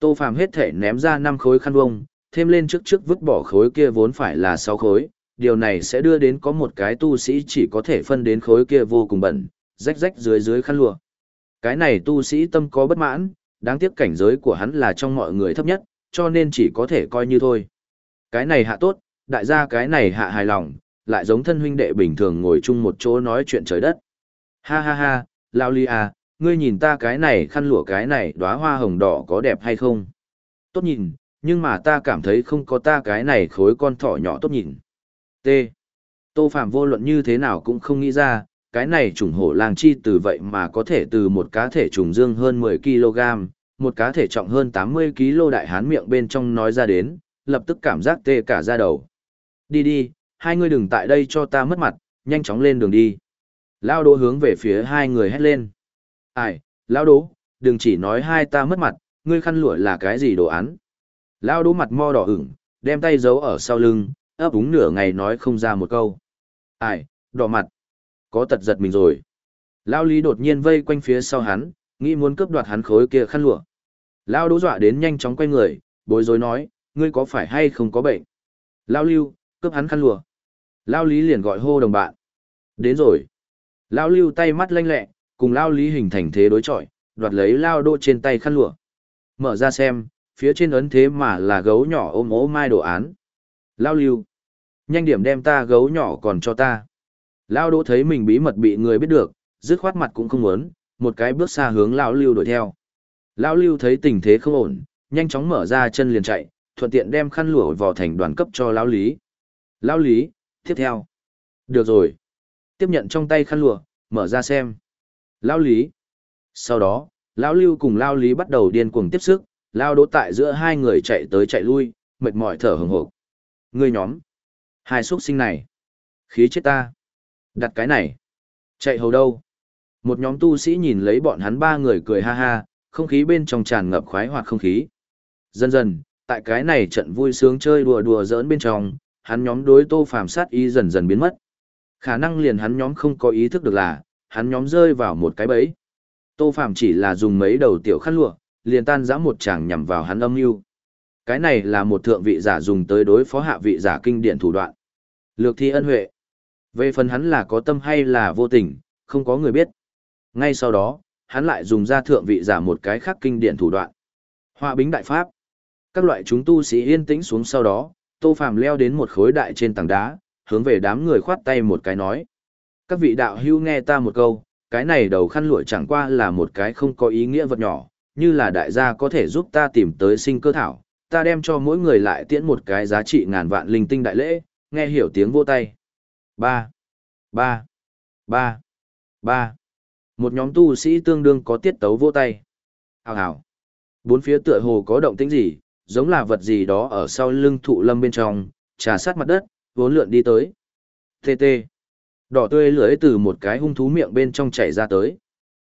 Tô Phàm hết thể ném ra năm khối khăn vông, thêm lên trước trước vứt bỏ khối kia vốn phải là sáu khối, điều này sẽ đưa đến có một cái tu sĩ chỉ có thể phân đến khối kia vô cùng bẩn, rách rách dưới dưới khăn lụa. Cái này tu sĩ tâm có bất mãn, đáng tiếc cảnh giới của hắn là trong mọi người thấp nhất, cho nên chỉ có thể coi như thôi. Cái này hạ tốt, đại gia cái này hạ hài lòng, lại giống thân huynh đệ bình thường ngồi chung một chỗ nói chuyện trời đất. Ha ha ha, Lao Ly à, ngươi nhìn ta cái này khăn lụa cái này đóa hoa hồng đỏ có đẹp hay không? Tốt nhìn, nhưng mà ta cảm thấy không có ta cái này khối con thỏ nhỏ tốt nhìn. T. Tô Phạm vô luận như thế nào cũng không nghĩ ra, cái này trùng hổ lang chi từ vậy mà có thể từ một cá thể trùng dương hơn 10 kg, một cá thể trọng hơn 80 kg đại hán miệng bên trong nói ra đến, lập tức cảm giác tê cả da đầu. Đi đi, hai người đừng tại đây cho ta mất mặt, nhanh chóng lên đường đi. Lao đố hướng về phía hai người hét lên. Ai, Lao đố, đừng chỉ nói hai ta mất mặt, ngươi khăn lụa là cái gì đồ án. Lao đố mặt mo đỏ ửng, đem tay giấu ở sau lưng, ấp úng nửa ngày nói không ra một câu. Ai, đỏ mặt. Có tật giật mình rồi. Lao lý đột nhiên vây quanh phía sau hắn, nghĩ muốn cướp đoạt hắn khối kia khăn lụa. Lao đố dọa đến nhanh chóng quay người, bối rối nói, ngươi có phải hay không có bệnh? Lao lưu, cướp hắn khăn lụa. Lao lý liền gọi hô đồng bạn. Đến rồi. Lao lưu tay mắt lanh lẹ, cùng Lao lý hình thành thế đối chọi, đoạt lấy Lao đỗ trên tay khăn lụa. Mở ra xem, phía trên ấn thế mà là gấu nhỏ ôm ố mai đồ án. Lao lưu. Nhanh điểm đem ta gấu nhỏ còn cho ta. Lao đỗ thấy mình bí mật bị người biết được, dứt khoát mặt cũng không muốn, một cái bước xa hướng Lao lưu đuổi theo. Lao lưu thấy tình thế không ổn, nhanh chóng mở ra chân liền chạy, thuận tiện đem khăn lụa vào thành đoàn cấp cho Lao lý. Lao lý, tiếp theo. Được rồi. Tiếp nhận trong tay khăn lụa, mở ra xem. Lao lý. Sau đó, Lao lưu cùng Lao lý bắt đầu điên cuồng tiếp sức, Lao đỗ tại giữa hai người chạy tới chạy lui, mệt mỏi thở hừng hộp. Ngươi nhóm. Hai xuất sinh này. Khí chết ta. Đặt cái này. Chạy hầu đâu. Một nhóm tu sĩ nhìn lấy bọn hắn ba người cười ha ha, không khí bên trong tràn ngập khoái hoạt không khí. Dần dần, tại cái này trận vui sướng chơi đùa đùa giỡn bên trong, hắn nhóm đối tô phàm sát ý dần dần biến mất. Khả năng liền hắn nhóm không có ý thức được là, hắn nhóm rơi vào một cái bẫy. Tô phàm chỉ là dùng mấy đầu tiểu khăn lụa, liền tan giã một chàng nhằm vào hắn âm mưu. Cái này là một thượng vị giả dùng tới đối phó hạ vị giả kinh điển thủ đoạn. Lược thi ân huệ. Về phần hắn là có tâm hay là vô tình, không có người biết. Ngay sau đó, hắn lại dùng ra thượng vị giả một cái khác kinh điển thủ đoạn. Họa bính đại pháp. Các loại chúng tu sĩ yên tĩnh xuống sau đó, Tô Phàm leo đến một khối đại trên tảng đá, hướng về đám người khoát tay một cái nói. Các vị đạo hữu nghe ta một câu, cái này đầu khăn lụa chẳng qua là một cái không có ý nghĩa vật nhỏ, như là đại gia có thể giúp ta tìm tới sinh cơ thảo, ta đem cho mỗi người lại tiễn một cái giá trị ngàn vạn linh tinh đại lễ, nghe hiểu tiếng vô tay. Ba, ba, ba, ba. Một nhóm tu sĩ tương đương có tiết tấu vô tay. Hào hào. Bốn phía tựa hồ có động tĩnh gì, giống là vật gì đó ở sau lưng thụ lâm bên trong, trà sát mặt đất, vốn lượn đi tới. Tê tê. Đỏ tươi lưỡi từ một cái hung thú miệng bên trong chảy ra tới.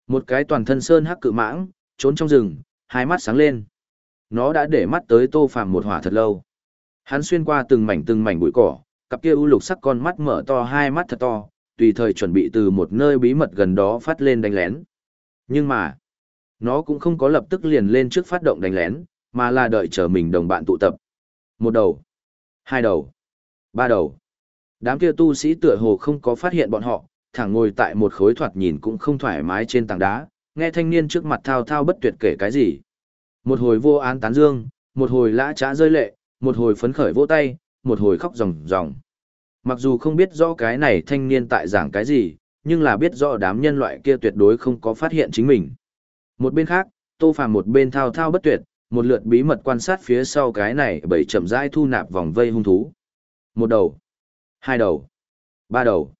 Một cái toàn thân sơn hắc cự mãng, trốn trong rừng, hai mắt sáng lên. Nó đã để mắt tới tô phàm một hỏa thật lâu. Hắn xuyên qua từng mảnh từng mảnh bụi cỏ, cặp kia u lục sắc con mắt mở to hai mắt thật to, tùy thời chuẩn bị từ một nơi bí mật gần đó phát lên đánh lén. Nhưng mà, nó cũng không có lập tức liền lên trước phát động đánh lén, mà là đợi chờ mình đồng bạn tụ tập. Một đầu, hai đầu, ba đầu. Đám kia tu sĩ tựa hồ không có phát hiện bọn họ, thẳng ngồi tại một khối thoạt nhìn cũng không thoải mái trên tảng đá, nghe thanh niên trước mặt thao thao bất tuyệt kể cái gì. Một hồi vô án tán dương, một hồi lã trá rơi lệ, một hồi phấn khởi vỗ tay, một hồi khóc ròng ròng. Mặc dù không biết rõ cái này thanh niên tại giảng cái gì, nhưng là biết rõ đám nhân loại kia tuyệt đối không có phát hiện chính mình. Một bên khác, Tô Phàm một bên thao thao bất tuyệt, một lượt bí mật quan sát phía sau cái này bảy chậm rãi thu nạp vòng vây hung thú. Một đầu, hai đầu, ba đầu.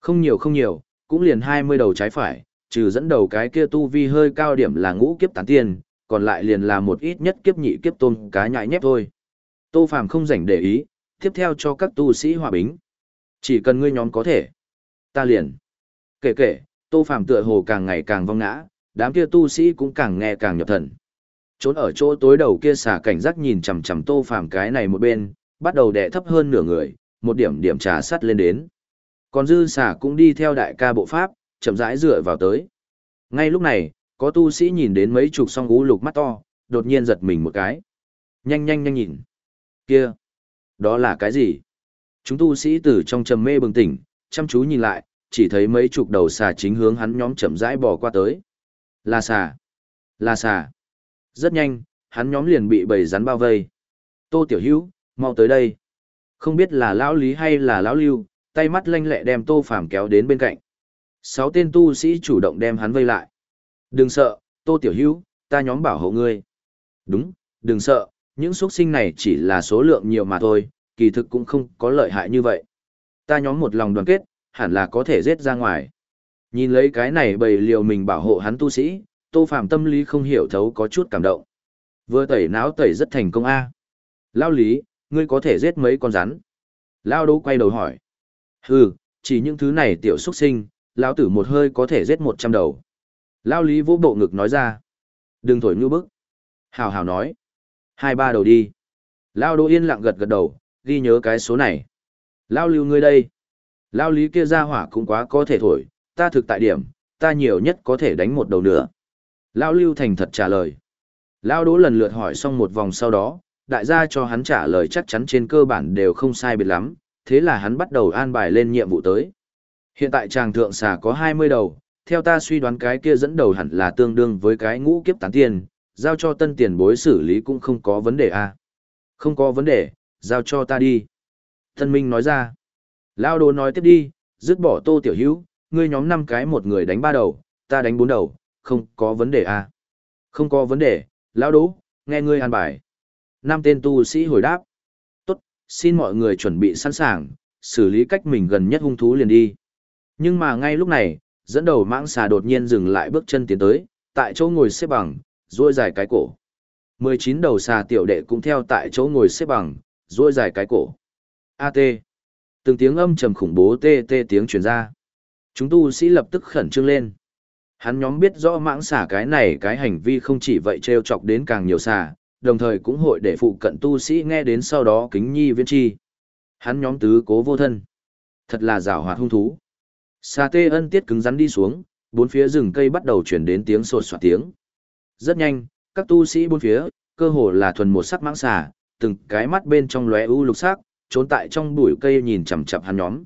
Không nhiều không nhiều, cũng liền hai mươi đầu trái phải, trừ dẫn đầu cái kia tu vi hơi cao điểm là ngũ kiếp tán tiên, còn lại liền là một ít nhất kiếp nhị kiếp tôm cá nhại nhép thôi. Tô Phàm không rảnh để ý, tiếp theo cho các tu sĩ hòa bính. Chỉ cần ngươi nhóm có thể. Ta liền. Kể kể, Tô Phàm tựa hồ càng ngày càng vong ngã, đám kia tu sĩ cũng càng nghe càng nhập thần. Trốn ở chỗ tối đầu kia xả cảnh giác nhìn chằm chằm Tô Phàm cái này một bên, bắt đầu đè thấp hơn nửa người, một điểm điểm trà sắt lên đến. Còn dư xả cũng đi theo đại ca bộ pháp, chậm rãi dựa vào tới. Ngay lúc này, có tu sĩ nhìn đến mấy chục song gú lục mắt to, đột nhiên giật mình một cái. Nhanh nhanh nhanh nhìn. Kia, đó là cái gì? Chúng tu sĩ từ trong trầm mê bừng tỉnh, chăm chú nhìn lại, chỉ thấy mấy chục đầu xà chính hướng hắn nhóm chậm rãi bò qua tới. Là xà. Là xà. Rất nhanh, hắn nhóm liền bị bầy rắn bao vây. Tô Tiểu Hữu, mau tới đây. Không biết là lão Lý hay là lão Lưu, tay mắt lanh lẹ đem Tô Phàm kéo đến bên cạnh. Sáu tên tu sĩ chủ động đem hắn vây lại. Đừng sợ, Tô Tiểu Hữu, ta nhóm bảo hộ ngươi. Đúng, đừng sợ, những xuất sinh này chỉ là số lượng nhiều mà thôi, kỳ thực cũng không có lợi hại như vậy. Ta nhóm một lòng đoàn kết, hẳn là có thể giết ra ngoài. Nhìn lấy cái này bầy liều mình bảo hộ hắn tu sĩ, Tô Phàm tâm lý không hiểu thấu có chút cảm động. Vừa tẩy náo tẩy rất thành công a. Lao lý, ngươi có thể giết mấy con rắn? Lao đỗ quay đầu hỏi. Hừ, chỉ những thứ này tiểu xuất sinh, lão tử một hơi có thể giết một trăm đầu. Lao lý vỗ bộ ngực nói ra. Đừng thổi như bức. Hào hào nói. Hai ba đầu đi. Lao đỗ yên lặng gật gật đầu, ghi nhớ cái số này. Lao lưu ngươi đây. Lao lý kia ra hỏa cũng quá có thể thổi, ta thực tại điểm, ta nhiều nhất có thể đánh một đầu nữa. Lao lưu thành thật trả lời. Lao đỗ lần lượt hỏi xong một vòng sau đó, đại gia cho hắn trả lời chắc chắn trên cơ bản đều không sai biệt lắm, thế là hắn bắt đầu an bài lên nhiệm vụ tới. Hiện tại chàng thượng xà có 20 đầu, theo ta suy đoán cái kia dẫn đầu hẳn là tương đương với cái ngũ kiếp tán tiền, giao cho tân tiền bối xử lý cũng không có vấn đề à. Không có vấn đề, giao cho ta đi. Tân Minh nói ra. Lao Đỗ nói tiếp đi, dứt bỏ tô tiểu hữu, ngươi nhóm năm cái một người đánh ba đầu, ta đánh bốn đầu, không có vấn đề à. Không có vấn đề, lão đố, nghe ngươi an bài. Năm tên tu sĩ hồi đáp. Tốt, xin mọi người chuẩn bị sẵn sàng, xử lý cách mình gần nhất hung thú liền đi. Nhưng mà ngay lúc này, dẫn đầu mãng xà đột nhiên dừng lại bước chân tiến tới, tại chỗ ngồi xếp bằng, duỗi dài cái cổ. 19 đầu xà tiểu đệ cũng theo tại chỗ ngồi xếp bằng, duỗi dài cái cổ. AT. Từng tiếng âm trầm khủng bố tê tê tiếng truyền ra. Chúng tu sĩ lập tức khẩn trương lên. Hắn nhóm biết rõ mãng xà cái này cái hành vi không chỉ vậy trêu chọc đến càng nhiều xà, đồng thời cũng hội để phụ cận tu sĩ nghe đến sau đó kính nhi viên chi. Hắn nhóm tứ cố vô thân. Thật là rảo hoạt hung thú. Xà tê ân tiết cứng rắn đi xuống, bốn phía rừng cây bắt đầu chuyển đến tiếng sột soạt tiếng. Rất nhanh, các tu sĩ bốn phía, cơ hồ là thuần một sắc mãng xà, từng cái mắt bên trong lóe u lục sắc, trốn tại trong bụi cây nhìn chằm chặp hắn nhóm.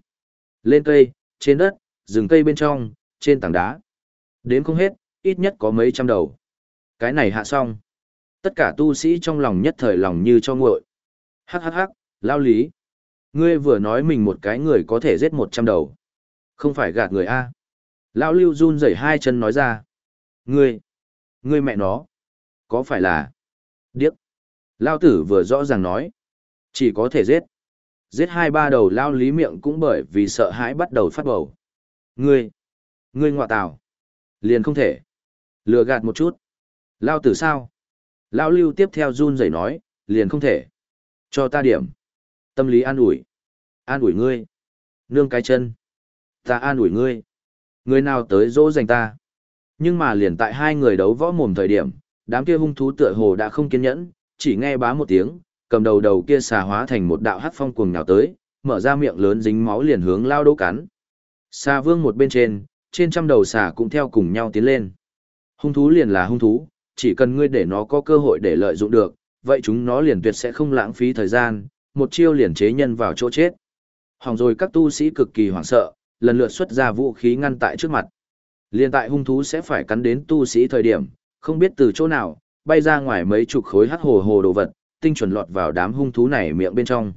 Lên cây, trên đất, rừng cây bên trong, trên tảng đá. Đến không hết, ít nhất có mấy trăm đầu. Cái này hạ xong. Tất cả tu sĩ trong lòng nhất thời lòng như cho nguội. Hắc hắc hắc, lao lý. Ngươi vừa nói mình một cái người có thể giết một trăm đầu. Không phải gạt người A. Lão lưu run rẩy hai chân nói ra. Ngươi, ngươi mẹ nó. Có phải là... Điếc. Lao tử vừa rõ ràng nói. Chỉ có thể giết. Giết hai ba đầu lao lý miệng cũng bởi vì sợ hãi bắt đầu phát bầu. Ngươi, ngươi ngọa tào. Liền không thể. Lừa gạt một chút. Lao tử sao? Lao lưu tiếp theo run rẩy nói, liền không thể. Cho ta điểm. Tâm lý an ủi. An ủi ngươi. Nương cái chân. Ta an ủi ngươi. Người nào tới dỗ dành ta. Nhưng mà liền tại hai người đấu võ mồm thời điểm, đám kia hung thú tựa hồ đã không kiên nhẫn, chỉ nghe bá một tiếng, cầm đầu đầu kia xà hóa thành một đạo hắc phong cuồng nào tới, mở ra miệng lớn dính máu liền hướng lao đỗ cắn. Xà vương một bên trên, trên trăm đầu xà cũng theo cùng nhau tiến lên. Hung thú liền là hung thú, chỉ cần ngươi để nó có cơ hội để lợi dụng được, vậy chúng nó liền tuyệt sẽ không lãng phí thời gian, một chiêu liền chế nhân vào chỗ chết. Hỏng rồi các tu sĩ cực kỳ hoảng sợ, lần lượt xuất ra vũ khí ngăn tại trước mặt. Liên tại hung thú sẽ phải cắn đến tu sĩ thời điểm, không biết từ chỗ nào, bay ra ngoài mấy chục khối hắc hồ hồ đồ vật, tinh chuẩn lọt vào đám hung thú này miệng bên trong.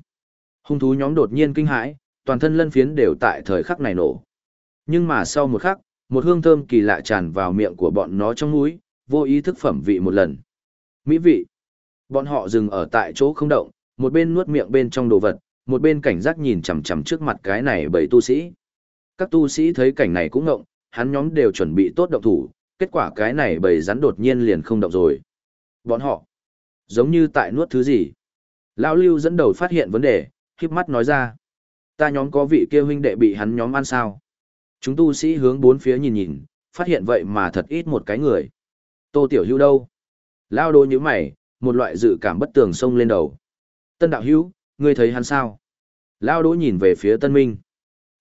Hung thú nhóm đột nhiên kinh hãi, toàn thân lân phiến đều tại thời khắc này nổ. Nhưng mà sau một khắc, một hương thơm kỳ lạ tràn vào miệng của bọn nó trong mũi, vô ý thức phẩm vị một lần. Mỹ vị. Bọn họ dừng ở tại chỗ không động, một bên nuốt miệng bên trong đồ vật, một bên cảnh giác nhìn chằm chằm trước mặt cái này bảy tu sĩ. Các tu sĩ thấy cảnh này cũng ngộng, hắn nhóm đều chuẩn bị tốt động thủ, kết quả cái này bầy rắn đột nhiên liền không động rồi. Bọn họ, giống như tại nuốt thứ gì. Lão Lưu dẫn đầu phát hiện vấn đề, khiếp mắt nói ra. Ta nhóm có vị kia huynh đệ bị hắn nhóm ăn sao. Chúng tu sĩ hướng bốn phía nhìn nhìn, phát hiện vậy mà thật ít một cái người. Tô Tiểu Hữu đâu? Lao đô như mày, một loại dự cảm bất tường xông lên đầu. Tân đạo hữu, ngươi thấy hắn sao? Lao đỗ nhìn về phía tân minh.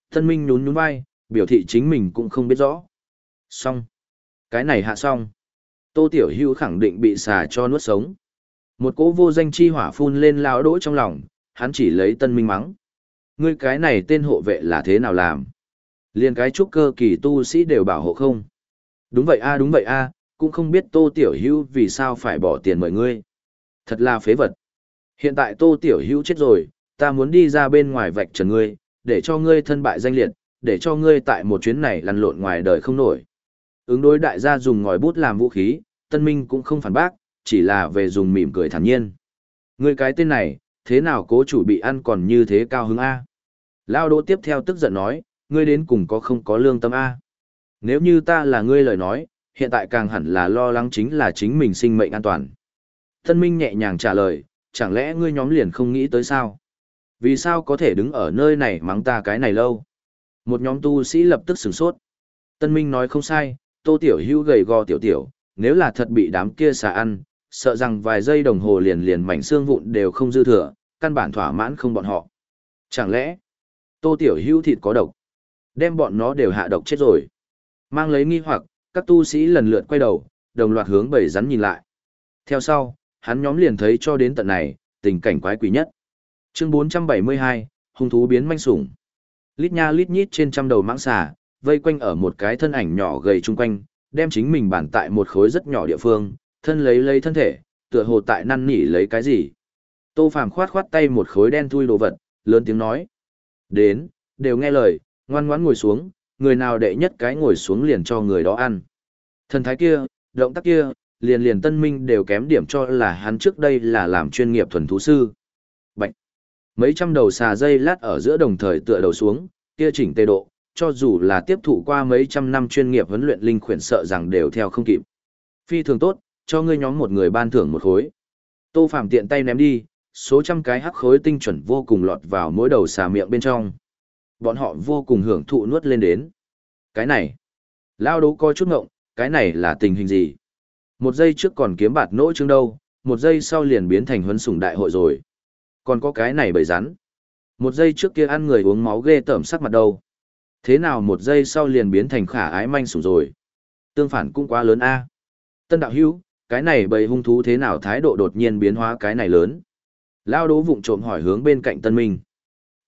Tân minh nhún nhún vai, biểu thị chính mình cũng không biết rõ. Xong. Cái này hạ xong. Tô Tiểu Hữu khẳng định bị xà cho nuốt sống. Một cỗ vô danh chi hỏa phun lên lao đỗ trong lòng, hắn chỉ lấy tân minh mắng. Ngươi cái này tên hộ vệ là thế nào làm? Liên cái trúc cơ kỳ tu sĩ đều bảo hộ không? Đúng vậy a đúng vậy a cũng không biết Tô Tiểu Hữu vì sao phải bỏ tiền mời ngươi. Thật là phế vật. Hiện tại Tô Tiểu Hữu chết rồi, ta muốn đi ra bên ngoài vạch trần ngươi, để cho ngươi thân bại danh liệt, để cho ngươi tại một chuyến này lăn lộn ngoài đời không nổi. Ứng đối đại gia dùng ngòi bút làm vũ khí, Tân Minh cũng không phản bác, chỉ là về dùng mỉm cười thản nhiên. Ngươi cái tên này, thế nào cố chủ bị ăn còn như thế cao hứng A? Lao đỗ tiếp theo tức giận nói, ngươi đến cùng có không có lương tâm A? Nếu như ta là ngươi lời nói, hiện tại càng hẳn là lo lắng chính là chính mình sinh mệnh an toàn. Tân Minh nhẹ nhàng trả lời, chẳng lẽ ngươi nhóm liền không nghĩ tới sao? Vì sao có thể đứng ở nơi này mắng ta cái này lâu? Một nhóm tu sĩ lập tức sửng sốt. Tân Minh nói không sai, tô tiểu hữu gầy gò tiểu tiểu, nếu là thật bị đám kia xà ăn, sợ rằng vài giây đồng hồ liền liền mảnh xương vụn đều không dư thừa, căn bản thỏa mãn không bọn họ. Chẳng lẽ, tô tiểu hữu thịt có độc, đem bọn nó đều hạ độc chết rồi. Mang lấy nghi hoặc, các tu sĩ lần lượt quay đầu, đồng loạt hướng bầy rắn nhìn lại. Theo sau, hắn nhóm liền thấy cho đến tận này, tình cảnh quái quỷ nhất. Chương 472, hung thú biến manh sủng. Lít nha lít nhít trên trăm đầu mãng xà, vây quanh ở một cái thân ảnh nhỏ gầy chung quanh, đem chính mình bản tại một khối rất nhỏ địa phương, thân lấy lấy thân thể, tựa hồ tại năn nỉ lấy cái gì. Tô Phàm khoát khoát tay một khối đen thui đồ vật, lớn tiếng nói: "Đến, đều nghe lời, ngoan ngoãn ngồi xuống, người nào đệ nhất cái ngồi xuống liền cho người đó ăn." Thần thái kia, động tác kia, liền liền tân minh đều kém điểm cho là hắn trước đây là làm chuyên nghiệp thuần thú sư. Bạch! Mấy trăm đầu xà dây lát ở giữa đồng thời tựa đầu xuống, kia chỉnh tê độ, cho dù là tiếp thụ qua mấy trăm năm chuyên nghiệp huấn luyện linh khuyển sợ rằng đều theo không kịp. Phi thường tốt, cho ngươi nhóm một người ban thưởng một khối. Tô Phạm tiện tay ném đi, số trăm cái hắc khối tinh chuẩn vô cùng lọt vào mỗi đầu xà miệng bên trong. Bọn họ vô cùng hưởng thụ nuốt lên đến. Cái này, lao đấu coi chút ngộng, cái này là tình hình gì? Một giây trước còn kiếm bạt nỗ chương đâu, một giây sau liền biến thành huấn sủng đại hội rồi. Còn có cái này bầy rắn. Một giây trước kia ăn người uống máu ghê tởm sắc mặt đâu. Thế nào một giây sau liền biến thành khả ái manh sủng rồi. Tương phản cũng quá lớn a. Tân đạo hữu, cái này bầy hung thú thế nào thái độ đột nhiên biến hóa cái này lớn. Lao đố vụng trộm hỏi hướng bên cạnh Tân Minh.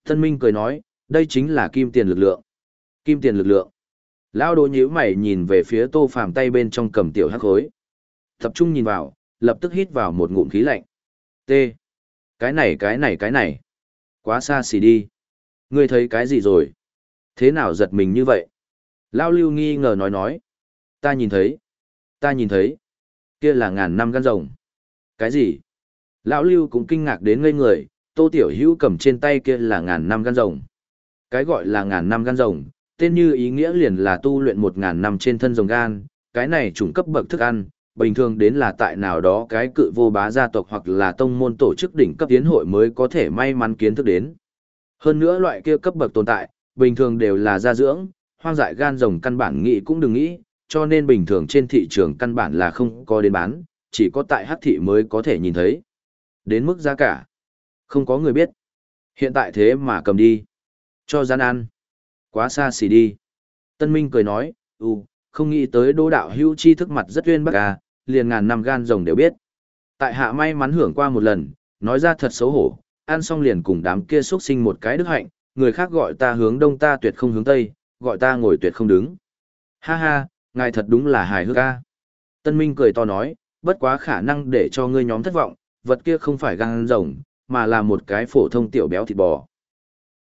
Tân Minh cười nói, đây chính là kim tiền lực lượng. Kim tiền lực lượng. lão đố nhíu mày nhìn về phía tô phàm tay bên trong cầm tiểu hắc khối. Tập trung nhìn vào, lập tức hít vào một ngụm khí lạnh. T. Cái này cái này cái này. Quá xa xỉ đi. Ngươi thấy cái gì rồi? Thế nào giật mình như vậy? lão lưu nghi ngờ nói nói. Ta nhìn thấy. Ta nhìn thấy. Kia là ngàn năm gan rồng. Cái gì? Lão lưu cũng kinh ngạc đến ngây người, tô tiểu hữu cầm trên tay kia là ngàn năm gan rồng. Cái gọi là ngàn năm gan rồng, tên như ý nghĩa liền là tu luyện một ngàn năm trên thân rồng gan, cái này trùng cấp bậc thức ăn, bình thường đến là tại nào đó cái cự vô bá gia tộc hoặc là tông môn tổ chức đỉnh cấp tiến hội mới có thể may mắn kiến thức đến. Hơn nữa loại kia cấp bậc tồn tại, bình thường đều là gia dưỡng, hoang dại gan rồng căn bản nghĩ cũng đừng nghĩ, cho nên bình thường trên thị trường căn bản là không có đến bán, chỉ có tại hắc thị mới có thể nhìn thấy. Đến mức giá cả, không có người biết. Hiện tại thế mà cầm đi, cho gian ăn. Quá xa xỉ đi. Tân Minh cười nói, ừ, không nghĩ tới đô đạo hữu chi thức mặt rất uyên bác à, liền ngàn năm gan rồng đều biết. Tại hạ may mắn hưởng qua một lần, nói ra thật xấu hổ, ăn xong liền cùng đám kia xuất sinh một cái đức hạnh, người khác gọi ta hướng đông ta tuyệt không hướng tây, gọi ta ngồi tuyệt không đứng. Ha ha, ngài thật đúng là hài hước ca. Tân Minh cười to nói, bất quá khả năng để cho ngươi nhóm thất vọng, vật kia không phải gan rồng, mà là một cái phổ thông tiểu béo thịt bò.